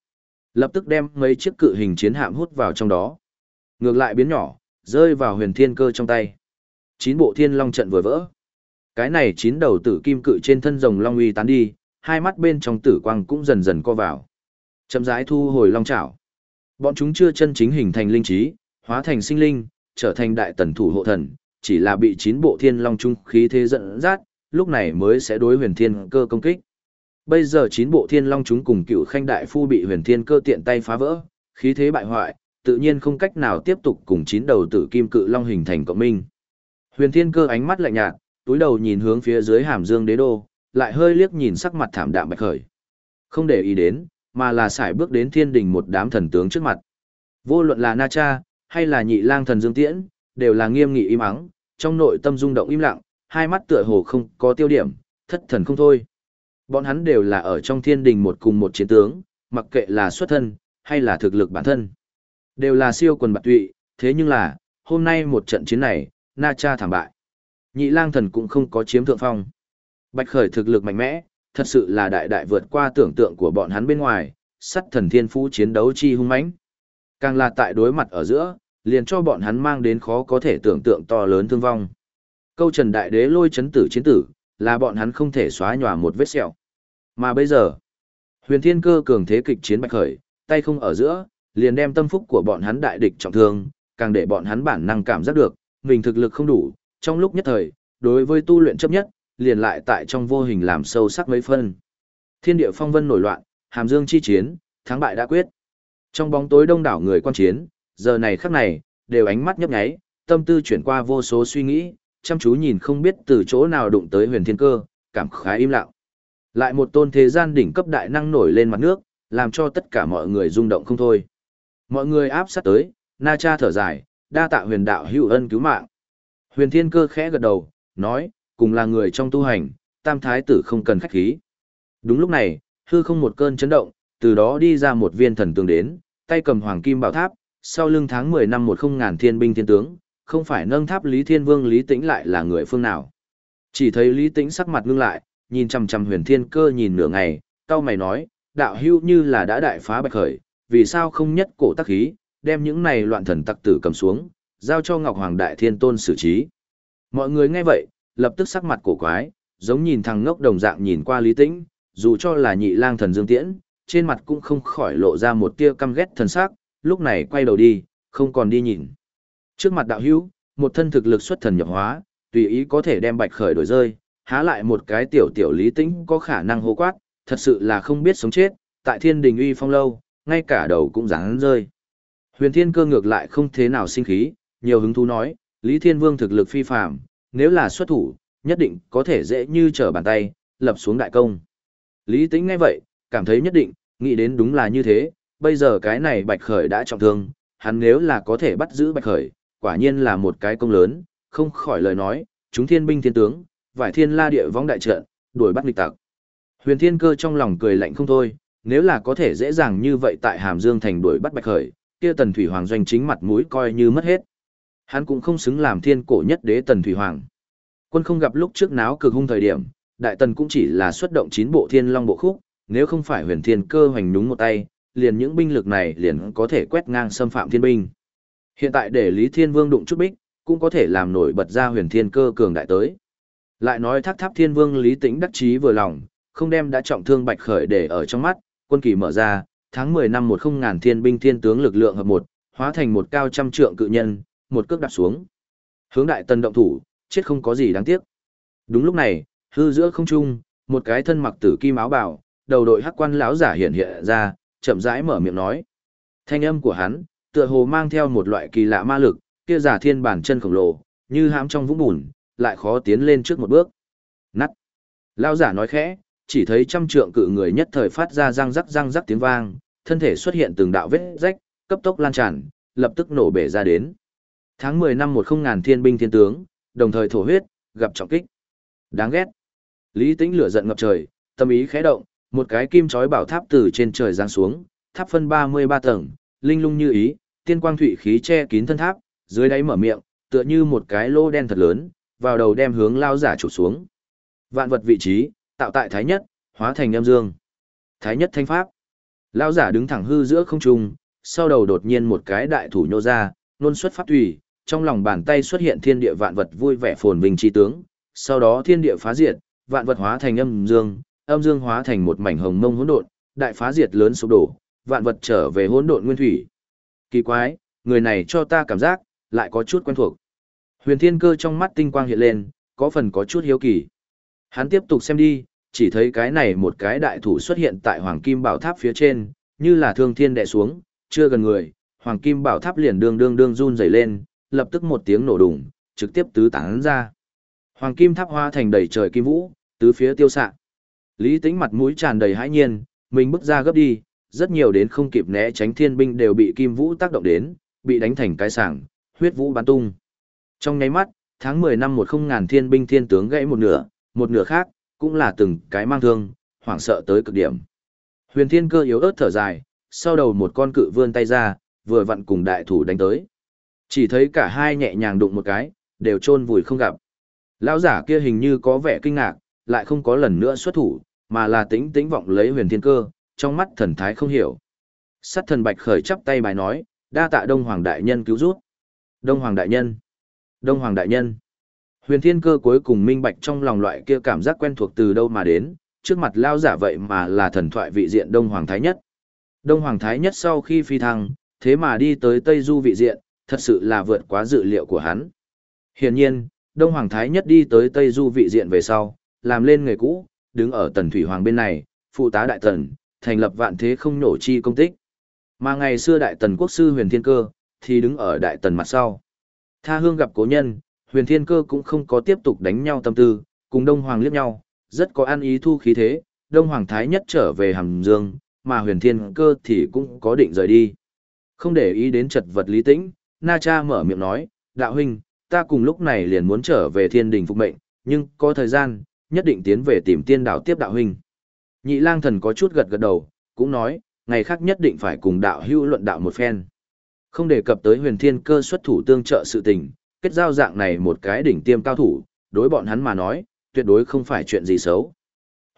lập tức đem mấy chiếc cự hình chiến hạm hút vào trong đó. Ngược lại biến nhỏ, rơi vào huyền thiên cơ trong tay. Chín bộ thiên long trận vừa vỡ. Cái này chín đầu tử kim cự trên thân rồng long uy tán đi, hai mắt bên trong tử quang cũng dần dần co vào. Chậm rãi thu hồi long chảo. Bọn chúng chưa chân chính hình thành linh trí, hóa thành sinh linh, trở thành đại tần thủ hộ thần, chỉ là bị chín bộ thiên long trung khí thế dẫn dắt, lúc này mới sẽ đối huyền thiên cơ công kích. Bây giờ chín bộ thiên long chúng cùng cựu khanh đại phu bị huyền thiên cơ tiện tay phá vỡ, khí thế bại hoại, tự nhiên không cách nào tiếp tục cùng chín đầu tử kim cự long hình thành cộng minh. Huyền Thiên Cơ ánh mắt lạnh nhạt, túi đầu nhìn hướng phía dưới Hàm Dương Đế đô, lại hơi liếc nhìn sắc mặt thảm đạm Bạch Khởi. Không để ý đến, mà là sải bước đến thiên đình một đám thần tướng trước mặt. Vô luận là Na Cha, hay là nhị lang thần Dương Tiễn, đều là nghiêm nghị im ắng, trong nội tâm rung động im lặng, hai mắt tựa hồ không có tiêu điểm, thất thần không thôi. Bọn hắn đều là ở trong thiên đình một cùng một chiến tướng, mặc kệ là xuất thân, hay là thực lực bản thân. Đều là siêu quần bạc tụy, thế nhưng là, hôm nay một trận chiến này, Na Cha thảm bại. Nhị lang thần cũng không có chiếm thượng phong. Bạch khởi thực lực mạnh mẽ, thật sự là đại đại vượt qua tưởng tượng của bọn hắn bên ngoài, sắt thần thiên phú chiến đấu chi hung mãnh. Càng là tại đối mặt ở giữa, liền cho bọn hắn mang đến khó có thể tưởng tượng to lớn thương vong. Câu Trần Đại Đế lôi chấn tử chiến tử, là bọn hắn không thể xóa nhòa một vết sẹo. Mà bây giờ, huyền thiên cơ cường thế kịch chiến bạch khởi, tay không ở giữa, liền đem tâm phúc của bọn hắn đại địch trọng thương, càng để bọn hắn bản năng cảm giác được, mình thực lực không đủ, trong lúc nhất thời, đối với tu luyện chấp nhất, liền lại tại trong vô hình làm sâu sắc mấy phân. Thiên địa phong vân nổi loạn, hàm dương chi chiến, thắng bại đã quyết. Trong bóng tối đông đảo người quan chiến, giờ này khắc này, đều ánh mắt nhấp nháy, tâm tư chuyển qua vô số suy nghĩ, chăm chú nhìn không biết từ chỗ nào đụng tới huyền thiên cơ, cảm khái im lặng. Lại một tôn thế gian đỉnh cấp đại năng nổi lên mặt nước, làm cho tất cả mọi người rung động không thôi. Mọi người áp sát tới, Na Cha thở dài, đa tạ huyền đạo hữu ân cứu mạng. Huyền thiên cơ khẽ gật đầu, nói, cùng là người trong tu hành, tam thái tử không cần khách khí. Đúng lúc này, hư không một cơn chấn động, từ đó đi ra một viên thần tướng đến, tay cầm hoàng kim bảo tháp, sau lưng tháng 10 năm một không ngàn thiên binh thiên tướng, không phải nâng tháp Lý Thiên Vương Lý Tĩnh lại là người phương nào. Chỉ thấy Lý Tĩnh sắc mặt ngưng lại, nhìn chằm chằm huyền thiên cơ nhìn nửa ngày, cao mày nói, đạo hưu như là đã đại phá bạch khởi, vì sao không nhất cổ tắc khí, đem những này loạn thần tặc tử cầm xuống, giao cho Ngọc Hoàng Đại Thiên Tôn xử trí. Mọi người nghe vậy, lập tức sắc mặt cổ quái, giống nhìn thằng ngốc đồng dạng nhìn qua Lý Tĩnh, dù cho là nhị lang thần Dương Tiễn, trên mặt cũng không khỏi lộ ra một tia căm ghét thần sắc, lúc này quay đầu đi, không còn đi nhìn. Trước mặt đạo hữu, một thân thực lực xuất thần nhập hóa, tùy ý có thể đem bạch khởi đổi rơi, há lại một cái tiểu tiểu lý tĩnh có khả năng hô quát, thật sự là không biết sống chết, tại thiên đình uy phong lâu, ngay cả đầu cũng ráng rơi. Huyền thiên cơ ngược lại không thế nào sinh khí, nhiều hứng thú nói, Lý Thiên Vương thực lực phi phàm, nếu là xuất thủ, nhất định có thể dễ như trở bàn tay, lập xuống đại công. Lý Tĩnh ngay vậy, cảm thấy nhất định, nghĩ đến đúng là như thế, bây giờ cái này Bạch Khởi đã trọng thương, hắn nếu là có thể bắt giữ Bạch Khởi, quả nhiên là một cái công lớn, không khỏi lời nói, chúng thiên binh thiên tướng, vải thiên la địa vong đại trận, đuổi bắt nghịch tặc. Huyền Thiên Cơ trong lòng cười lạnh không thôi, nếu là có thể dễ dàng như vậy tại Hàm Dương thành đuổi bắt Bạch Khởi, kia Tần Thủy Hoàng doanh chính mặt mũi coi như mất hết. Hắn cũng không xứng làm thiên cổ nhất đế Tần Thủy Hoàng. Quân không gặp lúc trước náo cực hung thời điểm, Đại Tần cũng chỉ là xuất động chín bộ thiên long bộ khúc, nếu không phải huyền thiên cơ hoành nhúng một tay, liền những binh lực này liền có thể quét ngang xâm phạm thiên binh. Hiện tại để Lý Thiên Vương đụng chút bích, cũng có thể làm nổi bật ra huyền thiên cơ cường đại tới. Lại nói thác tháp thiên vương Lý Tĩnh đắc chí vừa lòng, không đem đã trọng thương bạch khởi để ở trong mắt, quân kỳ mở ra, tháng 10 năm một không ngàn thiên binh thiên tướng lực lượng hợp một, hóa thành một cao trăm trượng cự nhân, một cước đạp xuống. Hướng đại tần động thủ, chết không có gì đáng tiếc. Đúng lúc này, hư giữa không trung, một cái thân mặc tử kim áo bào, đầu đội hắc quan lão giả hiện hiện ra, chậm rãi mở miệng nói. Thanh âm của hắn, tựa hồ mang theo một loại kỳ lạ ma lực, kia giả thiên bản chân khổng lồ, như hãm trong vũng bùn, lại khó tiến lên trước một bước. Nắt. Lão giả nói khẽ, chỉ thấy trăm trượng cự người nhất thời phát ra răng rắc răng rắc tiếng vang, thân thể xuất hiện từng đạo vết rách, cấp tốc lan tràn, lập tức nổ bể ra đến. Tháng 10 năm một không ngàn thiên binh thiên tướng, đồng thời thổ huyết, gặp trọng kích. Đáng ghét. Lý Tĩnh lửa giận ngập trời, tâm ý khẽ động, một cái kim chói bảo tháp từ trên trời giáng xuống, tháp phân 33 tầng, linh lung như ý, tiên quang thủy khí che kín thân tháp, dưới đáy mở miệng, tựa như một cái lô đen thật lớn, vào đầu đem hướng lao giả chủ xuống. Vạn vật vị trí, tạo tại thái nhất, hóa thành âm dương. Thái nhất thanh pháp. Lao giả đứng thẳng hư giữa không trung, sau đầu đột nhiên một cái đại thủ nhô ra, nôn xuất pháp tùy, trong lòng bàn tay xuất hiện thiên địa vạn vật vui vẻ phồn vinh chi tướng, sau đó thiên địa phá diệt, vạn vật hóa thành âm dương, âm dương hóa thành một mảnh hồng mông hỗn độn, đại phá diệt lớn sụp đổ, vạn vật trở về hỗn độn nguyên thủy. Kỳ quái, người này cho ta cảm giác lại có chút quen thuộc. Huyền Thiên Cơ trong mắt tinh quang hiện lên, có phần có chút hiếu kỳ. Hắn tiếp tục xem đi, chỉ thấy cái này một cái đại thủ xuất hiện tại Hoàng Kim Bảo Tháp phía trên, như là thương thiên đè xuống, Chưa gần người, hoàng kim bảo tháp liền đương đương đương run rẩy lên, lập tức một tiếng nổ đùng, trực tiếp tứ tán ra. Hoàng kim tháp hoa thành đầy trời kim vũ, tứ phía tiêu xạ. Lý Tĩnh mặt mũi tràn đầy hãi nhiên, mình bước ra gấp đi, rất nhiều đến không kịp né tránh thiên binh đều bị kim vũ tác động đến, bị đánh thành cái sảng, huyết vũ bắn tung. Trong nháy mắt, tháng 10 năm một không ngàn thiên binh thiên tướng gãy một nửa, một nửa khác, cũng là từng cái mang thương, hoảng sợ tới cực điểm. Huyền thiên cơ yếu ớt thở dài, sau đầu một con cự vươn tay ra, vừa vặn cùng đại thủ đánh tới. Chỉ thấy cả hai nhẹ nhàng đụng một cái, đều chôn vùi không gặp. Lão giả kia hình như có vẻ kinh ngạc, lại không có lần nữa xuất thủ, mà là tĩnh tĩnh vọng lấy huyền thiên cơ, trong mắt thần thái không hiểu. Sát thần bạch khởi chắp tay bài nói, đa tạ Đông Hoàng Đại Nhân cứu rút. Đông Hoàng Đại Nhân. Đông Hoàng Đại Nhân. Huyền thiên cơ cuối cùng minh bạch trong lòng loại kia cảm giác quen thuộc từ đâu mà đến, trước mặt lao giả vậy mà là thần thoại vị diện Đông Hoàng Thái Nhất. Đông Hoàng Thái Nhất sau khi phi thăng, thế mà đi tới Tây Du vị diện, thật sự là vượt quá dự liệu của hắn. Hiển nhiên, Đông Hoàng Thái Nhất đi tới Tây Du vị diện về sau, làm lên người cũ, đứng ở Tần Thủy Hoàng bên này, phụ tá đại tần, thành lập vạn thế không nổ chi công tích. Mà ngày xưa đại tần quốc sư huyền thiên cơ, thì đứng ở đại tần mặt sau. Tha hương gặp cố nhân, huyền thiên cơ cũng không có tiếp tục đánh nhau tâm tư, cùng Đông Hoàng liếc nhau, rất có an ý thu khí thế, Đông Hoàng Thái Nhất trở về Hàm Dương, mà huyền thiên cơ thì cũng có định rời đi. Không để ý đến trật vật lý tĩnh, Na Cha mở miệng nói, đạo huynh, ta cùng lúc này liền muốn trở về thiên đình phục mệnh, nhưng có thời gian, nhất định tiến về tìm tiên đạo tiếp đạo huynh. Nhị lang thần có chút gật gật đầu, cũng nói, ngày khác nhất định phải cùng đạo Hưu luận đạo một phen. Không đề cập tới huyền thiên cơ xuất thủ tương trợ sự tình, kết giao dạng này một cái đỉnh tiêm cao thủ, đối bọn hắn mà nói, tuyệt đối không phải chuyện gì xấu.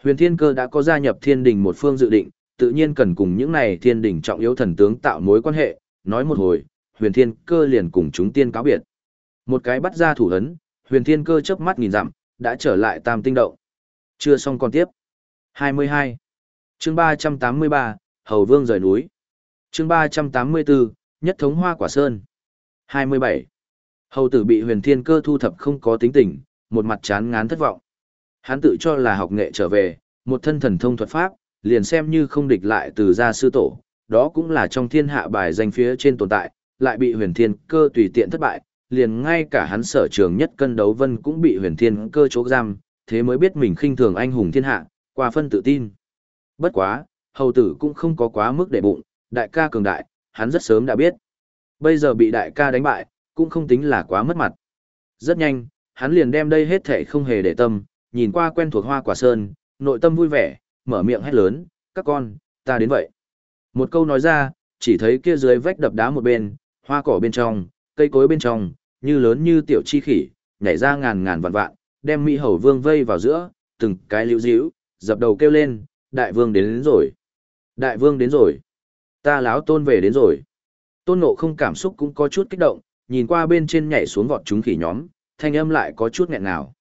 Huyền thiên cơ đã có gia nhập thiên đình một phương dự định, tự nhiên cần cùng những này thiên đình trọng yếu thần tướng tạo mối quan hệ, nói một hồi, huyền thiên cơ liền cùng chúng tiên cáo biệt. Một cái bắt ra thủ ấn, huyền thiên cơ chớp mắt nhìn dặm, đã trở lại tam tinh động. Chưa xong còn tiếp. 22. chương 383, Hầu Vương rời núi. chương 384, Nhất thống hoa quả sơn. 27. Hầu tử bị huyền thiên cơ thu thập không có tính tình, một mặt chán ngán thất vọng. Hắn tự cho là học nghệ trở về, một thân thần thông thuật pháp, liền xem như không địch lại từ gia sư tổ, đó cũng là trong thiên hạ bài danh phía trên tồn tại, lại bị huyền thiên cơ tùy tiện thất bại, liền ngay cả hắn sở trường nhất cân đấu vân cũng bị huyền thiên cơ chỗ giam, thế mới biết mình khinh thường anh hùng thiên hạ, qua phân tự tin. Bất quá, hầu tử cũng không có quá mức để bụng, đại ca cường đại, hắn rất sớm đã biết. Bây giờ bị đại ca đánh bại, cũng không tính là quá mất mặt. Rất nhanh, hắn liền đem đây hết thảy không hề để tâm, nhìn qua quen thuộc hoa quả sơn, nội tâm vui vẻ, mở miệng hét lớn, các con, ta đến vậy. Một câu nói ra, chỉ thấy kia dưới vách đập đá một bên, hoa cỏ bên trong, cây cối bên trong, như lớn như tiểu chi khỉ, nhảy ra ngàn ngàn vạn vạn, đem Mỹ Hầu Vương vây vào giữa, từng cái liễu díu, dập đầu kêu lên, đại vương đến, đến rồi. Đại vương đến rồi. Ta láo tôn về đến rồi. Tôn nộ không cảm xúc cũng có chút kích động, nhìn qua bên trên nhảy xuống vọt chúng khỉ nhóm, thanh âm lại có chút nghẹn nào.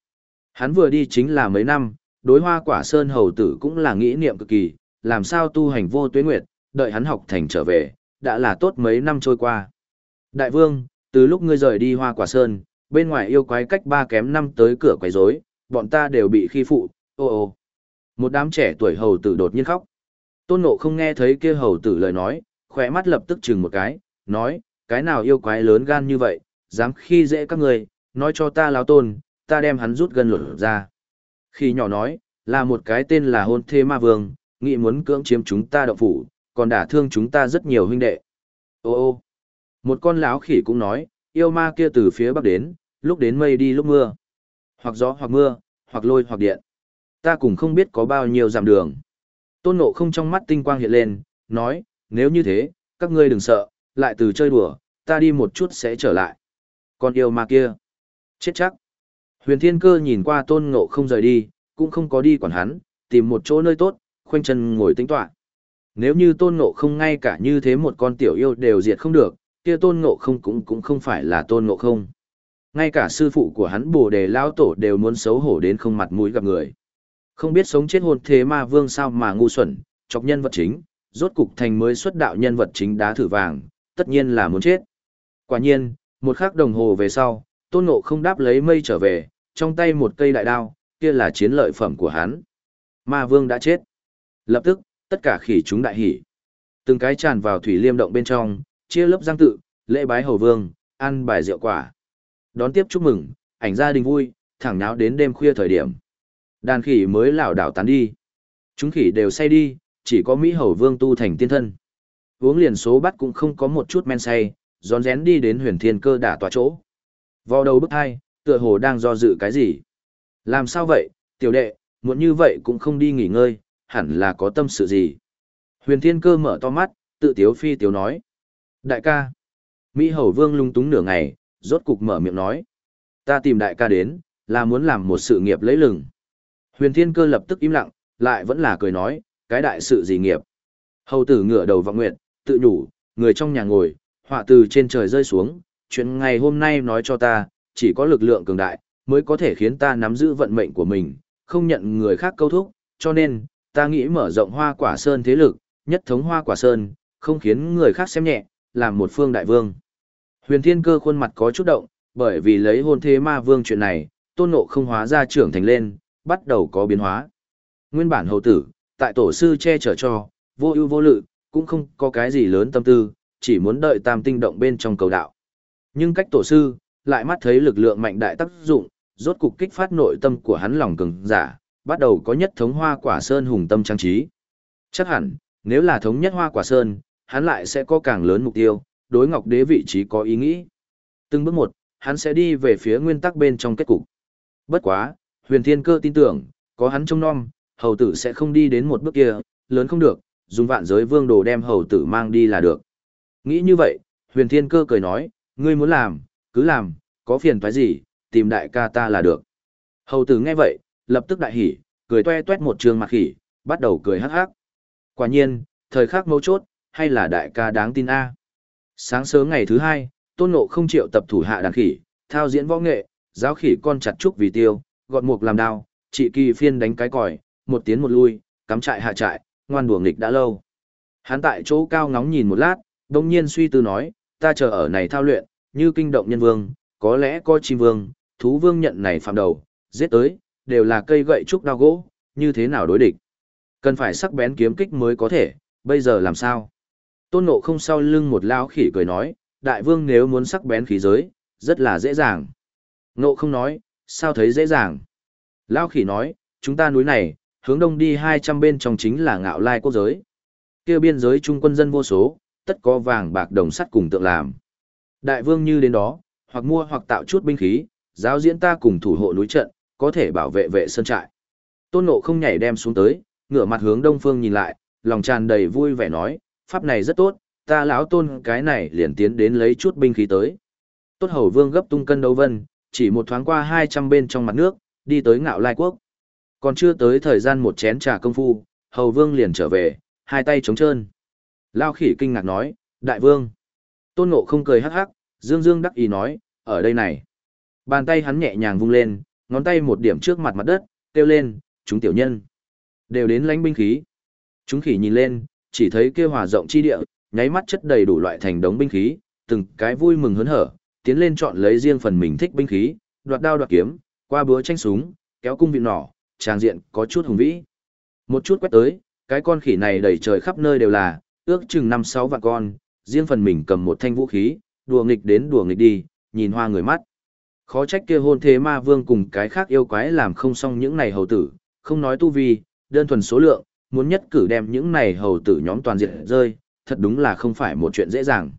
Hắn vừa đi chính là mấy năm, đối hoa quả sơn hầu tử cũng là nghĩ niệm cực kỳ, làm sao tu hành vô tuế nguyệt, đợi hắn học thành trở về, đã là tốt mấy năm trôi qua. Đại vương, từ lúc ngươi rời đi hoa quả sơn, bên ngoài yêu quái cách ba kém năm tới cửa quấy rối, bọn ta đều bị khi phụ, ô ô. Một đám trẻ tuổi hầu tử đột nhiên khóc. Tôn nộ không nghe thấy kia hầu tử lời nói, khỏe mắt lập tức chừng một cái, nói, cái nào yêu quái lớn gan như vậy, dám khi dễ các người, nói cho ta láo tôn, ta đem hắn rút gần lột ra. Khi nhỏ nói, là một cái tên là hôn thê ma vương, nghị muốn cưỡng chiếm chúng ta động phủ, còn đả thương chúng ta rất nhiều huynh đệ. Ô ô, một con lão khỉ cũng nói, yêu ma kia từ phía bắc đến, lúc đến mây đi lúc mưa. Hoặc gió hoặc mưa, hoặc lôi hoặc điện. Ta cũng không biết có bao nhiêu dặm đường. Tôn nộ không trong mắt tinh quang hiện lên, nói, nếu như thế, các ngươi đừng sợ, lại từ chơi đùa, ta đi một chút sẽ trở lại. Con yêu ma kia, chết chắc. Huyền thiên cơ nhìn qua tôn ngộ không rời đi, cũng không có đi quản hắn, tìm một chỗ nơi tốt, khoanh chân ngồi tính tọa. Nếu như tôn ngộ không ngay cả như thế một con tiểu yêu đều diệt không được, kia tôn ngộ không cũng cũng không phải là tôn ngộ không. Ngay cả sư phụ của hắn bồ đề lao tổ đều muốn xấu hổ đến không mặt mũi gặp người. Không biết sống chết hồn thế ma vương sao mà ngu xuẩn, chọc nhân vật chính, rốt cục thành mới xuất đạo nhân vật chính đá thử vàng, tất nhiên là muốn chết. Quả nhiên, một khắc đồng hồ về sau, tôn ngộ không đáp lấy mây trở về, trong tay một cây đại đao, kia là chiến lợi phẩm của hắn. Ma vương đã chết. Lập tức, tất cả khỉ chúng đại hỉ. Từng cái tràn vào thủy liêm động bên trong, chia lớp giang tự, lễ bái hầu vương, ăn bài rượu quả. Đón tiếp chúc mừng, ảnh gia đình vui, thẳng náo đến đêm khuya thời điểm. Đàn khỉ mới lảo đảo tán đi. Chúng khỉ đều say đi, chỉ có Mỹ hầu vương tu thành tiên thân. Uống liền số bắt cũng không có một chút men say, rón rén đi đến huyền thiên cơ đả tòa chỗ. Vào đầu bức hai, tựa hồ đang do dự cái gì. Làm sao vậy, tiểu đệ, muộn như vậy cũng không đi nghỉ ngơi, hẳn là có tâm sự gì. Huyền thiên cơ mở to mắt, tự tiếu phi tiếu nói. Đại ca. Mỹ hầu vương lung túng nửa ngày, rốt cục mở miệng nói. Ta tìm đại ca đến, là muốn làm một sự nghiệp lấy lừng. Huyền thiên cơ lập tức im lặng, lại vẫn là cười nói, cái đại sự gì nghiệp. Hầu tử ngửa đầu vọng nguyện, tự nhủ, người trong nhà ngồi, họa từ trên trời rơi xuống, chuyện ngày hôm nay nói cho ta, chỉ có lực lượng cường đại, mới có thể khiến ta nắm giữ vận mệnh của mình, không nhận người khác câu thúc, cho nên, ta nghĩ mở rộng hoa quả sơn thế lực, nhất thống hoa quả sơn, không khiến người khác xem nhẹ, làm một phương đại vương. Huyền thiên cơ khuôn mặt có chút động, bởi vì lấy hôn thế ma vương chuyện này, tôn ngộ không hóa ra trưởng thành lên, bắt đầu có biến hóa. Nguyên bản hầu tử, tại tổ sư che chở cho, vô ưu vô lự, cũng không có cái gì lớn tâm tư, chỉ muốn đợi tam tinh động bên trong cầu đạo. Nhưng cách tổ sư, lại mắt thấy lực lượng mạnh đại tác dụng, rốt cục kích phát nội tâm của hắn lòng cứng giả, bắt đầu có nhất thống hoa quả sơn hùng tâm trang trí. Chắc hẳn, nếu là thống nhất hoa quả sơn, hắn lại sẽ có càng lớn mục tiêu, đối ngọc đế vị trí có ý nghĩ. Từng bước một, hắn sẽ đi về phía nguyên tắc bên trong kết cục. Bất quá, huyền thiên cơ tin tưởng, có hắn trông nom, hầu tử sẽ không đi đến một bước kia, lớn không được, dùng vạn giới vương đồ đem hầu tử mang đi là được. Nghĩ như vậy, huyền thiên cơ cười nói, ngươi muốn làm, cứ làm, có phiền toái gì, tìm đại ca ta là được. Hầu tử nghe vậy, lập tức đại hỉ, cười toe toét một trường mặt khỉ, bắt đầu cười hắc hắc. Quả nhiên, thời khắc mấu chốt, hay là đại ca đáng tin a. Sáng sớm ngày thứ hai, tôn ngộ không chịu tập thủ hạ đàn khỉ, thao diễn võ nghệ, giáo khỉ con chặt trúc vì tiêu, gọt mục làm đao, trị kỳ phiên đánh cái còi, một tiến một lui, cắm trại hạ trại, ngoan đùa nghịch đã lâu. Hắn tại chỗ cao ngóng nhìn một lát, đông nhiên suy tư nói, ta chờ ở này thao luyện, như kinh động nhân vương, có lẽ có chim vương, thú vương nhận này phạm đầu, giết tới, đều là cây gậy trúc đao gỗ, như thế nào đối địch. Cần phải sắc bén kiếm kích mới có thể, bây giờ làm sao? Tôn nộ không sau lưng một lao khỉ cười nói, đại vương nếu muốn sắc bén khí giới, rất là dễ dàng. Nộ không nói, sao thấy dễ dàng? Lao khỉ nói, chúng ta núi này, hướng đông đi 200 bên trong chính là ngạo lai quốc giới. kia biên giới trung quân dân vô số, tất có vàng bạc đồng sắt cùng tượng làm. Đại vương như đến đó, hoặc mua hoặc tạo chút binh khí, giáo diễn ta cùng thủ hộ núi trận, có thể bảo vệ vệ sơn trại. Tôn nộ không nhảy đem xuống tới, ngửa mặt hướng đông phương nhìn lại, lòng tràn đầy vui vẻ nói, pháp này rất tốt, ta lão tôn cái này liền tiến đến lấy chút binh khí tới. Tốt hầu vương gấp tung cân đấu vân, chỉ một thoáng qua 200 bên trong mặt nước, đi tới ngạo lai quốc. Còn chưa tới thời gian một chén trà công phu, hầu vương liền trở về, hai tay trống trơn. Lao khỉ kinh ngạc nói, đại vương. Tôn ngộ không cười hắc hắc, dương dương đắc ý nói, ở đây này. Bàn tay hắn nhẹ nhàng vung lên, ngón tay một điểm trước mặt mặt đất, kêu lên, chúng tiểu nhân. Đều đến lãnh binh khí. Chúng khỉ nhìn lên, chỉ thấy kia hòa rộng chi địa, nháy mắt chất đầy đủ loại thành đống binh khí, từng cái vui mừng hớn hở, tiến lên chọn lấy riêng phần mình thích binh khí, đoạt đao đoạt kiếm, qua búa tranh súng, kéo cung vị nỏ, trang diện có chút hùng vĩ. Một chút quét tới, cái con khỉ này đầy trời khắp nơi đều là, ước chừng năm sáu vạn con, riêng phần mình cầm một thanh vũ khí, đùa nghịch đến đùa nghịch đi, nhìn hoa người mắt. Khó trách kia hôn thế ma vương cùng cái khác yêu quái làm không xong những này hầu tử, không nói tu vi, đơn thuần số lượng, muốn nhất cử đem những này hầu tử nhóm toàn diện rơi, thật đúng là không phải một chuyện dễ dàng.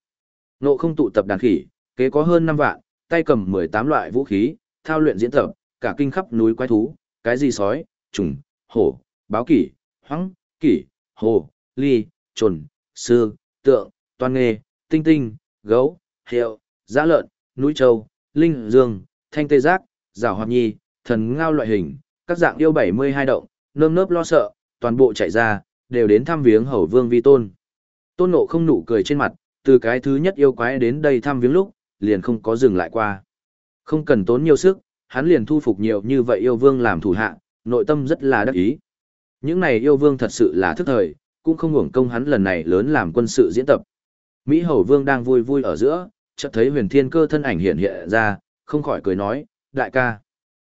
Nộ không tụ tập đàn khỉ, kế có hơn 5 vạn, tay cầm 18 loại vũ khí, thao luyện diễn tập, cả kinh khắp núi quái thú, cái gì sói, trùng, hổ, báo kỷ, hoang, kỷ, hồ, ly, trồn, sư, tượng, toàn nghề tinh tinh, gấu, hiệu, giã lợn, núi châu, linh dương, thanh tê giác, rào hoạt nhi, thần ngao loại hình, các dạng yêu 72 động, nơm nớp lo sợ, toàn bộ chạy ra, đều đến thăm viếng hầu vương vi tôn. Tôn nộ không nụ cười trên mặt, từ cái thứ nhất yêu quái đến đây thăm viếng lúc, liền không có dừng lại qua. Không cần tốn nhiều sức, hắn liền thu phục nhiều như vậy yêu vương làm thủ hạ, nội tâm rất là đắc ý. Những này yêu vương thật sự là thức thời, cũng không hưởng công hắn lần này lớn làm quân sự diễn tập. Mỹ Hầu Vương đang vui vui ở giữa, chợt thấy huyền thiên cơ thân ảnh hiện hiện ra, không khỏi cười nói, đại ca.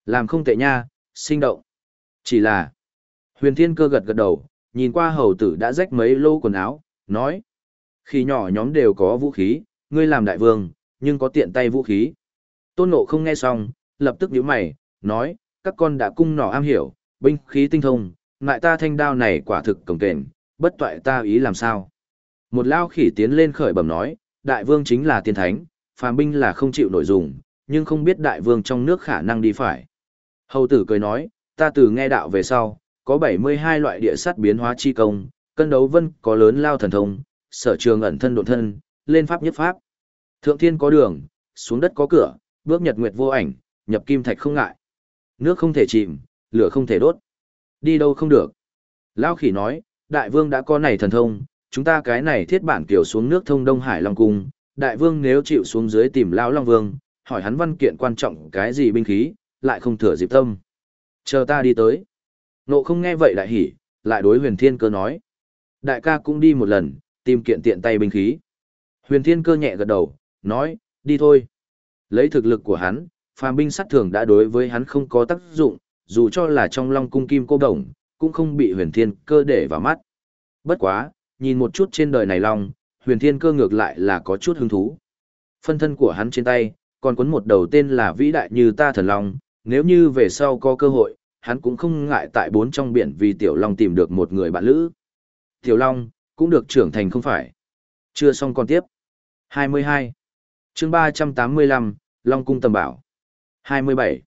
Làm không tệ nha, sinh động. Chỉ là, huyền thiên cơ gật gật đầu, nhìn qua hầu tử đã rách mấy lô quần áo, nói. Khi nhỏ nhóm đều có vũ khí, ngươi làm đại vương, nhưng có tiện tay vũ khí. Tôn Ngộ không nghe xong, lập tức nhíu mày, nói, các con đã cung nỏ am hiểu, binh khí tinh thông, ngại ta thanh đao này quả thực cổng kềnh, bất toại ta ý làm sao. Một lao khỉ tiến lên khởi bẩm nói, đại vương chính là tiên thánh, phàm binh là không chịu nội dùng, nhưng không biết đại vương trong nước khả năng đi phải. Hầu tử cười nói, ta từ nghe đạo về sau, có 72 loại địa sắt biến hóa chi công, cân đấu vân có lớn lao thần thông, sở trường ẩn thân độn thân, lên pháp nhất pháp. Thượng thiên có đường, xuống đất có cửa, bước nhật nguyệt vô ảnh, nhập kim thạch không ngại. Nước không thể chìm, lửa không thể đốt. Đi đâu không được. Lao khỉ nói, đại vương đã có này thần thông, chúng ta cái này thiết bản kiểu xuống nước thông Đông Hải Long Cung, đại vương nếu chịu xuống dưới tìm Lão Long Vương, hỏi hắn văn kiện quan trọng cái gì binh khí, lại không thừa dịp tâm. Chờ ta đi tới. Nộ không nghe vậy đại hỉ, lại đối huyền thiên cơ nói. Đại ca cũng đi một lần, tìm kiện tiện tay binh khí. Huyền thiên cơ nhẹ gật đầu, nói, đi thôi. Lấy thực lực của hắn, phàm binh sát thường đã đối với hắn không có tác dụng, dù cho là trong long cung kim cô đồng, cũng không bị huyền thiên cơ để vào mắt. Bất quá, nhìn một chút trên đời này long, huyền thiên cơ ngược lại là có chút hứng thú. Phân thân của hắn trên tay, còn cuốn một đầu tên là vĩ đại như ta thần long, nếu như về sau có cơ hội, hắn cũng không ngại tại bốn trong biển vì tiểu long tìm được một người bạn lữ. Tiểu long, cũng được trưởng thành không phải. Chưa xong còn tiếp. 22. chương 385, Long Cung Tầm Bảo. 27.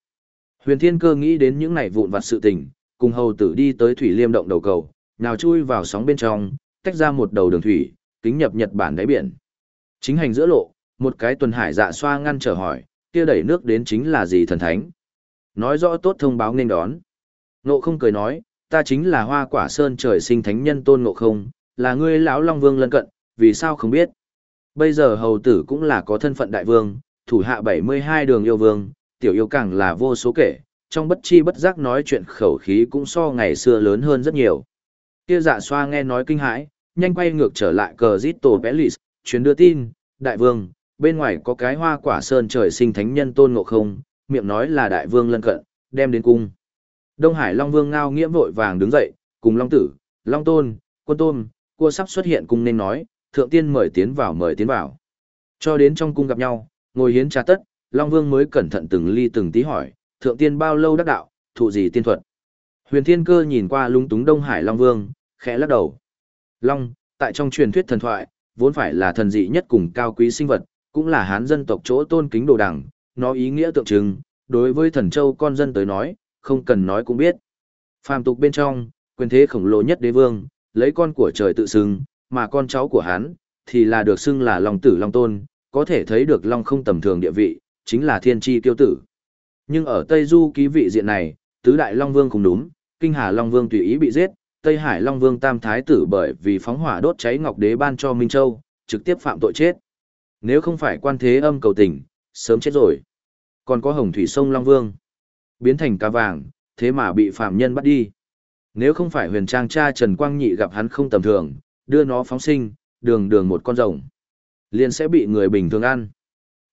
Huyền Thiên Cơ nghĩ đến những này vụn vặt sự tình, cùng hầu tử đi tới thủy liêm động đầu cầu, nào chui vào sóng bên trong, tách ra một đầu đường thủy, kính nhập Nhật Bản đáy biển. Chính hành giữa lộ, một cái tuần hải dạ xoa ngăn trở hỏi, kia đẩy nước đến chính là gì thần thánh? Nói rõ tốt thông báo nên đón. Nộ không cười nói, ta chính là hoa quả sơn trời sinh thánh nhân tôn ngộ không, là ngươi lão long vương lân cận, vì sao không biết? Bây giờ hầu tử cũng là có thân phận đại vương, thủ hạ 72 đường yêu vương, tiểu yêu càng là vô số kể, trong bất chi bất giác nói chuyện khẩu khí cũng so ngày xưa lớn hơn rất nhiều. Kia dạ xoa nghe nói kinh hãi, nhanh quay ngược trở lại cờ Zito Pelis, chuyến đưa tin, đại vương, bên ngoài có cái hoa quả sơn trời sinh thánh nhân tôn ngộ không, miệng nói là đại vương lân cận, đem đến cung. Đông Hải Long Vương ngao nghiễm vội vàng đứng dậy, cùng Long Tử, Long Tôn, Quân Tôn, cua sắp xuất hiện cung nên nói, thượng tiên mời tiến vào mời tiến vào. Cho đến trong cung gặp nhau, ngồi hiến trà tất, Long Vương mới cẩn thận từng ly từng tí hỏi, thượng tiên bao lâu đắc đạo, thụ gì tiên thuật. Huyền Thiên Cơ nhìn qua lung túng Đông Hải Long Vương, khẽ lắc đầu. Long, tại trong truyền thuyết thần thoại, vốn phải là thần dị nhất cùng cao quý sinh vật, cũng là hán dân tộc chỗ tôn kính đồ đẳng, nó ý nghĩa tượng trưng, đối với thần châu con dân tới nói, không cần nói cũng biết. Phàm tục bên trong, quyền thế khổng lồ nhất đế vương, lấy con của trời tự xưng, mà con cháu của hắn, thì là được xưng là Long tử Long tôn, có thể thấy được Long không tầm thường địa vị, chính là thiên tri tiêu tử. Nhưng ở Tây Du ký vị diện này, tứ đại Long Vương cùng đúng, Kinh Hà Long Vương tùy ý bị giết, Tây Hải Long Vương Tam Thái tử bởi vì phóng hỏa đốt cháy Ngọc Đế ban cho Minh Châu, trực tiếp phạm tội chết. Nếu không phải quan thế âm cầu tình, sớm chết rồi. Còn có Hồng Thủy Sông Long Vương, biến thành cá vàng, thế mà bị phạm nhân bắt đi. Nếu không phải huyền trang cha Trần Quang Nhị gặp hắn không tầm thường, đưa nó phóng sinh, đường đường một con rồng, liền sẽ bị người bình thường ăn.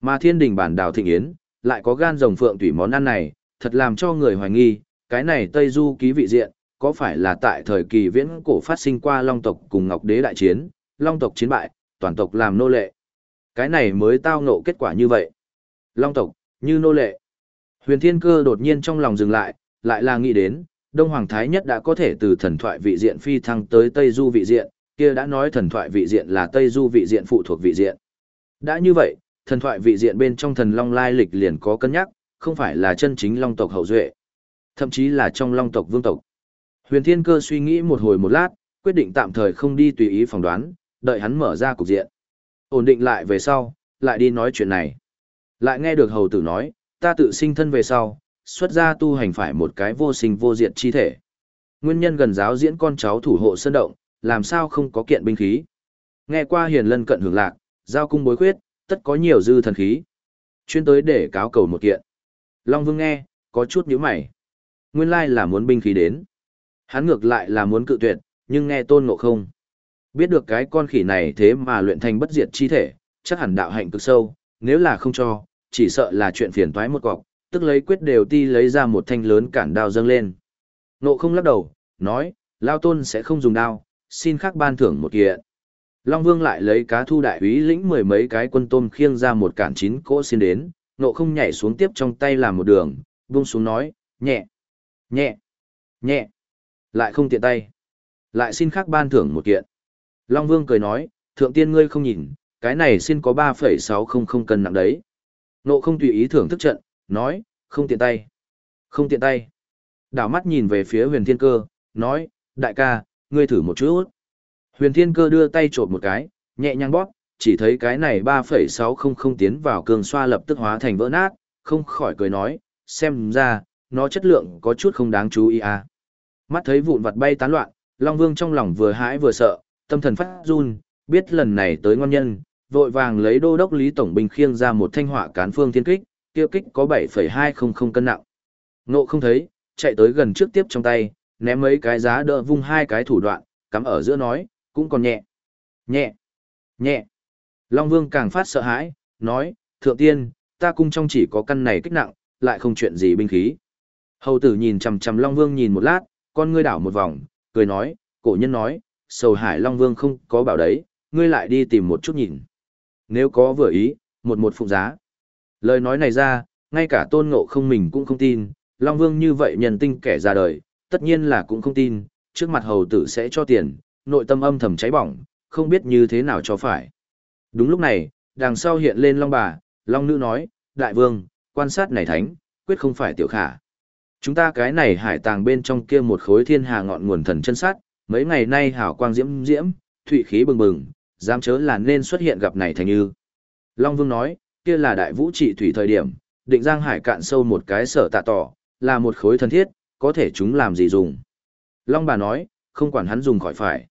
Mà thiên đình bản đảo thịnh yến, lại có gan rồng phượng tủy món ăn này, thật làm cho người hoài nghi, cái này Tây Du ký vị diện, có phải là tại thời kỳ viễn cổ phát sinh qua Long tộc cùng Ngọc Đế đại chiến, Long tộc chiến bại, toàn tộc làm nô lệ. Cái này mới tao ngộ kết quả như vậy. Long tộc, như nô lệ. Huyền Thiên Cơ đột nhiên trong lòng dừng lại, lại là nghĩ đến, Đông Hoàng Thái Nhất đã có thể từ thần thoại vị diện phi thăng tới Tây Du vị diện, kia đã nói thần thoại vị diện là Tây Du vị diện phụ thuộc vị diện. Đã như vậy, thần thoại vị diện bên trong thần Long lai lịch liền có cân nhắc, không phải là chân chính Long tộc hậu duệ, thậm chí là trong Long tộc vương tộc. Huyền Thiên Cơ suy nghĩ một hồi một lát, quyết định tạm thời không đi tùy ý phỏng đoán, đợi hắn mở ra cục diện. Ổn định lại về sau, lại đi nói chuyện này. Lại nghe được hầu tử nói, ta tự sinh thân về sau, xuất gia tu hành phải một cái vô sinh vô diệt chi thể. Nguyên nhân gần giáo diễn con cháu thủ hộ sơn động, làm sao không có kiện binh khí. Nghe qua hiền lân cận hưởng lạc, giao cung bối khuyết, tất có nhiều dư thần khí. Chuyên tới để cáo cầu một kiện. Long Vương nghe, có chút nhíu mày. Nguyên lai là muốn binh khí đến. Hắn ngược lại là muốn cự tuyệt, nhưng nghe tôn ngộ không. Biết được cái con khỉ này thế mà luyện thành bất diệt chi thể, chắc hẳn đạo hạnh cực sâu, nếu là không cho, chỉ sợ là chuyện phiền toái một cọc, tức lấy quyết đều ti lấy ra một thanh lớn cản đao dâng lên. nộ không lắc đầu, nói, Lao Tôn sẽ không dùng đao, xin khắc ban thưởng một kiện. Long Vương lại lấy cá thu đại úy lĩnh mười mấy cái quân tôm khiêng ra một cản chín cỗ xin đến, nộ không nhảy xuống tiếp trong tay làm một đường, buông xuống nói, nhẹ, nhẹ, nhẹ, lại không tiện tay. Lại xin khác ban thưởng một kiện. Long Vương cười nói, thượng tiên ngươi không nhìn, cái này xin có 3,600 cân nặng đấy. Nộ không tùy ý thưởng thức trận, nói, không tiện tay. Không tiện tay. Đảo mắt nhìn về phía huyền thiên cơ, nói, đại ca, ngươi thử một chút. Huyền thiên cơ đưa tay trộm một cái, nhẹ nhàng bóp, chỉ thấy cái này 3,600 tiến vào cường xoa lập tức hóa thành vỡ nát, không khỏi cười nói, xem ra, nó chất lượng có chút không đáng chú ý à. Mắt thấy vụn vặt bay tán loạn, Long Vương trong lòng vừa hãi vừa sợ, tâm thần phát run, biết lần này tới ngon nhân, vội vàng lấy đô đốc Lý Tổng Binh khiêng ra một thanh hỏa cán phương thiên kích, tiêu kích có 7,200 cân nặng. Nộ không thấy, chạy tới gần trước tiếp trong tay, ném mấy cái giá đỡ vung hai cái thủ đoạn, cắm ở giữa nói, cũng còn nhẹ. Nhẹ. Nhẹ. Long Vương càng phát sợ hãi, nói, thượng tiên, ta cung trong chỉ có căn này kích nặng, lại không chuyện gì binh khí. Hầu tử nhìn chằm chằm Long Vương nhìn một lát, con ngươi đảo một vòng, cười nói, cổ nhân nói, sầu hải Long Vương không có bảo đấy, ngươi lại đi tìm một chút nhìn. Nếu có vừa ý, một một phụng giá. Lời nói này ra, ngay cả tôn ngộ không mình cũng không tin, Long Vương như vậy nhân tinh kẻ ra đời, tất nhiên là cũng không tin, trước mặt hầu tử sẽ cho tiền, nội tâm âm thầm cháy bỏng, không biết như thế nào cho phải. Đúng lúc này, đằng sau hiện lên Long bà, Long nữ nói, Đại Vương, quan sát này thánh, quyết không phải tiểu khả. Chúng ta cái này hải tàng bên trong kia một khối thiên hà ngọn nguồn thần chân sát, mấy ngày nay hảo quang diễm diễm, thủy khí bừng bừng, dám chớ là nên xuất hiện gặp này thành như. Long Vương nói, kia là đại vũ trị thủy thời điểm, định giang hải cạn sâu một cái sở tạ tỏ, là một khối thân thiết, có thể chúng làm gì dùng. Long bà nói, không quản hắn dùng khỏi phải.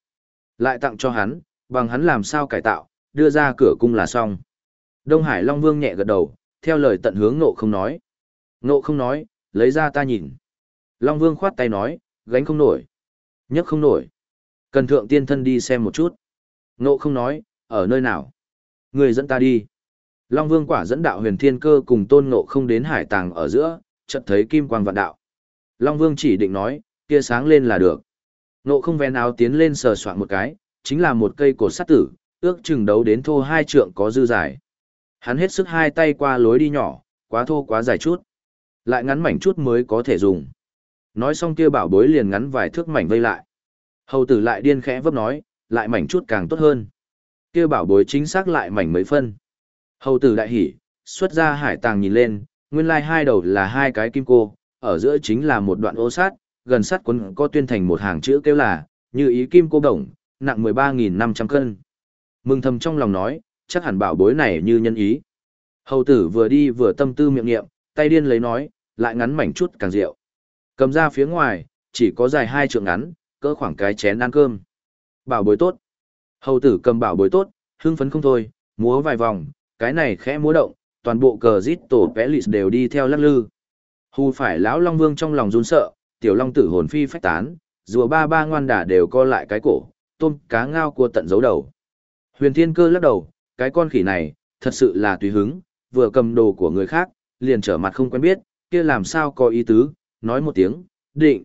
Lại tặng cho hắn, bằng hắn làm sao cải tạo, đưa ra cửa cung là xong. Đông Hải Long Vương nhẹ gật đầu, theo lời tận hướng nộ không nói. Nộ không nói, lấy ra ta nhìn. Long Vương khoát tay nói, gánh không nổi. nhấc không nổi. Cần thượng tiên thân đi xem một chút. Nộ không nói, ở nơi nào? Người dẫn ta đi. Long Vương quả dẫn đạo huyền thiên cơ cùng tôn nộ không đến hải tàng ở giữa, chợt thấy kim quang vạn đạo. Long Vương chỉ định nói, kia sáng lên là được. Nộ không ven áo tiến lên sờ soạn một cái, chính là một cây cột sắt tử, ước chừng đấu đến thô hai trượng có dư dài. Hắn hết sức hai tay qua lối đi nhỏ, quá thô quá dài chút. Lại ngắn mảnh chút mới có thể dùng. Nói xong kia bảo bối liền ngắn vài thước mảnh vây lại. Hầu tử lại điên khẽ vấp nói, lại mảnh chút càng tốt hơn. Kia bảo bối chính xác lại mảnh mấy phân. Hầu tử đại hỉ, xuất ra hải tàng nhìn lên, nguyên lai hai đầu là hai cái kim cô, ở giữa chính là một đoạn ô sát, gần sát quấn có tuyên thành một hàng chữ kêu là, như ý kim cô đồng, nặng 13.500 cân. Mừng thầm trong lòng nói, chắc hẳn bảo bối này như nhân ý. Hầu tử vừa đi vừa tâm tư miệng nghiệm, tay điên lấy nói, lại ngắn mảnh chút càng rượu. Cầm ra phía ngoài, chỉ có dài hai trượng ngắn, cỡ khoảng cái chén ăn cơm. Bảo bối tốt. Hầu tử cầm bảo bối tốt, hưng phấn không thôi, múa vài vòng, cái này khẽ múa động, toàn bộ cờ rít tổ vẽ lịt đều đi theo lắc lư. Hù phải lão Long Vương trong lòng run sợ, tiểu Long tử hồn phi phách tán, rùa ba ba ngoan đả đều co lại cái cổ, tôm cá ngao cua tận dấu đầu. Huyền Thiên Cơ lắc đầu, cái con khỉ này, thật sự là tùy hứng, vừa cầm đồ của người khác, liền trở mặt không quen biết, kia làm sao có ý tứ, nói một tiếng, định.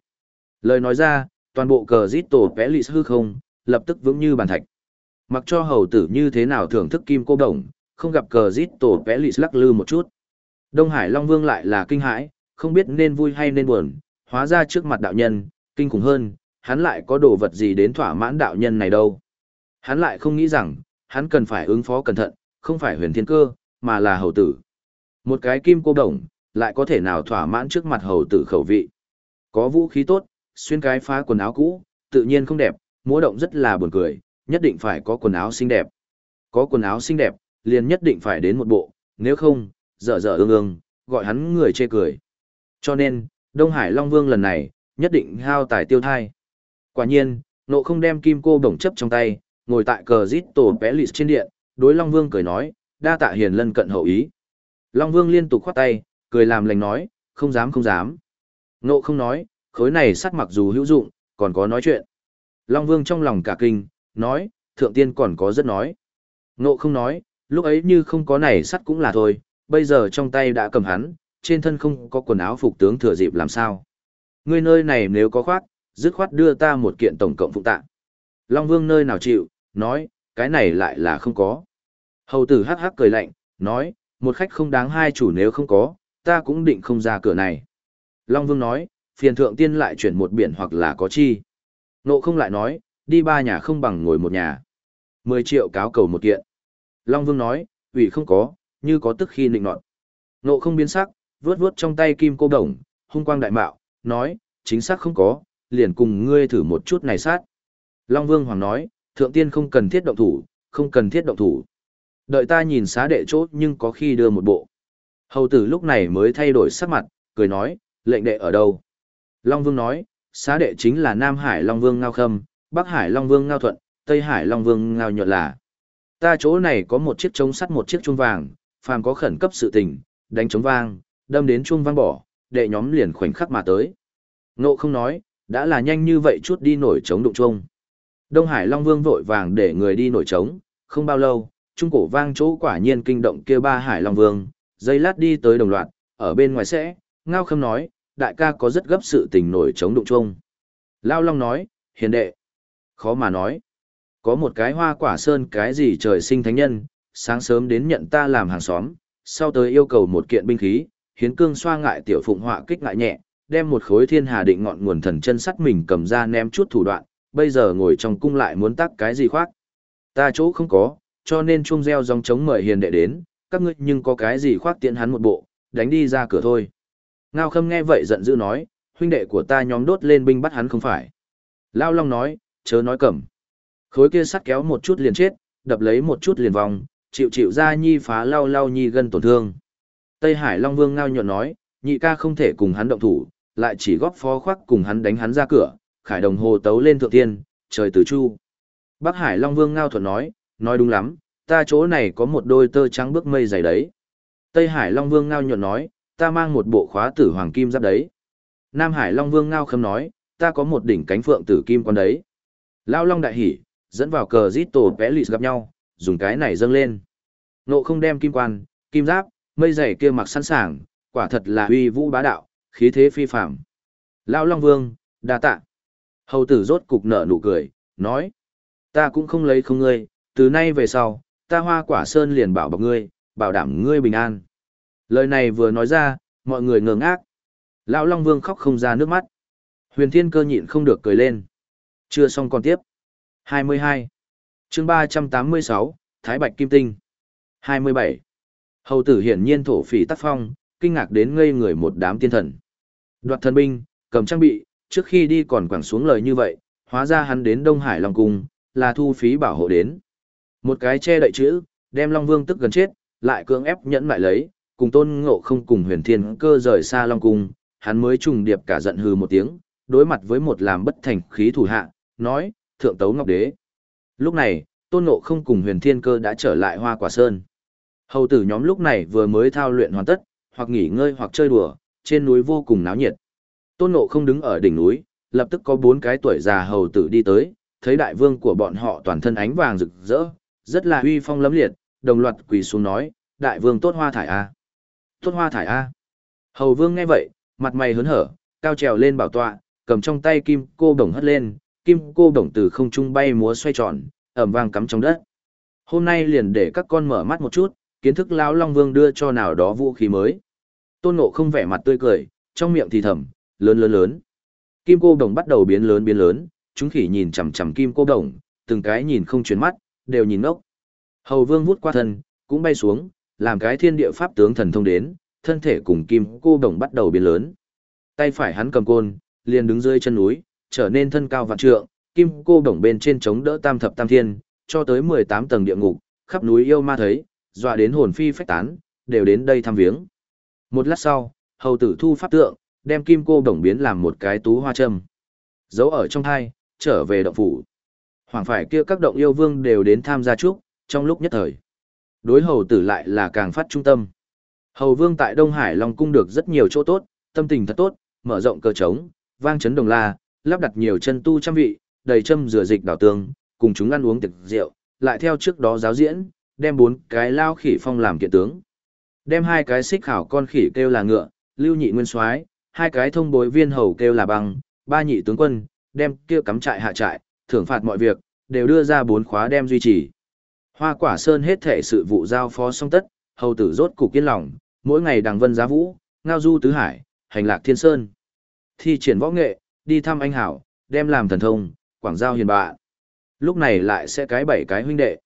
Lời nói ra, toàn bộ cờ rít tổ vẽ lịt hư không, lập tức vững như bàn thạch. Mặc cho hầu tử như thế nào thưởng thức kim cô đồng, không gặp cờ rít tổ vẽ lì lắc lư một chút. Đông Hải Long Vương lại là kinh hãi, không biết nên vui hay nên buồn, hóa ra trước mặt đạo nhân, kinh khủng hơn, hắn lại có đồ vật gì đến thỏa mãn đạo nhân này đâu. Hắn lại không nghĩ rằng, hắn cần phải ứng phó cẩn thận, không phải huyền thiên cơ, mà là hầu tử. Một cái kim cô đồng, lại có thể nào thỏa mãn trước mặt hầu tử khẩu vị. Có vũ khí tốt, xuyên cái phá quần áo cũ, tự nhiên không đẹp, múa động rất là buồn cười, nhất định phải có quần áo xinh đẹp. Có quần áo xinh đẹp, liền nhất định phải đến một bộ, nếu không, dở dở ương ương, gọi hắn người chê cười. Cho nên, Đông Hải Long Vương lần này, nhất định hao tài tiêu thai. Quả nhiên, nộ không đem kim cô bổng chấp trong tay, ngồi tại cờ rít tổ bé lịt trên điện, đối Long Vương cười nói, đa tạ hiền lân cận hậu ý. Long Vương liên tục khoát tay, cười làm lành nói, không dám không dám. Nộ không nói, khối này sắt mặc dù hữu dụng, còn có nói chuyện. Long Vương trong lòng cả kinh, nói, thượng tiên còn có rất nói. Ngộ không nói, lúc ấy như không có này sắt cũng là thôi, bây giờ trong tay đã cầm hắn, trên thân không có quần áo phục tướng thừa dịp làm sao. Ngươi nơi này nếu có khoát, dứt khoát đưa ta một kiện tổng cộng phụ tạ. Long Vương nơi nào chịu, nói, cái này lại là không có. Hầu tử hắc hắc cười lạnh, nói, một khách không đáng hai chủ nếu không có, ta cũng định không ra cửa này. Long Vương nói, phiền thượng tiên lại chuyển một biển hoặc là có chi. Nộ không lại nói, đi ba nhà không bằng ngồi một nhà. Mười triệu cáo cầu một kiện. Long Vương nói, ủy không có, như có tức khi nịnh nọt. Nộ không biến sắc, vướt vướt trong tay kim cô đồng, hung quang đại mạo, nói, chính xác không có, liền cùng ngươi thử một chút này sát. Long Vương Hoàng nói, thượng tiên không cần thiết động thủ, không cần thiết động thủ. Đợi ta nhìn xá đệ chốt nhưng có khi đưa một bộ. Hầu tử lúc này mới thay đổi sắc mặt, cười nói, lệnh đệ ở đâu? Long Vương nói, xá đệ chính là Nam Hải Long Vương Ngao Khâm, Bắc Hải Long Vương Ngao Thuận, Tây Hải Long Vương Ngao Nhuận là. Ta chỗ này có một chiếc trống sắt một chiếc chuông vàng, phàm có khẩn cấp sự tình, đánh trống vang, đâm đến chuông vang bỏ, đệ nhóm liền khoảnh khắc mà tới. Ngộ không nói, đã là nhanh như vậy chút đi nổi trống đụng chuông. Đông Hải Long Vương vội vàng để người đi nổi trống, không bao lâu, trung cổ vang chỗ quả nhiên kinh động kia ba Hải Long Vương, dây lát đi tới đồng loạt, ở bên ngoài sẽ, ngao khâm nói, đại ca có rất gấp sự tình nổi chống đụng chung. Lao Long nói, hiền đệ, khó mà nói. Có một cái hoa quả sơn cái gì trời sinh thánh nhân, sáng sớm đến nhận ta làm hàng xóm, sau tới yêu cầu một kiện binh khí, hiến cương xoa ngại tiểu phụng họa kích ngại nhẹ, đem một khối thiên hà định ngọn nguồn thần chân sắt mình cầm ra ném chút thủ đoạn, bây giờ ngồi trong cung lại muốn tắc cái gì khoác. Ta chỗ không có, cho nên chung gieo dòng chống mời hiền đệ đến, các ngươi nhưng có cái gì khoác tiện hắn một bộ, đánh đi ra cửa thôi. Ngao khâm nghe vậy giận dữ nói, huynh đệ của ta nhóm đốt lên binh bắt hắn không phải. Lao Long nói, chớ nói cẩm. Khối kia sắt kéo một chút liền chết, đập lấy một chút liền vòng, chịu chịu ra nhi phá lao lao nhi gần tổn thương. Tây Hải Long Vương ngao nhuận nói, nhị ca không thể cùng hắn động thủ, lại chỉ góp phó khoác cùng hắn đánh hắn ra cửa, khải đồng hồ tấu lên thượng tiên, trời tử chu. Bắc Hải Long Vương ngao thuận nói, nói đúng lắm, ta chỗ này có một đôi tơ trắng bước mây dày đấy. Tây Hải Long Vương ngao nhuận nói, ta mang một bộ khóa tử hoàng kim giáp đấy. Nam Hải Long Vương ngao khâm nói, ta có một đỉnh cánh phượng tử kim con đấy. Lao Long đại hỉ, dẫn vào cờ giết tổ vẽ lì gặp nhau, dùng cái này dâng lên. Nộ không đem kim quan, kim giáp, mây dày kia mặc sẵn sàng, quả thật là uy vũ bá đạo, khí thế phi phạm. Lao Long Vương, đa tạ. Hầu tử rốt cục nở nụ cười, nói. Ta cũng không lấy không ngươi, từ nay về sau, ta hoa quả sơn liền bảo bọc ngươi, bảo đảm ngươi bình an. Lời này vừa nói ra, mọi người ngơ ngác. Lão Long Vương khóc không ra nước mắt. Huyền Thiên Cơ nhịn không được cười lên. Chưa xong còn tiếp. 22. chương 386, Thái Bạch Kim Tinh. 27. Hầu tử hiển nhiên thổ phỉ tác phong, kinh ngạc đến ngây người một đám tiên thần. Đoạt thần binh, cầm trang bị, trước khi đi còn quẳng xuống lời như vậy, hóa ra hắn đến Đông Hải Long Cung, là thu phí bảo hộ đến. Một cái che đậy chữ, đem Long Vương tức gần chết, lại cưỡng ép nhẫn lại lấy, cùng tôn ngộ không cùng huyền thiên cơ rời xa Long Cung, hắn mới trùng điệp cả giận hừ một tiếng, đối mặt với một làm bất thành khí thủ hạ, nói, thượng tấu ngọc đế. Lúc này, tôn ngộ không cùng huyền thiên cơ đã trở lại hoa quả sơn. Hầu tử nhóm lúc này vừa mới thao luyện hoàn tất, hoặc nghỉ ngơi hoặc chơi đùa, trên núi vô cùng náo nhiệt. Tôn ngộ không đứng ở đỉnh núi, lập tức có bốn cái tuổi già hầu tử đi tới, thấy đại vương của bọn họ toàn thân ánh vàng rực rỡ, rất là uy phong lấm liệt, đồng loạt quỳ xuống nói, đại vương tốt hoa thải a. Tốt hoa thải a. Hầu vương nghe vậy, mặt mày hớn hở, cao trèo lên bảo tọa, cầm trong tay kim cô đồng hất lên, kim cô đồng từ không trung bay múa xoay tròn, ẩm vang cắm trong đất. Hôm nay liền để các con mở mắt một chút, kiến thức lão Long Vương đưa cho nào đó vũ khí mới. Tôn Ngộ không vẻ mặt tươi cười, trong miệng thì thầm, lớn lớn lớn. Kim cô đồng bắt đầu biến lớn biến lớn, chúng khỉ nhìn chằm chằm kim cô đồng, từng cái nhìn không chuyển mắt, đều nhìn ngốc. Hầu Vương vút qua thân, cũng bay xuống, làm cái thiên địa pháp tướng thần thông đến, thân thể cùng kim cô đồng bắt đầu biến lớn. Tay phải hắn cầm côn, liền đứng dưới chân núi, trở nên thân cao vạn trượng, kim cô đồng bên trên chống đỡ tam thập tam thiên, cho tới 18 tầng địa ngục, khắp núi yêu ma thấy, dọa đến hồn phi phách tán, đều đến đây thăm viếng. Một lát sau, hầu tử thu pháp tượng, đem kim cô đồng biến làm một cái tú hoa châm. Giấu ở trong hai, trở về động phủ. Hoàng phải kia các động yêu vương đều đến tham gia chúc, trong lúc nhất thời. Đối hầu tử lại là càng phát trung tâm. Hầu vương tại Đông Hải Long Cung được rất nhiều chỗ tốt, tâm tình thật tốt, mở rộng cơ trống, vang chấn đồng la, lắp đặt nhiều chân tu trăm vị, đầy châm rửa dịch đảo tương, cùng chúng ăn uống tiệc rượu, lại theo trước đó giáo diễn, đem bốn cái lao khỉ phong làm kiện tướng. Đem hai cái xích khảo con khỉ kêu là ngựa, lưu nhị nguyên soái, hai cái thông bối viên hầu kêu là băng, ba nhị tướng quân, đem kia cắm trại hạ trại, thưởng phạt mọi việc, đều đưa ra bốn khóa đem duy trì, Hoa quả sơn hết thể sự vụ giao phó xong tất, hầu tử rốt cục kiên lòng, mỗi ngày đằng vân giá vũ, ngao du tứ hải, hành lạc thiên sơn. Thi triển võ nghệ, đi thăm anh hảo, đem làm thần thông, quảng giao hiền bạ. Lúc này lại sẽ cái bảy cái huynh đệ.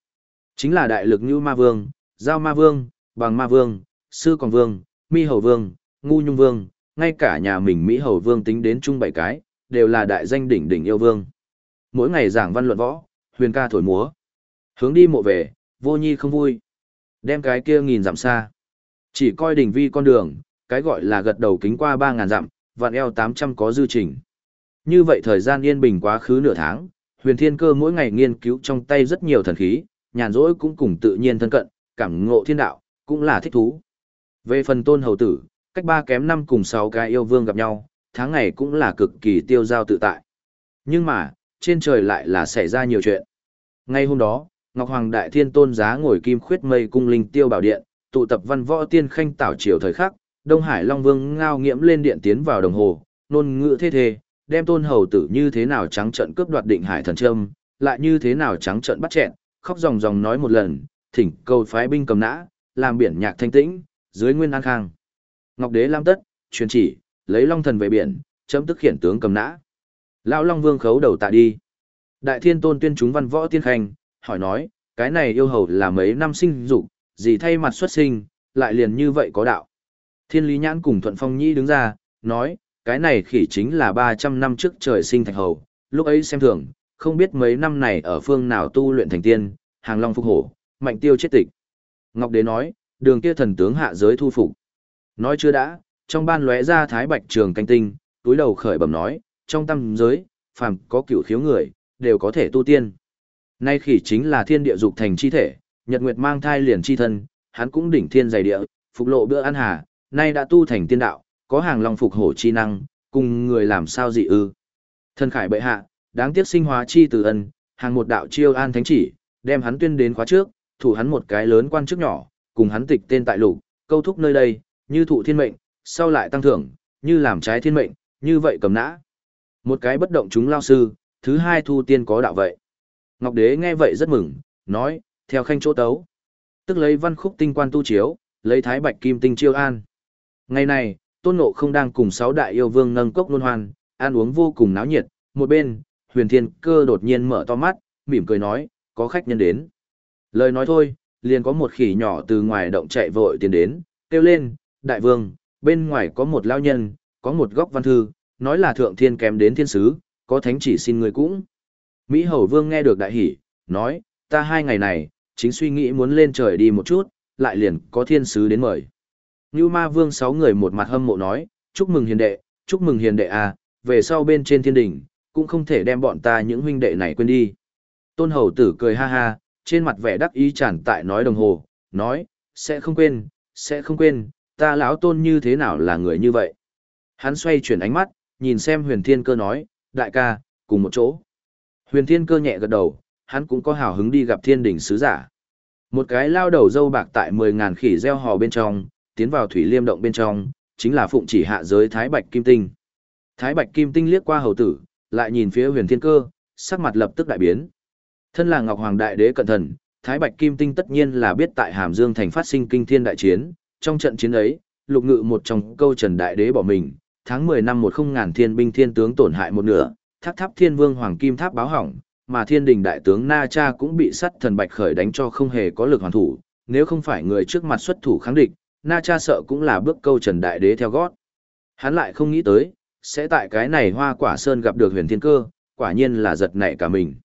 Chính là đại lực như ma vương, giao ma vương, bằng ma vương, sư còn vương, mi hầu vương, ngu nhung vương, ngay cả nhà mình Mỹ hầu vương tính đến chung bảy cái, đều là đại danh đỉnh đỉnh yêu vương. Mỗi ngày giảng văn luận võ, huyền ca thổi múa. Hướng đi mộ về, vô nhi không vui. Đem cái kia nghìn dặm xa. Chỉ coi đỉnh vi con đường, cái gọi là gật đầu kính qua ba ngàn dặm, vạn eo tám trăm có dư trình. Như vậy thời gian yên bình quá khứ nửa tháng, huyền thiên cơ mỗi ngày nghiên cứu trong tay rất nhiều thần khí, nhàn rỗi cũng cùng tự nhiên thân cận, cảm ngộ thiên đạo, cũng là thích thú. Về phần tôn hầu tử, cách ba kém năm cùng sáu cái yêu vương gặp nhau, tháng ngày cũng là cực kỳ tiêu giao tự tại. Nhưng mà, trên trời lại là xảy ra nhiều chuyện. Ngay hôm đó, Ngọc Hoàng Đại Thiên Tôn giá ngồi kim khuyết mây cung linh tiêu bảo điện, tụ tập văn võ tiên khanh tảo triều thời khắc, Đông Hải Long Vương ngao nghiễm lên điện tiến vào đồng hồ, nôn ngựa thê thê, đem tôn hầu tử như thế nào trắng trận cướp đoạt định hải thần trâm, lại như thế nào trắng trận bắt chẹn, khóc ròng ròng nói một lần, thỉnh cầu phái binh cầm nã, làm biển nhạc thanh tĩnh, dưới nguyên an khang. Ngọc Đế lam tất, truyền chỉ, lấy Long Thần về biển, chấm tức khiển tướng cầm nã. Lão Long Vương khấu đầu tạ đi. Đại Thiên Tôn tuyên chúng văn võ tiên khanh, hỏi nói, cái này yêu hầu là mấy năm sinh dục, gì thay mặt xuất sinh, lại liền như vậy có đạo. Thiên Lý Nhãn cùng Thuận Phong Nhĩ đứng ra, nói, cái này khỉ chính là 300 năm trước trời sinh thạch hầu, lúc ấy xem thường, không biết mấy năm này ở phương nào tu luyện thành tiên, hàng long phục hổ, mạnh tiêu chết tịch. Ngọc Đế nói, đường kia thần tướng hạ giới thu phục. Nói chưa đã, trong ban lóe ra thái bạch trường canh tinh, túi đầu khởi bẩm nói, trong tâm giới, phàm có cửu khiếu người, đều có thể tu tiên. Nay khỉ chính là thiên địa dục thành chi thể, nhật nguyệt mang thai liền chi thân, hắn cũng đỉnh thiên dày địa, phục lộ bữa ăn hà, nay đã tu thành tiên đạo, có hàng long phục hổ chi năng, cùng người làm sao dị ư. Thân khải bệ hạ, đáng tiếc sinh hóa chi từ ân, hàng một đạo chiêu an thánh chỉ, đem hắn tuyên đến khóa trước, thủ hắn một cái lớn quan chức nhỏ, cùng hắn tịch tên tại lục, câu thúc nơi đây, như thụ thiên mệnh, sau lại tăng thưởng, như làm trái thiên mệnh, như vậy cầm nã. Một cái bất động chúng lao sư, thứ hai thu tiên có đạo vậy. Ngọc Đế nghe vậy rất mừng, nói, theo khanh chỗ tấu. Tức lấy văn khúc tinh quan tu chiếu, lấy thái bạch kim tinh chiêu an. Ngày này, tôn ngộ không đang cùng sáu đại yêu vương nâng cốc luân hoan, ăn uống vô cùng náo nhiệt. Một bên, huyền thiên cơ đột nhiên mở to mắt, mỉm cười nói, có khách nhân đến. Lời nói thôi, liền có một khỉ nhỏ từ ngoài động chạy vội tiến đến, kêu lên, đại vương, bên ngoài có một lao nhân, có một góc văn thư, nói là thượng thiên kém đến thiên sứ, có thánh chỉ xin người cũng. Mỹ Hầu Vương nghe được đại hỉ, nói, ta hai ngày này, chính suy nghĩ muốn lên trời đi một chút, lại liền có thiên sứ đến mời. Như ma vương sáu người một mặt hâm mộ nói, chúc mừng hiền đệ, chúc mừng hiền đệ à, về sau bên trên thiên đỉnh, cũng không thể đem bọn ta những huynh đệ này quên đi. Tôn hầu tử cười ha ha, trên mặt vẻ đắc ý tràn tại nói đồng hồ, nói, sẽ không quên, sẽ không quên, ta lão tôn như thế nào là người như vậy. Hắn xoay chuyển ánh mắt, nhìn xem huyền thiên cơ nói, đại ca, cùng một chỗ. Huyền thiên cơ nhẹ gật đầu, hắn cũng có hào hứng đi gặp thiên Đình sứ giả. Một cái lao đầu dâu bạc tại mười ngàn khỉ gieo hò bên trong, tiến vào thủy liêm động bên trong, chính là phụng chỉ hạ giới Thái Bạch Kim Tinh. Thái Bạch Kim Tinh liếc qua hầu tử, lại nhìn phía huyền thiên cơ, sắc mặt lập tức đại biến. Thân là Ngọc Hoàng Đại Đế cận thần, Thái Bạch Kim Tinh tất nhiên là biết tại Hàm Dương thành phát sinh kinh thiên đại chiến, trong trận chiến ấy, lục ngự một trong câu Trần Đại Đế bỏ mình, tháng 10 năm một không ngàn thiên binh thiên tướng tổn hại một nửa, tháp tháp thiên vương hoàng kim tháp báo hỏng, mà thiên đình đại tướng Na Cha cũng bị sắt thần bạch khởi đánh cho không hề có lực hoàn thủ, nếu không phải người trước mặt xuất thủ kháng địch, Na Cha sợ cũng là bước câu Trần Đại Đế theo gót. Hắn lại không nghĩ tới, sẽ tại cái này hoa quả sơn gặp được huyền thiên cơ, quả nhiên là giật nảy cả mình.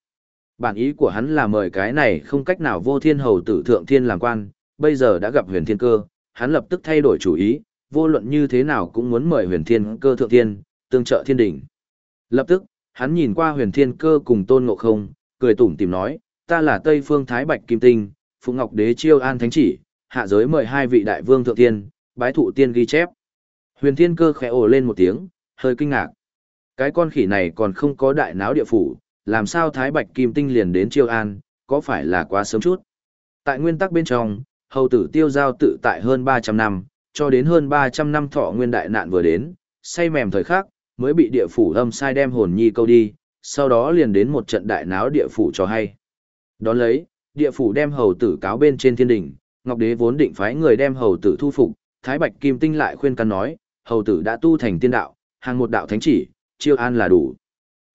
Bản ý của hắn là mời cái này không cách nào vô thiên hầu tử thượng thiên làm quan, bây giờ đã gặp huyền thiên cơ, hắn lập tức thay đổi chủ ý, vô luận như thế nào cũng muốn mời huyền thiên cơ thượng thiên, tương trợ thiên đỉnh. Lập tức, hắn nhìn qua huyền thiên cơ cùng tôn ngộ không, cười tủm tìm nói, ta là Tây Phương Thái Bạch Kim Tinh, Phụng Ngọc Đế Chiêu An Thánh Chỉ, hạ giới mời hai vị đại vương thượng tiên bái thụ tiên ghi chép. Huyền thiên cơ khẽ ồ lên một tiếng, hơi kinh ngạc. Cái con khỉ này còn không có đại náo địa phủ, làm sao Thái Bạch Kim Tinh liền đến Chiêu An, có phải là quá sớm chút? Tại nguyên tắc bên trong, hầu tử tiêu giao tự tại hơn 300 năm, cho đến hơn 300 năm thọ nguyên đại nạn vừa đến, say mềm thời khắc, mới bị địa phủ âm sai đem hồn nhi câu đi, sau đó liền đến một trận đại náo địa phủ cho hay. Đón lấy, địa phủ đem hầu tử cáo bên trên thiên đỉnh, Ngọc Đế vốn định phái người đem hầu tử thu phục, Thái Bạch Kim Tinh lại khuyên can nói, hầu tử đã tu thành tiên đạo, hàng một đạo thánh chỉ, chiêu an là đủ.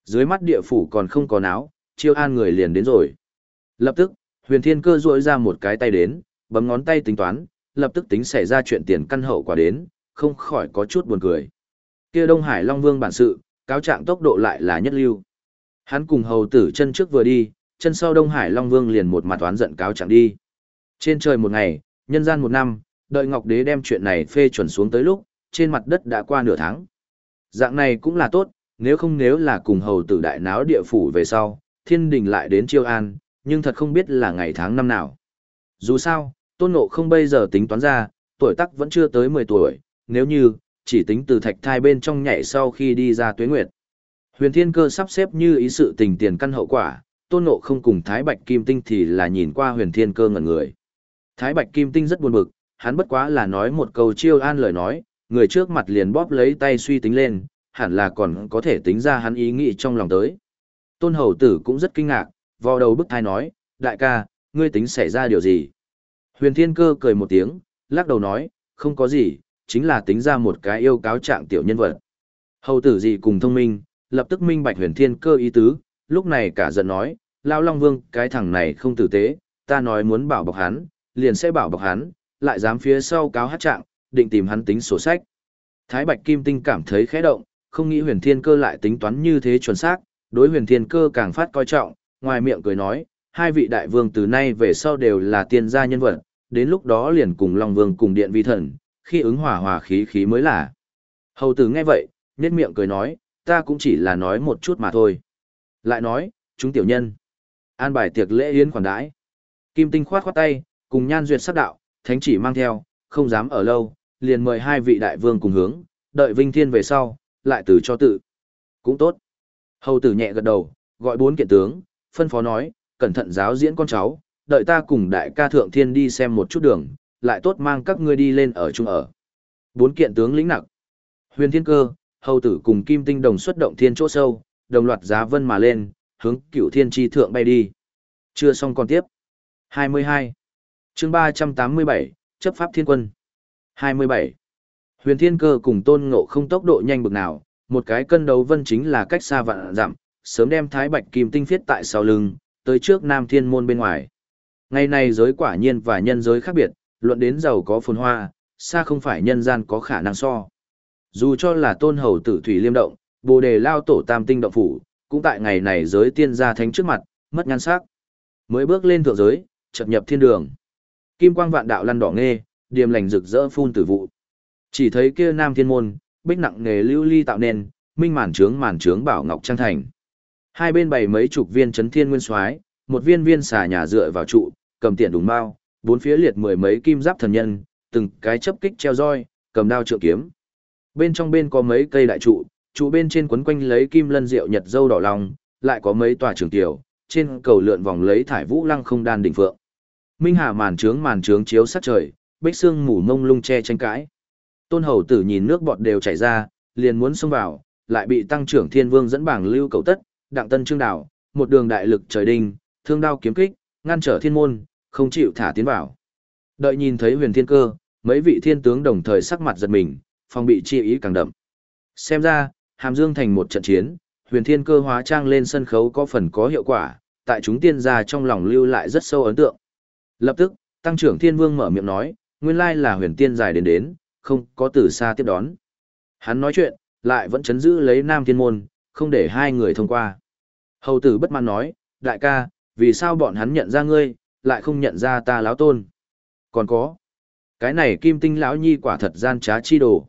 Dưới mắt địa phủ còn không có náo, chiêu an người liền đến rồi. Lập tức, huyền thiên cơ duỗi ra một cái tay đến, bấm ngón tay tính toán, lập tức tính xảy ra chuyện tiền căn hậu quả đến, không khỏi có chút buồn cười. Kia Đông Hải Long Vương bản sự, cáo trạng tốc độ lại là nhất lưu. Hắn cùng hầu tử chân trước vừa đi, chân sau Đông Hải Long Vương liền một mặt toán giận cáo trạng đi. Trên trời một ngày, nhân gian một năm, đợi Ngọc Đế đem chuyện này phê chuẩn xuống tới lúc, trên mặt đất đã qua nửa tháng. Dạng này cũng là tốt, nếu không nếu là cùng hầu tử đại náo địa phủ về sau, thiên đình lại đến chiêu an, nhưng thật không biết là ngày tháng năm nào. Dù sao, tôn ngộ không bây giờ tính toán ra, tuổi tác vẫn chưa tới 10 tuổi, nếu như, chỉ tính từ thạch thai bên trong nhảy sau khi đi ra tuế nguyệt. Huyền thiên cơ sắp xếp như ý sự tình tiền căn hậu quả, tôn ngộ không cùng Thái Bạch Kim Tinh thì là nhìn qua huyền thiên cơ ngẩn người. Thái Bạch Kim Tinh rất buồn bực, hắn bất quá là nói một câu chiêu an lời nói, người trước mặt liền bóp lấy tay suy tính lên, hẳn là còn có thể tính ra hắn ý nghĩ trong lòng tới. Tôn hầu tử cũng rất kinh ngạc, vò đầu bức thai nói, đại ca, ngươi tính xảy ra điều gì? Huyền thiên cơ cười một tiếng, lắc đầu nói, không có gì, chính là tính ra một cái yêu cáo trạng tiểu nhân vật. Hầu tử gì cùng thông minh, lập tức minh bạch huyền thiên cơ ý tứ, lúc này cả giận nói, Lao Long Vương, cái thằng này không tử tế, ta nói muốn bảo bọc hắn, liền sẽ bảo bọc hắn, lại dám phía sau cáo hát trạng, định tìm hắn tính sổ sách. Thái Bạch Kim Tinh cảm thấy khẽ động, không nghĩ huyền thiên cơ lại tính toán như thế chuẩn xác, đối huyền thiên cơ càng phát coi trọng, ngoài miệng cười nói, hai vị đại vương từ nay về sau đều là tiên gia nhân vật, đến lúc đó liền cùng Long Vương cùng điện vi thần, khi ứng hòa hòa khí khí mới là. Hầu tử nghe vậy, nhét miệng cười nói, ta cũng chỉ là nói một chút mà thôi. Lại nói, chúng tiểu nhân. An bài tiệc lễ yến khoản đãi. Kim Tinh khoát khoát tay, cùng nhan duyệt sắc đạo, thánh chỉ mang theo, không dám ở lâu, liền mời hai vị đại vương cùng hướng, đợi Vinh Thiên về sau, lại từ cho tự. Cũng tốt. Hầu tử nhẹ gật đầu, gọi bốn kiện tướng, phân phó nói, cẩn thận giáo diễn con cháu, đợi ta cùng đại ca thượng thiên đi xem một chút đường, lại tốt mang các ngươi đi lên ở chung ở. Bốn kiện tướng lĩnh nặng. Huyền Thiên Cơ, hầu tử cùng Kim Tinh đồng xuất động thiên chỗ sâu, đồng loạt giá vân mà lên, hướng cửu thiên Chi thượng bay đi. Chưa xong còn tiếp. 22. chương 387, chấp pháp thiên quân. 27. Huyền Thiên Cơ cùng Tôn Ngộ không tốc độ nhanh bực nào, một cái cân đấu vân chính là cách xa vạn dặm, sớm đem Thái Bạch Kim Tinh phiết tại sau lưng, tới trước Nam Thiên môn bên ngoài. Ngày này giới quả nhiên và nhân giới khác biệt, luận đến giàu có phồn hoa, xa không phải nhân gian có khả năng so. Dù cho là tôn hầu tử thủy liêm động, bồ đề lao tổ tam tinh động phủ, cũng tại ngày này giới tiên gia thánh trước mặt, mất nhan sắc. Mới bước lên thượng giới, chập nhập thiên đường. Kim quang vạn đạo lăn đỏ nghe, điềm lành rực rỡ phun tử vụ. Chỉ thấy kia nam thiên môn, bích nặng nghề lưu ly tạo nên, minh màn trướng màn trướng bảo ngọc trang thành. Hai bên bày mấy chục viên chấn thiên nguyên soái, một viên viên xà nhà dựa vào trụ, cầm tiện đùng bao, bốn phía liệt mười mấy kim giáp thần nhân, từng cái chấp kích treo roi, cầm đao trượng kiếm. Bên trong bên có mấy cây đại trụ, trụ bên trên quấn quanh lấy kim lân rượu nhật dâu đỏ lòng, lại có mấy tòa trường tiểu, trên cầu lượn vòng lấy thải vũ lăng không đan đỉnh phượng. Minh Hà màn trướng màn trướng chiếu sát trời, bích xương mù mông lung che tranh cãi. Tôn hầu tử nhìn nước bọt đều chảy ra, liền muốn xông vào, lại bị tăng trưởng thiên vương dẫn bảng lưu cầu tất, đặng tân trương đảo, một đường đại lực trời đinh, thương đao kiếm kích, ngăn trở thiên môn, không chịu thả tiến vào. Đợi nhìn thấy huyền thiên cơ, mấy vị thiên tướng đồng thời sắc mặt giật mình, phong bị chi ý càng đậm. Xem ra, hàm dương thành một trận chiến, huyền thiên cơ hóa trang lên sân khấu có phần có hiệu quả, tại chúng tiên gia trong lòng lưu lại rất sâu ấn tượng. Lập tức, tăng trưởng thiên vương mở miệng nói, nguyên lai là huyền tiên dài đến đến, không có từ xa tiếp đón. Hắn nói chuyện, lại vẫn chấn giữ lấy nam thiên môn, không để hai người thông qua. Hầu tử bất mãn nói, đại ca, vì sao bọn hắn nhận ra ngươi, lại không nhận ra ta lão tôn. Còn có, cái này kim tinh lão nhi quả thật gian trá chi đồ.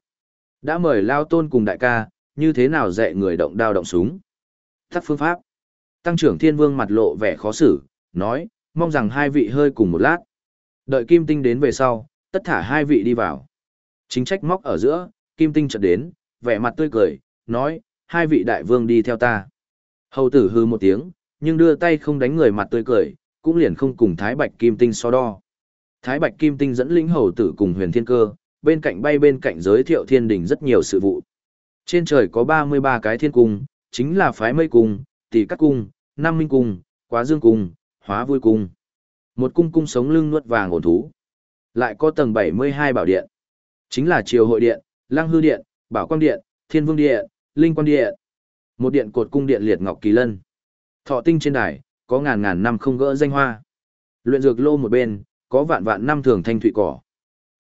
Đã mời lão tôn cùng đại ca, như thế nào dạy người động đao động súng. Thắt phương pháp. Tăng trưởng thiên vương mặt lộ vẻ khó xử, nói, mong rằng hai vị hơi cùng một lát. Đợi kim tinh đến về sau, tất thả hai vị đi vào. Chính trách móc ở giữa, kim tinh chợt đến, vẻ mặt tươi cười, nói, hai vị đại vương đi theo ta. Hầu tử hư một tiếng, nhưng đưa tay không đánh người mặt tươi cười, cũng liền không cùng Thái Bạch Kim Tinh so đo. Thái Bạch Kim Tinh dẫn lĩnh hầu tử cùng huyền thiên cơ, bên cạnh bay bên cạnh giới thiệu thiên đình rất nhiều sự vụ. Trên trời có 33 cái thiên cung, chính là phái mây cung, tỷ cắt cung, nam minh cung, quá dương cung, hóa vui cung. Một cung cung sống lưng nuốt vàng ổn thú. Lại có tầng 72 bảo điện. Chính là triều hội điện, lang hư điện, bảo quang điện, thiên vương điện, linh quan điện. Một điện cột cung điện liệt ngọc kỳ lân. Thọ tinh trên đài, có ngàn ngàn năm không gỡ danh hoa. Luyện dược lô một bên, có vạn vạn năm thường thanh thủy cỏ.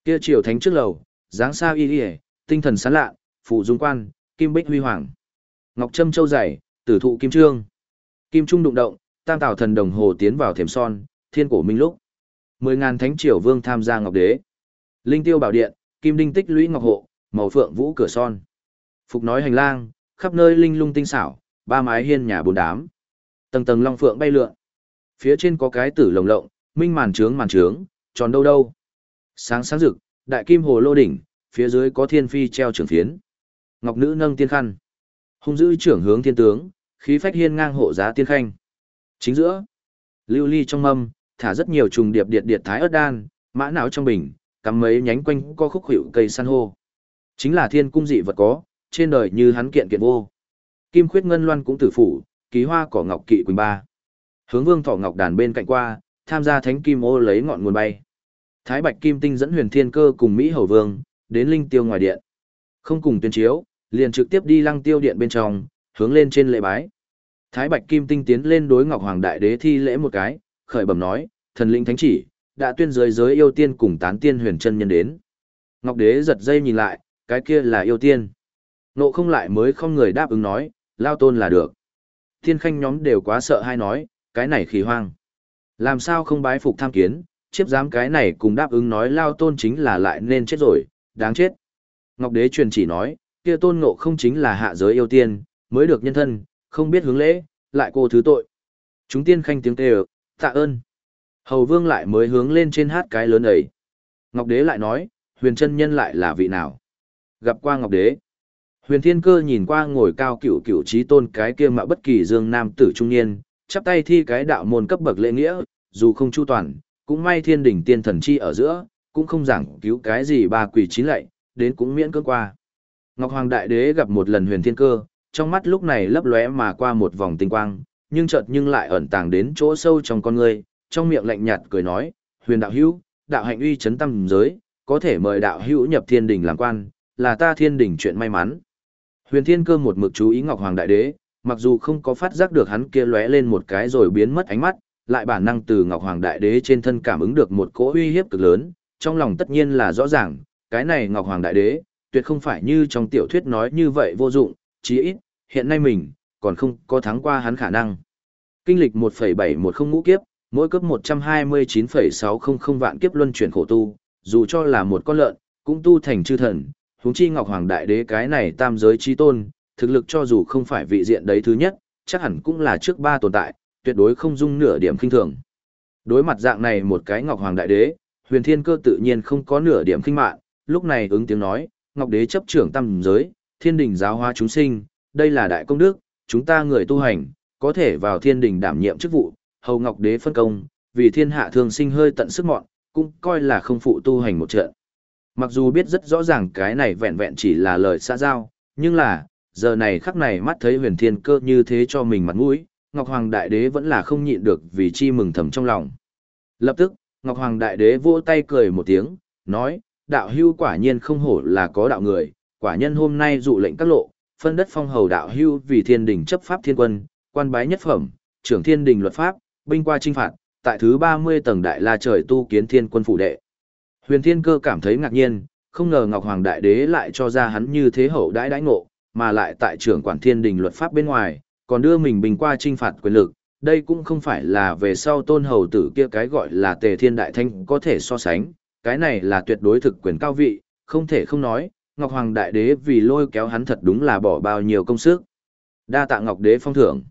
Kia triều thánh trước lầu, dáng sao y y, tinh thần sáng lạ, phụ dung quan, kim bích huy hoàng. Ngọc trâm châu dày, tử thụ kim trương. Kim trung đụng động, tam tảo thần đồng hồ tiến vào thềm son, thiên cổ minh lúc. Mười ngàn thánh triều vương tham gia ngọc đế. Linh tiêu bảo điện, kim đinh tích lũy ngọc hộ, màu phượng vũ cửa son. Phục nói hành lang, khắp nơi linh lung tinh xảo, ba mái hiên nhà bốn đám. Tầng tầng long phượng bay lượn. Phía trên có cái tử lồng lộng, minh màn trướng màn trướng, tròn đâu đâu. Sáng sáng rực, đại kim hồ lô đỉnh, phía dưới có thiên phi treo trường phiến. Ngọc nữ nâng tiên khăn. Hung dữ trưởng hướng thiên tướng, khí phách hiên ngang hộ giá tiên khanh. Chính giữa, lưu ly trong mâm, thả rất nhiều trùng điệp điệt điệt thái ớt đan, mã não trong bình, cắm mấy nhánh quanh co khúc hiệu cây san hô. Chính là thiên cung dị vật có, trên đời như hắn kiện kiện vô. Kim khuyết ngân loan cũng tử phủ, ký hoa cỏ ngọc kỵ quỳnh ba. Hướng vương thọ ngọc đàn bên cạnh qua, tham gia thánh kim ô lấy ngọn nguồn bay. Thái bạch kim tinh dẫn huyền thiên cơ cùng Mỹ hầu vương, đến linh tiêu ngoài điện. Không cùng tuyên chiếu, liền trực tiếp đi lăng tiêu điện bên trong, hướng lên trên lễ bái. Thái bạch kim tinh tiến lên đối ngọc hoàng đại đế thi lễ một cái, khởi bẩm nói, thần linh thánh chỉ, đã tuyên giới giới yêu tiên cùng tán tiên huyền chân nhân đến. Ngọc đế giật dây nhìn lại, cái kia là yêu tiên. Nộ không lại mới không người đáp ứng nói, lao tôn là được. Thiên khanh nhóm đều quá sợ hay nói, cái này khí hoang. Làm sao không bái phục tham kiến, chiếp dám cái này cùng đáp ứng nói lao tôn chính là lại nên chết rồi, đáng chết. Ngọc đế truyền chỉ nói, kia tôn ngộ không chính là hạ giới yêu tiên, mới được nhân thân, không biết hướng lễ, lại cô thứ tội. Chúng tiên khanh tiếng kêu, tạ ơn. Hầu vương lại mới hướng lên trên hát cái lớn ấy. Ngọc đế lại nói, huyền chân nhân lại là vị nào? Gặp qua Ngọc đế. Huyền thiên cơ nhìn qua ngồi cao cửu cửu trí tôn cái kia mà bất kỳ dương nam tử trung niên, chắp tay thi cái đạo môn cấp bậc lễ nghĩa, dù không chu toàn, cũng may thiên đỉnh tiên thần chi ở giữa, cũng không giảng cứu cái gì ba quỷ chín lạy, đến cũng miễn cưỡng qua. Ngọc Hoàng Đại Đế gặp một lần huyền thiên cơ, trong mắt lúc này lấp lóe mà qua một vòng tinh quang, nhưng chợt nhưng lại ẩn tàng đến chỗ sâu trong con người, trong miệng lạnh nhạt cười nói, huyền đạo hữu, đạo hạnh uy chấn tâm giới, có thể mời đạo hữu nhập thiên đỉnh làm quan, là ta thiên đỉnh chuyện may mắn. Huyền thiên cơ một mực chú ý Ngọc Hoàng Đại Đế, mặc dù không có phát giác được hắn kia lóe lên một cái rồi biến mất ánh mắt, lại bản năng từ Ngọc Hoàng Đại Đế trên thân cảm ứng được một cỗ uy hiếp cực lớn, trong lòng tất nhiên là rõ ràng, cái này Ngọc Hoàng Đại Đế, tuyệt không phải như trong tiểu thuyết nói như vậy vô dụng, chí ít, hiện nay mình, còn không có thắng qua hắn khả năng. Kinh lịch 1.710 ngũ kiếp, mỗi cấp 129,600 vạn kiếp luân chuyển khổ tu, dù cho là một con lợn, cũng tu thành chư thần, huống chi Ngọc Hoàng Đại Đế cái này tam giới chi tôn, thực lực cho dù không phải vị diện đấy thứ nhất, chắc hẳn cũng là trước ba tồn tại, tuyệt đối không dung nửa điểm kinh thường. Đối mặt dạng này một cái Ngọc Hoàng Đại Đế, Huyền Thiên Cơ tự nhiên không có nửa điểm kinh mạn, lúc này ứng tiếng nói, Ngọc Đế chấp trưởng tam giới, thiên đình giáo hóa chúng sinh, đây là đại công đức, chúng ta người tu hành, có thể vào thiên đình đảm nhiệm chức vụ, hầu Ngọc Đế phân công, vì thiên hạ thường sinh hơi tận sức mọn, cũng coi là không phụ tu hành một trận. Mặc dù biết rất rõ ràng cái này vẹn vẹn chỉ là lời xã giao, nhưng là, giờ này khắc này mắt thấy huyền thiên cơ như thế cho mình mặt mũi, Ngọc Hoàng Đại Đế vẫn là không nhịn được vì chi mừng thầm trong lòng. Lập tức, Ngọc Hoàng Đại Đế vỗ tay cười một tiếng, nói, đạo hưu quả nhiên không hổ là có đạo người, quả nhân hôm nay dụ lệnh các lộ, phân đất phong hầu đạo hưu vì thiên đình chấp pháp thiên quân, quan bái nhất phẩm, trưởng thiên đình luật pháp, binh qua trinh phạt, tại thứ 30 tầng đại la trời tu kiến thiên quân phủ đệ. Huyền Thiên Cơ cảm thấy ngạc nhiên, không ngờ Ngọc Hoàng Đại Đế lại cho ra hắn như thế hậu đãi đãi ngộ, mà lại tại trưởng quản thiên đình luật pháp bên ngoài, còn đưa mình bình qua trinh phạt quyền lực, đây cũng không phải là về sau tôn hầu tử kia cái gọi là tề thiên đại thanh có thể so sánh, cái này là tuyệt đối thực quyền cao vị, không thể không nói, Ngọc Hoàng Đại Đế vì lôi kéo hắn thật đúng là bỏ bao nhiêu công sức. Đa tạ Ngọc Đế phong thưởng.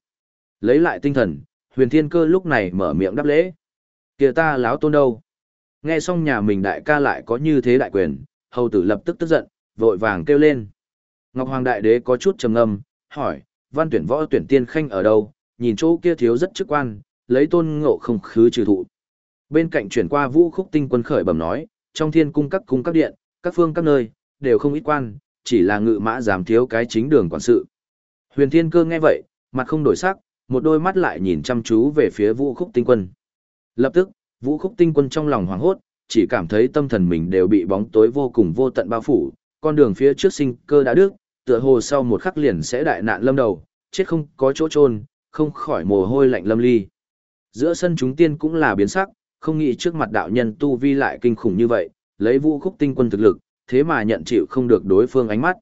Lấy lại tinh thần, huyền thiên cơ lúc này mở miệng đáp lễ. kìa ta láo tôn đâu? Nghe xong nhà mình đại ca lại có như thế đại quyền, hầu tử lập tức tức giận, vội vàng kêu lên. Ngọc Hoàng Đại Đế có chút trầm ngâm, hỏi, văn tuyển võ tuyển tiên khanh ở đâu, nhìn chỗ kia thiếu rất chức quan, lấy tôn ngộ không khứ trừ thụ. Bên cạnh chuyển qua vũ khúc tinh quân khởi bẩm nói, trong thiên cung các cung các điện, các phương các nơi, đều không ít quan, chỉ là ngự mã giảm thiếu cái chính đường quản sự. Huyền thiên cơ nghe vậy, mặt không đổi sắc, một đôi mắt lại nhìn chăm chú về phía vũ khúc tinh quân. Lập tức, Vũ khúc tinh quân trong lòng hoảng hốt, chỉ cảm thấy tâm thần mình đều bị bóng tối vô cùng vô tận bao phủ, con đường phía trước sinh cơ đã đứt, tựa hồ sau một khắc liền sẽ đại nạn lâm đầu, chết không có chỗ trôn, không khỏi mồ hôi lạnh lâm ly. Giữa sân chúng tiên cũng là biến sắc, không nghĩ trước mặt đạo nhân tu vi lại kinh khủng như vậy, lấy vũ khúc tinh quân thực lực, thế mà nhận chịu không được đối phương ánh mắt.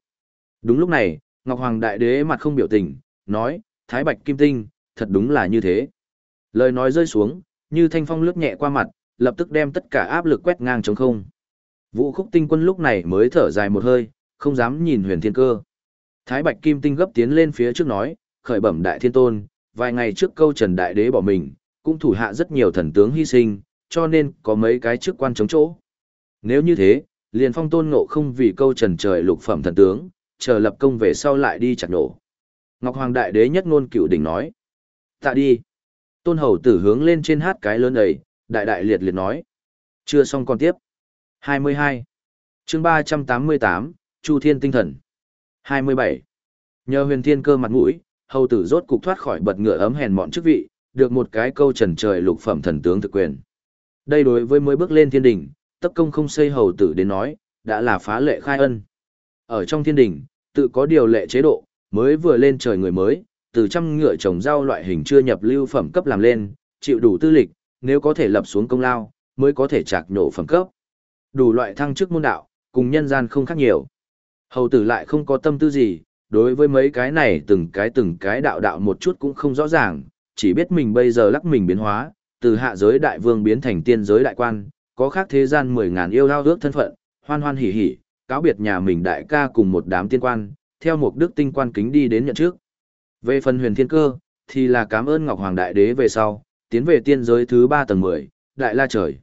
Đúng lúc này, Ngọc Hoàng Đại Đế mặt không biểu tình, nói, Thái Bạch Kim Tinh, thật đúng là như thế. Lời nói rơi xuống, như thanh phong lướt nhẹ qua mặt, lập tức đem tất cả áp lực quét ngang trống không. Vũ khúc tinh quân lúc này mới thở dài một hơi, không dám nhìn huyền thiên cơ. Thái Bạch Kim Tinh gấp tiến lên phía trước nói, khởi bẩm đại thiên tôn, vài ngày trước câu Trần Đại Đế bỏ mình, cũng thủ hạ rất nhiều thần tướng hy sinh, cho nên có mấy cái chức quan chống chỗ. Nếu như thế, liền phong tôn ngộ không vì câu trần trời lục phẩm thần tướng, chờ lập công về sau lại đi chặt nổ. Ngọc Hoàng Đại Đế nhất ngôn cựu đỉnh nói. Tạ đi. Tôn hầu tử hướng lên trên hát cái lớn ấy, đại đại liệt liệt nói. Chưa xong còn tiếp. 22. chương 388, Chu Thiên Tinh Thần. 27. Nhờ huyền thiên cơ mặt mũi, hầu tử rốt cục thoát khỏi bật ngựa ấm hèn mọn chức vị, được một cái câu trần trời lục phẩm thần tướng thực quyền. Đây đối với mới bước lên thiên đỉnh, tất công không xây hầu tử đến nói, đã là phá lệ khai ân. Ở trong thiên đỉnh, tự có điều lệ chế độ, mới vừa lên trời người mới, từ trăm ngựa trồng rau loại hình chưa nhập lưu phẩm cấp làm lên, chịu đủ tư lịch, nếu có thể lập xuống công lao, mới có thể chạc nổ phẩm cấp. Đủ loại thăng chức môn đạo, cùng nhân gian không khác nhiều. Hầu tử lại không có tâm tư gì, đối với mấy cái này từng cái từng cái đạo đạo một chút cũng không rõ ràng, chỉ biết mình bây giờ lắc mình biến hóa, từ hạ giới đại vương biến thành tiên giới đại quan, có khác thế gian mười ngàn yêu lao ước thân phận, hoan hoan hỉ hỉ, cáo biệt nhà mình đại ca cùng một đám tiên quan, theo một đức tinh quan kính đi đến nhận trước. Về phần huyền thiên cơ, thì là cảm ơn Ngọc Hoàng Đại Đế về sau, tiến về tiên giới thứ ba tầng mười Đại La Trời.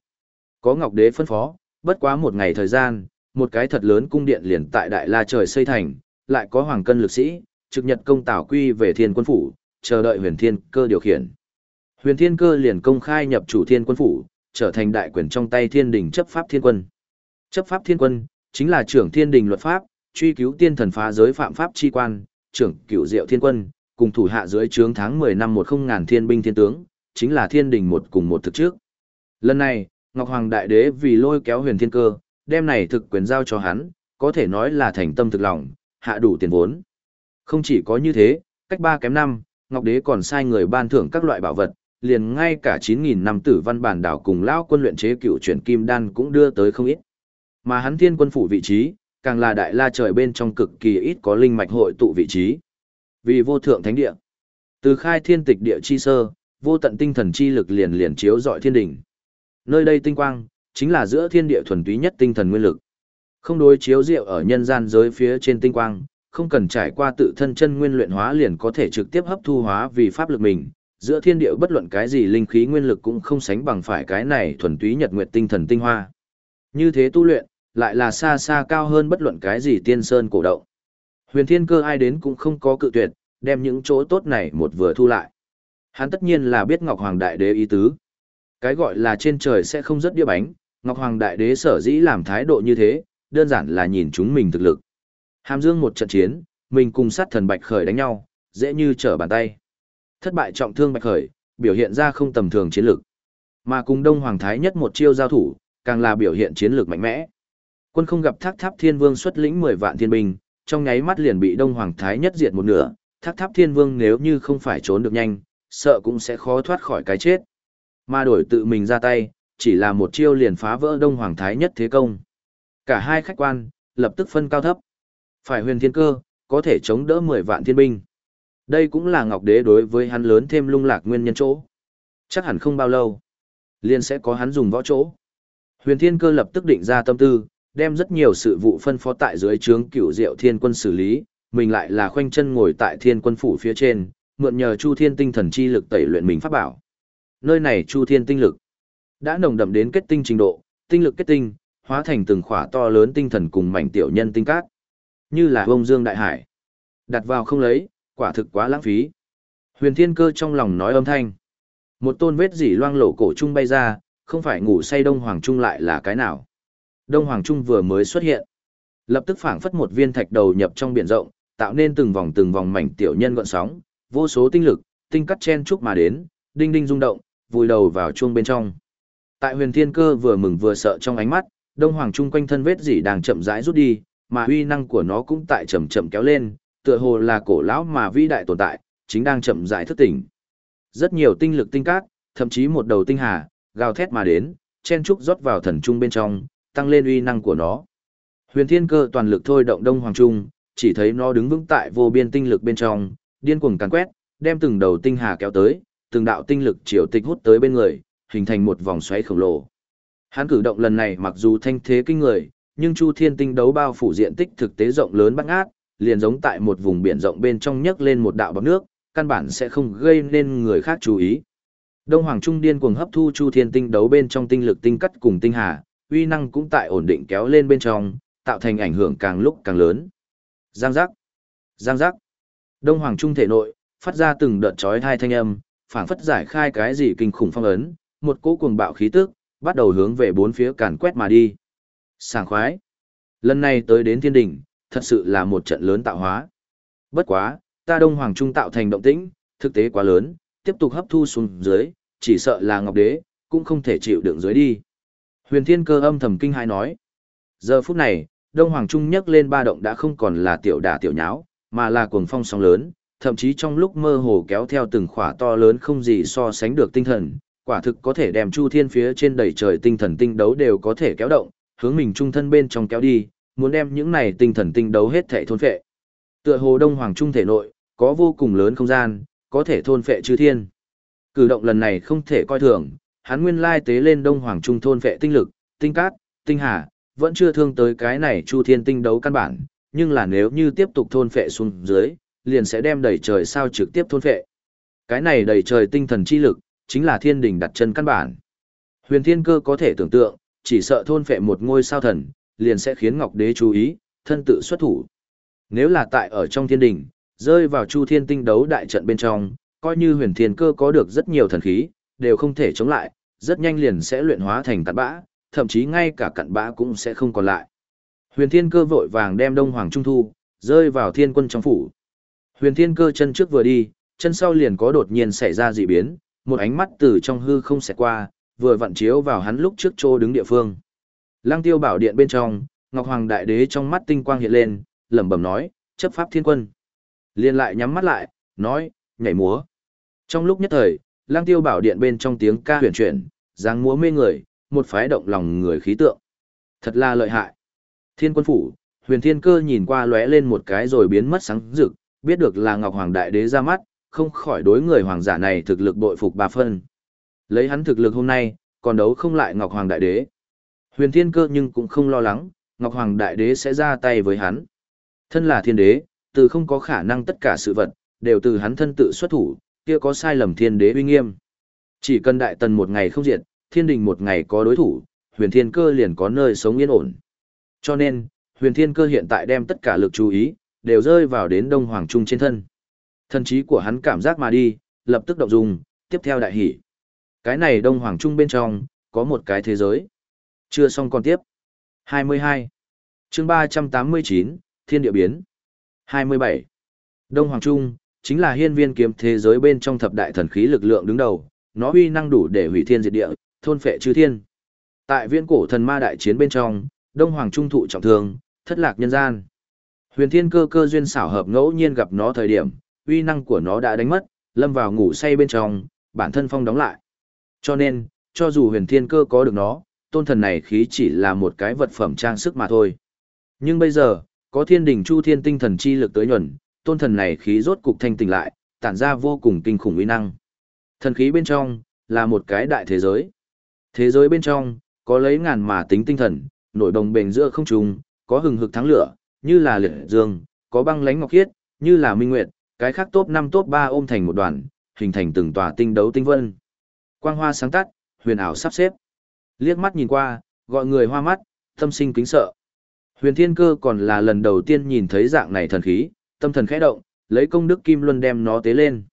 Có Ngọc Đế phân phó, bất quá một ngày thời gian, một cái thật lớn cung điện liền tại Đại La Trời xây thành, lại có Hoàng Cân lực sĩ, trực nhật công tảo quy về thiên quân phủ, chờ đợi huyền thiên cơ điều khiển. Huyền thiên cơ liền công khai nhập chủ thiên quân phủ, trở thành đại quyền trong tay thiên đình chấp pháp thiên quân. Chấp pháp thiên quân, chính là trưởng thiên đình luật pháp, truy cứu tiên thần phá giới phạm pháp chi quan, trưởng cửu diệu thiên quân, cùng thủ hạ dưới trướng tháng 10 năm một không ngàn thiên binh thiên tướng, chính là thiên đình một cùng một thực trước. Lần này, Ngọc Hoàng Đại Đế vì lôi kéo huyền thiên cơ, đem này thực quyền giao cho hắn, có thể nói là thành tâm thực lòng, hạ đủ tiền vốn. Không chỉ có như thế, cách ba kém năm, Ngọc Đế còn sai người ban thưởng các loại bảo vật, liền ngay cả 9.000 năm tử văn bản đảo cùng lão quân luyện chế cựu chuyển kim đan cũng đưa tới không ít. Mà hắn thiên quân phủ vị trí, càng là đại la trời bên trong cực kỳ ít có linh mạch hội tụ vị trí. Vì vô thượng thánh địa, từ khai thiên tịch địa chi sơ, vô tận tinh thần chi lực liền liền chiếu dọi thiên đỉnh. Nơi đây tinh quang, chính là giữa thiên địa thuần túy nhất tinh thần nguyên lực. Không đối chiếu diệu ở nhân gian giới phía trên tinh quang, không cần trải qua tự thân chân nguyên luyện hóa liền có thể trực tiếp hấp thu hóa vì pháp lực mình, giữa thiên địa bất luận cái gì linh khí nguyên lực cũng không sánh bằng phải cái này thuần túy nhật nguyệt tinh thần tinh hoa. Như thế tu luyện, lại là xa xa cao hơn bất luận cái gì tiên sơn cổ động. Huyền thiên cơ ai đến cũng không có cự tuyệt, đem những chỗ tốt này một vừa thu lại. Hắn tất nhiên là biết Ngọc Hoàng Đại Đế ý tứ. Cái gọi là trên trời sẽ không rất đĩa bánh, Ngọc Hoàng Đại Đế sở dĩ làm thái độ như thế, đơn giản là nhìn chúng mình thực lực. Hàm Dương một trận chiến, mình cùng sát thần Bạch Khởi đánh nhau, dễ như trở bàn tay. Thất bại trọng thương Bạch Khởi, biểu hiện ra không tầm thường chiến lược. Mà cùng Đông Hoàng Thái nhất một chiêu giao thủ, càng là biểu hiện chiến lược mạnh mẽ. Quân không gặp Thác Tháp Thiên Vương xuất lĩnh 10 vạn thiên binh, trong nháy mắt liền bị Đông Hoàng Thái nhất diệt một nửa, Thác Tháp Thiên Vương nếu như không phải trốn được nhanh, sợ cũng sẽ khó thoát khỏi cái chết. Mà đổi tự mình ra tay, chỉ là một chiêu liền phá vỡ Đông Hoàng Thái nhất thế công. Cả hai khách quan, lập tức phân cao thấp. Phải huyền thiên cơ, có thể chống đỡ 10 vạn thiên binh. Đây cũng là Ngọc Đế đối với hắn lớn thêm lung lạc nguyên nhân chỗ. Chắc hẳn không bao lâu, liền sẽ có hắn dùng võ chỗ. Huyền Thiên Cơ lập tức định ra tâm tư, đem rất nhiều sự vụ phân phó tại dưới trướng cửu diệu thiên quân xử lý, mình lại là khoanh chân ngồi tại thiên quân phủ phía trên, mượn nhờ Chu Thiên tinh thần chi lực tẩy luyện mình pháp bảo. Nơi này Chu Thiên tinh lực đã nồng đậm đến kết tinh trình độ, tinh lực kết tinh, hóa thành từng khỏa to lớn tinh thần cùng mảnh tiểu nhân tinh cát, như là bông dương đại hải. Đặt vào không lấy, quả thực quá lãng phí. Huyền Thiên Cơ trong lòng nói âm thanh. Một tôn vết dỉ loang lổ cổ trung bay ra, không phải ngủ say Đông Hoàng Trung lại là cái nào. Đông Hoàng Trung vừa mới xuất hiện. Lập tức phảng phất một viên thạch đầu nhập trong biển rộng, tạo nên từng vòng từng vòng mảnh tiểu nhân gọn sóng, vô số tinh lực, tinh cắt chen chúc mà đến, đinh đinh rung động, vùi đầu vào chuông bên trong. Tại huyền thiên cơ vừa mừng vừa sợ trong ánh mắt, đông hoàng trung quanh thân vết dỉ đang chậm rãi rút đi, mà uy năng của nó cũng tại chậm chậm kéo lên, tựa hồ là cổ lão mà vĩ đại tồn tại, chính đang chậm rãi thức tỉnh. Rất nhiều tinh lực tinh cát, thậm chí một đầu tinh hà, gào thét mà đến, chen trúc rót vào thần trung bên trong, tăng lên uy năng của nó. Huyền Thiên Cơ toàn lực thôi động Đông Hoàng Trung, chỉ thấy nó đứng vững tại vô biên tinh lực bên trong, điên cuồng càn quét, đem từng đầu tinh hà kéo tới, từng đạo tinh lực triều tịch hút tới bên người, hình thành một vòng xoáy khổng lồ. Hắn cử động lần này mặc dù thanh thế kinh người, nhưng Chu Thiên tinh đấu bao phủ diện tích thực tế rộng lớn bắt ngát, liền giống tại một vùng biển rộng bên trong nhấc lên một đạo bọt nước, căn bản sẽ không gây nên người khác chú ý. Đông Hoàng Trung điên cuồng hấp thu Chu Thiên tinh đấu bên trong tinh lực tinh cắt cùng tinh hà, uy năng cũng tại ổn định kéo lên bên trong, tạo thành ảnh hưởng càng lúc càng lớn. Giang giác, giang giác. Đông Hoàng Trung thể nội, phát ra từng đợt chói hai thanh âm, phảng phất giải khai cái gì kinh khủng phong ấn, một cỗ cuồng bạo khí tức, bắt đầu hướng về bốn phía càn quét mà đi. Sảng khoái. Lần này tới đến thiên đỉnh, thật sự là một trận lớn tạo hóa. Bất quá, ta Đông Hoàng Trung tạo thành động tĩnh, thực tế quá lớn, tiếp tục hấp thu xuống dưới, chỉ sợ là Ngọc Đế, cũng không thể chịu đựng dưới đi. Huyền Thiên Cơ âm thầm kinh hãi nói. Giờ phút này, Đông Hoàng Trung nhấc lên ba động đã không còn là tiểu đả tiểu nháo, mà là cuồng phong sóng lớn, thậm chí trong lúc mơ hồ kéo theo từng khỏa to lớn không gì so sánh được tinh thần, quả thực có thể đem Chu Thiên phía trên đầy trời tinh thần tinh đấu đều có thể kéo động, hướng mình trung thân bên trong kéo đi, muốn đem những này tinh thần tinh đấu hết thể thôn phệ. Tựa hồ Đông Hoàng Trung thể nội, có vô cùng lớn không gian, có thể thôn phệ chư thiên. Cử động lần này không thể coi thường, hắn nguyên lai tế lên Đông Hoàng Trung thôn vệ tinh lực, tinh cát, tinh hà, vẫn chưa thương tới cái này Chu Thiên tinh đấu căn bản, nhưng là nếu như tiếp tục thôn phệ xuống dưới, liền sẽ đem đầy trời sao trực tiếp thôn phệ. Cái này đầy trời tinh thần chi lực, chính là thiên đỉnh đặt chân căn bản. Huyền Thiên Cơ có thể tưởng tượng, chỉ sợ thôn phệ một ngôi sao thần, liền sẽ khiến Ngọc Đế chú ý, thân tự xuất thủ. Nếu là tại ở trong thiên đỉnh, rơi vào Chu Thiên tinh đấu đại trận bên trong, coi như Huyền Thiên Cơ có được rất nhiều thần khí, đều không thể chống lại, rất nhanh liền sẽ luyện hóa thành cặn bã, thậm chí ngay cả cặn bã cũng sẽ không còn lại. Huyền Thiên Cơ vội vàng đem Đông Hoàng Trung Thu, rơi vào thiên quân trong phủ. Huyền Thiên Cơ chân trước vừa đi, chân sau liền có đột nhiên xảy ra dị biến, một ánh mắt từ trong hư không xẹt qua, vừa vặn chiếu vào hắn lúc trước chỗ đứng địa phương. Lăng Tiêu Bảo Điện bên trong, Ngọc Hoàng Đại Đế trong mắt tinh quang hiện lên, lẩm bẩm nói, chấp pháp thiên quân. Liên lại nhắm mắt lại, nói, nhảy múa. Trong lúc nhất thời, Lang Tiêu Bảo Điện bên trong tiếng ca huyền chuyển, dáng múa mê người, một phái động lòng người khí tượng. Thật là lợi hại. Thiên quân phủ, huyền thiên cơ nhìn qua lóe lên một cái rồi biến mất sáng rực, biết được là Ngọc Hoàng Đại Đế ra mắt, không khỏi đối người hoàng giả này thực lực bội phục ba phân. Lấy hắn thực lực hôm nay, còn đấu không lại Ngọc Hoàng Đại Đế. Huyền thiên cơ nhưng cũng không lo lắng, Ngọc Hoàng Đại Đế sẽ ra tay với hắn. Thân là thiên đế, từ không có khả năng tất cả sự vật, đều từ hắn thân tự xuất thủ, kia có sai lầm thiên đế uy nghiêm. Chỉ cần đại tần một ngày không diệt, thiên đình một ngày có đối thủ, huyền thiên cơ liền có nơi sống yên ổn. Cho nên, huyền thiên cơ hiện tại đem tất cả lực chú ý, đều rơi vào đến Đông Hoàng Trung trên thân. Thần trí của hắn cảm giác mà đi, lập tức động dung, tiếp theo đại hỷ. Cái này Đông Hoàng Trung bên trong, có một cái thế giới. Chưa xong còn tiếp. 22. chương 389, Thiên địa biến. 27. Đông Hoàng Trung, chính là hiên viên kiếm thế giới bên trong thập đại thần khí lực lượng đứng đầu, nó uy năng đủ để hủy thiên diệt địa, thôn phệ chư thiên. Tại viễn cổ thần ma đại chiến bên trong, Đông Hoàng Trung thụ trọng thương, thất lạc nhân gian. Huyền Thiên Cơ cơ duyên xảo hợp ngẫu nhiên gặp nó thời điểm, uy năng của nó đã đánh mất, lâm vào ngủ say bên trong, bản thân phong đóng lại. Cho nên, cho dù Huyền Thiên Cơ có được nó, tôn thần này khí chỉ là một cái vật phẩm trang sức mà thôi. Nhưng bây giờ, có thiên đình chu thiên tinh thần chi lực tới nhuần, tôn thần này khí rốt cục thanh tỉnh lại, tản ra vô cùng kinh khủng uy năng. Thần khí bên trong, là một cái đại thế giới. Thế giới bên trong, có lấy ngàn mà tính tinh thần, nổi đồng bền giữa không trung, có hừng hực thắng lửa, như là liệt dương, có băng lánh ngọc khiết, như là minh nguyệt, cái khác top 5 top 3 ôm thành một đoàn, hình thành từng tòa tinh đấu tinh vân. Quang hoa sáng tắt, huyền ảo sắp xếp. Liếc mắt nhìn qua, gọi người hoa mắt, tâm sinh kính sợ. Huyền Thiên Cơ còn là lần đầu tiên nhìn thấy dạng này thần khí, tâm thần khẽ động, lấy công đức kim luân đem nó tế lên.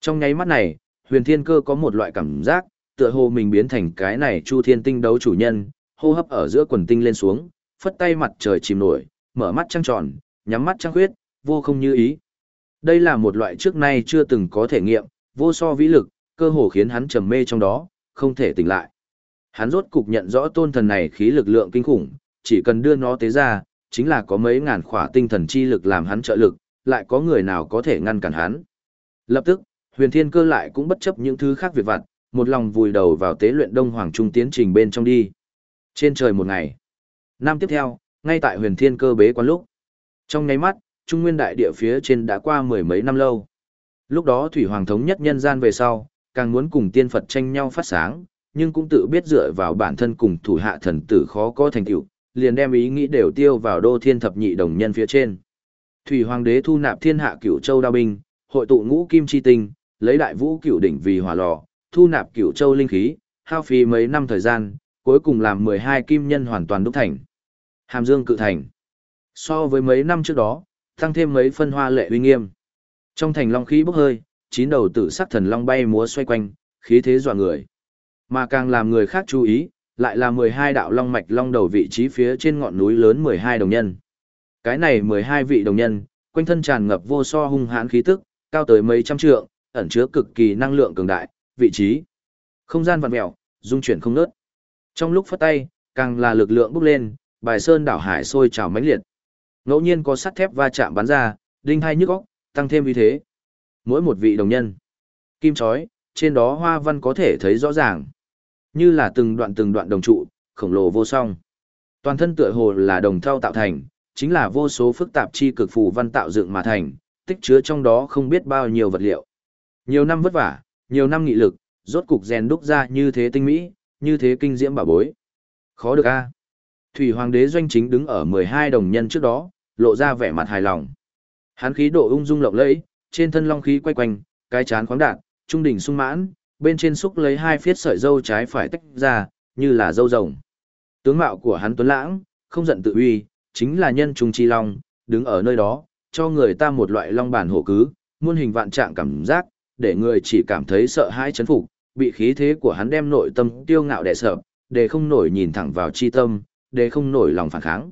Trong nháy mắt này, Huyền Thiên Cơ có một loại cảm giác, tựa hồ mình biến thành cái này Chu Thiên Tinh đấu chủ nhân, hô hấp ở giữa quần tinh lên xuống, phất tay mặt trời chìm nổi, mở mắt trăng tròn, nhắm mắt trăng khuyết, vô không như ý. Đây là một loại trước nay chưa từng có thể nghiệm, vô so vĩ lực, cơ hồ khiến hắn trầm mê trong đó, không thể tỉnh lại. Hắn rốt cục nhận rõ tôn thần này khí lực lượng kinh khủng, chỉ cần đưa nó tế ra, chính là có mấy ngàn khỏa tinh thần chi lực làm hắn trợ lực, lại có người nào có thể ngăn cản hắn. Lập tức, huyền thiên cơ lại cũng bất chấp những thứ khác việc vặt, một lòng vùi đầu vào tế luyện đông hoàng trung tiến trình bên trong đi. Trên trời một ngày. Năm tiếp theo, ngay tại huyền thiên cơ bế quan lúc. Trong nháy mắt, trung nguyên đại địa phía trên đã qua mười mấy năm lâu. Lúc đó thủy hoàng thống nhất nhân gian về sau, càng muốn cùng tiên Phật tranh nhau phát sáng, nhưng cũng tự biết dựa vào bản thân cùng thủ hạ thần tử khó có thành tựu, liền đem ý nghĩ đều tiêu vào đô thiên thập nhị đồng nhân phía trên. Thủy hoàng đế thu nạp thiên hạ cửu châu đao binh, hội tụ ngũ kim chi tinh, lấy đại vũ cửu đỉnh vì hỏa lò, thu nạp cửu châu linh khí, hao phí mấy năm thời gian, cuối cùng làm 12 kim nhân hoàn toàn đúc thành. Hàm Dương cự thành. So với mấy năm trước đó, tăng thêm mấy phân hoa lệ uy nghiêm. Trong thành long khí bốc hơi, chín đầu tử sắc thần long bay múa xoay quanh, khí thế dọa người. Mà càng làm người khác chú ý, lại là 12 đạo long mạch long đầu vị trí phía trên ngọn núi lớn 12 đồng nhân. Cái này 12 vị đồng nhân, quanh thân tràn ngập vô so hung hãn khí tức, cao tới mấy trăm trượng, ẩn chứa cực kỳ năng lượng cường đại, vị trí. Không gian vặn mèo, dung chuyển không ngớt. Trong lúc phất tay, càng là lực lượng bốc lên, bài sơn đảo hải sôi trào mãnh liệt. Ngẫu nhiên có sắt thép va chạm bắn ra, đinh hai nhức óc, tăng thêm uy thế. Mỗi một vị đồng nhân, kim chói, trên đó hoa văn có thể thấy rõ ràng. Như là từng đoạn từng đoạn đồng trụ, khổng lồ vô song. Toàn thân tựa hồ là đồng thau tạo thành, chính là vô số phức tạp chi cực phù văn tạo dựng mà thành, tích chứa trong đó không biết bao nhiêu vật liệu. Nhiều năm vất vả, nhiều năm nghị lực, rốt cục rèn đúc ra như thế tinh mỹ, như thế kinh diễm bảo bối. Khó được a. Thủy Hoàng đế doanh chính đứng ở 12 đồng nhân trước đó, lộ ra vẻ mặt hài lòng. hán khí độ ung dung lộng lẫy, trên thân long khí quay quanh, cái chán khoáng đạt, trung đỉnh sung mãn, bên trên xúc lấy hai phiết sợi dâu trái phải tách ra, như là dâu rồng. Tướng mạo của hắn tuấn lãng, không giận tự uy, chính là nhân trung chi long, đứng ở nơi đó, cho người ta một loại long bản hổ cứ, muôn hình vạn trạng cảm giác, để người chỉ cảm thấy sợ hãi chấn phục, bị khí thế của hắn đem nội tâm tiêu ngạo đè sợ, để không nổi nhìn thẳng vào chi tâm, để không nổi lòng phản kháng.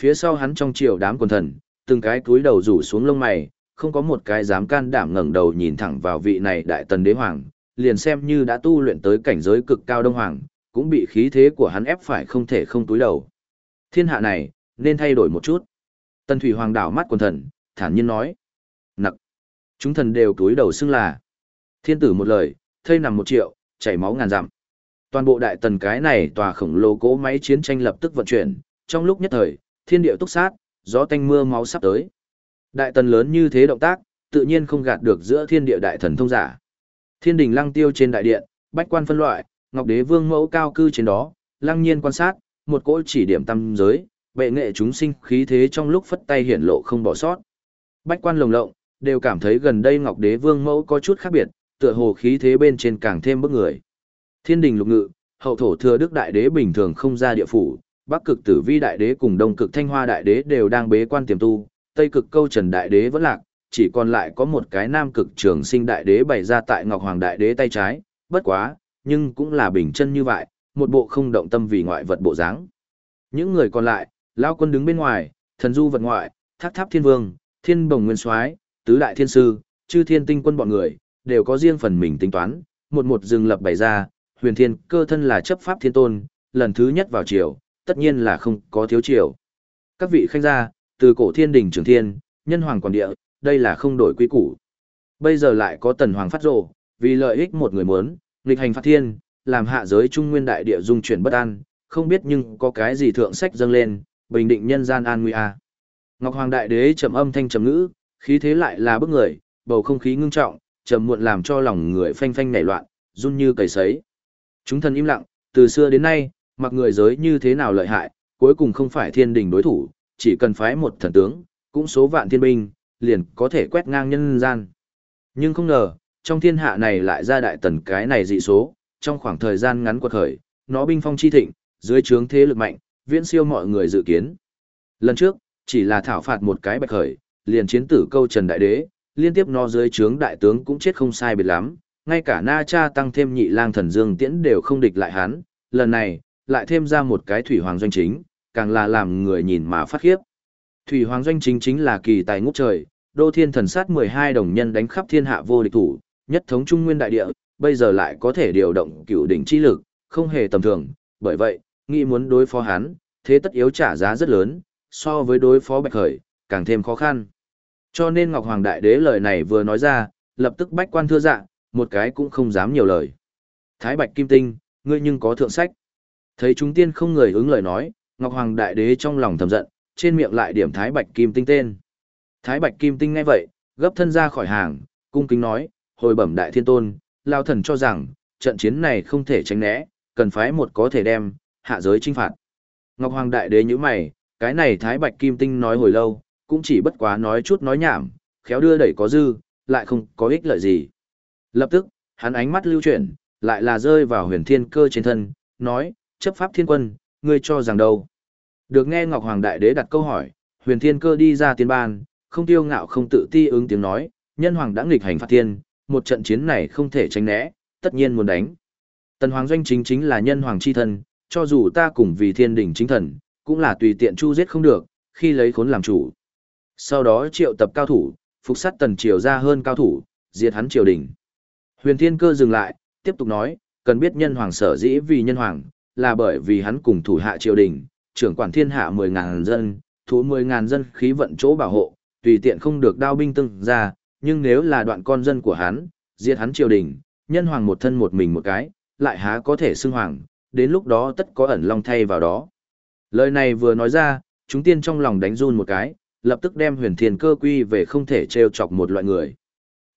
Phía sau hắn trong triều đám quần thần, từng cái cúi đầu rủ xuống lông mày, không có một cái dám can đảm ngẩng đầu nhìn thẳng vào vị này đại tần đế hoàng, liền xem như đã tu luyện tới cảnh giới cực cao đông hoàng, cũng bị khí thế của hắn ép phải không thể không túi đầu. Thiên hạ này, nên thay đổi một chút. Tần Thủy Hoàng đảo mắt quần thần, thản nhiên nói. Nặc. Chúng thần đều túi đầu xưng là. Thiên tử một lời, thây nằm một triệu, chảy máu ngàn dặm. Toàn bộ đại tần cái này tòa khổng lồ cỗ máy chiến tranh lập tức vận chuyển, trong lúc nhất thời, thiên điệu túc sát, gió tanh mưa máu sắp tới. Đại tần lớn như thế động tác, tự nhiên không gạt được giữa thiên địa đại thần thông giả. Thiên đình lăng tiêu trên đại điện, bách quan phân loại, ngọc đế vương mẫu cao cư trên đó, lăng nhiên quan sát, một cỗ chỉ điểm tâm giới, bệ nghệ chúng sinh khí thế trong lúc phất tay hiển lộ không bỏ sót. Bách quan lồng lộng, đều cảm thấy gần đây ngọc đế vương mẫu có chút khác biệt, tựa hồ khí thế bên trên càng thêm bức người. Thiên đình lục ngự, hậu thổ thừa đức đại đế bình thường không ra địa phủ, bắc cực tử vi đại đế cùng đông cực thanh hoa đại đế đều đang bế quan tiềm tu, tây cực câu trần đại đế vẫn lạc, chỉ còn lại có một cái nam cực trường sinh đại đế bày ra tại ngọc hoàng đại đế tay trái, bất quá, nhưng cũng là bình chân như vậy, một bộ không động tâm vì ngoại vật bộ dáng. Những người còn lại, lao quân đứng bên ngoài, thần du vật ngoại, thác tháp thiên vương, thiên bồng nguyên soái, tứ đại thiên sư, chư thiên tinh quân bọn người, đều có riêng phần mình tính toán, một một rừng lập bày ra, huyền thiên cơ thân là chấp pháp thiên tôn, lần thứ nhất vào triều, tất nhiên là không có thiếu triều. Các vị khanh gia, từ cổ thiên đình trưởng thiên, nhân hoàng quản địa, đây là không đổi quy củ. Bây giờ lại có tần hoàng phát rồ, vì lợi ích một người muốn, nghịch hành phát thiên, làm hạ giới trung nguyên đại địa dung chuyển bất an, không biết nhưng có cái gì thượng sách dâng lên, bình định nhân gian an nguy a. Ngọc Hoàng đại đế trầm âm thanh trầm ngữ, khí thế lại là bức người, bầu không khí ngưng trọng, trầm muộn làm cho lòng người phanh phanh nảy loạn, run như cầy sấy. Chúng thần im lặng, từ xưa đến nay, mặc người giới như thế nào lợi hại, cuối cùng không phải thiên đình đối thủ, chỉ cần phái một thần tướng, cũng số vạn thiên binh, liền có thể quét ngang nhân gian. Nhưng không ngờ, trong thiên hạ này lại ra đại tần cái này dị số, trong khoảng thời gian ngắn quật khởi, nó binh phong chi thịnh, dưới trướng thế lực mạnh, viễn siêu mọi người dự kiến. Lần trước, chỉ là thảo phạt một cái bạch khởi, liền chiến tử câu Trần Đại Đế, liên tiếp no dưới trướng đại tướng cũng chết không sai biệt lắm, ngay cả Na Cha tăng thêm nhị lang thần Dương Tiễn đều không địch lại hắn, lần này, lại thêm ra một cái thủy hoàng doanh chính, càng là làm người nhìn mà phát khiếp. Thủy hoàng doanh chính chính là kỳ tài ngút trời, đô thiên thần sát 12 đồng nhân đánh khắp thiên hạ vô địch thủ, nhất thống trung nguyên đại địa, bây giờ lại có thể điều động cựu đỉnh chi lực, không hề tầm thường, bởi vậy, nghĩ muốn đối phó hắn, thế tất yếu trả giá rất lớn, so với đối phó Bạch Khởi, càng thêm khó khăn. Cho nên Ngọc Hoàng Đại Đế lời này vừa nói ra, lập tức bách quan thưa dạ, một cái cũng không dám nhiều lời. Thái Bạch Kim Tinh, ngươi nhưng có thượng sách. Thấy chúng tiên không người ứng lời nói, Ngọc Hoàng Đại Đế trong lòng thầm giận, trên miệng lại điểm Thái Bạch Kim Tinh tên. Thái Bạch Kim Tinh nghe vậy, gấp thân ra khỏi hàng, cung kính nói, hồi bẩm Đại Thiên Tôn, Lao Thần cho rằng, trận chiến này không thể tránh né, cần phái một có thể đem, hạ giới trinh phạt. Ngọc Hoàng Đại Đế như mày, cái này Thái Bạch Kim Tinh nói hồi lâu, cũng chỉ bất quá nói chút nói nhảm, khéo đưa đẩy có dư, lại không có ích lợi gì. Lập tức, hắn ánh mắt lưu chuyển, lại là rơi vào huyền thiên cơ trên thân, nói, chấp pháp thiên quân, ngươi cho rằng đâu. Được nghe Ngọc Hoàng Đại Đế đặt câu hỏi, huyền thiên cơ đi ra tiên ban, không tiêu ngạo không tự ti ứng tiếng nói, nhân hoàng đã nghịch hành phạt thiên, một trận chiến này không thể tránh né, tất nhiên muốn đánh. Tần Hoàng Doanh chính chính là nhân hoàng chi thân, cho dù ta cùng vì thiên đình chính thần, cũng là tùy tiện chu giết không được, khi lấy khốn làm chủ. Sau đó triệu tập cao thủ, phục sát tần triều ra hơn cao thủ, diệt hắn triều đình. Huyền Thiên Cơ dừng lại, tiếp tục nói, cần biết nhân hoàng sở dĩ vì nhân hoàng, là bởi vì hắn cùng thủ hạ triều đình, trưởng quản thiên hạ 10.000 dân, thủ 10.000 dân khí vận chỗ bảo hộ, tùy tiện không được đao binh từng ra, nhưng nếu là đoạn con dân của hắn, diệt hắn triều đình, nhân hoàng một thân một mình một cái, lại há có thể xưng hoàng, đến lúc đó tất có ẩn long thay vào đó. Lời này vừa nói ra, chúng tiên trong lòng đánh run một cái, lập tức đem huyền thiên cơ quy về không thể treo chọc một loại người.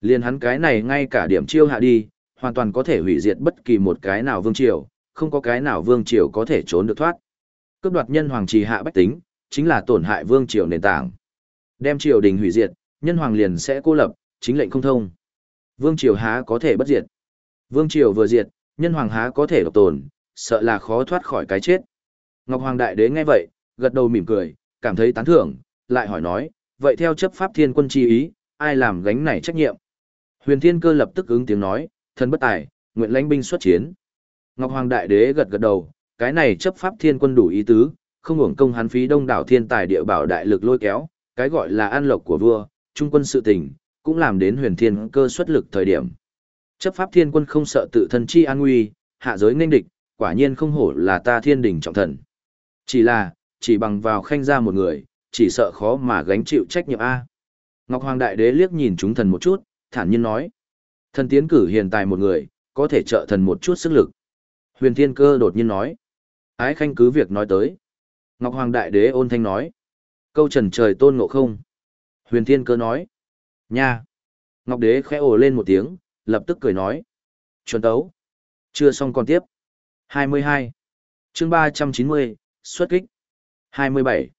Liên hắn cái này ngay cả điểm chiêu hạ đi, hoàn toàn có thể hủy diệt bất kỳ một cái nào vương triều, không có cái nào vương triều có thể trốn được thoát. Cướp đoạt nhân hoàng trì hạ bách tính, chính là tổn hại vương triều nền tảng. Đem triều đình hủy diệt, nhân hoàng liền sẽ cô lập, chính lệnh không thông. Vương triều há có thể bất diệt. Vương triều vừa diệt, nhân hoàng há có thể độc tồn, sợ là khó thoát khỏi cái chết. Ngọc Hoàng Đại Đế nghe vậy, gật đầu mỉm cười, cảm thấy tán thưởng, lại hỏi nói, vậy theo chấp pháp thiên quân chi ý, ai làm gánh này trách nhiệm? Huyền Thiên Cơ lập tức ứng tiếng nói, thần bất tài, nguyện lãnh binh xuất chiến. Ngọc Hoàng Đại Đế gật gật đầu, cái này chấp pháp thiên quân đủ ý tứ, không hưởng công hắn phí đông đảo thiên tài địa bảo đại lực lôi kéo, cái gọi là an lộc của vua, trung quân sự tình, cũng làm đến huyền thiên cơ xuất lực thời điểm. Chấp pháp thiên quân không sợ tự thân chi an nguy, hạ giới nghênh địch, quả nhiên không hổ là ta thiên đình trọng thần. Chỉ là, chỉ bằng vào khanh ra một người, chỉ sợ khó mà gánh chịu trách nhiệm A. Ngọc Hoàng Đại Đế liếc nhìn chúng thần một chút, thản nhiên nói. Thần tiến cử hiện tại một người, có thể trợ thần một chút sức lực. Huyền Thiên Cơ đột nhiên nói. Ái khanh cứ việc nói tới. Ngọc Hoàng Đại Đế ôn thanh nói. Câu trần trời tôn ngộ không. Huyền Thiên Cơ nói. Nha. Ngọc Đế khẽ ồ lên một tiếng, lập tức cười nói. Chuẩn tấu. Chưa xong còn tiếp. 22. chương 390, xuất kích. 27.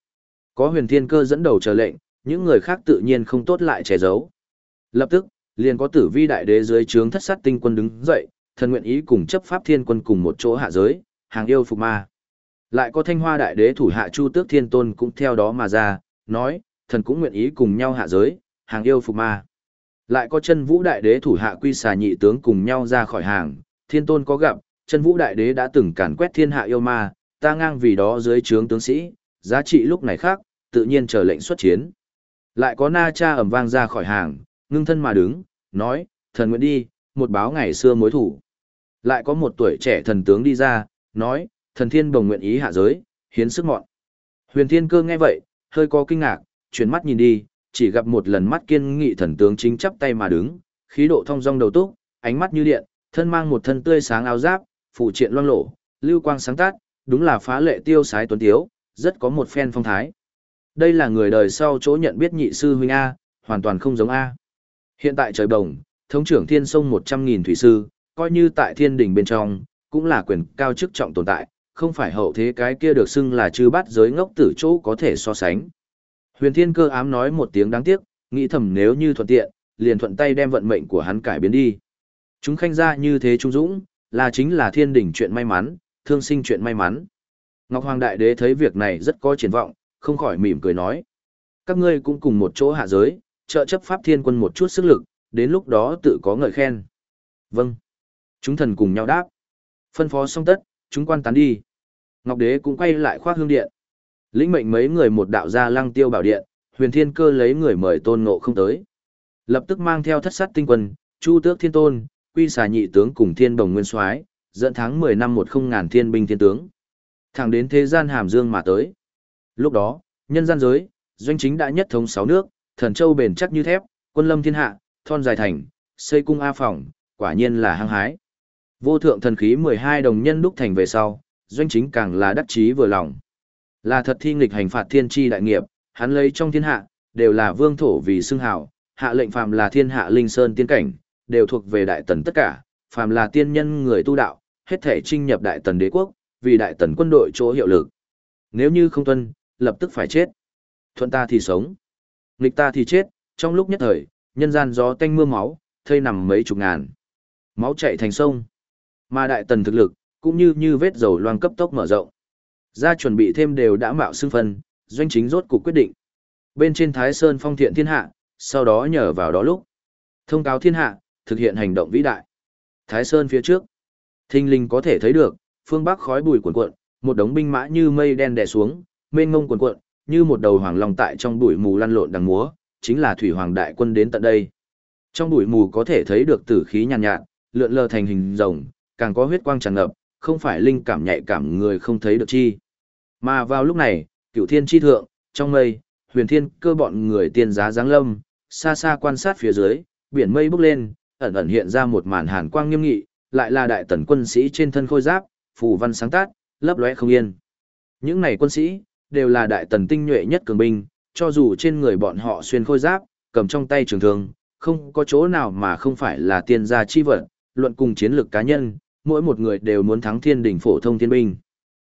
Có huyền thiên cơ dẫn đầu chờ lệnh, những người khác tự nhiên không tốt lại che giấu. Lập tức, liền có tử vi đại đế dưới trướng thất sát tinh quân đứng dậy, thần nguyện ý cùng chấp pháp thiên quân cùng một chỗ hạ giới, hàng yêu phục ma. Lại có thanh hoa đại đế thủ hạ chu tước thiên tôn cũng theo đó mà ra, nói, thần cũng nguyện ý cùng nhau hạ giới, hàng yêu phục ma. Lại có chân vũ đại đế thủ hạ quy xà nhị tướng cùng nhau ra khỏi hàng, thiên tôn có gặp, chân vũ đại đế đã từng càn quét thiên hạ yêu ma, ta ngang vì đó dưới trướng tướng sĩ, giá trị lúc này khác, tự nhiên chờ lệnh xuất chiến. Lại có na cha ẩm vang ra khỏi hàng, ngưng thân mà đứng, nói, thần nguyện đi, một báo ngày xưa mối thủ. Lại có một tuổi trẻ thần tướng đi ra, nói, thần thiên bồng nguyện ý hạ giới, hiến sức mọn. Huyền thiên cơ nghe vậy, hơi có kinh ngạc, chuyển mắt nhìn đi, chỉ gặp một lần mắt kiên nghị thần tướng chính chắp tay mà đứng, khí độ thông dong đầu túc, ánh mắt như điện, thân mang một thân tươi sáng áo giáp, phụ triện loang lổ, lưu quang sáng tác, đúng là phá lệ tiêu sái tuấn tiếu, rất có một phen phong thái. Đây là người đời sau chỗ nhận biết nhị sư huynh A, hoàn toàn không giống A. Hiện tại trời đồng, thống trưởng thiên sông 100.000 thủy sư, coi như tại thiên đình bên trong, cũng là quyền cao chức trọng tồn tại, không phải hậu thế cái kia được xưng là chư bát giới ngốc tử chỗ có thể so sánh. Huyền thiên cơ ám nói một tiếng đáng tiếc, nghĩ thầm nếu như thuận tiện, liền thuận tay đem vận mệnh của hắn cải biến đi. Chúng khanh ra như thế trung dũng, là chính là thiên đỉnh chuyện may mắn, thương sinh chuyện may mắn. Ngọc Hoàng Đại Đế thấy việc này rất có triển vọng, không khỏi mỉm cười nói. Các ngươi cũng cùng một chỗ hạ giới, trợ chấp pháp thiên quân một chút sức lực, đến lúc đó tự có ngợi khen. Vâng. Chúng thần cùng nhau đáp. Phân phó xong tất, chúng quan tán đi. Ngọc Đế cũng quay lại khoác hương điện. Lĩnh mệnh mấy người một đạo gia lăng tiêu bảo điện, huyền thiên cơ lấy người mời tôn ngộ không tới. Lập tức mang theo thất sát tinh quân, chu tước thiên tôn, quy xà nhị tướng cùng thiên đồng nguyên soái dẫn tháng 10 năm một không ngàn thiên binh thiên tướng. Thẳng đến thế gian hàm dương mà tới. Lúc đó, nhân gian giới, doanh chính đã nhất thống sáu nước, thần châu bền chắc như thép, quân lâm thiên hạ, thon dài thành, xây cung A phòng, quả nhiên là hăng hái. Vô thượng thần khí 12 đồng nhân đúc thành về sau, doanh chính càng là đắc chí vừa lòng. Là thật thi nghịch hành phạt thiên tri đại nghiệp, hắn lấy trong thiên hạ, đều là vương thổ vì xưng hào, hạ lệnh phàm là thiên hạ linh sơn tiên cảnh, đều thuộc về đại tần tất cả, phàm là tiên nhân người tu đạo, hết thể trinh nhập đại tần đế quốc, vì đại tần quân đội chỗ hiệu lực. Nếu như không tuân, lập tức phải chết. Thuận ta thì sống. Nghịch ta thì chết, trong lúc nhất thời, nhân gian gió tanh mưa máu, thây nằm mấy chục ngàn. Máu chạy thành sông. Mà đại tần thực lực, cũng như như vết dầu loang cấp tốc mở rộng. Ra chuẩn bị thêm đều đã mạo xưng phân, doanh chính rốt cuộc quyết định. Bên trên Thái Sơn phong thiện thiên hạ, sau đó nhờ vào đó lúc. Thông cáo thiên hạ, thực hiện hành động vĩ đại. Thái Sơn phía trước. Thinh linh có thể thấy được, phương bắc khói bụi cuộn cuộn, một đống binh mã như mây đen đè xuống, mênh ngông cuộn cuộn, như một đầu hoàng long tại trong bụi mù lăn lộn đằng múa, chính là thủy hoàng đại quân đến tận đây. Trong bụi mù có thể thấy được tử khí nhàn nhạt, nhạt, lượn lờ thành hình rồng, càng có huyết quang tràn ngập, không phải linh cảm nhạy cảm người không thấy được chi. Mà vào lúc này, cửu thiên chi thượng, trong mây, huyền thiên cơ bọn người tiên giá giáng lâm, xa xa quan sát phía dưới, biển mây bốc lên, ẩn ẩn hiện ra một màn hàn quang nghiêm nghị, lại là đại tần quân sĩ trên thân khôi giáp, phù văn sáng tác, lấp lóe không yên. Những này quân sĩ, đều là đại tần tinh nhuệ nhất cường binh, cho dù trên người bọn họ xuyên khôi giáp, cầm trong tay trường thương, không có chỗ nào mà không phải là tiên gia chi vật, luận cùng chiến lược cá nhân, mỗi một người đều muốn thắng thiên đỉnh phổ thông thiên binh.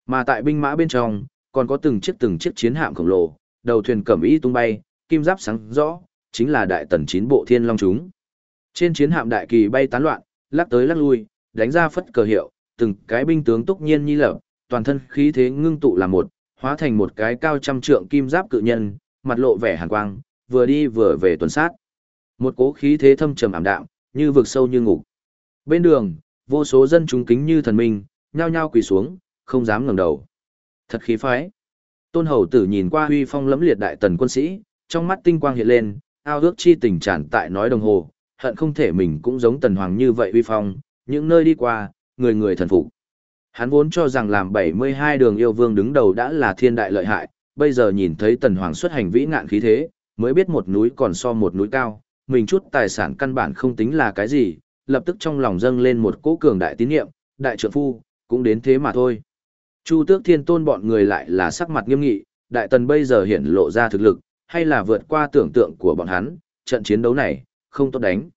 Mà tại binh mã bên trong, còn có từng chiếc từng chiếc chiến hạm khổng lồ, đầu thuyền cẩm y tung bay, kim giáp sáng rõ, chính là đại tần chín bộ thiên long chúng. Trên chiến hạm đại kỳ bay tán loạn, lắc tới lắc lui, đánh ra phất cờ hiệu, từng cái binh tướng túc nhiên nhi lập, toàn thân khí thế ngưng tụ là một, hóa thành một cái cao trăm trượng kim giáp cự nhân, mặt lộ vẻ hàn quang, vừa đi vừa về tuần sát. Một cố khí thế thâm trầm ảm đạm, như vực sâu như ngục. Bên đường, vô số dân chúng kính như thần minh, nhao nhao quỳ xuống, không dám ngẩng đầu. Thật khí phái. Tôn hầu tử nhìn qua huy phong lẫm liệt đại tần quân sĩ, trong mắt tinh quang hiện lên, ao ước chi tình tràn tại nói đồng hồ, hận không thể mình cũng giống tần hoàng như vậy uy phong, những nơi đi qua, người người thần phục. Hắn vốn cho rằng làm 72 đường yêu vương đứng đầu đã là thiên đại lợi hại, bây giờ nhìn thấy tần hoàng xuất hành vĩ ngạn khí thế, mới biết một núi còn so một núi cao, mình chút tài sản căn bản không tính là cái gì, lập tức trong lòng dâng lên một cỗ cường đại tín niệm. đại trượng phu, cũng đến thế mà thôi. Chu tước thiên tôn bọn người lại là sắc mặt nghiêm nghị, đại tần bây giờ hiện lộ ra thực lực, hay là vượt qua tưởng tượng của bọn hắn, trận chiến đấu này, không tốt đánh.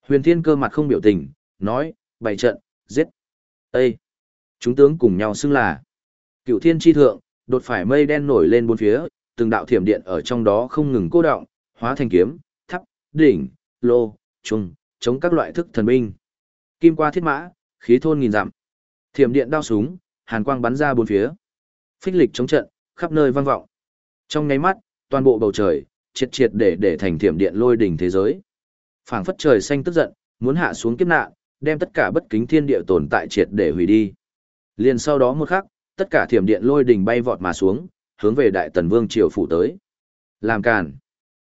Huyền thiên cơ mặt không biểu tình, nói, bày trận, giết. Ê! Chúng tướng cùng nhau xưng là. Cựu thiên tri thượng, đột phải mây đen nổi lên bốn phía, từng đạo thiểm điện ở trong đó không ngừng cô động, hóa thành kiếm, thắp, đỉnh, lô, trung, chống các loại thức thần binh. Kim qua thiết mã, khí thôn nghìn dặm. Thiểm điện đao súng, hàn quang bắn ra bốn phía. Phích lịch chống trận, khắp nơi vang vọng. Trong nháy mắt, toàn bộ bầu trời, triệt triệt để để thành thiểm điện lôi đỉnh thế giới. Phảng phất trời xanh tức giận, muốn hạ xuống kiếp nạn, đem tất cả bất kính thiên địa tồn tại triệt để hủy đi. Liền sau đó một khắc, tất cả thiểm điện lôi đình bay vọt mà xuống, hướng về Đại Tần Vương triều phủ tới. Làm càn.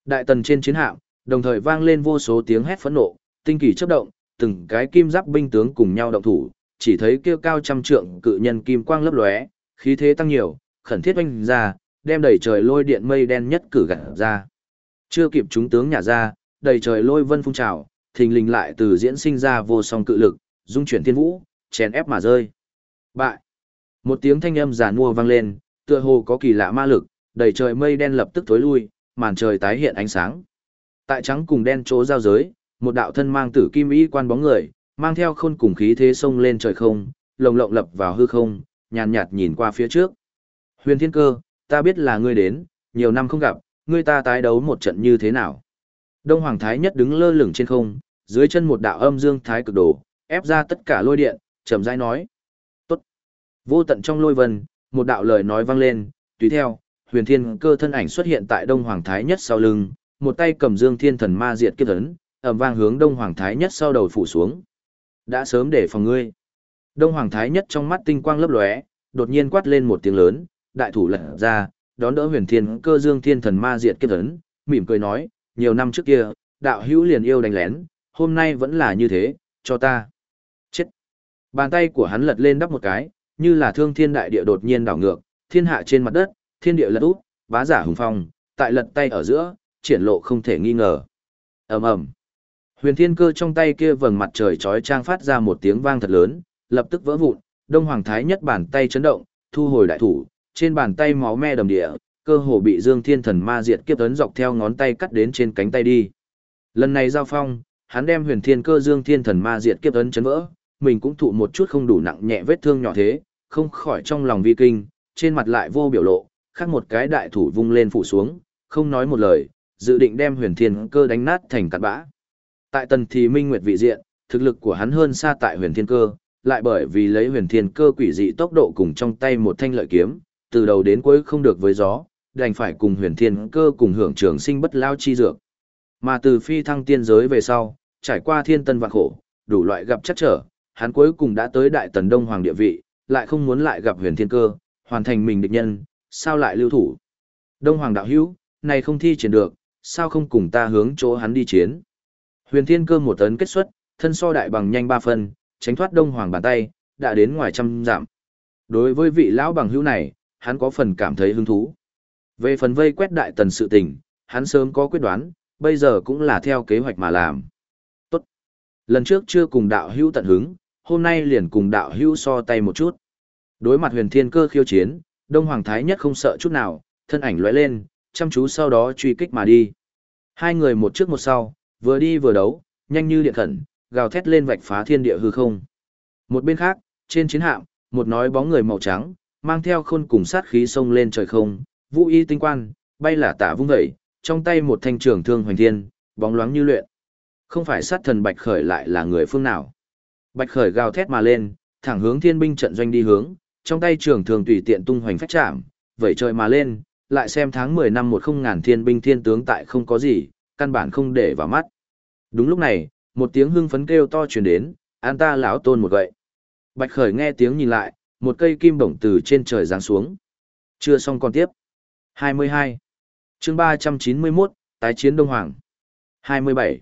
Đại Tần trên chiến hạm, đồng thời vang lên vô số tiếng hét phẫn nộ, tinh kỳ chớp động, từng cái kim giáp binh tướng cùng nhau động thủ, chỉ thấy kêu cao trăm trượng cự nhân kim quang lấp lóe, khí thế tăng nhiều, khẩn thiết oanh ra, đem đẩy trời lôi điện mây đen nhất cử gặt ra. Chưa kịp chúng tướng nhả ra, đầy trời lôi vân phun trào, thình lình lại từ diễn sinh ra vô song cự lực, dung chuyển thiên vũ, chèn ép mà rơi. Bại. Một tiếng thanh âm giàn mua vang lên, tựa hồ có kỳ lạ ma lực, đầy trời mây đen lập tức tối lui, màn trời tái hiện ánh sáng. Tại trắng cùng đen chỗ giao giới, một đạo thân mang tử kim y quan bóng người, mang theo khôn cùng khí thế sông lên trời không, lồng lộng lập vào hư không, nhàn nhạt nhìn qua phía trước. Huyền Thiên Cơ, ta biết là ngươi đến, nhiều năm không gặp, ngươi ta tái đấu một trận như thế nào? Đông Hoàng Thái nhất đứng lơ lửng trên không, dưới chân một đạo âm dương thái cực đồ, ép ra tất cả lôi điện, chậm rãi nói. Tốt. Vô tận trong lôi vân, một đạo lời nói vang lên, tùy theo, huyền thiên cơ thân ảnh xuất hiện tại Đông Hoàng Thái nhất sau lưng, một tay cầm dương thiên thần ma diệt kiếp ấn, ầm vang hướng Đông Hoàng Thái nhất sau đầu phủ xuống. Đã sớm để phòng ngươi. Đông Hoàng Thái nhất trong mắt tinh quang lấp lóe, đột nhiên quát lên một tiếng lớn, đại thủ lật ra, đón đỡ huyền thiên cơ dương thiên thần ma diệt kiếp ấn, mỉm cười nói, nhiều năm trước kia, đạo hữu liền yêu đánh lén, hôm nay vẫn là như thế, cho ta. Chết. Bàn tay của hắn lật lên đắp một cái, như là thương thiên đại địa đột nhiên đảo ngược, thiên hạ trên mặt đất, thiên địa lật út, bá giả hùng phong, tại lật tay ở giữa, triển lộ không thể nghi ngờ. ầm ầm, huyền thiên cơ trong tay kia vầng mặt trời chói trang phát ra một tiếng vang thật lớn, lập tức vỡ vụn. Đông Hoàng Thái nhất bàn tay chấn động, thu hồi đại thủ, trên bàn tay máu me đầm địa, cơ hồ bị Dương Thiên Thần Ma diệt kiếp ấn dọc theo ngón tay cắt đến trên cánh tay đi. Lần này giao phong, hắn đem Huyền Thiên Cơ Dương Thiên Thần Ma diệt kiếp ấn chấn vỡ, mình cũng thụ một chút không đủ nặng nhẹ vết thương nhỏ thế, không khỏi trong lòng vi kinh, trên mặt lại vô biểu lộ, khác một cái đại thủ vung lên phủ xuống, không nói một lời, dự định đem huyền thiên cơ đánh nát thành cát bã. Tại tần thì minh nguyệt vị diện, thực lực của hắn hơn xa tại huyền thiên cơ, lại bởi vì lấy huyền thiên cơ quỷ dị tốc độ cùng trong tay một thanh lợi kiếm, từ đầu đến cuối không được với gió, đành phải cùng huyền thiên cơ cùng hưởng trường sinh bất lao chi dược. Mà từ phi thăng tiên giới về sau, trải qua thiên tân vạn khổ, đủ loại gặp chắc trở, hắn cuối cùng đã tới đại tần đông hoàng địa vị, lại không muốn lại gặp huyền thiên cơ, hoàn thành mình địch nhân, sao lại lưu thủ. Đông hoàng đạo hữu, này không thi triển được, sao không cùng ta hướng chỗ hắn đi chiến. Huyền thiên cơ một tấn kết xuất, thân so đại bằng nhanh ba phân, tránh thoát đông hoàng bàn tay, đã đến ngoài trăm giảm. Đối với vị lão bằng hữu này, hắn có phần cảm thấy hứng thú. Về phần vây quét đại tần sự tình, hắn sớm có quyết đoán, bây giờ cũng là theo kế hoạch mà làm. Tốt. Lần trước chưa cùng đạo hữu tận hứng, hôm nay liền cùng đạo hữu so tay một chút. Đối mặt huyền thiên cơ khiêu chiến, Đông Hoàng Thái nhất không sợ chút nào, thân ảnh lóe lên, chăm chú sau đó truy kích mà đi. Hai người một trước một sau, vừa đi vừa đấu, nhanh như điện khẩn, gào thét lên vạch phá thiên địa hư không. Một bên khác, trên chiến hạm, một nói bóng người màu trắng, mang theo khôn cùng sát khí sông lên trời không, vũ y tinh quan, bay là tả vung dậy, trong tay một thanh trường thương hoành thiên, bóng loáng như luyện. Không phải sát thần Bạch Khởi lại là người phương nào. Bạch Khởi gào thét mà lên, thẳng hướng thiên binh trận doanh đi hướng, trong tay trường thường tùy tiện tung hoành phách chạm, vẩy trời mà lên, lại xem tháng 10 năm một không ngàn thiên binh thiên tướng tại không có gì, căn bản không để vào mắt. Đúng lúc này, một tiếng hưng phấn kêu to truyền đến, an ta lão tôn một gậy. Bạch Khởi nghe tiếng nhìn lại, một cây kim bổng từ trên trời giáng xuống. Chưa xong còn tiếp. 22. chương 391, tái chiến Đông Hoàng. 27.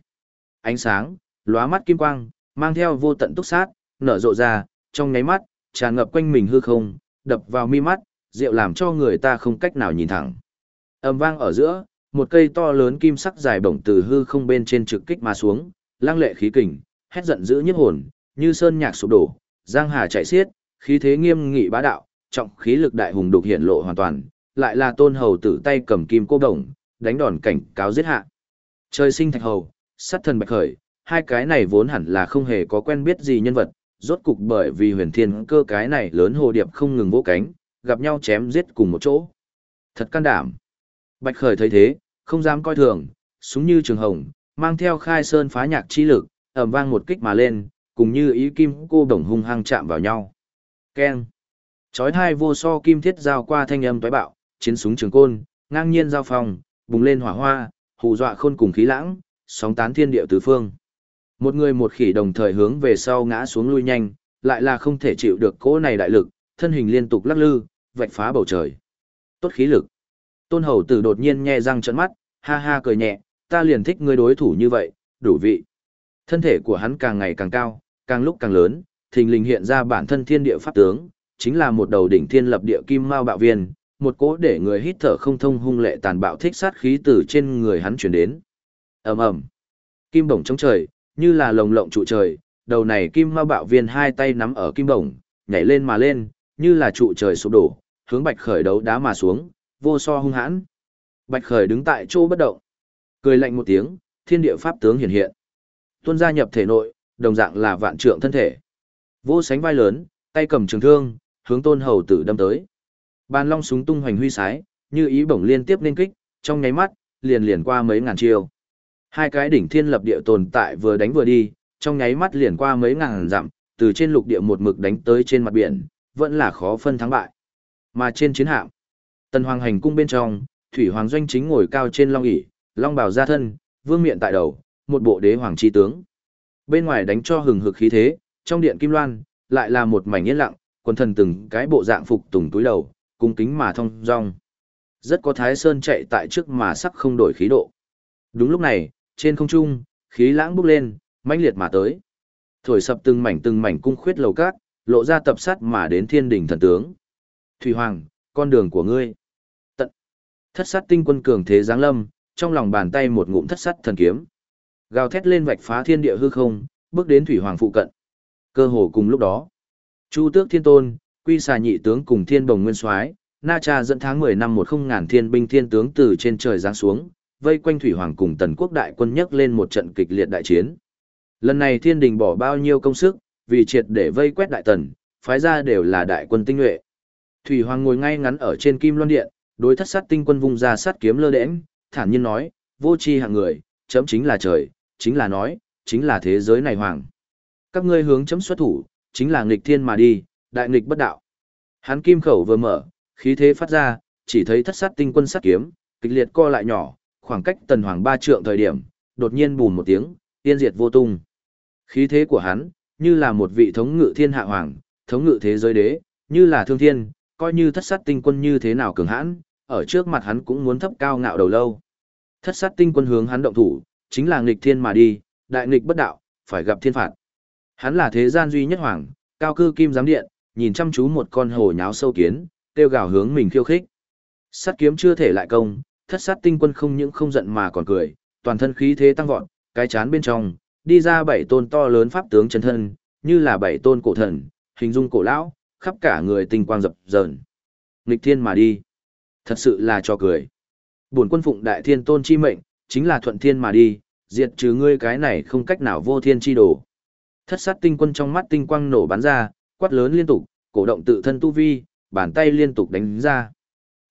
Ánh sáng, lóa mắt kim quang, mang theo vô tận túc sát, nở rộ ra, trong nháy mắt, tràn ngập quanh mình hư không, đập vào mi mắt, rượu làm cho người ta không cách nào nhìn thẳng. Âm vang ở giữa, một cây to lớn kim sắc dài bổng từ hư không bên trên trực kích mà xuống, lang lệ khí kình, hét giận dữ nhất hồn, như sơn nhạc sụp đổ, giang hà chạy xiết, khí thế nghiêm nghị bá đạo, trọng khí lực đại hùng đục hiện lộ hoàn toàn, lại là tôn hầu tử tay cầm kim cô đồng, đánh đòn cảnh cáo giết hạ. Trời sinh thạch hầu, sát thần bạch khởi, hai cái này vốn hẳn là không hề có quen biết gì nhân vật, rốt cục bởi vì huyền thiên cơ cái này lớn hồ điệp không ngừng vỗ cánh, gặp nhau chém giết cùng một chỗ. Thật can đảm. Bạch khởi thấy thế, không dám coi thường, súng như trường hồng, mang theo khai sơn phá nhạc chi lực, ầm vang một kích mà lên, cùng như ý kim cô đồng hung hăng chạm vào nhau. Keng. Chói hai vô so kim thiết giao qua thanh âm toái bạo, chiến súng trường côn, ngang nhiên giao phòng, bùng lên hỏa hoa, hù dọa khôn cùng khí lãng, sóng tán thiên địa tứ phương. Một người một khỉ đồng thời hướng về sau ngã xuống lui nhanh, lại là không thể chịu được cỗ này đại lực, thân hình liên tục lắc lư, vạch phá bầu trời. Tốt khí lực. Tôn hầu tử đột nhiên nhe răng trợn mắt, ha ha cười nhẹ, ta liền thích ngươi đối thủ như vậy, đủ vị. Thân thể của hắn càng ngày càng cao, càng lúc càng lớn, thình lình hiện ra bản thân thiên địa pháp tướng, chính là một đầu đỉnh thiên lập địa kim mao bạo viên, một cỗ để người hít thở không thông hung lệ tàn bạo thích sát khí từ trên người hắn truyền đến. Ầm ầm. Kim bổng trong trời, như là lồng lộng trụ trời, đầu này kim ma bạo viên hai tay nắm ở kim bổng, nhảy lên mà lên, như là trụ trời sụp đổ, hướng Bạch Khởi đấu đá mà xuống, vô so hung hãn. Bạch Khởi đứng tại chỗ bất động, cười lạnh một tiếng, thiên địa pháp tướng hiện hiện. Tuôn gia nhập thể nội, đồng dạng là vạn trượng thân thể. Vô sánh vai lớn, tay cầm trường thương, hướng Tôn Hầu tử đâm tới. Bàn long súng tung hoành huy sái, như ý bổng liên tiếp nên kích, trong nháy mắt, liền liền qua mấy ngàn chiêu. Hai cái đỉnh thiên lập địa tồn tại vừa đánh vừa đi, trong nháy mắt liền qua mấy ngàn dặm, từ trên lục địa một mực đánh tới trên mặt biển, vẫn là khó phân thắng bại. Mà trên chiến hạm, tần hoàng hành cung bên trong, thủy hoàng doanh chính ngồi cao trên long ỷ, long bào ra thân, vương miện tại đầu, một bộ đế hoàng chi tướng. Bên ngoài đánh cho hừng hực khí thế, trong điện kim loan, lại là một mảnh yên lặng, quân thần từng cái bộ dạng phục tùng túi đầu, cung kính mà thông dong. Rất có thái sơn chạy tại trước mà sắc không đổi khí độ. Đúng lúc này, trên không trung, khí lãng bốc lên, mãnh liệt mà tới. Thổi sập từng mảnh từng mảnh cung khuyết lầu cát, lộ ra tập sát mà đến thiên đỉnh thần tướng. Thủy Hoàng, con đường của ngươi. Tận. Thất sát tinh quân cường thế giáng lâm, trong lòng bàn tay một ngụm thất sát thần kiếm. Gào thét lên vạch phá thiên địa hư không, bước đến Thủy Hoàng phụ cận. Cơ hồ cùng lúc đó, Chu Tước Thiên Tôn, Quy Xà Nhị tướng cùng Thiên Bồng Nguyên Soái, Na Cha dẫn tháng 10 năm một không ngàn thiên binh thiên tướng từ trên trời giáng xuống, vây quanh Thủy Hoàng cùng Tần Quốc đại quân nhấc lên một trận kịch liệt đại chiến. Lần này Thiên Đình bỏ bao nhiêu công sức, vì triệt để vây quét đại tần, phái ra đều là đại quân tinh nhuệ. Thủy Hoàng ngồi ngay ngắn ở trên Kim Loan Điện, đối thất sát tinh quân vung ra sát kiếm lơ đễnh, thản nhiên nói, vô chi hạng người, chấm chính là trời, chính là nói, chính là thế giới này hoàng. Các ngươi hướng chấm xuất thủ, chính là nghịch thiên mà đi, đại nghịch bất đạo. Hắn kim khẩu vừa mở, khí thế phát ra, chỉ thấy thất sát tinh quân sát kiếm, kịch liệt co lại nhỏ, khoảng cách tần hoàng ba trượng thời điểm, đột nhiên bùn một tiếng, tiên diệt vô tung. Khí thế của hắn, như là một vị thống ngự thiên hạ hoàng, thống ngự thế giới đế, như là thương thiên, coi như thất sát tinh quân như thế nào cường hãn, ở trước mặt hắn cũng muốn thấp cao ngạo đầu lâu. Thất sát tinh quân hướng hắn động thủ, chính là nghịch thiên mà đi, đại nghịch bất đạo, phải gặp thiên phạt. Hắn là thế gian duy nhất hoàng, cao cư kim giám điện, nhìn chăm chú một con hồ nháo sâu kiến, kêu gào hướng mình khiêu khích. Sát kiếm chưa thể lại công, thất sát tinh quân không những không giận mà còn cười, toàn thân khí thế tăng vọt, cái chán bên trong, đi ra bảy tôn to lớn pháp tướng chân thân, như là bảy tôn cổ thần, hình dung cổ lão, khắp cả người tinh quang dập dờn. Nghịch thiên mà đi. Thật sự là cho cười. Bổn quân phụng đại thiên tôn chi mệnh, chính là thuận thiên mà đi, diệt trừ ngươi cái này không cách nào vô thiên chi đồ. Thất sát tinh quân trong mắt tinh quang nổ bắn ra, quát lớn liên tục, cổ động tự thân tu vi, bàn tay liên tục đánh ra.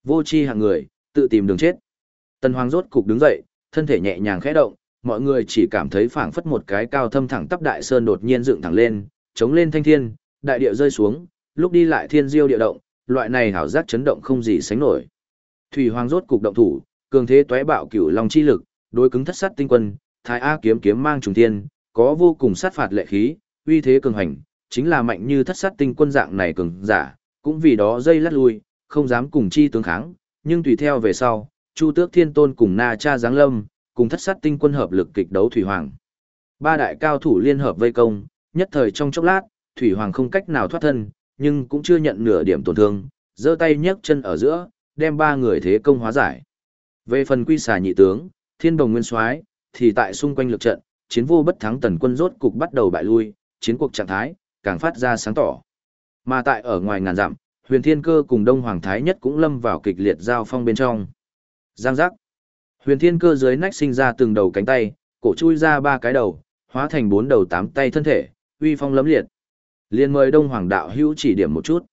Vô chi hạng người, tự tìm đường chết. Tần Hoàng rốt cục đứng dậy, thân thể nhẹ nhàng khẽ động, mọi người chỉ cảm thấy phảng phất một cái cao thâm thẳng tắp đại sơn đột nhiên dựng thẳng lên, chống lên thanh thiên, đại địa rơi xuống, lúc đi lại thiên diêu địa động, loại này hảo giác chấn động không gì sánh nổi. Thủy Hoàng rốt cục động thủ, cường thế toé bạo cửu long chi lực, đối cứng thất sát tinh quân, thái a kiếm kiếm mang trùng thiên, có vô cùng sát phạt lệ khí, uy thế cường hành, chính là mạnh như thất sát tinh quân dạng này cường giả, cũng vì đó dây lắt lui, không dám cùng chi tướng kháng, nhưng tùy theo về sau, Chu Tước Thiên Tôn cùng Na Cha Giáng Lâm, cùng thất sát tinh quân hợp lực kịch đấu Thủy Hoàng. Ba đại cao thủ liên hợp vây công, nhất thời trong chốc lát, Thủy Hoàng không cách nào thoát thân, nhưng cũng chưa nhận nửa điểm tổn thương, giơ tay nhấc chân ở giữa, đem ba người thế công hóa giải. Về phần quy xà nhị tướng, Thiên Đồng Nguyên Soái thì tại xung quanh lực trận, chiến vô bất thắng tần quân rốt cục bắt đầu bại lui, chiến cuộc trạng thái càng phát ra sáng tỏ. Mà tại ở ngoài ngàn dặm, Huyền Thiên Cơ cùng Đông Hoàng Thái Nhất cũng lâm vào kịch liệt giao phong bên trong. Giang giác. Huyền Thiên Cơ dưới nách sinh ra từng đầu cánh tay, cổ chui ra ba cái đầu, hóa thành bốn đầu tám tay thân thể, uy phong lấm liệt. Liên mời Đông Hoàng đạo hữu chỉ điểm một chút.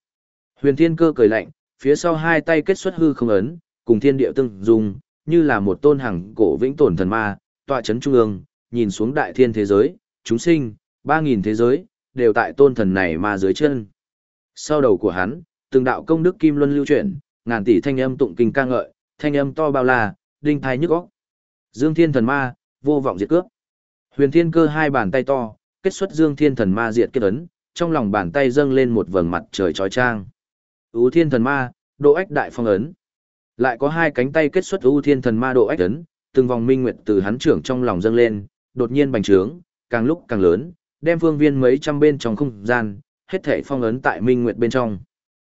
Huyền Thiên Cơ cười lạnh, phía sau hai tay kết xuất hư không ấn, cùng thiên địa tương dung, như là một tôn hằng cổ vĩnh tồn thần ma, tọa chấn trung ương, nhìn xuống đại thiên thế giới, chúng sinh, ba nghìn thế giới, đều tại tôn thần này mà dưới chân. Sau đầu của hắn, từng đạo công đức kim luân lưu chuyển, ngàn tỷ thanh âm tụng kinh ca ngợi, thanh âm to bao la, đinh thai nhức óc. Dương Thiên Thần Ma, vô vọng diệt cướp. Huyền Thiên Cơ hai bàn tay to, kết xuất Dương Thiên Thần Ma diệt kết ấn, trong lòng bàn tay dâng lên một vầng mặt trời chói chang. Ú Thiên Thần Ma, độ ách đại phong ấn. Lại có hai cánh tay kết xuất U Thiên Thần Ma độ ách ấn, từng vòng minh nguyệt từ hắn trưởng trong lòng dâng lên, đột nhiên bành trướng, càng lúc càng lớn, đem phương viên mấy trăm bên trong không gian, hết thảy phong ấn tại minh nguyệt bên trong.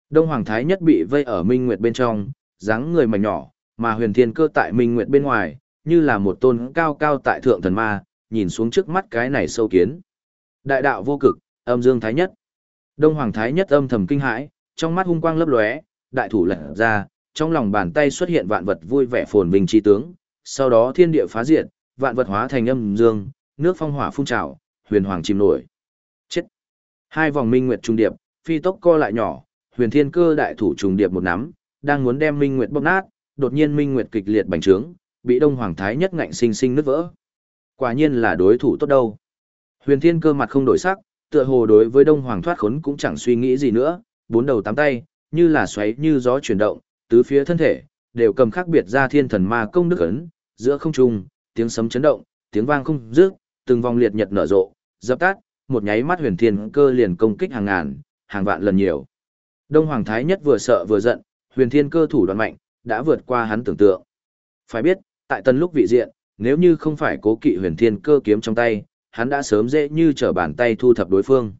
Đông Hoàng Thái nhất bị vây ở minh nguyệt bên trong, dáng người mảnh nhỏ, mà huyền thiên cơ tại minh nguyệt bên ngoài, như là một tôn cao cao tại thượng thần ma, nhìn xuống trước mắt cái này sâu kiến. Đại đạo vô cực, âm dương thái nhất. Đông Hoàng Thái nhất âm thầm kinh hãi, trong mắt hung quang lấp lóe, đại thủ lật ra, trong lòng bàn tay xuất hiện vạn vật vui vẻ phồn vinh chi tướng, sau đó thiên địa phá diệt, vạn vật hóa thành âm dương, nước phong hỏa phun trào, huyền hoàng chìm nổi. Chết. Hai vòng minh nguyệt trung điệp, phi tốc co lại nhỏ, huyền thiên cơ đại thủ trùng điệp một nắm, đang muốn đem minh nguyệt bóp nát, đột nhiên minh nguyệt kịch liệt bành trướng, bị đông hoàng thái nhất ngạnh sinh sinh nứt vỡ. Quả nhiên là đối thủ tốt đâu. Huyền thiên cơ mặt không đổi sắc, tựa hồ đối với đông hoàng thoát khốn cũng chẳng suy nghĩ gì nữa, bốn đầu tám tay, như là xoáy như gió chuyển động, tứ phía thân thể, đều cầm khác biệt ra thiên thần ma công đức ấn, giữa không trung, tiếng sấm chấn động, tiếng vang không dứt, từng vòng liệt nhật nở rộ, dập tắt, một nháy mắt huyền thiên cơ liền công kích hàng ngàn, hàng vạn lần nhiều. Đông Hoàng Thái Nhất vừa sợ vừa giận, huyền thiên cơ thủ đoạn mạnh, đã vượt qua hắn tưởng tượng. Phải biết, tại tân lúc vị diện, nếu như không phải cố kỵ huyền thiên cơ kiếm trong tay, hắn đã sớm dễ như trở bàn tay thu thập đối phương.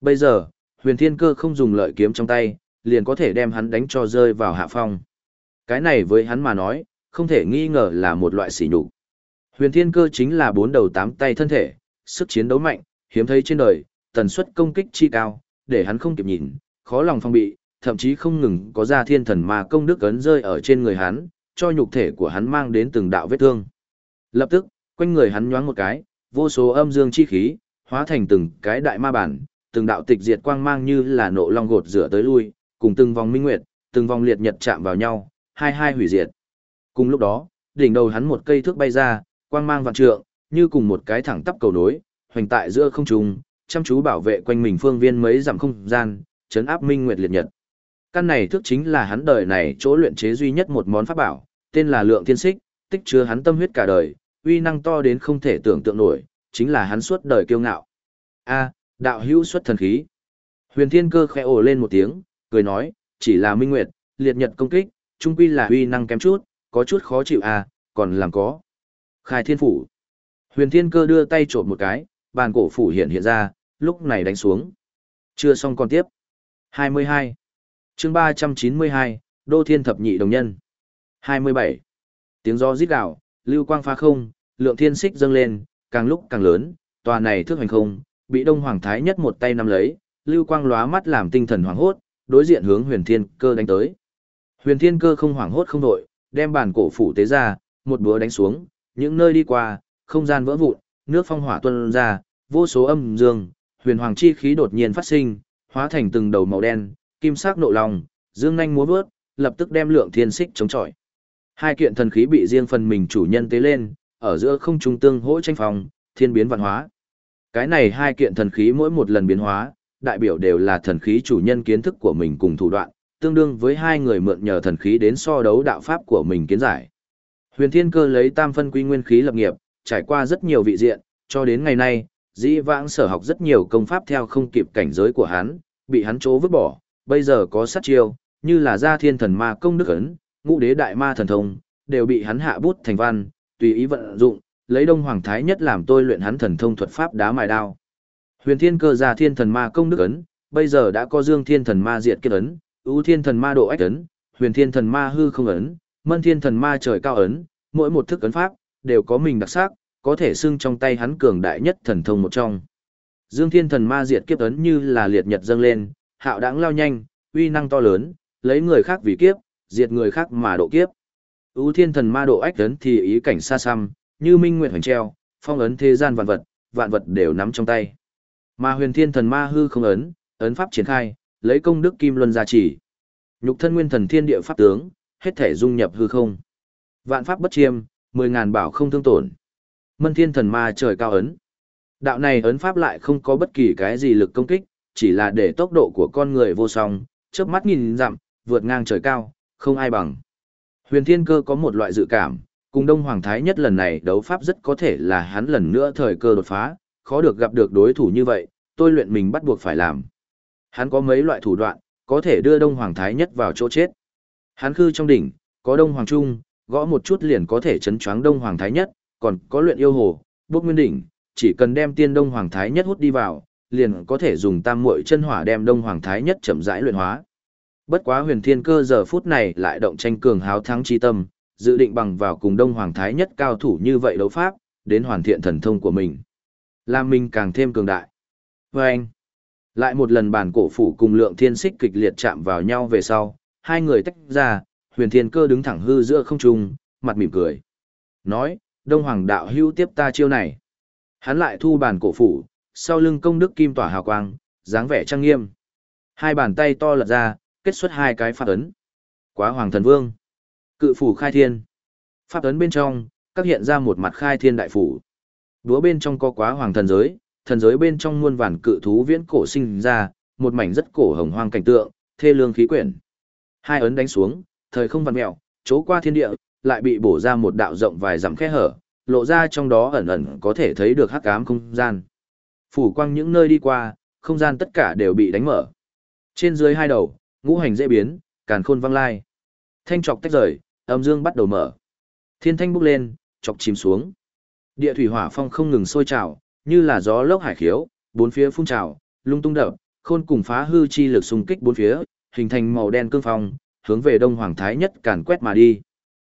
Bây giờ, Huyền Thiên Cơ không dùng lợi kiếm trong tay, liền có thể đem hắn đánh cho rơi vào hạ phong. Cái này với hắn mà nói, không thể nghi ngờ là một loại sỉ nhục. Huyền Thiên Cơ chính là bốn đầu tám tay thân thể, sức chiến đấu mạnh, hiếm thấy trên đời, tần suất công kích chi cao, để hắn không kịp nhìn, khó lòng phòng bị, thậm chí không ngừng có ra thiên thần mà công đức ấn rơi ở trên người hắn, cho nhục thể của hắn mang đến từng đạo vết thương. Lập tức, quanh người hắn nhoáng một cái, vô số âm dương chi khí, hóa thành từng cái đại ma bản, từng đạo tịch diệt quang mang như là nộ long gột rửa tới lui, cùng từng vòng minh nguyệt, từng vòng liệt nhật chạm vào nhau, hai hai hủy diệt. Cùng lúc đó, đỉnh đầu hắn một cây thước bay ra, quang mang vạn trượng, như cùng một cái thẳng tắp cầu nối, hoành tại giữa không trung, chăm chú bảo vệ quanh mình phương viên mấy dặm không gian, chấn áp minh nguyệt liệt nhật. Căn này thước chính là hắn đời này chỗ luyện chế duy nhất một món pháp bảo, tên là Lượng Thiên Xích, tích chứa hắn tâm huyết cả đời, uy năng to đến không thể tưởng tượng nổi, chính là hắn suốt đời kiêu ngạo. A, đạo hữu xuất thần khí. Huyền Thiên Cơ khẽ ồ lên một tiếng, cười nói, chỉ là minh nguyệt, liệt nhật công kích, trung quy là uy năng kém chút, có chút khó chịu à, còn làm có. Khai Thiên phủ. Huyền Thiên Cơ đưa tay trộm một cái, bàn cổ phủ hiện hiện ra, lúc này đánh xuống. Chưa xong còn tiếp. 22. chương 392, Đô Thiên Thập Nhị Đồng Nhân. 27. Tiếng gió rít gạo, lưu quang phá không, lượng thiên xích dâng lên, càng lúc càng lớn, tòa này thước hành không, bị Đông Hoàng Thái nhất một tay nắm lấy, lưu quang lóa mắt làm tinh thần hoảng hốt, đối diện hướng huyền thiên cơ đánh tới. Huyền thiên cơ không hoảng hốt không đội, đem bản cổ phủ tế ra, một búa đánh xuống, những nơi đi qua, không gian vỡ vụn, nước phong hỏa tuôn ra, vô số âm dương, huyền hoàng chi khí đột nhiên phát sinh, hóa thành từng đầu màu đen, kim sắc nộ lòng, dương nhanh múa vớt, lập tức đem lượng thiên xích chống chọi. Hai kiện thần khí bị riêng phần mình chủ nhân tế lên, ở giữa không trung tương hỗ tranh phòng, thiên biến văn hóa. Cái này hai kiện thần khí mỗi một lần biến hóa, đại biểu đều là thần khí chủ nhân kiến thức của mình cùng thủ đoạn, tương đương với hai người mượn nhờ thần khí đến so đấu đạo pháp của mình kiến giải. Huyền Thiên Cơ lấy tam phân quy nguyên khí lập nghiệp, trải qua rất nhiều vị diện, cho đến ngày nay, dĩ vãng sở học rất nhiều công pháp theo không kịp cảnh giới của hắn, bị hắn chố vứt bỏ, bây giờ có sát chiêu, như là gia thiên thần ma công đức ấn, ngũ đế đại ma thần thông, đều bị hắn hạ bút thành văn, tùy ý vận dụng, lấy đông hoàng thái nhất làm tôi luyện hắn thần thông thuật pháp đá mài đao. Huyền thiên cơ gia thiên thần ma công đức ấn, bây giờ đã có dương thiên thần ma diệt kết ấn, ưu thiên thần ma độ ách ấn, huyền thiên thần ma hư không ấn, mân thiên thần ma trời cao ấn, mỗi một thức ấn pháp, đều có mình đặc sắc, có thể xưng trong tay hắn cường đại nhất thần thông một trong. Dương thiên thần ma diệt kiếp ấn như là liệt nhật dâng lên, hạo đãng lao nhanh, uy năng to lớn, lấy người khác vì kiếp, diệt người khác mà độ kiếp. U thiên thần ma độ ách ấn thì ý cảnh xa xăm, như minh nguyệt hoành treo, phong ấn thế gian vạn vật, vạn vật đều nắm trong tay. Mà huyền thiên thần ma hư không ấn, ấn pháp triển khai, lấy công đức kim luân gia trì. Nhục thân nguyên thần thiên địa pháp tướng, hết thể dung nhập hư không. Vạn pháp bất chiêm, mười ngàn bảo không thương tổn. Mân thiên thần ma trời cao ấn. Đạo này ấn pháp lại không có bất kỳ cái gì lực công kích, chỉ là để tốc độ của con người vô song, chớp mắt nghìn dặm, vượt ngang trời cao, không ai bằng. Huyền Thiên Cơ có một loại dự cảm, cùng Đông Hoàng Thái nhất lần này đấu pháp rất có thể là hắn lần nữa thời cơ đột phá, khó được gặp được đối thủ như vậy, tôi luyện mình bắt buộc phải làm. Hắn có mấy loại thủ đoạn, có thể đưa Đông Hoàng Thái nhất vào chỗ chết. Hắn khư trong đỉnh, có Đông Hoàng Trung, gõ một chút liền có thể chấn choáng Đông Hoàng Thái nhất, còn có luyện yêu hồ, bốc nguyên đỉnh, chỉ cần đem tiên Đông Hoàng Thái nhất hút đi vào, liền có thể dùng tam muội chân hỏa đem Đông Hoàng Thái nhất chậm rãi luyện hóa. Bất quá huyền thiên cơ giờ phút này lại động tranh cường háo thắng chi tâm, dự định bằng vào cùng Đông Hoàng Thái nhất cao thủ như vậy đấu pháp, đến hoàn thiện thần thông của mình. Làm mình càng thêm cường đại. Và anh, lại một lần bản cổ phủ cùng lượng thiên xích kịch liệt chạm vào nhau về sau, hai người tách ra, huyền thiên cơ đứng thẳng hư giữa không trung, mặt mỉm cười. Nói, Đông Hoàng đạo hưu tiếp ta chiêu này. Hắn lại thu bàn cổ phủ, sau lưng công đức kim tỏa hào quang, dáng vẻ trang nghiêm. Hai bàn tay to lật ra, kết xuất hai cái pháp ấn. Quá Hoàng Thần Vương, Cự phủ khai thiên. Pháp ấn bên trong, các hiện ra một mặt khai thiên đại phủ. Đúa bên trong có quá hoàng thần giới, thần giới bên trong muôn vàn cự thú viễn cổ sinh ra, một mảnh rất cổ hồng hoang cảnh tượng, thê lương khí quyển. Hai ấn đánh xuống, thời không vặn mèo, chỗ qua thiên địa, lại bị bổ ra một đạo rộng vài dặm khe hở, lộ ra trong đó ẩn ẩn có thể thấy được hắc ám không gian. Phủ quang những nơi đi qua, không gian tất cả đều bị đánh mở. Trên dưới hai đầu, ngũ hành dễ biến, càn khôn văng lai. Thanh trọc tách rời, âm dương bắt đầu mở. Thiên thanh bốc lên, chọc chìm xuống. Địa thủy hỏa phong không ngừng sôi trào, như là gió lốc hải khiếu, bốn phía phun trào, lung tung đập, khôn cùng phá hư chi lực xung kích bốn phía, hình thành màu đen cương phong, hướng về Đông Hoàng Thái Nhất càn quét mà đi.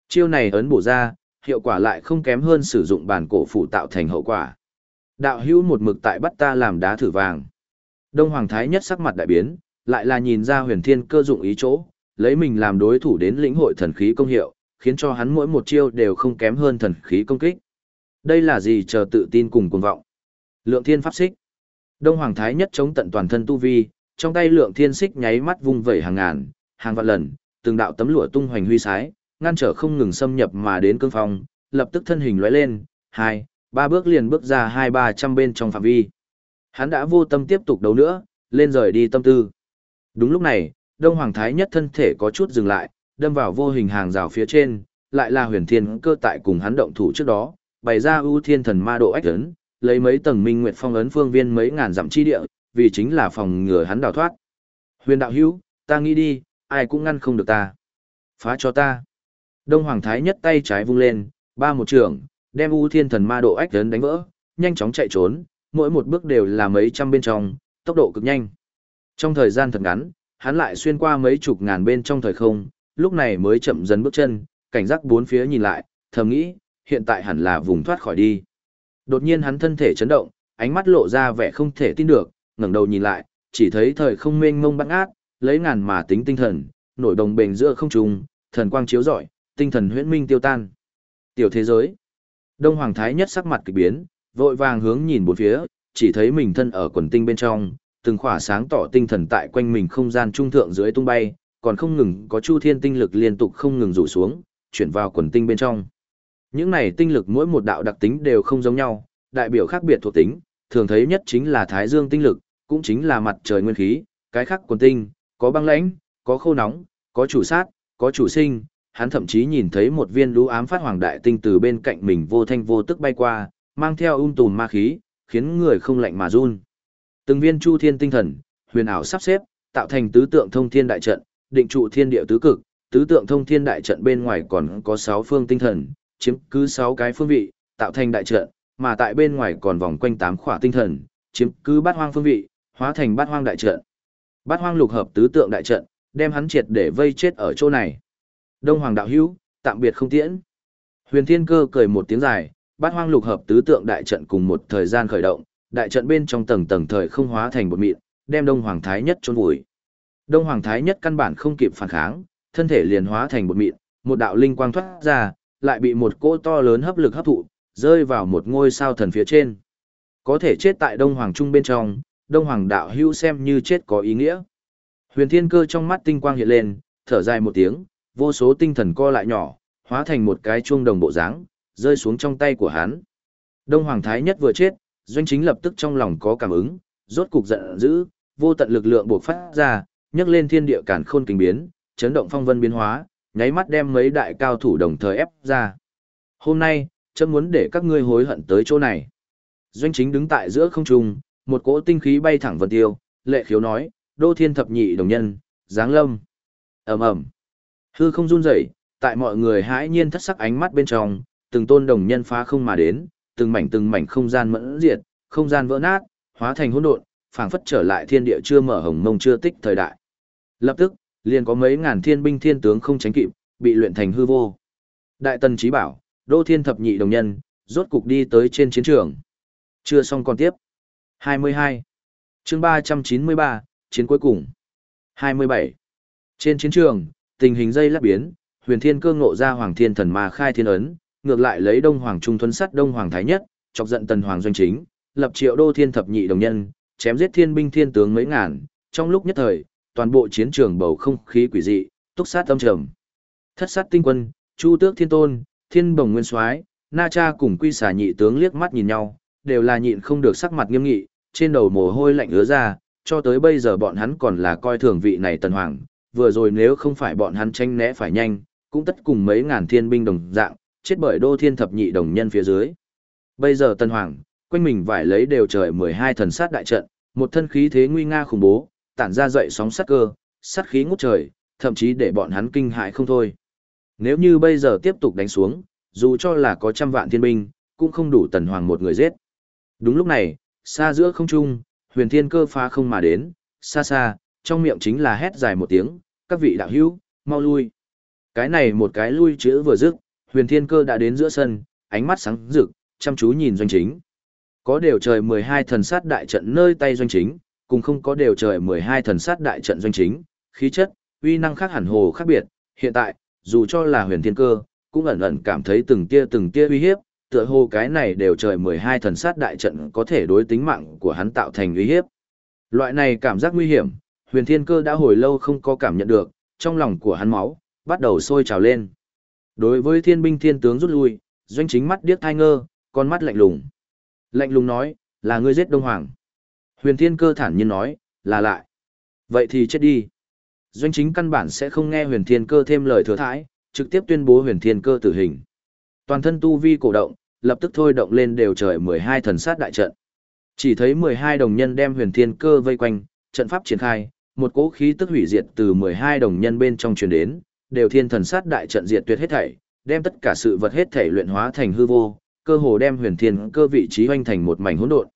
Chiêu này ấn bổ ra, hiệu quả lại không kém hơn sử dụng bản cổ phụ tạo thành hậu quả. Đạo hữu một mực tại bắt ta làm đá thử vàng. Đông Hoàng Thái Nhất sắc mặt đại biến, lại là nhìn ra huyền thiên cơ dụng ý chỗ, lấy mình làm đối thủ đến lĩnh hội thần khí công hiệu, khiến cho hắn mỗi một chiêu đều không kém hơn thần khí công kích. Đây là gì chờ tự tin cùng cuồng vọng. Lượng thiên pháp xích. Đông Hoàng Thái nhất chống tận toàn thân tu vi, trong tay lượng thiên xích nháy mắt vung vẩy hàng ngàn, hàng vạn lần, từng đạo tấm lụa tung hoành huy sái, ngăn trở không ngừng xâm nhập mà đến cương phong, lập tức thân hình lóe lên, hai, ba bước liền bước ra hai ba trăm bên trong phạm vi. Hắn đã vô tâm tiếp tục đấu nữa, lên rời đi tâm tư. Đúng lúc này, Đông Hoàng Thái nhất thân thể có chút dừng lại, đâm vào vô hình hàng rào phía trên, lại là huyền thiên cơ tại cùng hắn động thủ trước đó, bày ra ưu thiên thần ma độ ách ấn, lấy mấy tầng minh nguyệt phong ấn phương viên mấy ngàn dặm chi địa, vì chính là phòng ngừa hắn đào thoát. Huyền đạo hữu, ta nghĩ đi, ai cũng ngăn không được ta. Phá cho ta. Đông Hoàng Thái nhất tay trái vung lên, ba một trường, đem U thiên thần ma độ ách ấn đánh vỡ, nhanh chóng chạy trốn, mỗi một bước đều là mấy trăm bên trong, tốc độ cực nhanh. Trong thời gian thật ngắn, hắn lại xuyên qua mấy chục ngàn bên trong thời không, lúc này mới chậm dần bước chân, cảnh giác bốn phía nhìn lại, thầm nghĩ, hiện tại hẳn là vùng thoát khỏi đi. Đột nhiên hắn thân thể chấn động, ánh mắt lộ ra vẻ không thể tin được, ngẩng đầu nhìn lại, chỉ thấy thời không mênh mông băng ác, lấy ngàn mà tính tinh thần, nổi đồng bền giữa không trung, thần quang chiếu rọi, tinh thần huyễn minh tiêu tan. Tiểu thế giới. Đông Hoàng Thái nhất sắc mặt kỳ biến, vội vàng hướng nhìn bốn phía, chỉ thấy mình thân ở quần tinh bên trong, từng khỏa sáng tỏ tinh thần tại quanh mình không gian trung thượng dưới tung bay, còn không ngừng có chu thiên tinh lực liên tục không ngừng rủ xuống, chuyển vào quần tinh bên trong. Những này tinh lực mỗi một đạo đặc tính đều không giống nhau, đại biểu khác biệt thuộc tính, thường thấy nhất chính là thái dương tinh lực, cũng chính là mặt trời nguyên khí, cái khác quần tinh, có băng lãnh, có khô nóng, có chủ sát, có chủ sinh, hắn thậm chí nhìn thấy một viên lũ ám phát hoàng đại tinh từ bên cạnh mình vô thanh vô tức bay qua, mang theo ung tùm ma khí, khiến người không lạnh mà run. Từng viên chu thiên tinh thần, huyền ảo sắp xếp, tạo thành tứ tượng thông thiên đại trận, định trụ thiên địa tứ cực, tứ tượng thông thiên đại trận bên ngoài còn có 6 phương tinh thần, chiếm cứ 6 cái phương vị, tạo thành đại trận, mà tại bên ngoài còn vòng quanh 8 khỏa tinh thần, chiếm cứ bát hoang phương vị, hóa thành bát hoang đại trận. Bát hoang lục hợp tứ tượng đại trận, đem hắn triệt để vây chết ở chỗ này. Đông Hoàng đạo hữu, tạm biệt không tiễn. Huyền Thiên Cơ cười một tiếng dài, bát hoang lục hợp tứ tượng đại trận cùng một thời gian khởi động, đại trận bên trong tầng tầng thời không hóa thành một mịn, đem Đông Hoàng Thái Nhất chôn vùi. Đông Hoàng Thái Nhất căn bản không kịp phản kháng, thân thể liền hóa thành một mịn, một đạo linh quang thoát ra, lại bị một cỗ to lớn hấp lực hấp thụ, rơi vào một ngôi sao thần phía trên. Có thể chết tại Đông Hoàng Trung bên trong, Đông Hoàng đạo hưu xem như chết có ý nghĩa. Huyền Thiên Cơ trong mắt tinh quang hiện lên, thở dài một tiếng, vô số tinh thần co lại nhỏ, hóa thành một cái chuông đồng bộ dáng, rơi xuống trong tay của hắn. Đông Hoàng Thái Nhất vừa chết, doanh chính lập tức trong lòng có cảm ứng, rốt cục giận dữ, vô tận lực lượng buộc phát ra, nhấc lên thiên địa cản khôn kinh biến, chấn động phong vân biến hóa, nháy mắt đem mấy đại cao thủ đồng thời ép ra. Hôm nay, chấm muốn để các ngươi hối hận tới chỗ này. Doanh chính đứng tại giữa không trung, một cỗ tinh khí bay thẳng vân tiêu, lệ khiếu nói, đô thiên thập nhị đồng nhân, giáng lâm. ầm ầm Hư không run rẩy, tại mọi người hãi nhiên thất sắc ánh mắt bên trong, từng tôn đồng nhân phá không mà đến, từng mảnh từng mảnh không gian mẫn diệt, không gian vỡ nát, hóa thành hỗn độn, phảng phất trở lại thiên địa chưa mở hồng mông chưa tích thời đại. Lập tức, liền có mấy ngàn thiên binh thiên tướng không tránh kịp, bị luyện thành hư vô. Đại tần trí bảo, đô thiên thập nhị đồng nhân, rốt cục đi tới trên chiến trường. Chưa xong còn tiếp. 22. chương 393, chiến cuối cùng. 27. Trên chiến trường, tình hình dây lắc biến, huyền thiên cơ ngộ ra hoàng thiên thần ma khai thiên ấn, ngược lại lấy đông hoàng trung thuấn sắt đông hoàng thái nhất, chọc giận tần hoàng doanh chính, lập triệu đô thiên thập nhị đồng nhân, chém giết thiên binh thiên tướng mấy ngàn, trong lúc nhất thời, toàn bộ chiến trường bầu không khí quỷ dị, túc sát âm trầm. Thất sát tinh quân, Chu Tước Thiên Tôn, Thiên Bồng Nguyên Soái, Na Cha cùng Quy Xà nhị tướng liếc mắt nhìn nhau, đều là nhịn không được sắc mặt nghiêm nghị, trên đầu mồ hôi lạnh ứa ra, cho tới bây giờ bọn hắn còn là coi thường vị này tần hoàng, vừa rồi nếu không phải bọn hắn tranh né phải nhanh, cũng tất cùng mấy ngàn thiên binh đồng dạng, chết bởi đô thiên thập nhị đồng nhân phía dưới. Bây giờ tần hoàng, quanh mình vải lấy đều trời 12 thần sát đại trận, một thân khí thế nguy nga khủng bố, tản ra dậy sóng sát cơ, sát khí ngút trời, thậm chí để bọn hắn kinh hại không thôi. Nếu như bây giờ tiếp tục đánh xuống, dù cho là có trăm vạn thiên binh, cũng không đủ tần hoàng một người giết. Đúng lúc này, xa giữa không trung, huyền thiên cơ phá không mà đến, xa xa, trong miệng chính là hét dài một tiếng, các vị đạo hữu, mau lui. Cái này một cái lui chữ vừa dứt, huyền thiên cơ đã đến giữa sân, ánh mắt sáng rực, chăm chú nhìn doanh chính. Có đều trời 12 thần sát đại trận nơi tay doanh chính, cùng không có đều trời 12 thần sát đại trận doanh chính, khí chất, uy năng khác hẳn hồ khác biệt, hiện tại, dù cho là huyền thiên cơ, cũng ẩn ẩn cảm thấy từng tia từng tia uy hiếp, tựa hồ cái này đều trời 12 thần sát đại trận có thể đối tính mạng của hắn tạo thành uy hiếp. Loại này cảm giác nguy hiểm, huyền thiên cơ đã hồi lâu không có cảm nhận được, trong lòng của hắn máu, bắt đầu sôi trào lên. Đối với thiên binh thiên tướng rút lui, doanh chính mắt điếc thai ngơ, con mắt lạnh lùng. Lạnh lùng nói, là ngươi giết Đông Hoàng. Huyền thiên cơ thản nhiên nói, là lại. Vậy thì chết đi. Doanh chính căn bản sẽ không nghe huyền thiên cơ thêm lời thừa thãi, trực tiếp tuyên bố huyền thiên cơ tử hình. Toàn thân tu vi cổ động, lập tức thôi động lên đều trời 12 thần sát đại trận. Chỉ thấy 12 đồng nhân đem huyền thiên cơ vây quanh, trận pháp triển khai, một cỗ khí tức hủy diệt từ 12 đồng nhân bên trong truyền đến, đều thiên thần sát đại trận diệt tuyệt hết thảy, đem tất cả sự vật hết thảy luyện hóa thành hư vô, cơ hồ đem huyền thiên cơ vị trí hoành thành một mảnh hỗn độn.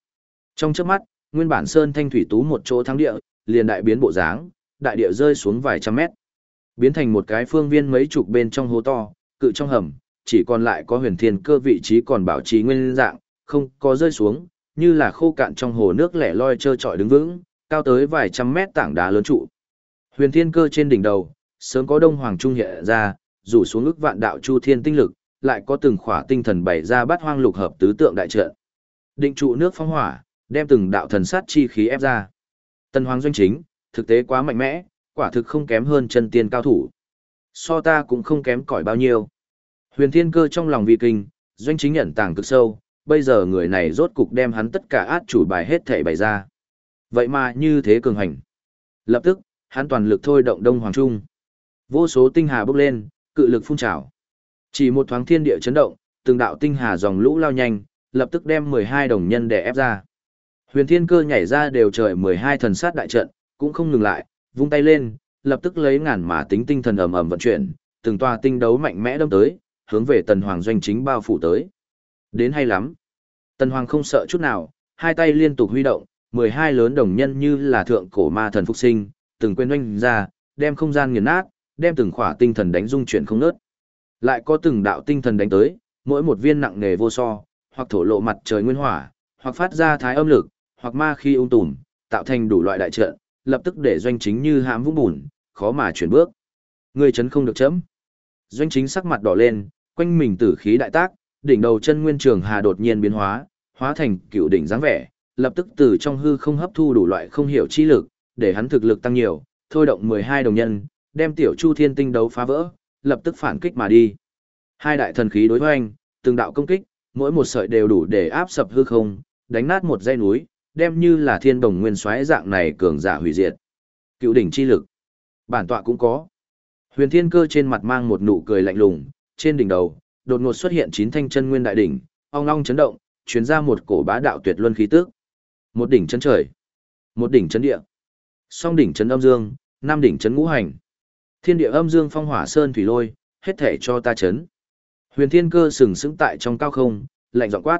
Trong chớp mắt, nguyên bản sơn thanh thủy tú một chỗ thắng địa, liền đại biến bộ dáng, đại địa rơi xuống vài trăm mét. Biến thành một cái phương viên mấy chục bên trong hố to, cự trong hầm, chỉ còn lại có huyền thiên cơ vị trí còn bảo trì nguyên dạng, không có rơi xuống, như là khô cạn trong hồ nước lẻ loi trơ trọi đứng vững, cao tới vài trăm mét tảng đá lớn trụ. Huyền thiên cơ trên đỉnh đầu, sớm có đông hoàng trung hiện ra, rủ xuống ức vạn đạo chu thiên tinh lực, lại có từng khỏa tinh thần bày ra bát hoang lục hợp tứ tượng đại trận. Định trụ nước phong hỏa, đem từng đạo thần sát chi khí ép ra. Tân hoàng doanh chính, thực tế quá mạnh mẽ, quả thực không kém hơn chân tiên cao thủ. So ta cũng không kém cỏi bao nhiêu. Huyền thiên cơ trong lòng vi kinh, doanh chính nhận tàng cực sâu, bây giờ người này rốt cục đem hắn tất cả át chủ bài hết thảy bày ra. Vậy mà như thế cường hành. Lập tức, hắn toàn lực thôi động Đông Hoàng Trung. Vô số tinh hà bốc lên, cự lực phun trào. Chỉ một thoáng thiên địa chấn động, từng đạo tinh hà dòng lũ lao nhanh, lập tức đem 12 đồng nhân để ép ra. Huyền Thiên Cơ nhảy ra đều trời 12 thần sát đại trận, cũng không ngừng lại, vung tay lên, lập tức lấy ngàn mà tính tinh thần ầm ầm vận chuyển, từng tòa tinh đấu mạnh mẽ đâm tới, hướng về Tần Hoàng doanh chính bao phủ tới. Đến hay lắm. Tần Hoàng không sợ chút nào, hai tay liên tục huy động, 12 lớn đồng nhân như là thượng cổ ma thần phục sinh, từng quên oanh ra, đem không gian nghiền nát, đem từng khỏa tinh thần đánh dung chuyển không nớt. Lại có từng đạo tinh thần đánh tới, mỗi một viên nặng nề vô so, hoặc thổ lộ mặt trời nguyên hỏa, hoặc phát ra thái âm lực, hoặc ma khi ung tùm, tạo thành đủ loại đại trận, lập tức để doanh chính như hãm vũng bùn, khó mà chuyển bước. Người chấn không được chấm. Doanh chính sắc mặt đỏ lên, quanh mình tử khí đại tác, đỉnh đầu chân nguyên trường hà đột nhiên biến hóa, hóa thành cựu đỉnh dáng vẻ, lập tức từ trong hư không hấp thu đủ loại không hiểu chi lực, để hắn thực lực tăng nhiều, thôi động 12 đồng nhân, đem tiểu Chu Thiên Tinh đấu phá vỡ, lập tức phản kích mà đi. Hai đại thần khí đối hoành, từng đạo công kích, mỗi một sợi đều đủ để áp sập hư không, đánh nát một dãy núi, đem như là thiên đồng nguyên xoáy dạng này cường giả hủy diệt. Cựu đỉnh chi lực, bản tọa cũng có. Huyền Thiên Cơ trên mặt mang một nụ cười lạnh lùng, trên đỉnh đầu đột ngột xuất hiện chín thanh chân nguyên đại đỉnh, ong ong chấn động, truyền ra một cổ bá đạo tuyệt luân khí tức. Một đỉnh chân trời, một đỉnh chân địa, song đỉnh chân âm dương, năm đỉnh chân ngũ hành. Thiên địa âm dương phong hỏa sơn thủy lôi, hết thể cho ta chấn. Huyền Thiên Cơ sừng sững tại trong cao không, lạnh giọng quát.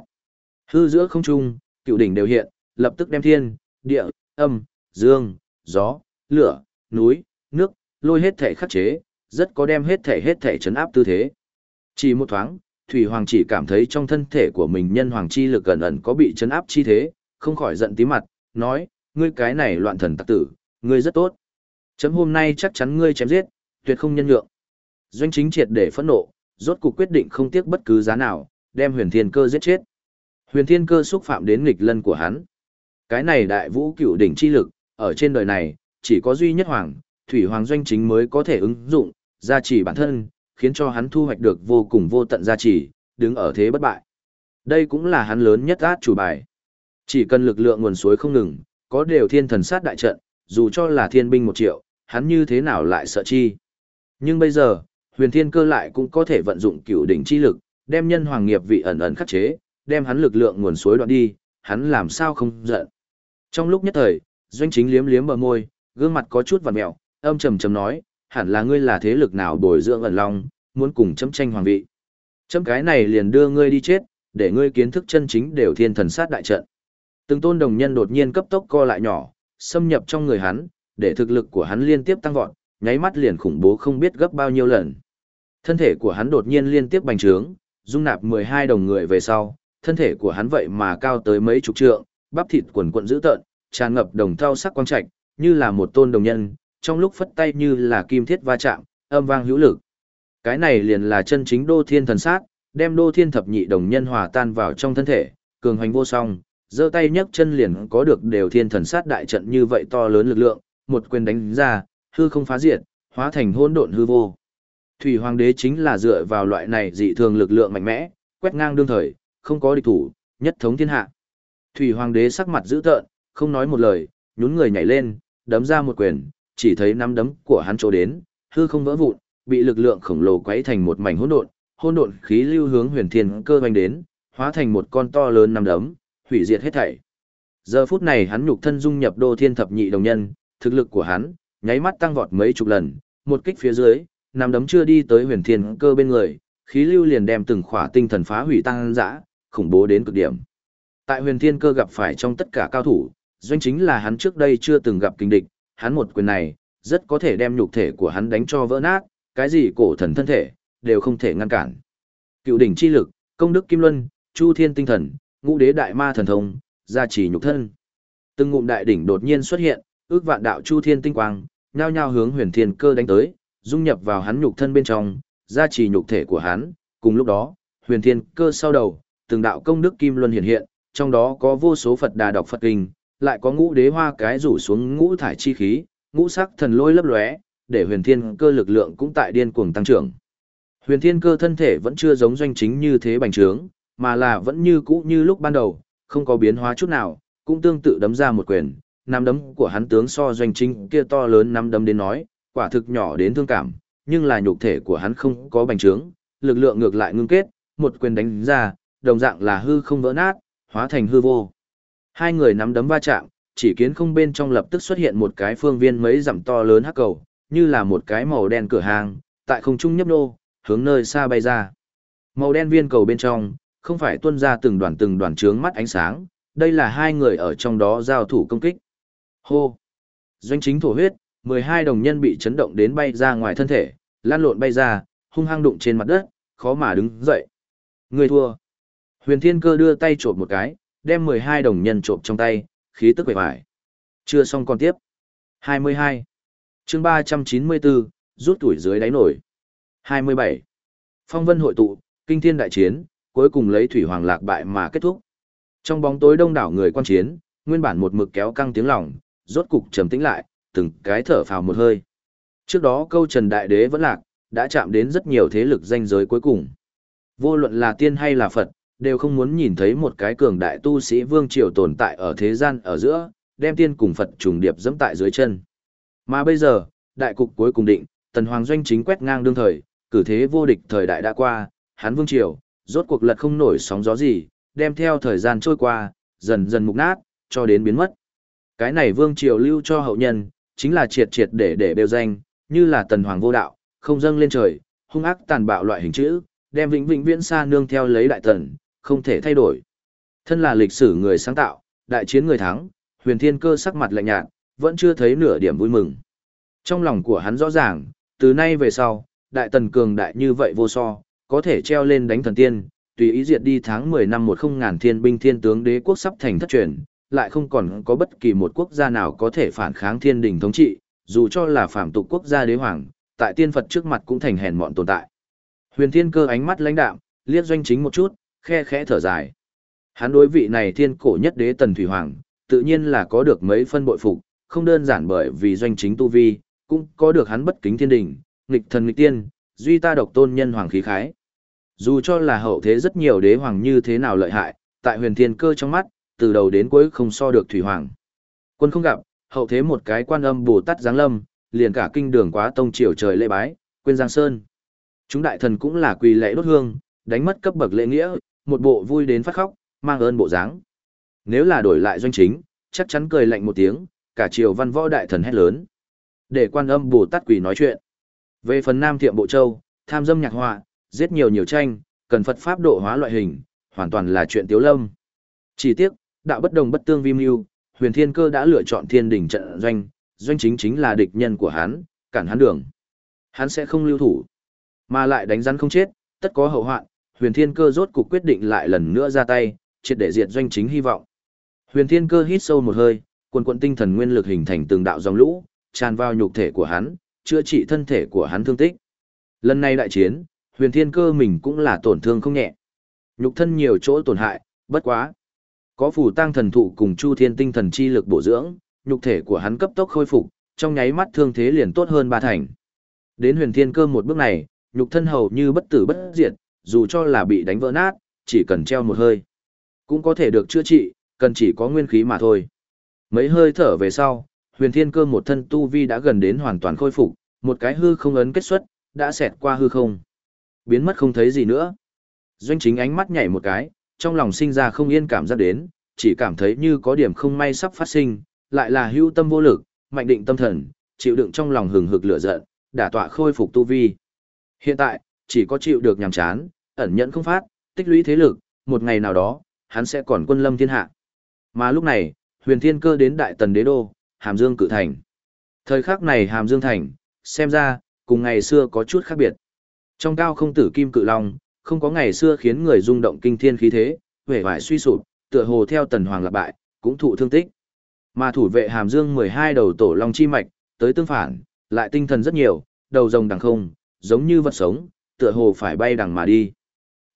Hư giữa không trung, cựu đỉnh đều hiện, lập tức đem thiên, địa, âm, dương, gió, lửa, núi, nước, lôi hết thể khắc chế, rất có đem hết thể hết thể chấn áp tư thế. Chỉ một thoáng, Thủy Hoàng chỉ cảm thấy trong thân thể của mình nhân hoàng chi lực gần ẩn có bị chấn áp chi thế, không khỏi giận tí mặt, nói, ngươi cái này loạn thần tặc tử, ngươi rất tốt. Chấm hôm nay chắc chắn ngươi chém giết, tuyệt không nhân nhượng. Doanh chính triệt để phẫn nộ, rốt cuộc quyết định không tiếc bất cứ giá nào, đem huyền thiên cơ giết chết. Huyền thiên cơ xúc phạm đến nghịch lân của hắn. Cái này đại vũ cựu đỉnh chi lực, ở trên đời này, chỉ có duy nhất hoàng, thủy hoàng doanh chính mới có thể ứng dụng, gia trì bản thân, khiến cho hắn thu hoạch được vô cùng vô tận gia trì, đứng ở thế bất bại. Đây cũng là hắn lớn nhất át chủ bài. Chỉ cần lực lượng nguồn suối không ngừng, có đều thiên thần sát đại trận, dù cho là thiên binh một triệu, hắn như thế nào lại sợ chi. Nhưng bây giờ, huyền thiên cơ lại cũng có thể vận dụng cửu đỉnh chi lực, đem nhân hoàng nghiệp vị ẩn ẩn khắc chế, đem hắn lực lượng nguồn suối đoạn đi, hắn làm sao không giận. Trong lúc nhất thời, doanh chính liếm liếm bờ môi, gương mặt có chút vằn mẹo, âm trầm trầm nói, hẳn là ngươi là thế lực nào bồi dưỡng ẩn long, muốn cùng chấm tranh hoàng vị. Chấm cái này liền đưa ngươi đi chết, để ngươi kiến thức chân chính đều thiên thần sát đại trận. Từng tôn đồng nhân đột nhiên cấp tốc co lại nhỏ, xâm nhập trong người hắn, để thực lực của hắn liên tiếp tăng vọt, nháy mắt liền khủng bố không biết gấp bao nhiêu lần. Thân thể của hắn đột nhiên liên tiếp bành trướng, dung nạp 12 đồng người về sau, thân thể của hắn vậy mà cao tới mấy chục trượng, bắp thịt quần quận dữ tợn, tràn ngập đồng thau sắc quang trạch, như là một tôn đồng nhân, trong lúc phất tay như là kim thiết va chạm, âm vang hữu lực. Cái này liền là chân chính đô thiên thần sát, đem đô thiên thập nhị đồng nhân hòa tan vào trong thân thể, cường hành vô song, giơ tay nhấc chân liền có được đều thiên thần sát đại trận như vậy to lớn lực lượng, một quyền đánh ra, hư không phá diệt, hóa thành hỗn độn hư vô. Thủy Hoàng đế chính là dựa vào loại này dị thường lực lượng mạnh mẽ, quét ngang đương thời, không có địch thủ, nhất thống thiên hạ. Thủy Hoàng đế sắc mặt dữ tợn, không nói một lời, nhún người nhảy lên, đấm ra một quyền, chỉ thấy năm đấm của hắn chỗ đến, hư không vỡ vụn, bị lực lượng khổng lồ quấy thành một mảnh hỗn độn, hỗn độn khí lưu hướng Huyền Thiên Cơ hoành đến, hóa thành một con to lớn năm đấm, hủy diệt hết thảy. Giờ phút này hắn nhục thân dung nhập Đô Thiên thập nhị đồng nhân, thực lực của hắn nháy mắt tăng vọt mấy chục lần, một kích phía dưới, năm đấm chưa đi tới Huyền Thiên Cơ bên người, khí lưu liền đem từng khỏa tinh thần phá hủy tăng dã, khủng bố đến cực điểm. Tại Huyền Thiên Cơ gặp phải trong tất cả cao thủ, doanh chính là hắn trước đây chưa từng gặp kinh địch, hắn một quyền này, rất có thể đem nhục thể của hắn đánh cho vỡ nát, cái gì cổ thần thân thể, đều không thể ngăn cản. Cựu đỉnh chi lực, công đức kim luân, chu thiên tinh thần, ngũ đế đại ma thần thông, gia trì nhục thân. Từng ngụm đại đỉnh đột nhiên xuất hiện, ước vạn đạo chu thiên tinh quang, nhao nhao hướng huyền thiên cơ đánh tới, dung nhập vào hắn nhục thân bên trong, gia trì nhục thể của hắn. Cùng lúc đó, huyền thiên cơ sau đầu, từng đạo công đức kim luân hiện hiện, trong đó có vô số Phật đà đọc Phật kinh, lại có ngũ đế hoa cái rủ xuống ngũ thải chi khí, ngũ sắc thần lôi lấp lóe, để huyền thiên cơ lực lượng cũng tại điên cuồng tăng trưởng. Huyền thiên cơ thân thể vẫn chưa giống doanh chính như thế bành trướng, mà là vẫn như cũ như lúc ban đầu, không có biến hóa chút nào, cũng tương tự đấm ra một quyền, nắm đấm của hắn tướng so doanh chính kia to lớn nắm đấm đến nói, quả thực nhỏ đến thương cảm, nhưng là nhục thể của hắn không có bành trướng, lực lượng ngược lại ngưng kết, một quyền đánh ra, đồng dạng là hư không vỡ nát, hóa thành hư vô. Hai người nắm đấm va chạm, chỉ kiến không bên trong lập tức xuất hiện một cái phương viên mấy dặm to lớn hắc cầu, như là một cái màu đen cửa hàng, tại không trung nhấp nô, hướng nơi xa bay ra. Màu đen viên cầu bên trong, không phải tuôn ra từng đoàn từng đoàn trướng mắt ánh sáng, đây là hai người ở trong đó giao thủ công kích. Hô! Doanh chính thổ huyết, 12 đồng nhân bị chấn động đến bay ra ngoài thân thể, lan lộn bay ra, hung hăng đụng trên mặt đất, khó mà đứng dậy. Người thua. Huyền Thiên Cơ đưa tay trộm một cái, đem 12 đồng nhân trộm trong tay, khí tức vẻ vải. Chưa xong còn tiếp. 22. chương 394, rút tuổi dưới đáy nổi. 27. Phong vân hội tụ, kinh thiên đại chiến, cuối cùng lấy thủy hoàng lạc bại mà kết thúc. Trong bóng tối đông đảo người quan chiến, nguyên bản một mực kéo căng tiếng lòng, rốt cục trầm tĩnh lại, từng cái thở phào một hơi. Trước đó câu Trần Đại Đế vẫn lạc, đã chạm đến rất nhiều thế lực danh giới cuối cùng. Vô luận là tiên hay là Phật, đều không muốn nhìn thấy một cái cường đại tu sĩ vương triều tồn tại ở thế gian ở giữa, đem tiên cùng Phật trùng điệp dẫm tại dưới chân. Mà bây giờ, đại cục cuối cùng định, tần hoàng doanh chính quét ngang đương thời, cử thế vô địch thời đại đã qua, hắn vương triều, rốt cuộc lật không nổi sóng gió gì, đem theo thời gian trôi qua, dần dần mục nát, cho đến biến mất. Cái này vương triều lưu cho hậu nhân, chính là triệt triệt để để đều danh, như là tần hoàng vô đạo, không dâng lên trời, hung ác tàn bạo loại hình chữ, đem vĩnh vĩnh viễn xa nương theo lấy đại tần, không thể thay đổi. Thân là lịch sử người sáng tạo, đại chiến người thắng, huyền thiên cơ sắc mặt lạnh nhạt, vẫn chưa thấy nửa điểm vui mừng. Trong lòng của hắn rõ ràng, từ nay về sau, đại tần cường đại như vậy vô so, có thể treo lên đánh thần tiên, tùy ý diệt đi tháng 10 năm một không ngàn thiên binh thiên tướng đế quốc sắp thành thất truyền, lại không còn có bất kỳ một quốc gia nào có thể phản kháng thiên đình thống trị, dù cho là phạm tục quốc gia đế hoàng, tại tiên Phật trước mặt cũng thành hèn mọn tồn tại. Huyền Thiên Cơ ánh mắt lãnh đạm, liếc doanh chính một chút, khe khẽ thở dài. Hắn đối vị này thiên cổ nhất đế tần thủy hoàng, tự nhiên là có được mấy phân bội phục, không đơn giản bởi vì doanh chính tu vi, cũng có được hắn bất kính thiên đình, nghịch thần nghịch tiên, duy ta độc tôn nhân hoàng khí khái. Dù cho là hậu thế rất nhiều đế hoàng như thế nào lợi hại, tại huyền thiên cơ trong mắt, từ đầu đến cuối không so được thủy hoàng. Quân không gặp, hậu thế một cái quan âm bồ tát giáng lâm, liền cả kinh đường quá tông triều trời lễ bái, quên giang sơn. Chúng đại thần cũng là quỳ lễ đốt hương, đánh mất cấp bậc lễ nghĩa, một bộ vui đến phát khóc, mang ơn bộ dáng. Nếu là đổi lại doanh chính, chắc chắn cười lạnh một tiếng, cả triều văn võ đại thần hét lớn. Để quan âm bồ tát quỷ nói chuyện. Về phần Nam Thiệm Bộ Châu, tham dâm nhạc họa, giết nhiều nhiều tranh, cần Phật Pháp độ hóa loại hình, hoàn toàn là chuyện tiếu lâm. Chỉ tiếc, đạo bất đồng bất tương vi mưu, huyền thiên cơ đã lựa chọn thiên đỉnh trận doanh, doanh chính chính là địch nhân của hắn, cản hắn đường. Hắn sẽ không lưu thủ, mà lại đánh rắn không chết, tất có hậu hoạn, huyền thiên cơ rốt cục quyết định lại lần nữa ra tay, triệt để diệt doanh chính hy vọng. Huyền thiên cơ hít sâu một hơi, quần quận tinh thần nguyên lực hình thành từng đạo dòng lũ, tràn vào nhục thể của hắn, chữa trị thân thể của hắn thương tích. Lần này đại chiến, huyền thiên cơ mình cũng là tổn thương không nhẹ. Nhục thân nhiều chỗ tổn hại, bất quá. Có phủ tăng thần thụ cùng chu thiên tinh thần chi lực bổ dưỡng, nhục thể của hắn cấp tốc khôi phục, trong nháy mắt thương thế liền tốt hơn ba thành. Đến huyền thiên cơ một bước này, nhục thân hầu như bất tử bất diệt, dù cho là bị đánh vỡ nát, chỉ cần treo một hơi. Cũng có thể được chữa trị, cần chỉ có nguyên khí mà thôi. Mấy hơi thở về sau, huyền thiên cơ một thân tu vi đã gần đến hoàn toàn khôi phục, một cái hư không ấn kết xuất, đã xẹt qua hư không. Biến mất không thấy gì nữa. Doanh chính ánh mắt nhảy một cái, trong lòng sinh ra không yên cảm giác đến, chỉ cảm thấy như có điểm không may sắp phát sinh, lại là hưu tâm vô lực, mạnh định tâm thần, chịu đựng trong lòng hừng hực lửa giận, đả tọa khôi phục tu vi. Hiện tại, chỉ có chịu được nhàm chán, ẩn nhẫn không phát, tích lũy thế lực, một ngày nào đó, hắn sẽ còn quân lâm thiên hạ. Mà lúc này, huyền thiên cơ đến đại tần đế đô, Hàm Dương cự thành. Thời khắc này Hàm Dương thành, xem ra, cùng ngày xưa có chút khác biệt. Trong cao không tử kim cự long, không có ngày xưa khiến người rung động kinh thiên khí thế, vẻ vải suy sụp, tựa hồ theo tần hoàng lập bại, cũng thụ thương tích. Mà thủ vệ Hàm Dương 12 đầu tổ long chi mạch, tới tương phản, lại tinh thần rất nhiều, đầu rồng đằng không, giống như vật sống, tựa hồ phải bay đằng mà đi.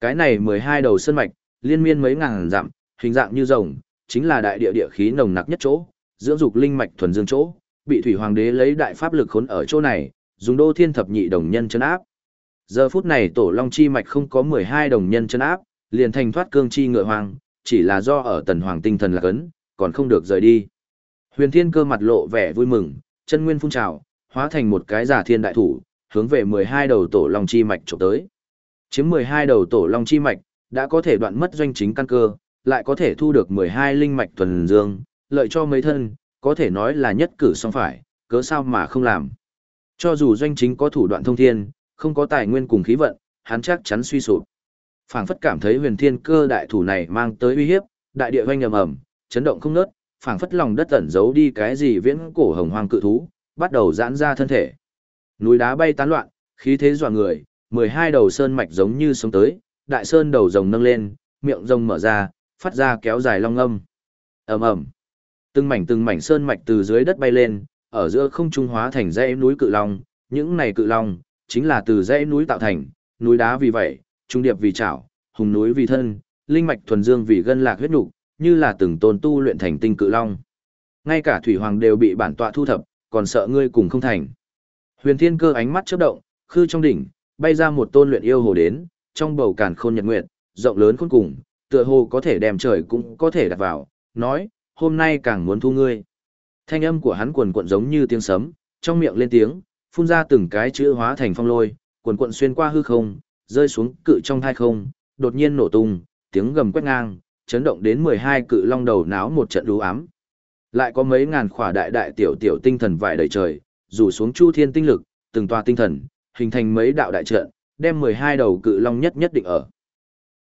Cái này 12 đầu sơn mạch, liên miên mấy ngàn dặm, hình dạng như rồng, chính là đại địa địa khí nồng nặc nhất chỗ, dưỡng dục linh mạch thuần dương chỗ, bị thủy hoàng đế lấy đại pháp lực khốn ở chỗ này, dùng đô thiên thập nhị đồng nhân chân áp. Giờ phút này tổ long chi mạch không có 12 đồng nhân chân áp, liền thành thoát cương chi ngựa hoàng, chỉ là do ở tần hoàng tinh thần là cấn, còn không được rời đi. Huyền thiên cơ mặt lộ vẻ vui mừng, chân nguyên phun trào, hóa thành một cái giả thiên đại thủ, hướng về 12 đầu tổ long chi mạch chụp tới. Chiếm 12 đầu tổ long chi mạch, đã có thể đoạn mất doanh chính căn cơ, lại có thể thu được 12 linh mạch thuần dương, lợi cho mấy thân, có thể nói là nhất cử song phải, cớ sao mà không làm. Cho dù doanh chính có thủ đoạn thông thiên, không có tài nguyên cùng khí vận, hắn chắc chắn suy sụp. Phảng phất cảm thấy huyền thiên cơ đại thủ này mang tới uy hiếp, đại địa hoanh ầm ầm, chấn động không ngớt, phảng phất lòng đất ẩn giấu đi cái gì viễn cổ hồng hoang cự thú, bắt đầu giãn ra thân thể. Núi đá bay tán loạn, khí thế dọa người, 12 đầu sơn mạch giống như sống tới, đại sơn đầu rồng nâng lên, miệng rồng mở ra, phát ra kéo dài long âm. Ầm ầm. Từng mảnh từng mảnh sơn mạch từ dưới đất bay lên, ở giữa không trung hóa thành dãy núi cự long, những này cự long chính là từ dãy núi tạo thành, núi đá vì vậy, trung điệp vì chảo, hùng núi vì thân, linh mạch thuần dương vì gân lạc huyết nục, như là từng tôn tu luyện thành tinh cự long. Ngay cả thủy hoàng đều bị bản tọa thu thập, còn sợ ngươi cùng không thành. Huyền Thiên Cơ ánh mắt chớp động, khư trong đỉnh, bay ra một tôn luyện yêu hồ đến, trong bầu càn khôn nhật nguyệt, rộng lớn khôn cùng, tựa hồ có thể đem trời cũng có thể đặt vào, nói, hôm nay càng muốn thu ngươi. Thanh âm của hắn quần quận giống như tiếng sấm, trong miệng lên tiếng, phun ra từng cái chữ hóa thành phong lôi, quần quận xuyên qua hư không, rơi xuống cự trong thai không, đột nhiên nổ tung, tiếng gầm quét ngang, chấn động đến 12 cự long đầu náo một trận đú ám. Lại có mấy ngàn khỏa đại đại tiểu tiểu tinh thần vải đầy trời, rủ xuống chu thiên tinh lực, từng tòa tinh thần, hình thành mấy đạo đại trận, đem 12 đầu cự long nhất nhất định ở.